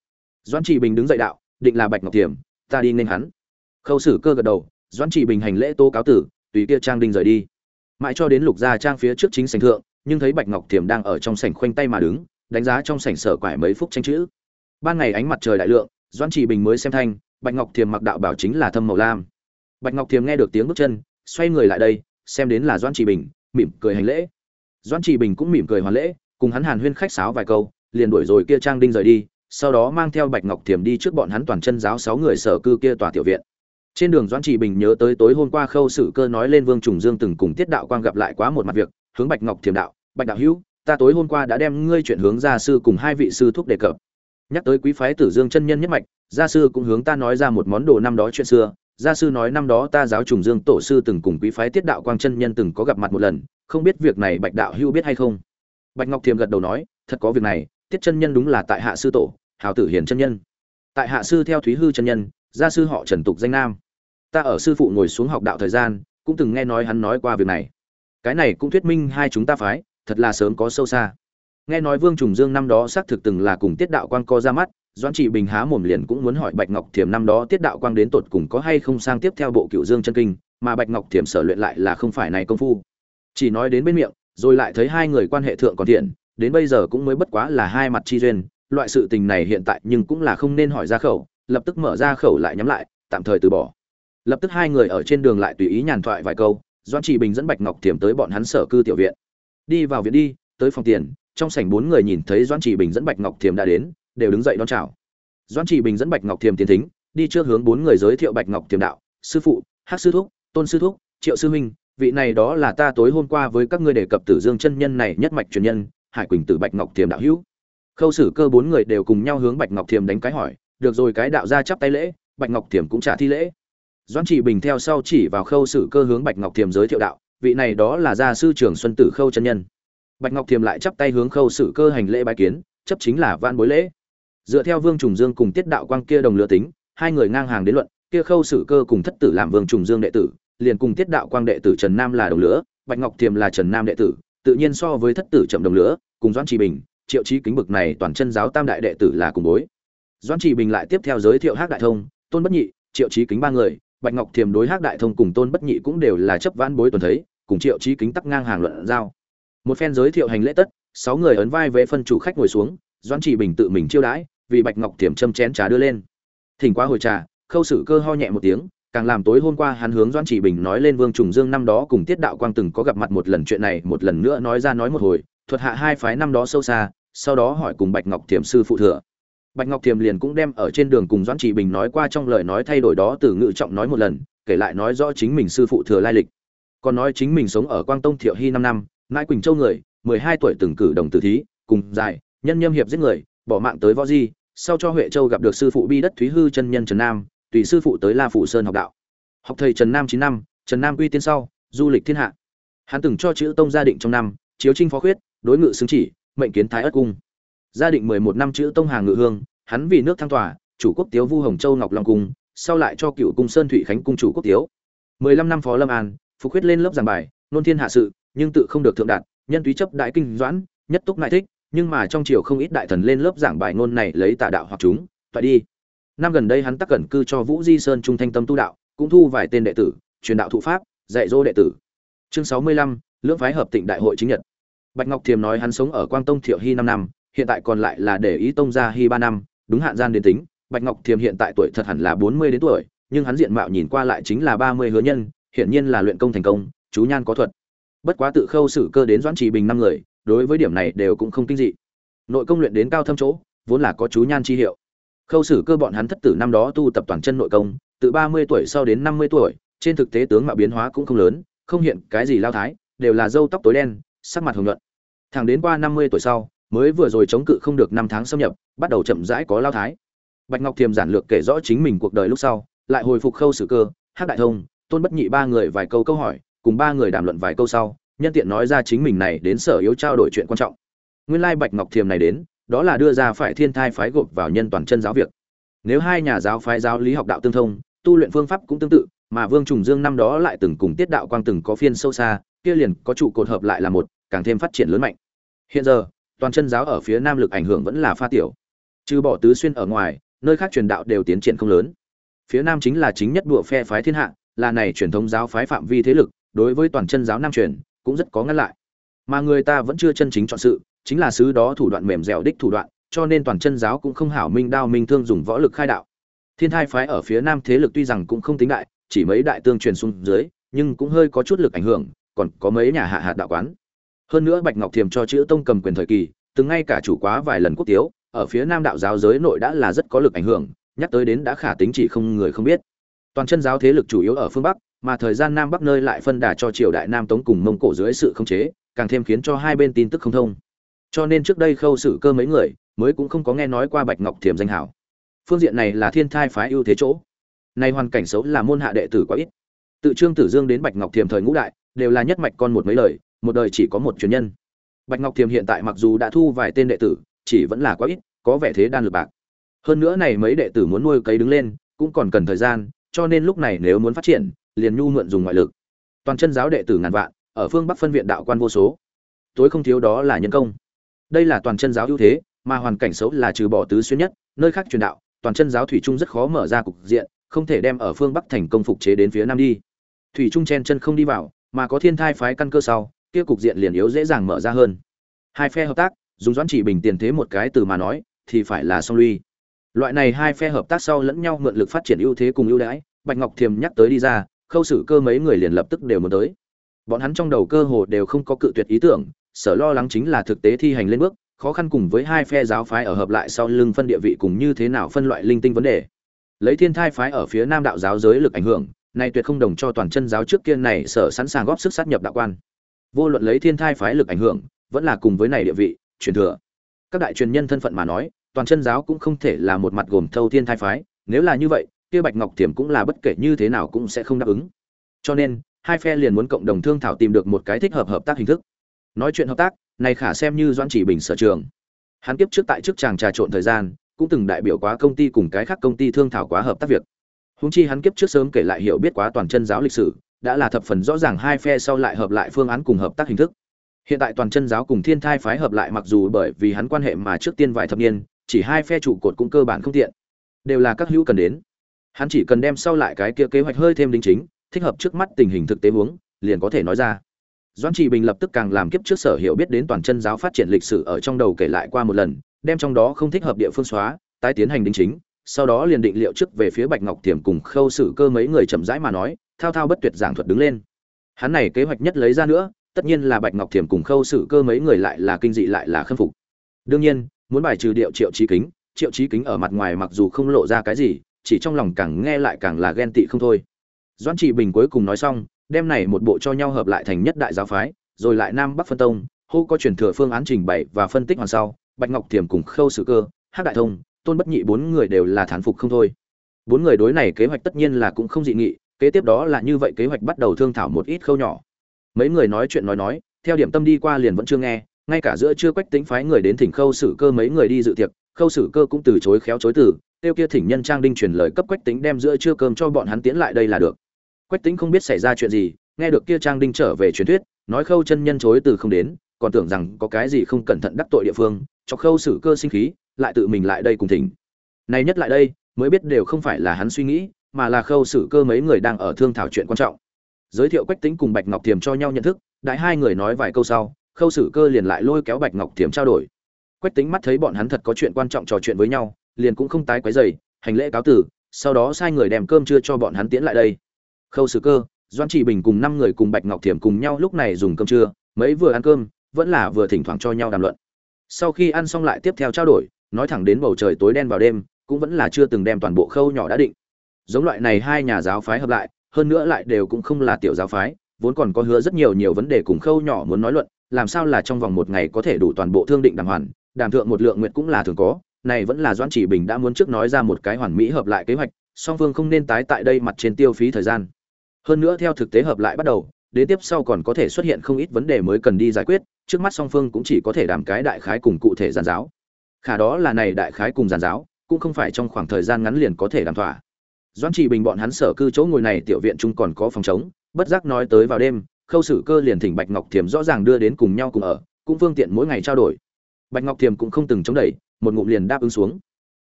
Doãn trị bình đứng dậy đạo, định là bạch ngọc thiểm, ta đi nên hắn. Khâu sử cơ gật đầu, doãn trị bình hành lễ tô cáo tử, tùy kia trang đinh rời đi. Mãi cho đến lục gia trang phía trước chính sảnh thượng, nhưng thấy bạch ngọc thiểm đang ở trong sảnh khoanh tay mà đứng, đánh giá trong sảnh sở quải mấy phút tranh chữ. Ban ngày ánh mặt trời đại lượng, doãn trị bình mới xem thanh, bạch ngọc thiểm mặc đạo bảo chính là thâm màu lam bạch ngọc Thiềm nghe được tiếng bước chân, xoay người lại đây, xem đến là doãn Chỉ bình, mỉm cười hành lễ. Doãn Chỉ bình cũng mỉm cười hoàn lễ, cùng hắn hàn huyên khách sáo vài câu, liền đuổi rồi kia trang đinh rời đi, sau đó mang theo bạch ngọc Thiềm đi trước bọn hắn toàn chân giáo sáu người sở cư kia tòa tiểu viện. Trên đường doãn Chỉ bình nhớ tới tối hôm qua khâu sử cơ nói lên vương trùng dương từng cùng tiết đạo quang gặp lại quá một mặt việc, hướng bạch ngọc Thiềm đạo, bạch đạo hữu, ta tối hôm qua đã đem ngươi chuyện hướng gia sư cùng hai vị sư thúc đề cập. Nhắc tới quý phái tử dương chân nhân nhất mạch, gia sư cũng hướng ta nói ra một món đồ năm đó chuyện xưa gia sư nói năm đó ta giáo trùng dương tổ sư từng cùng quý phái tiết đạo quang chân nhân từng có gặp mặt một lần, không biết việc này bạch đạo hưu biết hay không? Bạch ngọc thiềm gật đầu nói, thật có việc này, tiết chân nhân đúng là tại hạ sư tổ, hào tử hiền chân nhân. Tại hạ sư theo thúy hư chân nhân, gia sư họ trần tục danh nam. Ta ở sư phụ ngồi xuống học đạo thời gian, cũng từng nghe nói hắn nói qua việc này. Cái này cũng thuyết minh hai chúng ta phái, thật là sớm có sâu xa. Nghe nói vương trùng dương năm đó xác thực từng là cùng tiết đạo quang co ra mắt doãn trị bình há mồm liền cũng muốn hỏi bạch ngọc thiểm năm đó tiết đạo quang đến tột cùng có hay không sang tiếp theo bộ cựu dương chân kinh, mà bạch ngọc thiểm sở luyện lại là không phải này công phu. Chỉ nói đến bên miệng, rồi lại thấy hai người quan hệ thượng còn thiện, đến bây giờ cũng mới bất quá là hai mặt chi duyên, loại sự tình này hiện tại nhưng cũng là không nên hỏi ra khẩu, lập tức mở ra khẩu lại nhắm lại, tạm thời từ bỏ. Lập tức hai người ở trên đường lại tùy ý nhàn thoại vài câu, doãn trị bình dẫn bạch ngọc thiểm tới bọn hắn sở cư tiểu viện. Đi vào viện đi, tới phòng tiền, trong sảnh bốn người nhìn thấy doãn trị bình dẫn bạch ngọc thiểm đã đến đều đứng dậy đón chào. Doãn Chỉ bình dẫn bạch ngọc Thiềm tiến thính, đi trước hướng bốn người giới thiệu bạch ngọc Thiềm đạo, sư phụ, hắc sư thúc, tôn sư thúc, triệu sư huynh, vị này đó là ta tối hôm qua với các ngươi đề cập tử dương chân nhân này nhất mạch truyền nhân, hải quỳnh tử bạch ngọc Thiềm đạo hữu. Khâu sử cơ bốn người đều cùng nhau hướng bạch ngọc Thiềm đánh cái hỏi, được rồi, cái đạo ra chắp tay lễ, bạch ngọc Thiềm cũng trả thi lễ. Doãn Chỉ bình theo sau chỉ vào khâu sử cơ hướng bạch ngọc Thiềm giới thiệu đạo, vị này đó là gia sư trưởng xuân tử khâu chân nhân. Bạch ngọc thiềm lại chắp tay hướng khâu sử cơ hành lễ bái kiến, chấp chính là van bối lễ dựa theo vương trùng dương cùng tiết đạo quang kia đồng lứa tính, hai người ngang hàng đến luận, kia khâu sử cơ cùng thất tử làm vương trùng dương đệ tử, liền cùng tiết đạo quang đệ tử trần nam là đồng lứa, bạch ngọc thiềm là trần nam đệ tử, tự nhiên so với thất tử chậm đồng lứa, cùng doãn trì bình, triệu chí kính bực này toàn chân giáo tam đại đệ tử là cùng bối. Doãn trì bình lại tiếp theo giới thiệu hắc đại thông, tôn bất nhị, triệu chí kính ba người, bạch ngọc thiềm đối hắc đại thông cùng tôn bất nhị cũng đều là chấp vãn bối tuần thấy, cùng triệu chí kính tắc ngang hàng luận giao. Một phen giới thiệu hành lễ tất, sáu người ấn vai vẽ phân chủ khách ngồi xuống, doãn trì bình tự mình chiêu đãi vì bạch ngọc thiểm châm chén trà đưa lên. Thỉnh qua hồi trà, khâu sử cơ ho nhẹ một tiếng, càng làm tối hôm qua hắn hướng doãn chỉ bình nói lên vương trùng dương năm đó cùng tiết đạo quang từng có gặp mặt một lần chuyện này, một lần nữa nói ra nói một hồi, thuật hạ hai phái năm đó sâu xa, sau đó hỏi cùng bạch ngọc thiểm sư phụ thừa. Bạch ngọc thiểm liền cũng đem ở trên đường cùng doãn chỉ bình nói qua trong lời nói thay đổi đó từ ngự trọng nói một lần, kể lại nói rõ chính mình sư phụ thừa lai lịch. Còn nói chính mình sống ở quang tông thiệu hy năm năm, nãi quỳnh châu người, mười hai tuổi từng cử đồng tử thí, cùng dài, nhân nhâm hiệp giết người bỏ mạng tới võ di, sau cho huệ châu gặp được sư phụ bi đất thúy hư chân nhân trần nam, tùy sư phụ tới la phủ sơn học đạo. Học thầy trần nam chín năm, trần nam quy tiên sau, du lịch thiên hạ. Hắn từng cho chữ tông gia định trong năm, chiếu trinh phó khuyết, đối ngự xứng chỉ, mệnh kiến thái ất cung. Gia định mười một năm chữ tông hàng ngự hương, hắn vì nước thăng tòa, chủ quốc tiếu vu hồng châu ngọc long cung, sau lại cho cựu cung sơn thụy khánh cung chủ quốc tiếu. Mười lăm năm phó lâm an, phục khuyết lên lớp giảng bài, nôn thiên hạ sự, nhưng tự không được thượng đạt, nhân túy chấp đại kinh doãn, nhất túc ngại thích nhưng mà trong triều không ít đại thần lên lớp giảng bài ngôn này lấy tà đạo hoặc chúng, phải đi. Năm gần đây hắn tắc cẩn cư cho vũ di sơn trung thanh tâm tu đạo, cũng thu vài tên đệ tử, truyền đạo thụ pháp, dạy dỗ đệ tử. Chương sáu mươi lăm, lưỡng phái hợp tịnh đại hội chính nhật. Bạch ngọc thiềm nói hắn sống ở quang tông thiệu hy năm năm, hiện tại còn lại là để ý tông gia hy ba năm, đúng hạn gian đến tính. Bạch ngọc thiềm hiện tại tuổi thật hẳn là bốn mươi đến tuổi, nhưng hắn diện mạo nhìn qua lại chính là ba mươi hứa nhân, hiển nhiên là luyện công thành công, chú nhan có thuật. Bất quá tự khâu sử cơ đến doãn trì bình năm người đối với điểm này đều cũng không kinh dị. Nội công luyện đến cao thâm chỗ, vốn là có chú nhan chi hiệu. Khâu sử cơ bọn hắn thất tử năm đó tu tập toàn chân nội công, từ ba mươi tuổi sau đến năm mươi tuổi, trên thực tế tướng mạo biến hóa cũng không lớn, không hiện cái gì lao thái, đều là râu tóc tối đen, sắc mặt hồng nhuận. Thẳng đến qua năm mươi tuổi sau, mới vừa rồi chống cự không được năm tháng xâm nhập, bắt đầu chậm rãi có lao thái. Bạch ngọc thiềm giản lược kể rõ chính mình cuộc đời lúc sau, lại hồi phục khâu sử cơ hát đại thông, tôn bất nhị ba người vài câu câu hỏi, cùng ba người đàm luận vài câu sau nhân tiện nói ra chính mình này đến sở yếu trao đổi chuyện quan trọng nguyên lai bạch ngọc thiềm này đến đó là đưa ra phải thiên thai phái gộp vào nhân toàn chân giáo việc nếu hai nhà giáo phái giáo lý học đạo tương thông tu luyện phương pháp cũng tương tự mà Vương Trùng Dương năm đó lại từng cùng Tiết Đạo Quang từng có phiên sâu xa, kia liền có trụ cột hợp lại là một, càng thêm phát triển lớn mạnh. Hiện giờ, toàn chân giáo ở phía nam lực ảnh hưởng vẫn là pha tiểu. Trừ bỏ tứ xuyên ở ngoài, nơi khác truyền đạo đều tiến triển không lớn. Phía nam chính là chính nhất đụa phe phái thiên hạ, là này truyền thống giáo phái phạm vi thế lực, đối với toàn chân giáo nam truyền cũng rất có ngăn lại. Mà người ta vẫn chưa chân chính chọn sự, chính là sứ đó thủ đoạn mềm dẻo đích thủ đoạn, cho nên toàn chân giáo cũng không hảo minh đao minh thương dùng võ lực khai đạo. Thiên Thai phái ở phía Nam thế lực tuy rằng cũng không tính đại, chỉ mấy đại tương truyền xuống dưới, nhưng cũng hơi có chút lực ảnh hưởng, còn có mấy nhà hạ hạt đạo quán. Hơn nữa Bạch Ngọc Thiềm cho chữ tông cầm quyền thời kỳ, từng ngay cả chủ quá vài lần quốc tiếu, ở phía Nam đạo giáo giới nội đã là rất có lực ảnh hưởng, nhắc tới đến đã khả tính chỉ không người không biết. Toàn chân giáo thế lực chủ yếu ở phương Bắc, mà thời gian Nam Bắc nơi lại phân đà cho triều đại Nam Tống cùng Mông Cổ dưới sự khống chế, càng thêm khiến cho hai bên tin tức không thông. Cho nên trước đây khâu xử cơ mấy người, mới cũng không có nghe nói qua Bạch Ngọc Thiềm danh hảo. Phương diện này là thiên thai phái ưu thế chỗ. Nay hoàn cảnh xấu là môn hạ đệ tử quá ít. Tự trương tử dương đến bạch ngọc thiềm thời ngũ đại đều là nhất mạch con một mấy lời một đời chỉ có một truyền nhân. Bạch ngọc thiềm hiện tại mặc dù đã thu vài tên đệ tử chỉ vẫn là quá ít có vẻ thế đan lược bạc. Hơn nữa này mấy đệ tử muốn nuôi cấy đứng lên cũng còn cần thời gian cho nên lúc này nếu muốn phát triển liền nhu mượn dùng ngoại lực. Toàn chân giáo đệ tử ngàn vạn, ở phương bắc phân viện đạo quan vô số. Tối không thiếu đó là nhân công. Đây là toàn chân giáo ưu thế, mà hoàn cảnh xấu là trừ bỏ tứ xuyên nhất, nơi khác truyền đạo, toàn chân giáo thủy trung rất khó mở ra cục diện, không thể đem ở phương bắc thành công phục chế đến phía nam đi. Thủy trung chen chân không đi vào, mà có thiên thai phái căn cơ sau, kia cục diện liền yếu dễ dàng mở ra hơn. Hai phe hợp tác, dùng doãn chỉ bình tiền thế một cái từ mà nói, thì phải là song lui loại này hai phe hợp tác sau lẫn nhau mượn lực phát triển ưu thế cùng ưu đãi, bạch ngọc thiềm nhắc tới đi ra khâu xử cơ mấy người liền lập tức đều muốn tới. Bọn hắn trong đầu cơ hồ đều không có cự tuyệt ý tưởng, sở lo lắng chính là thực tế thi hành lên bước, khó khăn cùng với hai phe giáo phái ở hợp lại sau lưng phân địa vị cùng như thế nào phân loại linh tinh vấn đề. Lấy thiên thai phái ở phía nam đạo giáo giới lực ảnh hưởng nay tuyệt không đồng cho toàn chân giáo trước kia này sở sẵn sàng góp sức sát nhập đạo quan. Vô luận lấy thiên thai phái lực ảnh hưởng, vẫn là cùng với này địa vị, truyền thừa. Các đại truyền nhân thân phận mà nói, toàn chân giáo cũng không thể là một mặt gồm thâu thiên thai phái, nếu là như vậy kia bạch ngọc tiềm cũng là bất kể như thế nào cũng sẽ không đáp ứng. Cho nên, hai phe liền muốn cộng đồng thương thảo tìm được một cái thích hợp hợp tác hình thức. Nói chuyện hợp tác, này khả xem như doãn chỉ bình sở trường. Hắn kiếp trước tại chức chàng trà trộn thời gian, cũng từng đại biểu quá công ty cùng cái khác công ty thương thảo quá hợp tác việc. Húng chi hắn kiếp trước sớm kể lại hiểu biết quá toàn chân giáo lịch sử, đã là thập phần rõ ràng hai phe sau lại hợp lại phương án cùng hợp tác hình thức. Hiện tại toàn chân giáo cùng thiên thai phái hợp lại mặc dù bởi vì hắn quan hệ mà trước tiên vài thập niên, chỉ hai phe trụ cột cũng cơ bản không tiện. Đều là các hữu cần đến hắn chỉ cần đem sau lại cái kia kế hoạch hơi thêm đính chính thích hợp trước mắt tình hình thực tế huống liền có thể nói ra Doãn Trị Bình lập tức càng làm kiếp trước sở hiểu biết đến toàn chân giáo phát triển lịch sử ở trong đầu kể lại qua một lần, đem trong đó không thích hợp địa phương xóa, tái tiến hành đính chính, sau đó liền định liệu trước về phía Bạch Ngọc Tiềm cùng Khâu Sử Cơ mấy người chậm rãi mà nói, thao thao bất tuyệt giảng thuật đứng lên. Hắn này kế hoạch nhất lấy ra nữa, tất nhiên là Bạch Ngọc Thiểm cùng Khâu Sử Cơ mấy người lại là kinh dị lại là khâm phục. Đương nhiên, muốn bài trừ điệu Triệu trí Kính, Triệu trí Kính ở mặt ngoài mặc dù không lộ ra cái gì, chỉ trong lòng càng nghe lại càng là ghen tị không thôi. Doãn Trị Bình cuối cùng nói xong, đem này một bộ cho nhau hợp lại thành nhất đại giáo phái, rồi lại Nam Bắc phân tông, hô có truyền thừa phương án trình bày và phân tích hoàn sau, Bạch Ngọc Tiềm cùng Khâu Sử Cơ, Hắc Đại Thông, Tôn Bất Nhị bốn người đều là thán phục không thôi. Bốn người đối này kế hoạch tất nhiên là cũng không dị nghị, kế tiếp đó là như vậy kế hoạch bắt đầu thương thảo một ít khâu nhỏ. Mấy người nói chuyện nói nói, theo điểm tâm đi qua liền vẫn chưa nghe, ngay cả giữa chưa quách tính phái người đến thỉnh Khâu Sử Cơ mấy người đi dự tiệc, Khâu Sử Cơ cũng từ chối khéo chối từ, tiêu kia thỉnh nhân trang đinh truyền lời cấp quách tính đem giữa trưa cơm cho bọn hắn tiến lại đây là được. Quách tính không biết xảy ra chuyện gì, nghe được kia trang đinh trở về truyền thuyết, nói khâu chân nhân chối từ không đến, còn tưởng rằng có cái gì không cẩn thận đắc tội địa phương, cho khâu xử cơ sinh khí, lại tự mình lại đây cùng thỉnh. Này nhất lại đây, mới biết đều không phải là hắn suy nghĩ, mà là khâu xử cơ mấy người đang ở thương thảo chuyện quan trọng. Giới thiệu quách tính cùng bạch ngọc thiềm cho nhau nhận thức, đại hai người nói vài câu sau, khâu xử cơ liền lại lôi kéo bạch ngọc thiềm trao đổi. Quách tính mắt thấy bọn hắn thật có chuyện quan trọng trò chuyện với nhau liền cũng không tái quấy rầy, hành lễ cáo tử sau đó sai người đem cơm trưa cho bọn hắn tiến lại đây. Khâu sử cơ doan trị bình cùng năm người cùng bạch ngọc thiểm cùng nhau lúc này dùng cơm trưa mấy vừa ăn cơm vẫn là vừa thỉnh thoảng cho nhau đàm luận. Sau khi ăn xong lại tiếp theo trao đổi nói thẳng đến bầu trời tối đen vào đêm cũng vẫn là chưa từng đem toàn bộ khâu nhỏ đã định. Giống loại này hai nhà giáo phái hợp lại hơn nữa lại đều cũng không là tiểu giáo phái vốn còn có hứa rất nhiều nhiều vấn đề cùng khâu nhỏ muốn nói luận làm sao là trong vòng một ngày có thể đủ toàn bộ thương định đàm hoàn đàm thượng một lượng nguyệt cũng là thường có này vẫn là doãn chỉ bình đã muốn trước nói ra một cái hoàn mỹ hợp lại kế hoạch, song phương không nên tái tại đây mặt trên tiêu phí thời gian. Hơn nữa theo thực tế hợp lại bắt đầu, đến tiếp sau còn có thể xuất hiện không ít vấn đề mới cần đi giải quyết, trước mắt song phương cũng chỉ có thể đảm cái đại khái cùng cụ thể giàn giáo. Khả đó là này đại khái cùng giàn giáo, cũng không phải trong khoảng thời gian ngắn liền có thể đảm thỏa. Doãn trị bình bọn hắn sở cư chỗ ngồi này tiểu viện chung còn có phòng trống, bất giác nói tới vào đêm, khâu sử cơ liền thỉnh bạch ngọc thiềm rõ ràng đưa đến cùng nhau cùng ở, cũng phương tiện mỗi ngày trao đổi. Bạch ngọc thiềm cũng không từng chống đẩy một ngụm liền đáp ứng xuống.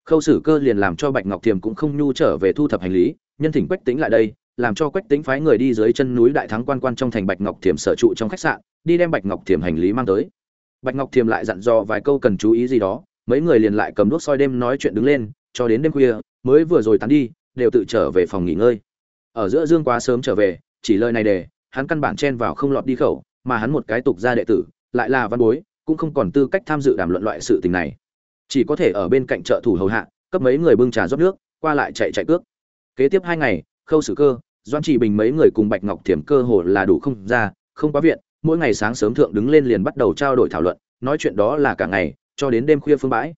Khâu sử cơ liền làm cho bạch ngọc thiềm cũng không nhu trở về thu thập hành lý, nhân thỉnh quách tính lại đây, làm cho quách tính phái người đi dưới chân núi đại thắng quan quan trong thành bạch ngọc thiềm sở trụ trong khách sạn, đi đem bạch ngọc thiềm hành lý mang tới. Bạch ngọc thiềm lại dặn dò vài câu cần chú ý gì đó, mấy người liền lại cầm đuốc soi đêm nói chuyện đứng lên, cho đến đêm khuya, mới vừa rồi tán đi, đều tự trở về phòng nghỉ ngơi. Ở giữa dương quá sớm trở về, chỉ lời này để, hắn căn bản chen vào không lọt đi khẩu, mà hắn một cái tục gia đệ tử, lại là văn bối, cũng không còn tư cách tham dự đàm luận loại sự tình này chỉ có thể ở bên cạnh trợ thủ hầu hạ, cấp mấy người bưng trà rót nước, qua lại chạy chạy cước. Kế tiếp hai ngày, khâu sử cơ doan chỉ bình mấy người cùng bạch ngọc thiểm cơ hồ là đủ không ra, không quá viện, mỗi ngày sáng sớm thượng đứng lên liền bắt đầu trao đổi thảo luận, nói chuyện đó là cả ngày, cho đến đêm khuya phương bãi.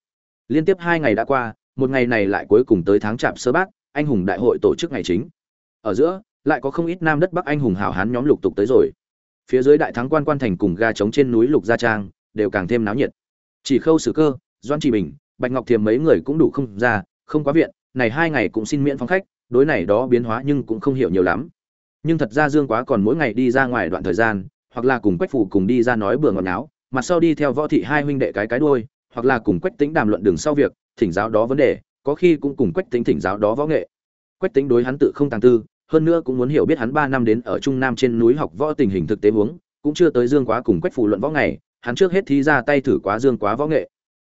Liên tiếp hai ngày đã qua, một ngày này lại cuối cùng tới tháng chạp sơ bát, anh hùng đại hội tổ chức ngày chính. Ở giữa, lại có không ít nam đất bắc anh hùng hào hán nhóm lục tục tới rồi. Phía dưới đại thắng quan quan thành cùng ga trống trên núi lục gia trang, đều càng thêm náo nhiệt. Chỉ khâu sử cơ doan trì bình, bạch ngọc thiềm mấy người cũng đủ không ra, không quá viện, này hai ngày cũng xin miễn phóng khách, đối này đó biến hóa nhưng cũng không hiểu nhiều lắm. Nhưng thật ra dương quá còn mỗi ngày đi ra ngoài đoạn thời gian, hoặc là cùng quách phủ cùng đi ra nói bừa ngọt náo mặt sau đi theo võ thị hai huynh đệ cái cái đuôi, hoặc là cùng quách tính đàm luận đường sau việc, thỉnh giáo đó vấn đề, có khi cũng cùng quách tính thỉnh giáo đó võ nghệ. Quách tính đối hắn tự không tàng tư, hơn nữa cũng muốn hiểu biết hắn ba năm đến ở trung nam trên núi học võ tình hình thực tế huống, cũng chưa tới dương quá cùng quách phủ luận võ ngày, hắn trước hết thi ra tay thử quá dương quá võ nghệ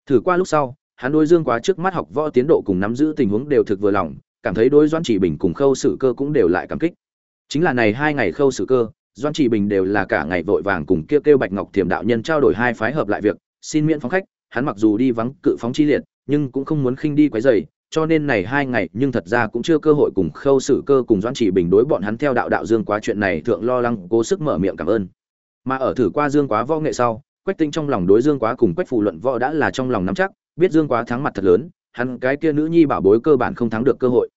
thử qua lúc sau, hắn đối dương quá trước mắt học võ tiến độ cùng nắm giữ tình huống đều thực vừa lòng, cảm thấy đối doan chỉ bình cùng khâu sử cơ cũng đều lại cảm kích. Chính là này hai ngày khâu sử cơ doan chỉ bình đều là cả ngày vội vàng cùng kêu kêu bạch ngọc thiềm đạo nhân trao đổi hai phái hợp lại việc, xin miễn phóng khách, hắn mặc dù đi vắng cự phóng chi liệt, nhưng cũng không muốn khinh đi quấy dày cho nên này hai ngày nhưng thật ra cũng chưa cơ hội cùng khâu sử cơ cùng doan chỉ bình đối bọn hắn theo đạo đạo dương quá chuyện này thượng lo lắng cố sức mở miệng cảm ơn. Mà ở thử qua dương quá võ nghệ sau quách tinh trong lòng đối dương quá cùng quách phù luận võ đã là trong lòng nắm chắc, biết dương quá thắng mặt thật lớn, hắn cái kia nữ nhi bảo bối cơ bản không thắng được cơ hội.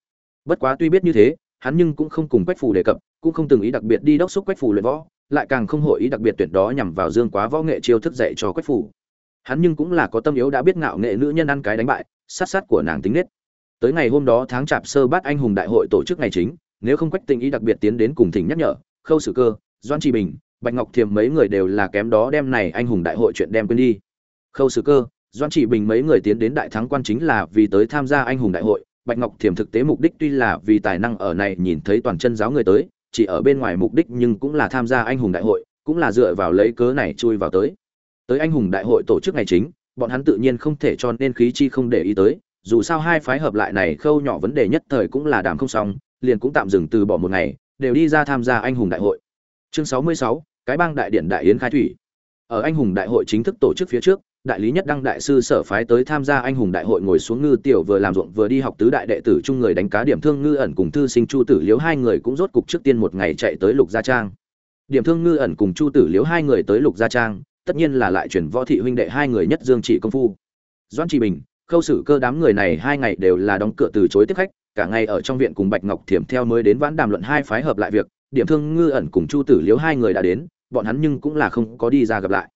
Bất quá tuy biết như thế, hắn nhưng cũng không cùng quách phù đề cập, cũng không từng ý đặc biệt đi đốc thúc quách phù luyện võ, lại càng không hội ý đặc biệt tuyệt đó nhằm vào dương quá võ nghệ chiêu thức dạy cho quách phù. Hắn nhưng cũng là có tâm yếu đã biết ngạo nghệ nữ nhân ăn cái đánh bại, sát sát của nàng tính nết. Tới ngày hôm đó tháng chạp sơ bát anh hùng đại hội tổ chức ngày chính, nếu không quách Tĩnh ý đặc biệt tiến đến cùng thỉnh nhắc nhở, khâu sử cơ doan trì bình bạch ngọc thiềm mấy người đều là kém đó đem này anh hùng đại hội chuyện đem quên đi. Khâu sử cơ doan chỉ bình mấy người tiến đến đại thắng quan chính là vì tới tham gia anh hùng đại hội. Bạch ngọc thiềm thực tế mục đích tuy là vì tài năng ở này nhìn thấy toàn chân giáo người tới, chỉ ở bên ngoài mục đích nhưng cũng là tham gia anh hùng đại hội, cũng là dựa vào lấy cớ này chui vào tới. Tới anh hùng đại hội tổ chức ngày chính, bọn hắn tự nhiên không thể cho nên khí chi không để ý tới, dù sao hai phái hợp lại này khâu nhỏ vấn đề nhất thời cũng là đàm không xong, liền cũng tạm dừng từ bỏ một ngày, đều đi ra tham gia anh hùng đại hội chương sáu mươi sáu, cái bang đại điện đại yến khai thủy. Ở anh hùng đại hội chính thức tổ chức phía trước, đại lý nhất đăng đại sư sở phái tới tham gia anh hùng đại hội ngồi xuống ngư tiểu vừa làm ruộng vừa đi học tứ đại đệ tử chung người đánh cá điểm thương ngư ẩn cùng thư sinh chu tử liếu hai người cũng rốt cục trước tiên một ngày chạy tới lục gia trang. Điểm thương ngư ẩn cùng chu tử liếu hai người tới lục gia trang, tất nhiên là lại chuyển võ thị huynh đệ hai người nhất dương trị công phu. Doãn trị bình, khâu xử cơ đám người này hai ngày đều là đóng cửa từ chối tiếp khách, cả ngày ở trong viện cùng bạch ngọc thiểm theo mới đến vãn đàm luận hai phái hợp lại việc điểm thương ngư ẩn cùng chu tử liếu hai người đã đến, bọn hắn nhưng cũng là không có đi ra gặp lại.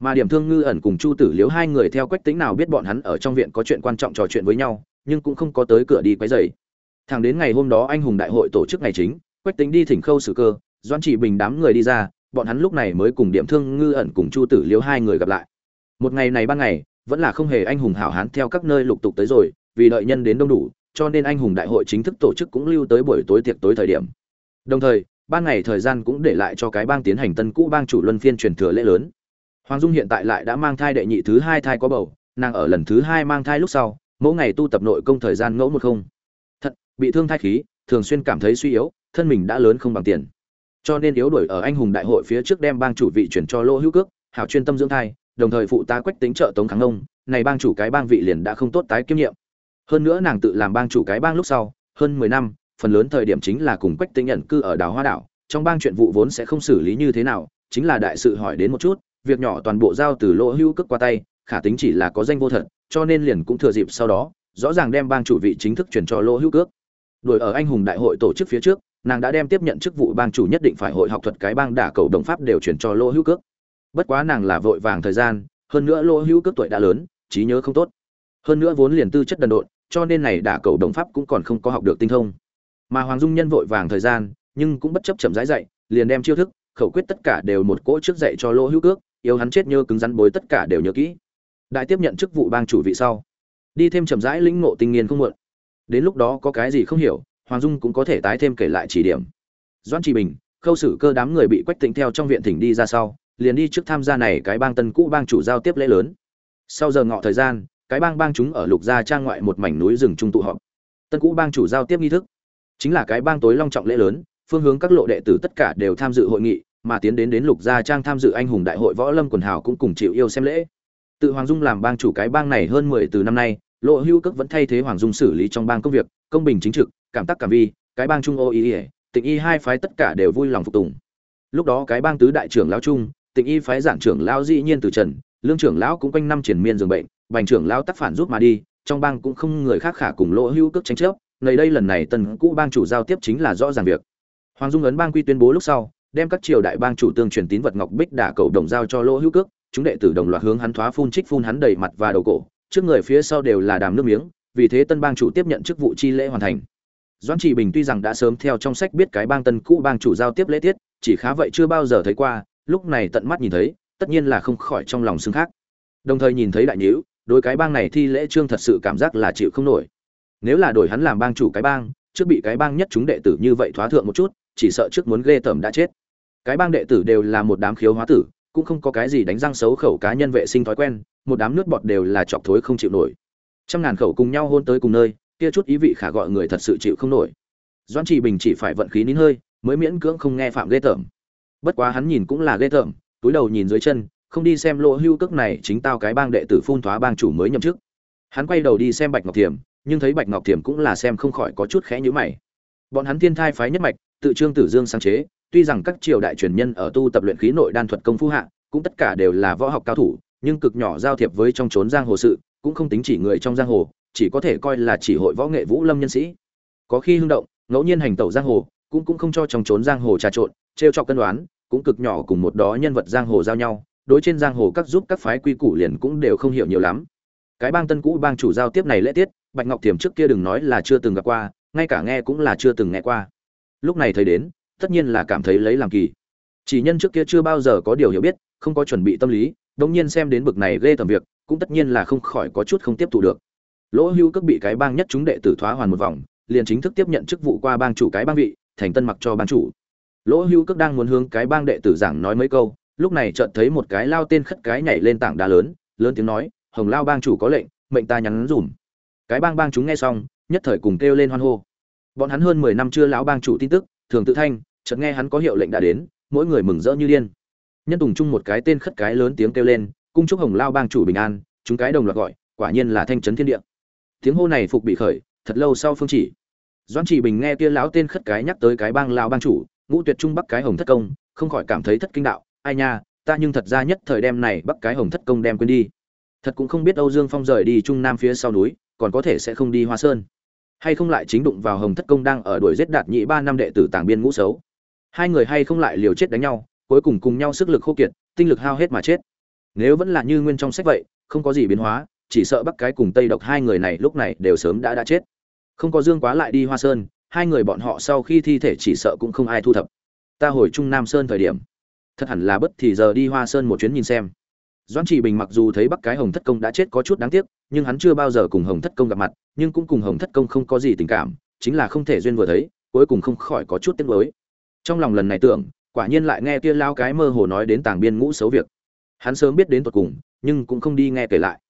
Mà điểm thương ngư ẩn cùng chu tử liếu hai người theo quách tính nào biết bọn hắn ở trong viện có chuyện quan trọng trò chuyện với nhau, nhưng cũng không có tới cửa đi quấy dày thẳng đến ngày hôm đó anh hùng đại hội tổ chức ngày chính, quách tính đi thỉnh khâu sử cơ doan chỉ bình đám người đi ra, bọn hắn lúc này mới cùng điểm thương ngư ẩn cùng chu tử liếu hai người gặp lại. Một ngày này ban ngày, vẫn là không hề anh hùng hảo hán theo các nơi lục tục tới rồi, vì đợi nhân đến đông đủ, cho nên anh hùng đại hội chính thức tổ chức cũng lưu tới buổi tối tiệc tối thời điểm. Đồng thời ban ngày thời gian cũng để lại cho cái bang tiến hành tân cũ bang chủ luân phiên truyền thừa lễ lớn. Hoàng dung hiện tại lại đã mang thai đệ nhị thứ hai thai có bầu, nàng ở lần thứ hai mang thai lúc sau, mỗi ngày tu tập nội công thời gian ngẫu một không. Thật, bị thương thai khí, thường xuyên cảm thấy suy yếu, thân mình đã lớn không bằng tiền. Cho nên yếu đuổi ở anh hùng đại hội phía trước đem bang chủ vị chuyển cho lô hữu cước, hảo chuyên tâm dưỡng thai, đồng thời phụ tá quách tính trợ tống kháng ông này bang chủ cái bang vị liền đã không tốt tái kiêm nhiệm. Hơn nữa nàng tự làm bang chủ cái bang lúc sau, hơn mười năm phần lớn thời điểm chính là cùng quách tinh nhận cư ở đảo hoa đảo, trong bang chuyện vụ vốn sẽ không xử lý như thế nào, chính là đại sự hỏi đến một chút, việc nhỏ toàn bộ giao từ lỗ hữu cước qua tay, khả tính chỉ là có danh vô thật, cho nên liền cũng thừa dịp sau đó, rõ ràng đem bang chủ vị chính thức chuyển cho lỗ hữu cước. Đuổi ở anh hùng đại hội tổ chức phía trước, nàng đã đem tiếp nhận chức vụ bang chủ nhất định phải hội học thuật cái bang đả cầu đồng pháp đều chuyển cho lỗ hữu cước. Bất quá nàng là vội vàng thời gian, hơn nữa lỗ hữu cước tuổi đã lớn, trí nhớ không tốt. Hơn nữa vốn liền tư chất đần độn, cho nên này đả cầu đồng pháp cũng còn không có học được tinh thông mà hoàng dung nhân vội vàng thời gian, nhưng cũng bất chấp chậm rãi dậy, liền đem chiêu thức, khẩu quyết tất cả đều một cỗ trước dạy cho lỗ hữu cước, yêu hắn chết nhơ cứng rắn bối tất cả đều nhớ kỹ. Đại tiếp nhận chức vụ bang chủ vị sau, đi thêm chậm rãi lĩnh ngộ tinh nghiên không muộn. Đến lúc đó có cái gì không hiểu, hoàng dung cũng có thể tái thêm kể lại chỉ điểm. Doãn trì bình, khâu xử cơ đám người bị quách tịnh theo trong viện thỉnh đi ra sau, liền đi trước tham gia này cái bang tân cũ bang chủ giao tiếp lễ lớn. Sau giờ ngọ thời gian, cái bang bang chúng ở lục gia trang ngoại một mảnh núi rừng trung tụ họp. Tân cũ bang chủ giao tiếp nghi thức chính là cái bang tối long trọng lễ lớn, phương hướng các lộ đệ tử tất cả đều tham dự hội nghị, mà tiến đến đến lục gia trang tham dự anh hùng đại hội võ lâm quần hào cũng cùng chịu yêu xem lễ. Tự hoàng dung làm bang chủ cái bang này hơn mười từ năm nay, lộ hưu cước vẫn thay thế hoàng dung xử lý trong bang công việc, công bình chính trực, cảm tác cảm vi, cái bang trung ô ý ỉa tịnh y hai phái tất cả đều vui lòng phục tùng. Lúc đó cái bang tứ đại trưởng lão trung tịnh y phái giảng trưởng lão dĩ nhiên từ trần, lương trưởng lão cũng quanh năm triển miên giường bệnh, bành trưởng lão tác phản rút mà đi, trong bang cũng không người khác khả cùng lỗ hưu cước tranh chấp nơi đây lần này tân cũ bang chủ giao tiếp chính là rõ ràng việc. Hoàng dung ấn bang quy tuyên bố lúc sau, đem các triều đại bang chủ tương truyền tín vật ngọc bích đả cầu đồng giao cho lỗ hữu cước, chúng đệ tử đồng loạt hướng hắn thoá phun trích phun hắn đầy mặt và đầu cổ, trước người phía sau đều là đàm nước miếng, vì thế tân bang chủ tiếp nhận chức vụ chi lễ hoàn thành. Doãn trị bình tuy rằng đã sớm theo trong sách biết cái bang tân cũ bang chủ giao tiếp lễ tiết, chỉ khá vậy chưa bao giờ thấy qua, lúc này tận mắt nhìn thấy, tất nhiên là không khỏi trong lòng xương khác. Đồng thời nhìn thấy đại nhữ đối cái bang này thi lễ trương thật sự cảm giác là chịu không nổi nếu là đổi hắn làm bang chủ cái bang, trước bị cái bang nhất chúng đệ tử như vậy thoá thượng một chút, chỉ sợ trước muốn ghê tởm đã chết. Cái bang đệ tử đều là một đám khiếu hóa tử, cũng không có cái gì đánh răng xấu khẩu cá nhân vệ sinh thói quen, một đám nước bọt đều là chọc thối không chịu nổi. Trăm ngàn khẩu cùng nhau hôn tới cùng nơi, kia chút ý vị khả gọi người thật sự chịu không nổi. Doãn trị bình chỉ phải vận khí nín hơi, mới miễn cưỡng không nghe phạm ghê tởm. Bất quá hắn nhìn cũng là ghê tởm, túi đầu nhìn dưới chân, không đi xem lỗ hưu cước này chính tao cái bang đệ tử phun thoá bang chủ mới nhậm chức. Hắn quay đầu đi xem bạch ngọc thiềm nhưng thấy bạch ngọc thiềm cũng là xem không khỏi có chút khẽ nhữ mày. Bọn hắn thiên thai phái nhất mạch, tự trương tử dương sáng chế, tuy rằng các triều đại truyền nhân ở tu tập luyện khí nội đan thuật công phu hạ, cũng tất cả đều là võ học cao thủ, nhưng cực nhỏ giao thiệp với trong trốn giang hồ sự, cũng không tính chỉ người trong giang hồ, chỉ có thể coi là chỉ hội võ nghệ vũ lâm nhân sĩ. Có khi hưng động, ngẫu nhiên hành tẩu giang hồ, cũng cũng không cho trong trốn giang hồ trà trộn, trêu chọc cân đoán, cũng cực nhỏ cùng một đó nhân vật giang hồ giao nhau, đối trên giang hồ các giúp các phái quy củ liền cũng đều không hiểu nhiều lắm. Cái bang tân cũ bang chủ giao tiếp này lễ tiết bạch ngọc thiềm trước kia đừng nói là chưa từng gặp qua, ngay cả nghe cũng là chưa từng nghe qua. Lúc này thấy đến, tất nhiên là cảm thấy lấy làm kỳ. Chỉ nhân trước kia chưa bao giờ có điều hiểu biết, không có chuẩn bị tâm lý, đống nhiên xem đến bực này ghê tầm việc, cũng tất nhiên là không khỏi có chút không tiếp thu được. Lỗ hưu cước bị cái bang nhất chúng đệ tử thoá hoàn một vòng, liền chính thức tiếp nhận chức vụ qua bang chủ cái bang vị, thành tân mặc cho bang chủ. Lỗ hưu cước đang muốn hướng cái bang đệ tử giảng nói mấy câu, lúc này chợt thấy một cái lao tên khất cái nhảy lên tảng đá lớn lớn tiếng nói, hồng lao bang chủ có lệnh, mệnh ta nhắn dùm cái bang bang chúng nghe xong, nhất thời cùng kêu lên hoan hô. Bọn hắn hơn mười năm chưa lão bang chủ tin tức, thường tự thanh, chợt nghe hắn có hiệu lệnh đã đến, mỗi người mừng rỡ như điên. Nhân tùng chung một cái tên khất cái lớn tiếng kêu lên, cung chúc hồng lao bang chủ bình an, chúng cái đồng loạt gọi, quả nhiên là thanh trấn thiên địa. Tiếng hô này phục bị khởi, thật lâu sau phương chỉ. Doãn chỉ bình nghe kia lão tên khất cái nhắc tới cái bang lao bang chủ, ngũ tuyệt trung bắc cái hồng thất công, không khỏi cảm thấy thất kinh đạo, ai nha, ta nhưng thật ra nhất thời đem này bắc cái hồng thất công đem quên đi. Thật cũng không biết âu dương phong rời đi trung nam phía sau núi còn có thể sẽ không đi hoa sơn. Hay không lại chính đụng vào hồng thất công đang ở đuổi giết đạt nhị ba năm đệ tử tàng biên ngũ xấu. Hai người hay không lại liều chết đánh nhau, cuối cùng cùng nhau sức lực khô kiệt, tinh lực hao hết mà chết. Nếu vẫn là như nguyên trong sách vậy, không có gì biến hóa, chỉ sợ bắc cái cùng tây độc hai người này lúc này đều sớm đã đã chết. Không có dương quá lại đi hoa sơn, hai người bọn họ sau khi thi thể chỉ sợ cũng không ai thu thập. Ta hồi trung nam sơn thời điểm. Thật hẳn là bất thì giờ đi hoa sơn một chuyến nhìn xem doãn Chỉ bình mặc dù thấy bắc cái hồng thất công đã chết có chút đáng tiếc, nhưng hắn chưa bao giờ cùng hồng thất công gặp mặt, nhưng cũng cùng hồng thất công không có gì tình cảm, chính là không thể duyên vừa thấy, cuối cùng không khỏi có chút tiếc nuối. Trong lòng lần này tưởng, quả nhiên lại nghe kia lao cái mơ hồ nói đến tàng biên ngũ xấu việc. Hắn sớm biết đến tột cùng, nhưng cũng không đi nghe kể lại.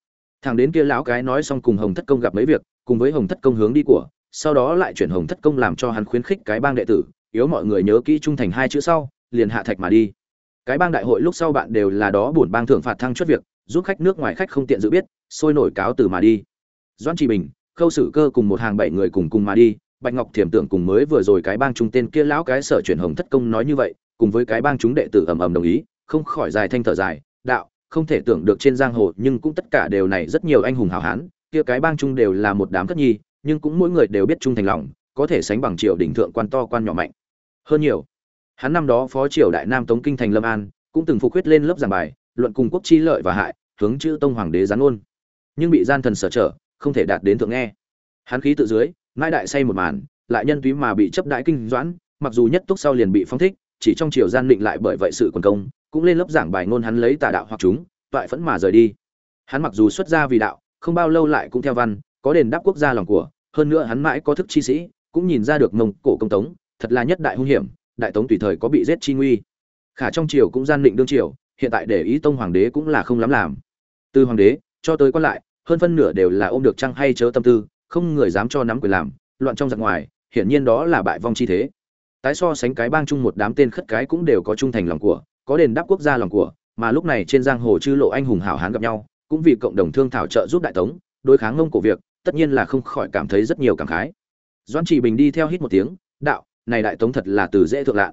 Thằng đến kia lão cái nói xong cùng hồng thất công gặp mấy việc, cùng với hồng thất công hướng đi của, sau đó lại chuyển hồng thất công làm cho hắn khuyến khích cái bang đệ tử, yếu mọi người nhớ kỹ trung thành hai chữ sau, liền hạ thạch mà đi cái bang đại hội lúc sau bạn đều là đó buồn bang thưởng phạt thăng chốt việc, giúp khách nước ngoài khách không tiện dự biết, sôi nổi cáo từ mà đi. Doan trì bình, khâu sử cơ cùng một hàng bảy người cùng cùng mà đi, bạch ngọc thiểm tưởng cùng mới vừa rồi cái bang chúng tên kia lão cái sở chuyển hồng thất công nói như vậy, cùng với cái bang chúng đệ tử ầm ầm đồng ý, không khỏi dài thanh thở dài, đạo, không thể tưởng được trên giang hồ, nhưng cũng tất cả đều này rất nhiều anh hùng hào hán, kia cái bang chúng đều là một đám thất nhi, nhưng cũng mỗi người đều biết trung thành lòng, có thể sánh bằng triều đỉnh thượng quan to quan nhỏ mạnh. Hơn nhiều hắn năm đó phó triều đại nam tống kinh thành lâm an, cũng từng phục huyết lên lớp giảng bài, luận cùng quốc chi lợi và hại, hướng chữ tông hoàng đế gián ôn nhưng bị gian thần sở trở, không thể đạt đến thượng nghe. Hắn khí tự dưới mãi đại say một màn, lại nhân túy mà bị chấp đại kinh doãn, mặc dù nhất túc sau liền bị phong thích, chỉ trong chiều gian định lại bởi vậy sự quần công, cũng lên lớp giảng bài ngôn hắn lấy tà đạo hoặc chúng, toại phẫn mà rời đi. Hắn mặc dù xuất gia vì đạo, không bao lâu lại cũng theo văn, có đền đáp quốc gia lòng của, hơn nữa hắn mãi có thức chi sĩ, cũng nhìn ra được mông cổ công tống, thật là nhất đại hung hiểm đại tống tùy thời có bị giết chi nguy. Khả trong triều cũng gian định đương triều, hiện tại để ý tông hoàng đế cũng là không lắm làm. Từ hoàng đế cho tới quan lại, hơn phân nửa đều là ôm được trăng hay chớ tâm tư, không người dám cho nắm quyền làm, loạn trong giặc ngoài, hiển nhiên đó là bại vong chi thế. Tái so sánh cái bang chung một đám tên khất cái cũng đều có trung thành lòng của, có đền đáp quốc gia lòng của, mà lúc này trên giang hồ chư lộ anh hùng hảo hán gặp nhau, cũng vì cộng đồng thương thảo trợ giúp đại tống, đối kháng ngông cổ việc, tất nhiên là không khỏi cảm thấy rất nhiều cảm khái. Doãn chỉ bình đi theo hít một tiếng, đạo này đại tống thật là từ dễ thượng lạ.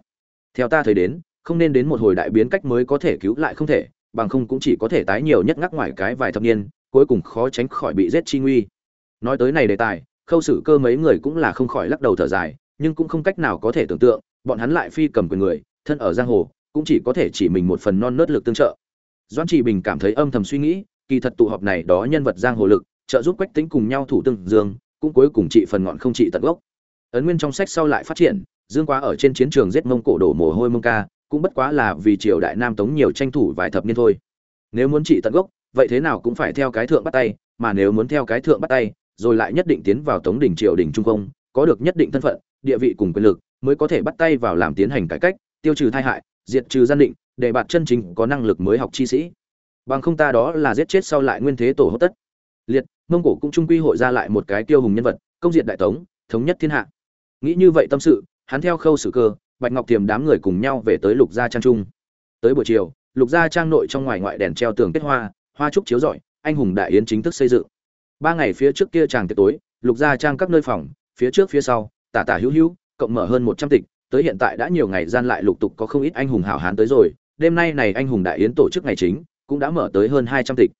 Theo ta thấy đến, không nên đến một hồi đại biến cách mới có thể cứu lại không thể, bằng không cũng chỉ có thể tái nhiều nhất ngắc ngoài cái vài thập niên, cuối cùng khó tránh khỏi bị giết chi nguy. Nói tới này đề tài, khâu xử cơ mấy người cũng là không khỏi lắc đầu thở dài, nhưng cũng không cách nào có thể tưởng tượng, bọn hắn lại phi cầm quyền người, thân ở giang hồ, cũng chỉ có thể chỉ mình một phần non nớt lực tương trợ. Doãn trị bình cảm thấy âm thầm suy nghĩ, kỳ thật tụ họp này đó nhân vật giang hồ lực, trợ giúp quách tính cùng nhau thủ tương dương, cũng cuối cùng trị phần ngọn không trị tận gốc ấn nguyên trong sách sau lại phát triển, dương quá ở trên chiến trường giết mông cổ đổ mồ hôi mông ca, cũng bất quá là vì triều đại nam tống nhiều tranh thủ vài thập niên thôi. Nếu muốn trị tận gốc, vậy thế nào cũng phải theo cái thượng bắt tay, mà nếu muốn theo cái thượng bắt tay, rồi lại nhất định tiến vào tống đỉnh triều đình trung công có được nhất định thân phận, địa vị cùng quyền lực, mới có thể bắt tay vào làm tiến hành cải cách, tiêu trừ tai hại, diệt trừ gian định, để bạt chân chính có năng lực mới học chi sĩ. Bằng không ta đó là giết chết sau lại nguyên thế tổ hốt tất. Liệt, mông cổ cũng trung quy hội ra lại một cái tiêu hùng nhân vật, công diện đại tống, thống nhất thiên hạ nghĩ như vậy tâm sự, hắn theo khâu sử cơ, bạch ngọc tiềm đám người cùng nhau về tới lục gia trang trung. Tới buổi chiều, lục gia trang nội trong ngoài ngoại đèn treo tường kết hoa hoa trúc chiếu rọi, anh hùng đại yến chính thức xây dựng. Ba ngày phía trước kia tràng tiệc tối, lục gia trang các nơi phòng, phía trước phía sau, tả tả hữu hữu, cộng mở hơn một trăm tịch, tới hiện tại đã nhiều ngày gian lại lục tục có không ít anh hùng hảo hán tới rồi, đêm nay này anh hùng đại yến tổ chức ngày chính, cũng đã mở tới hơn hai trăm tịch.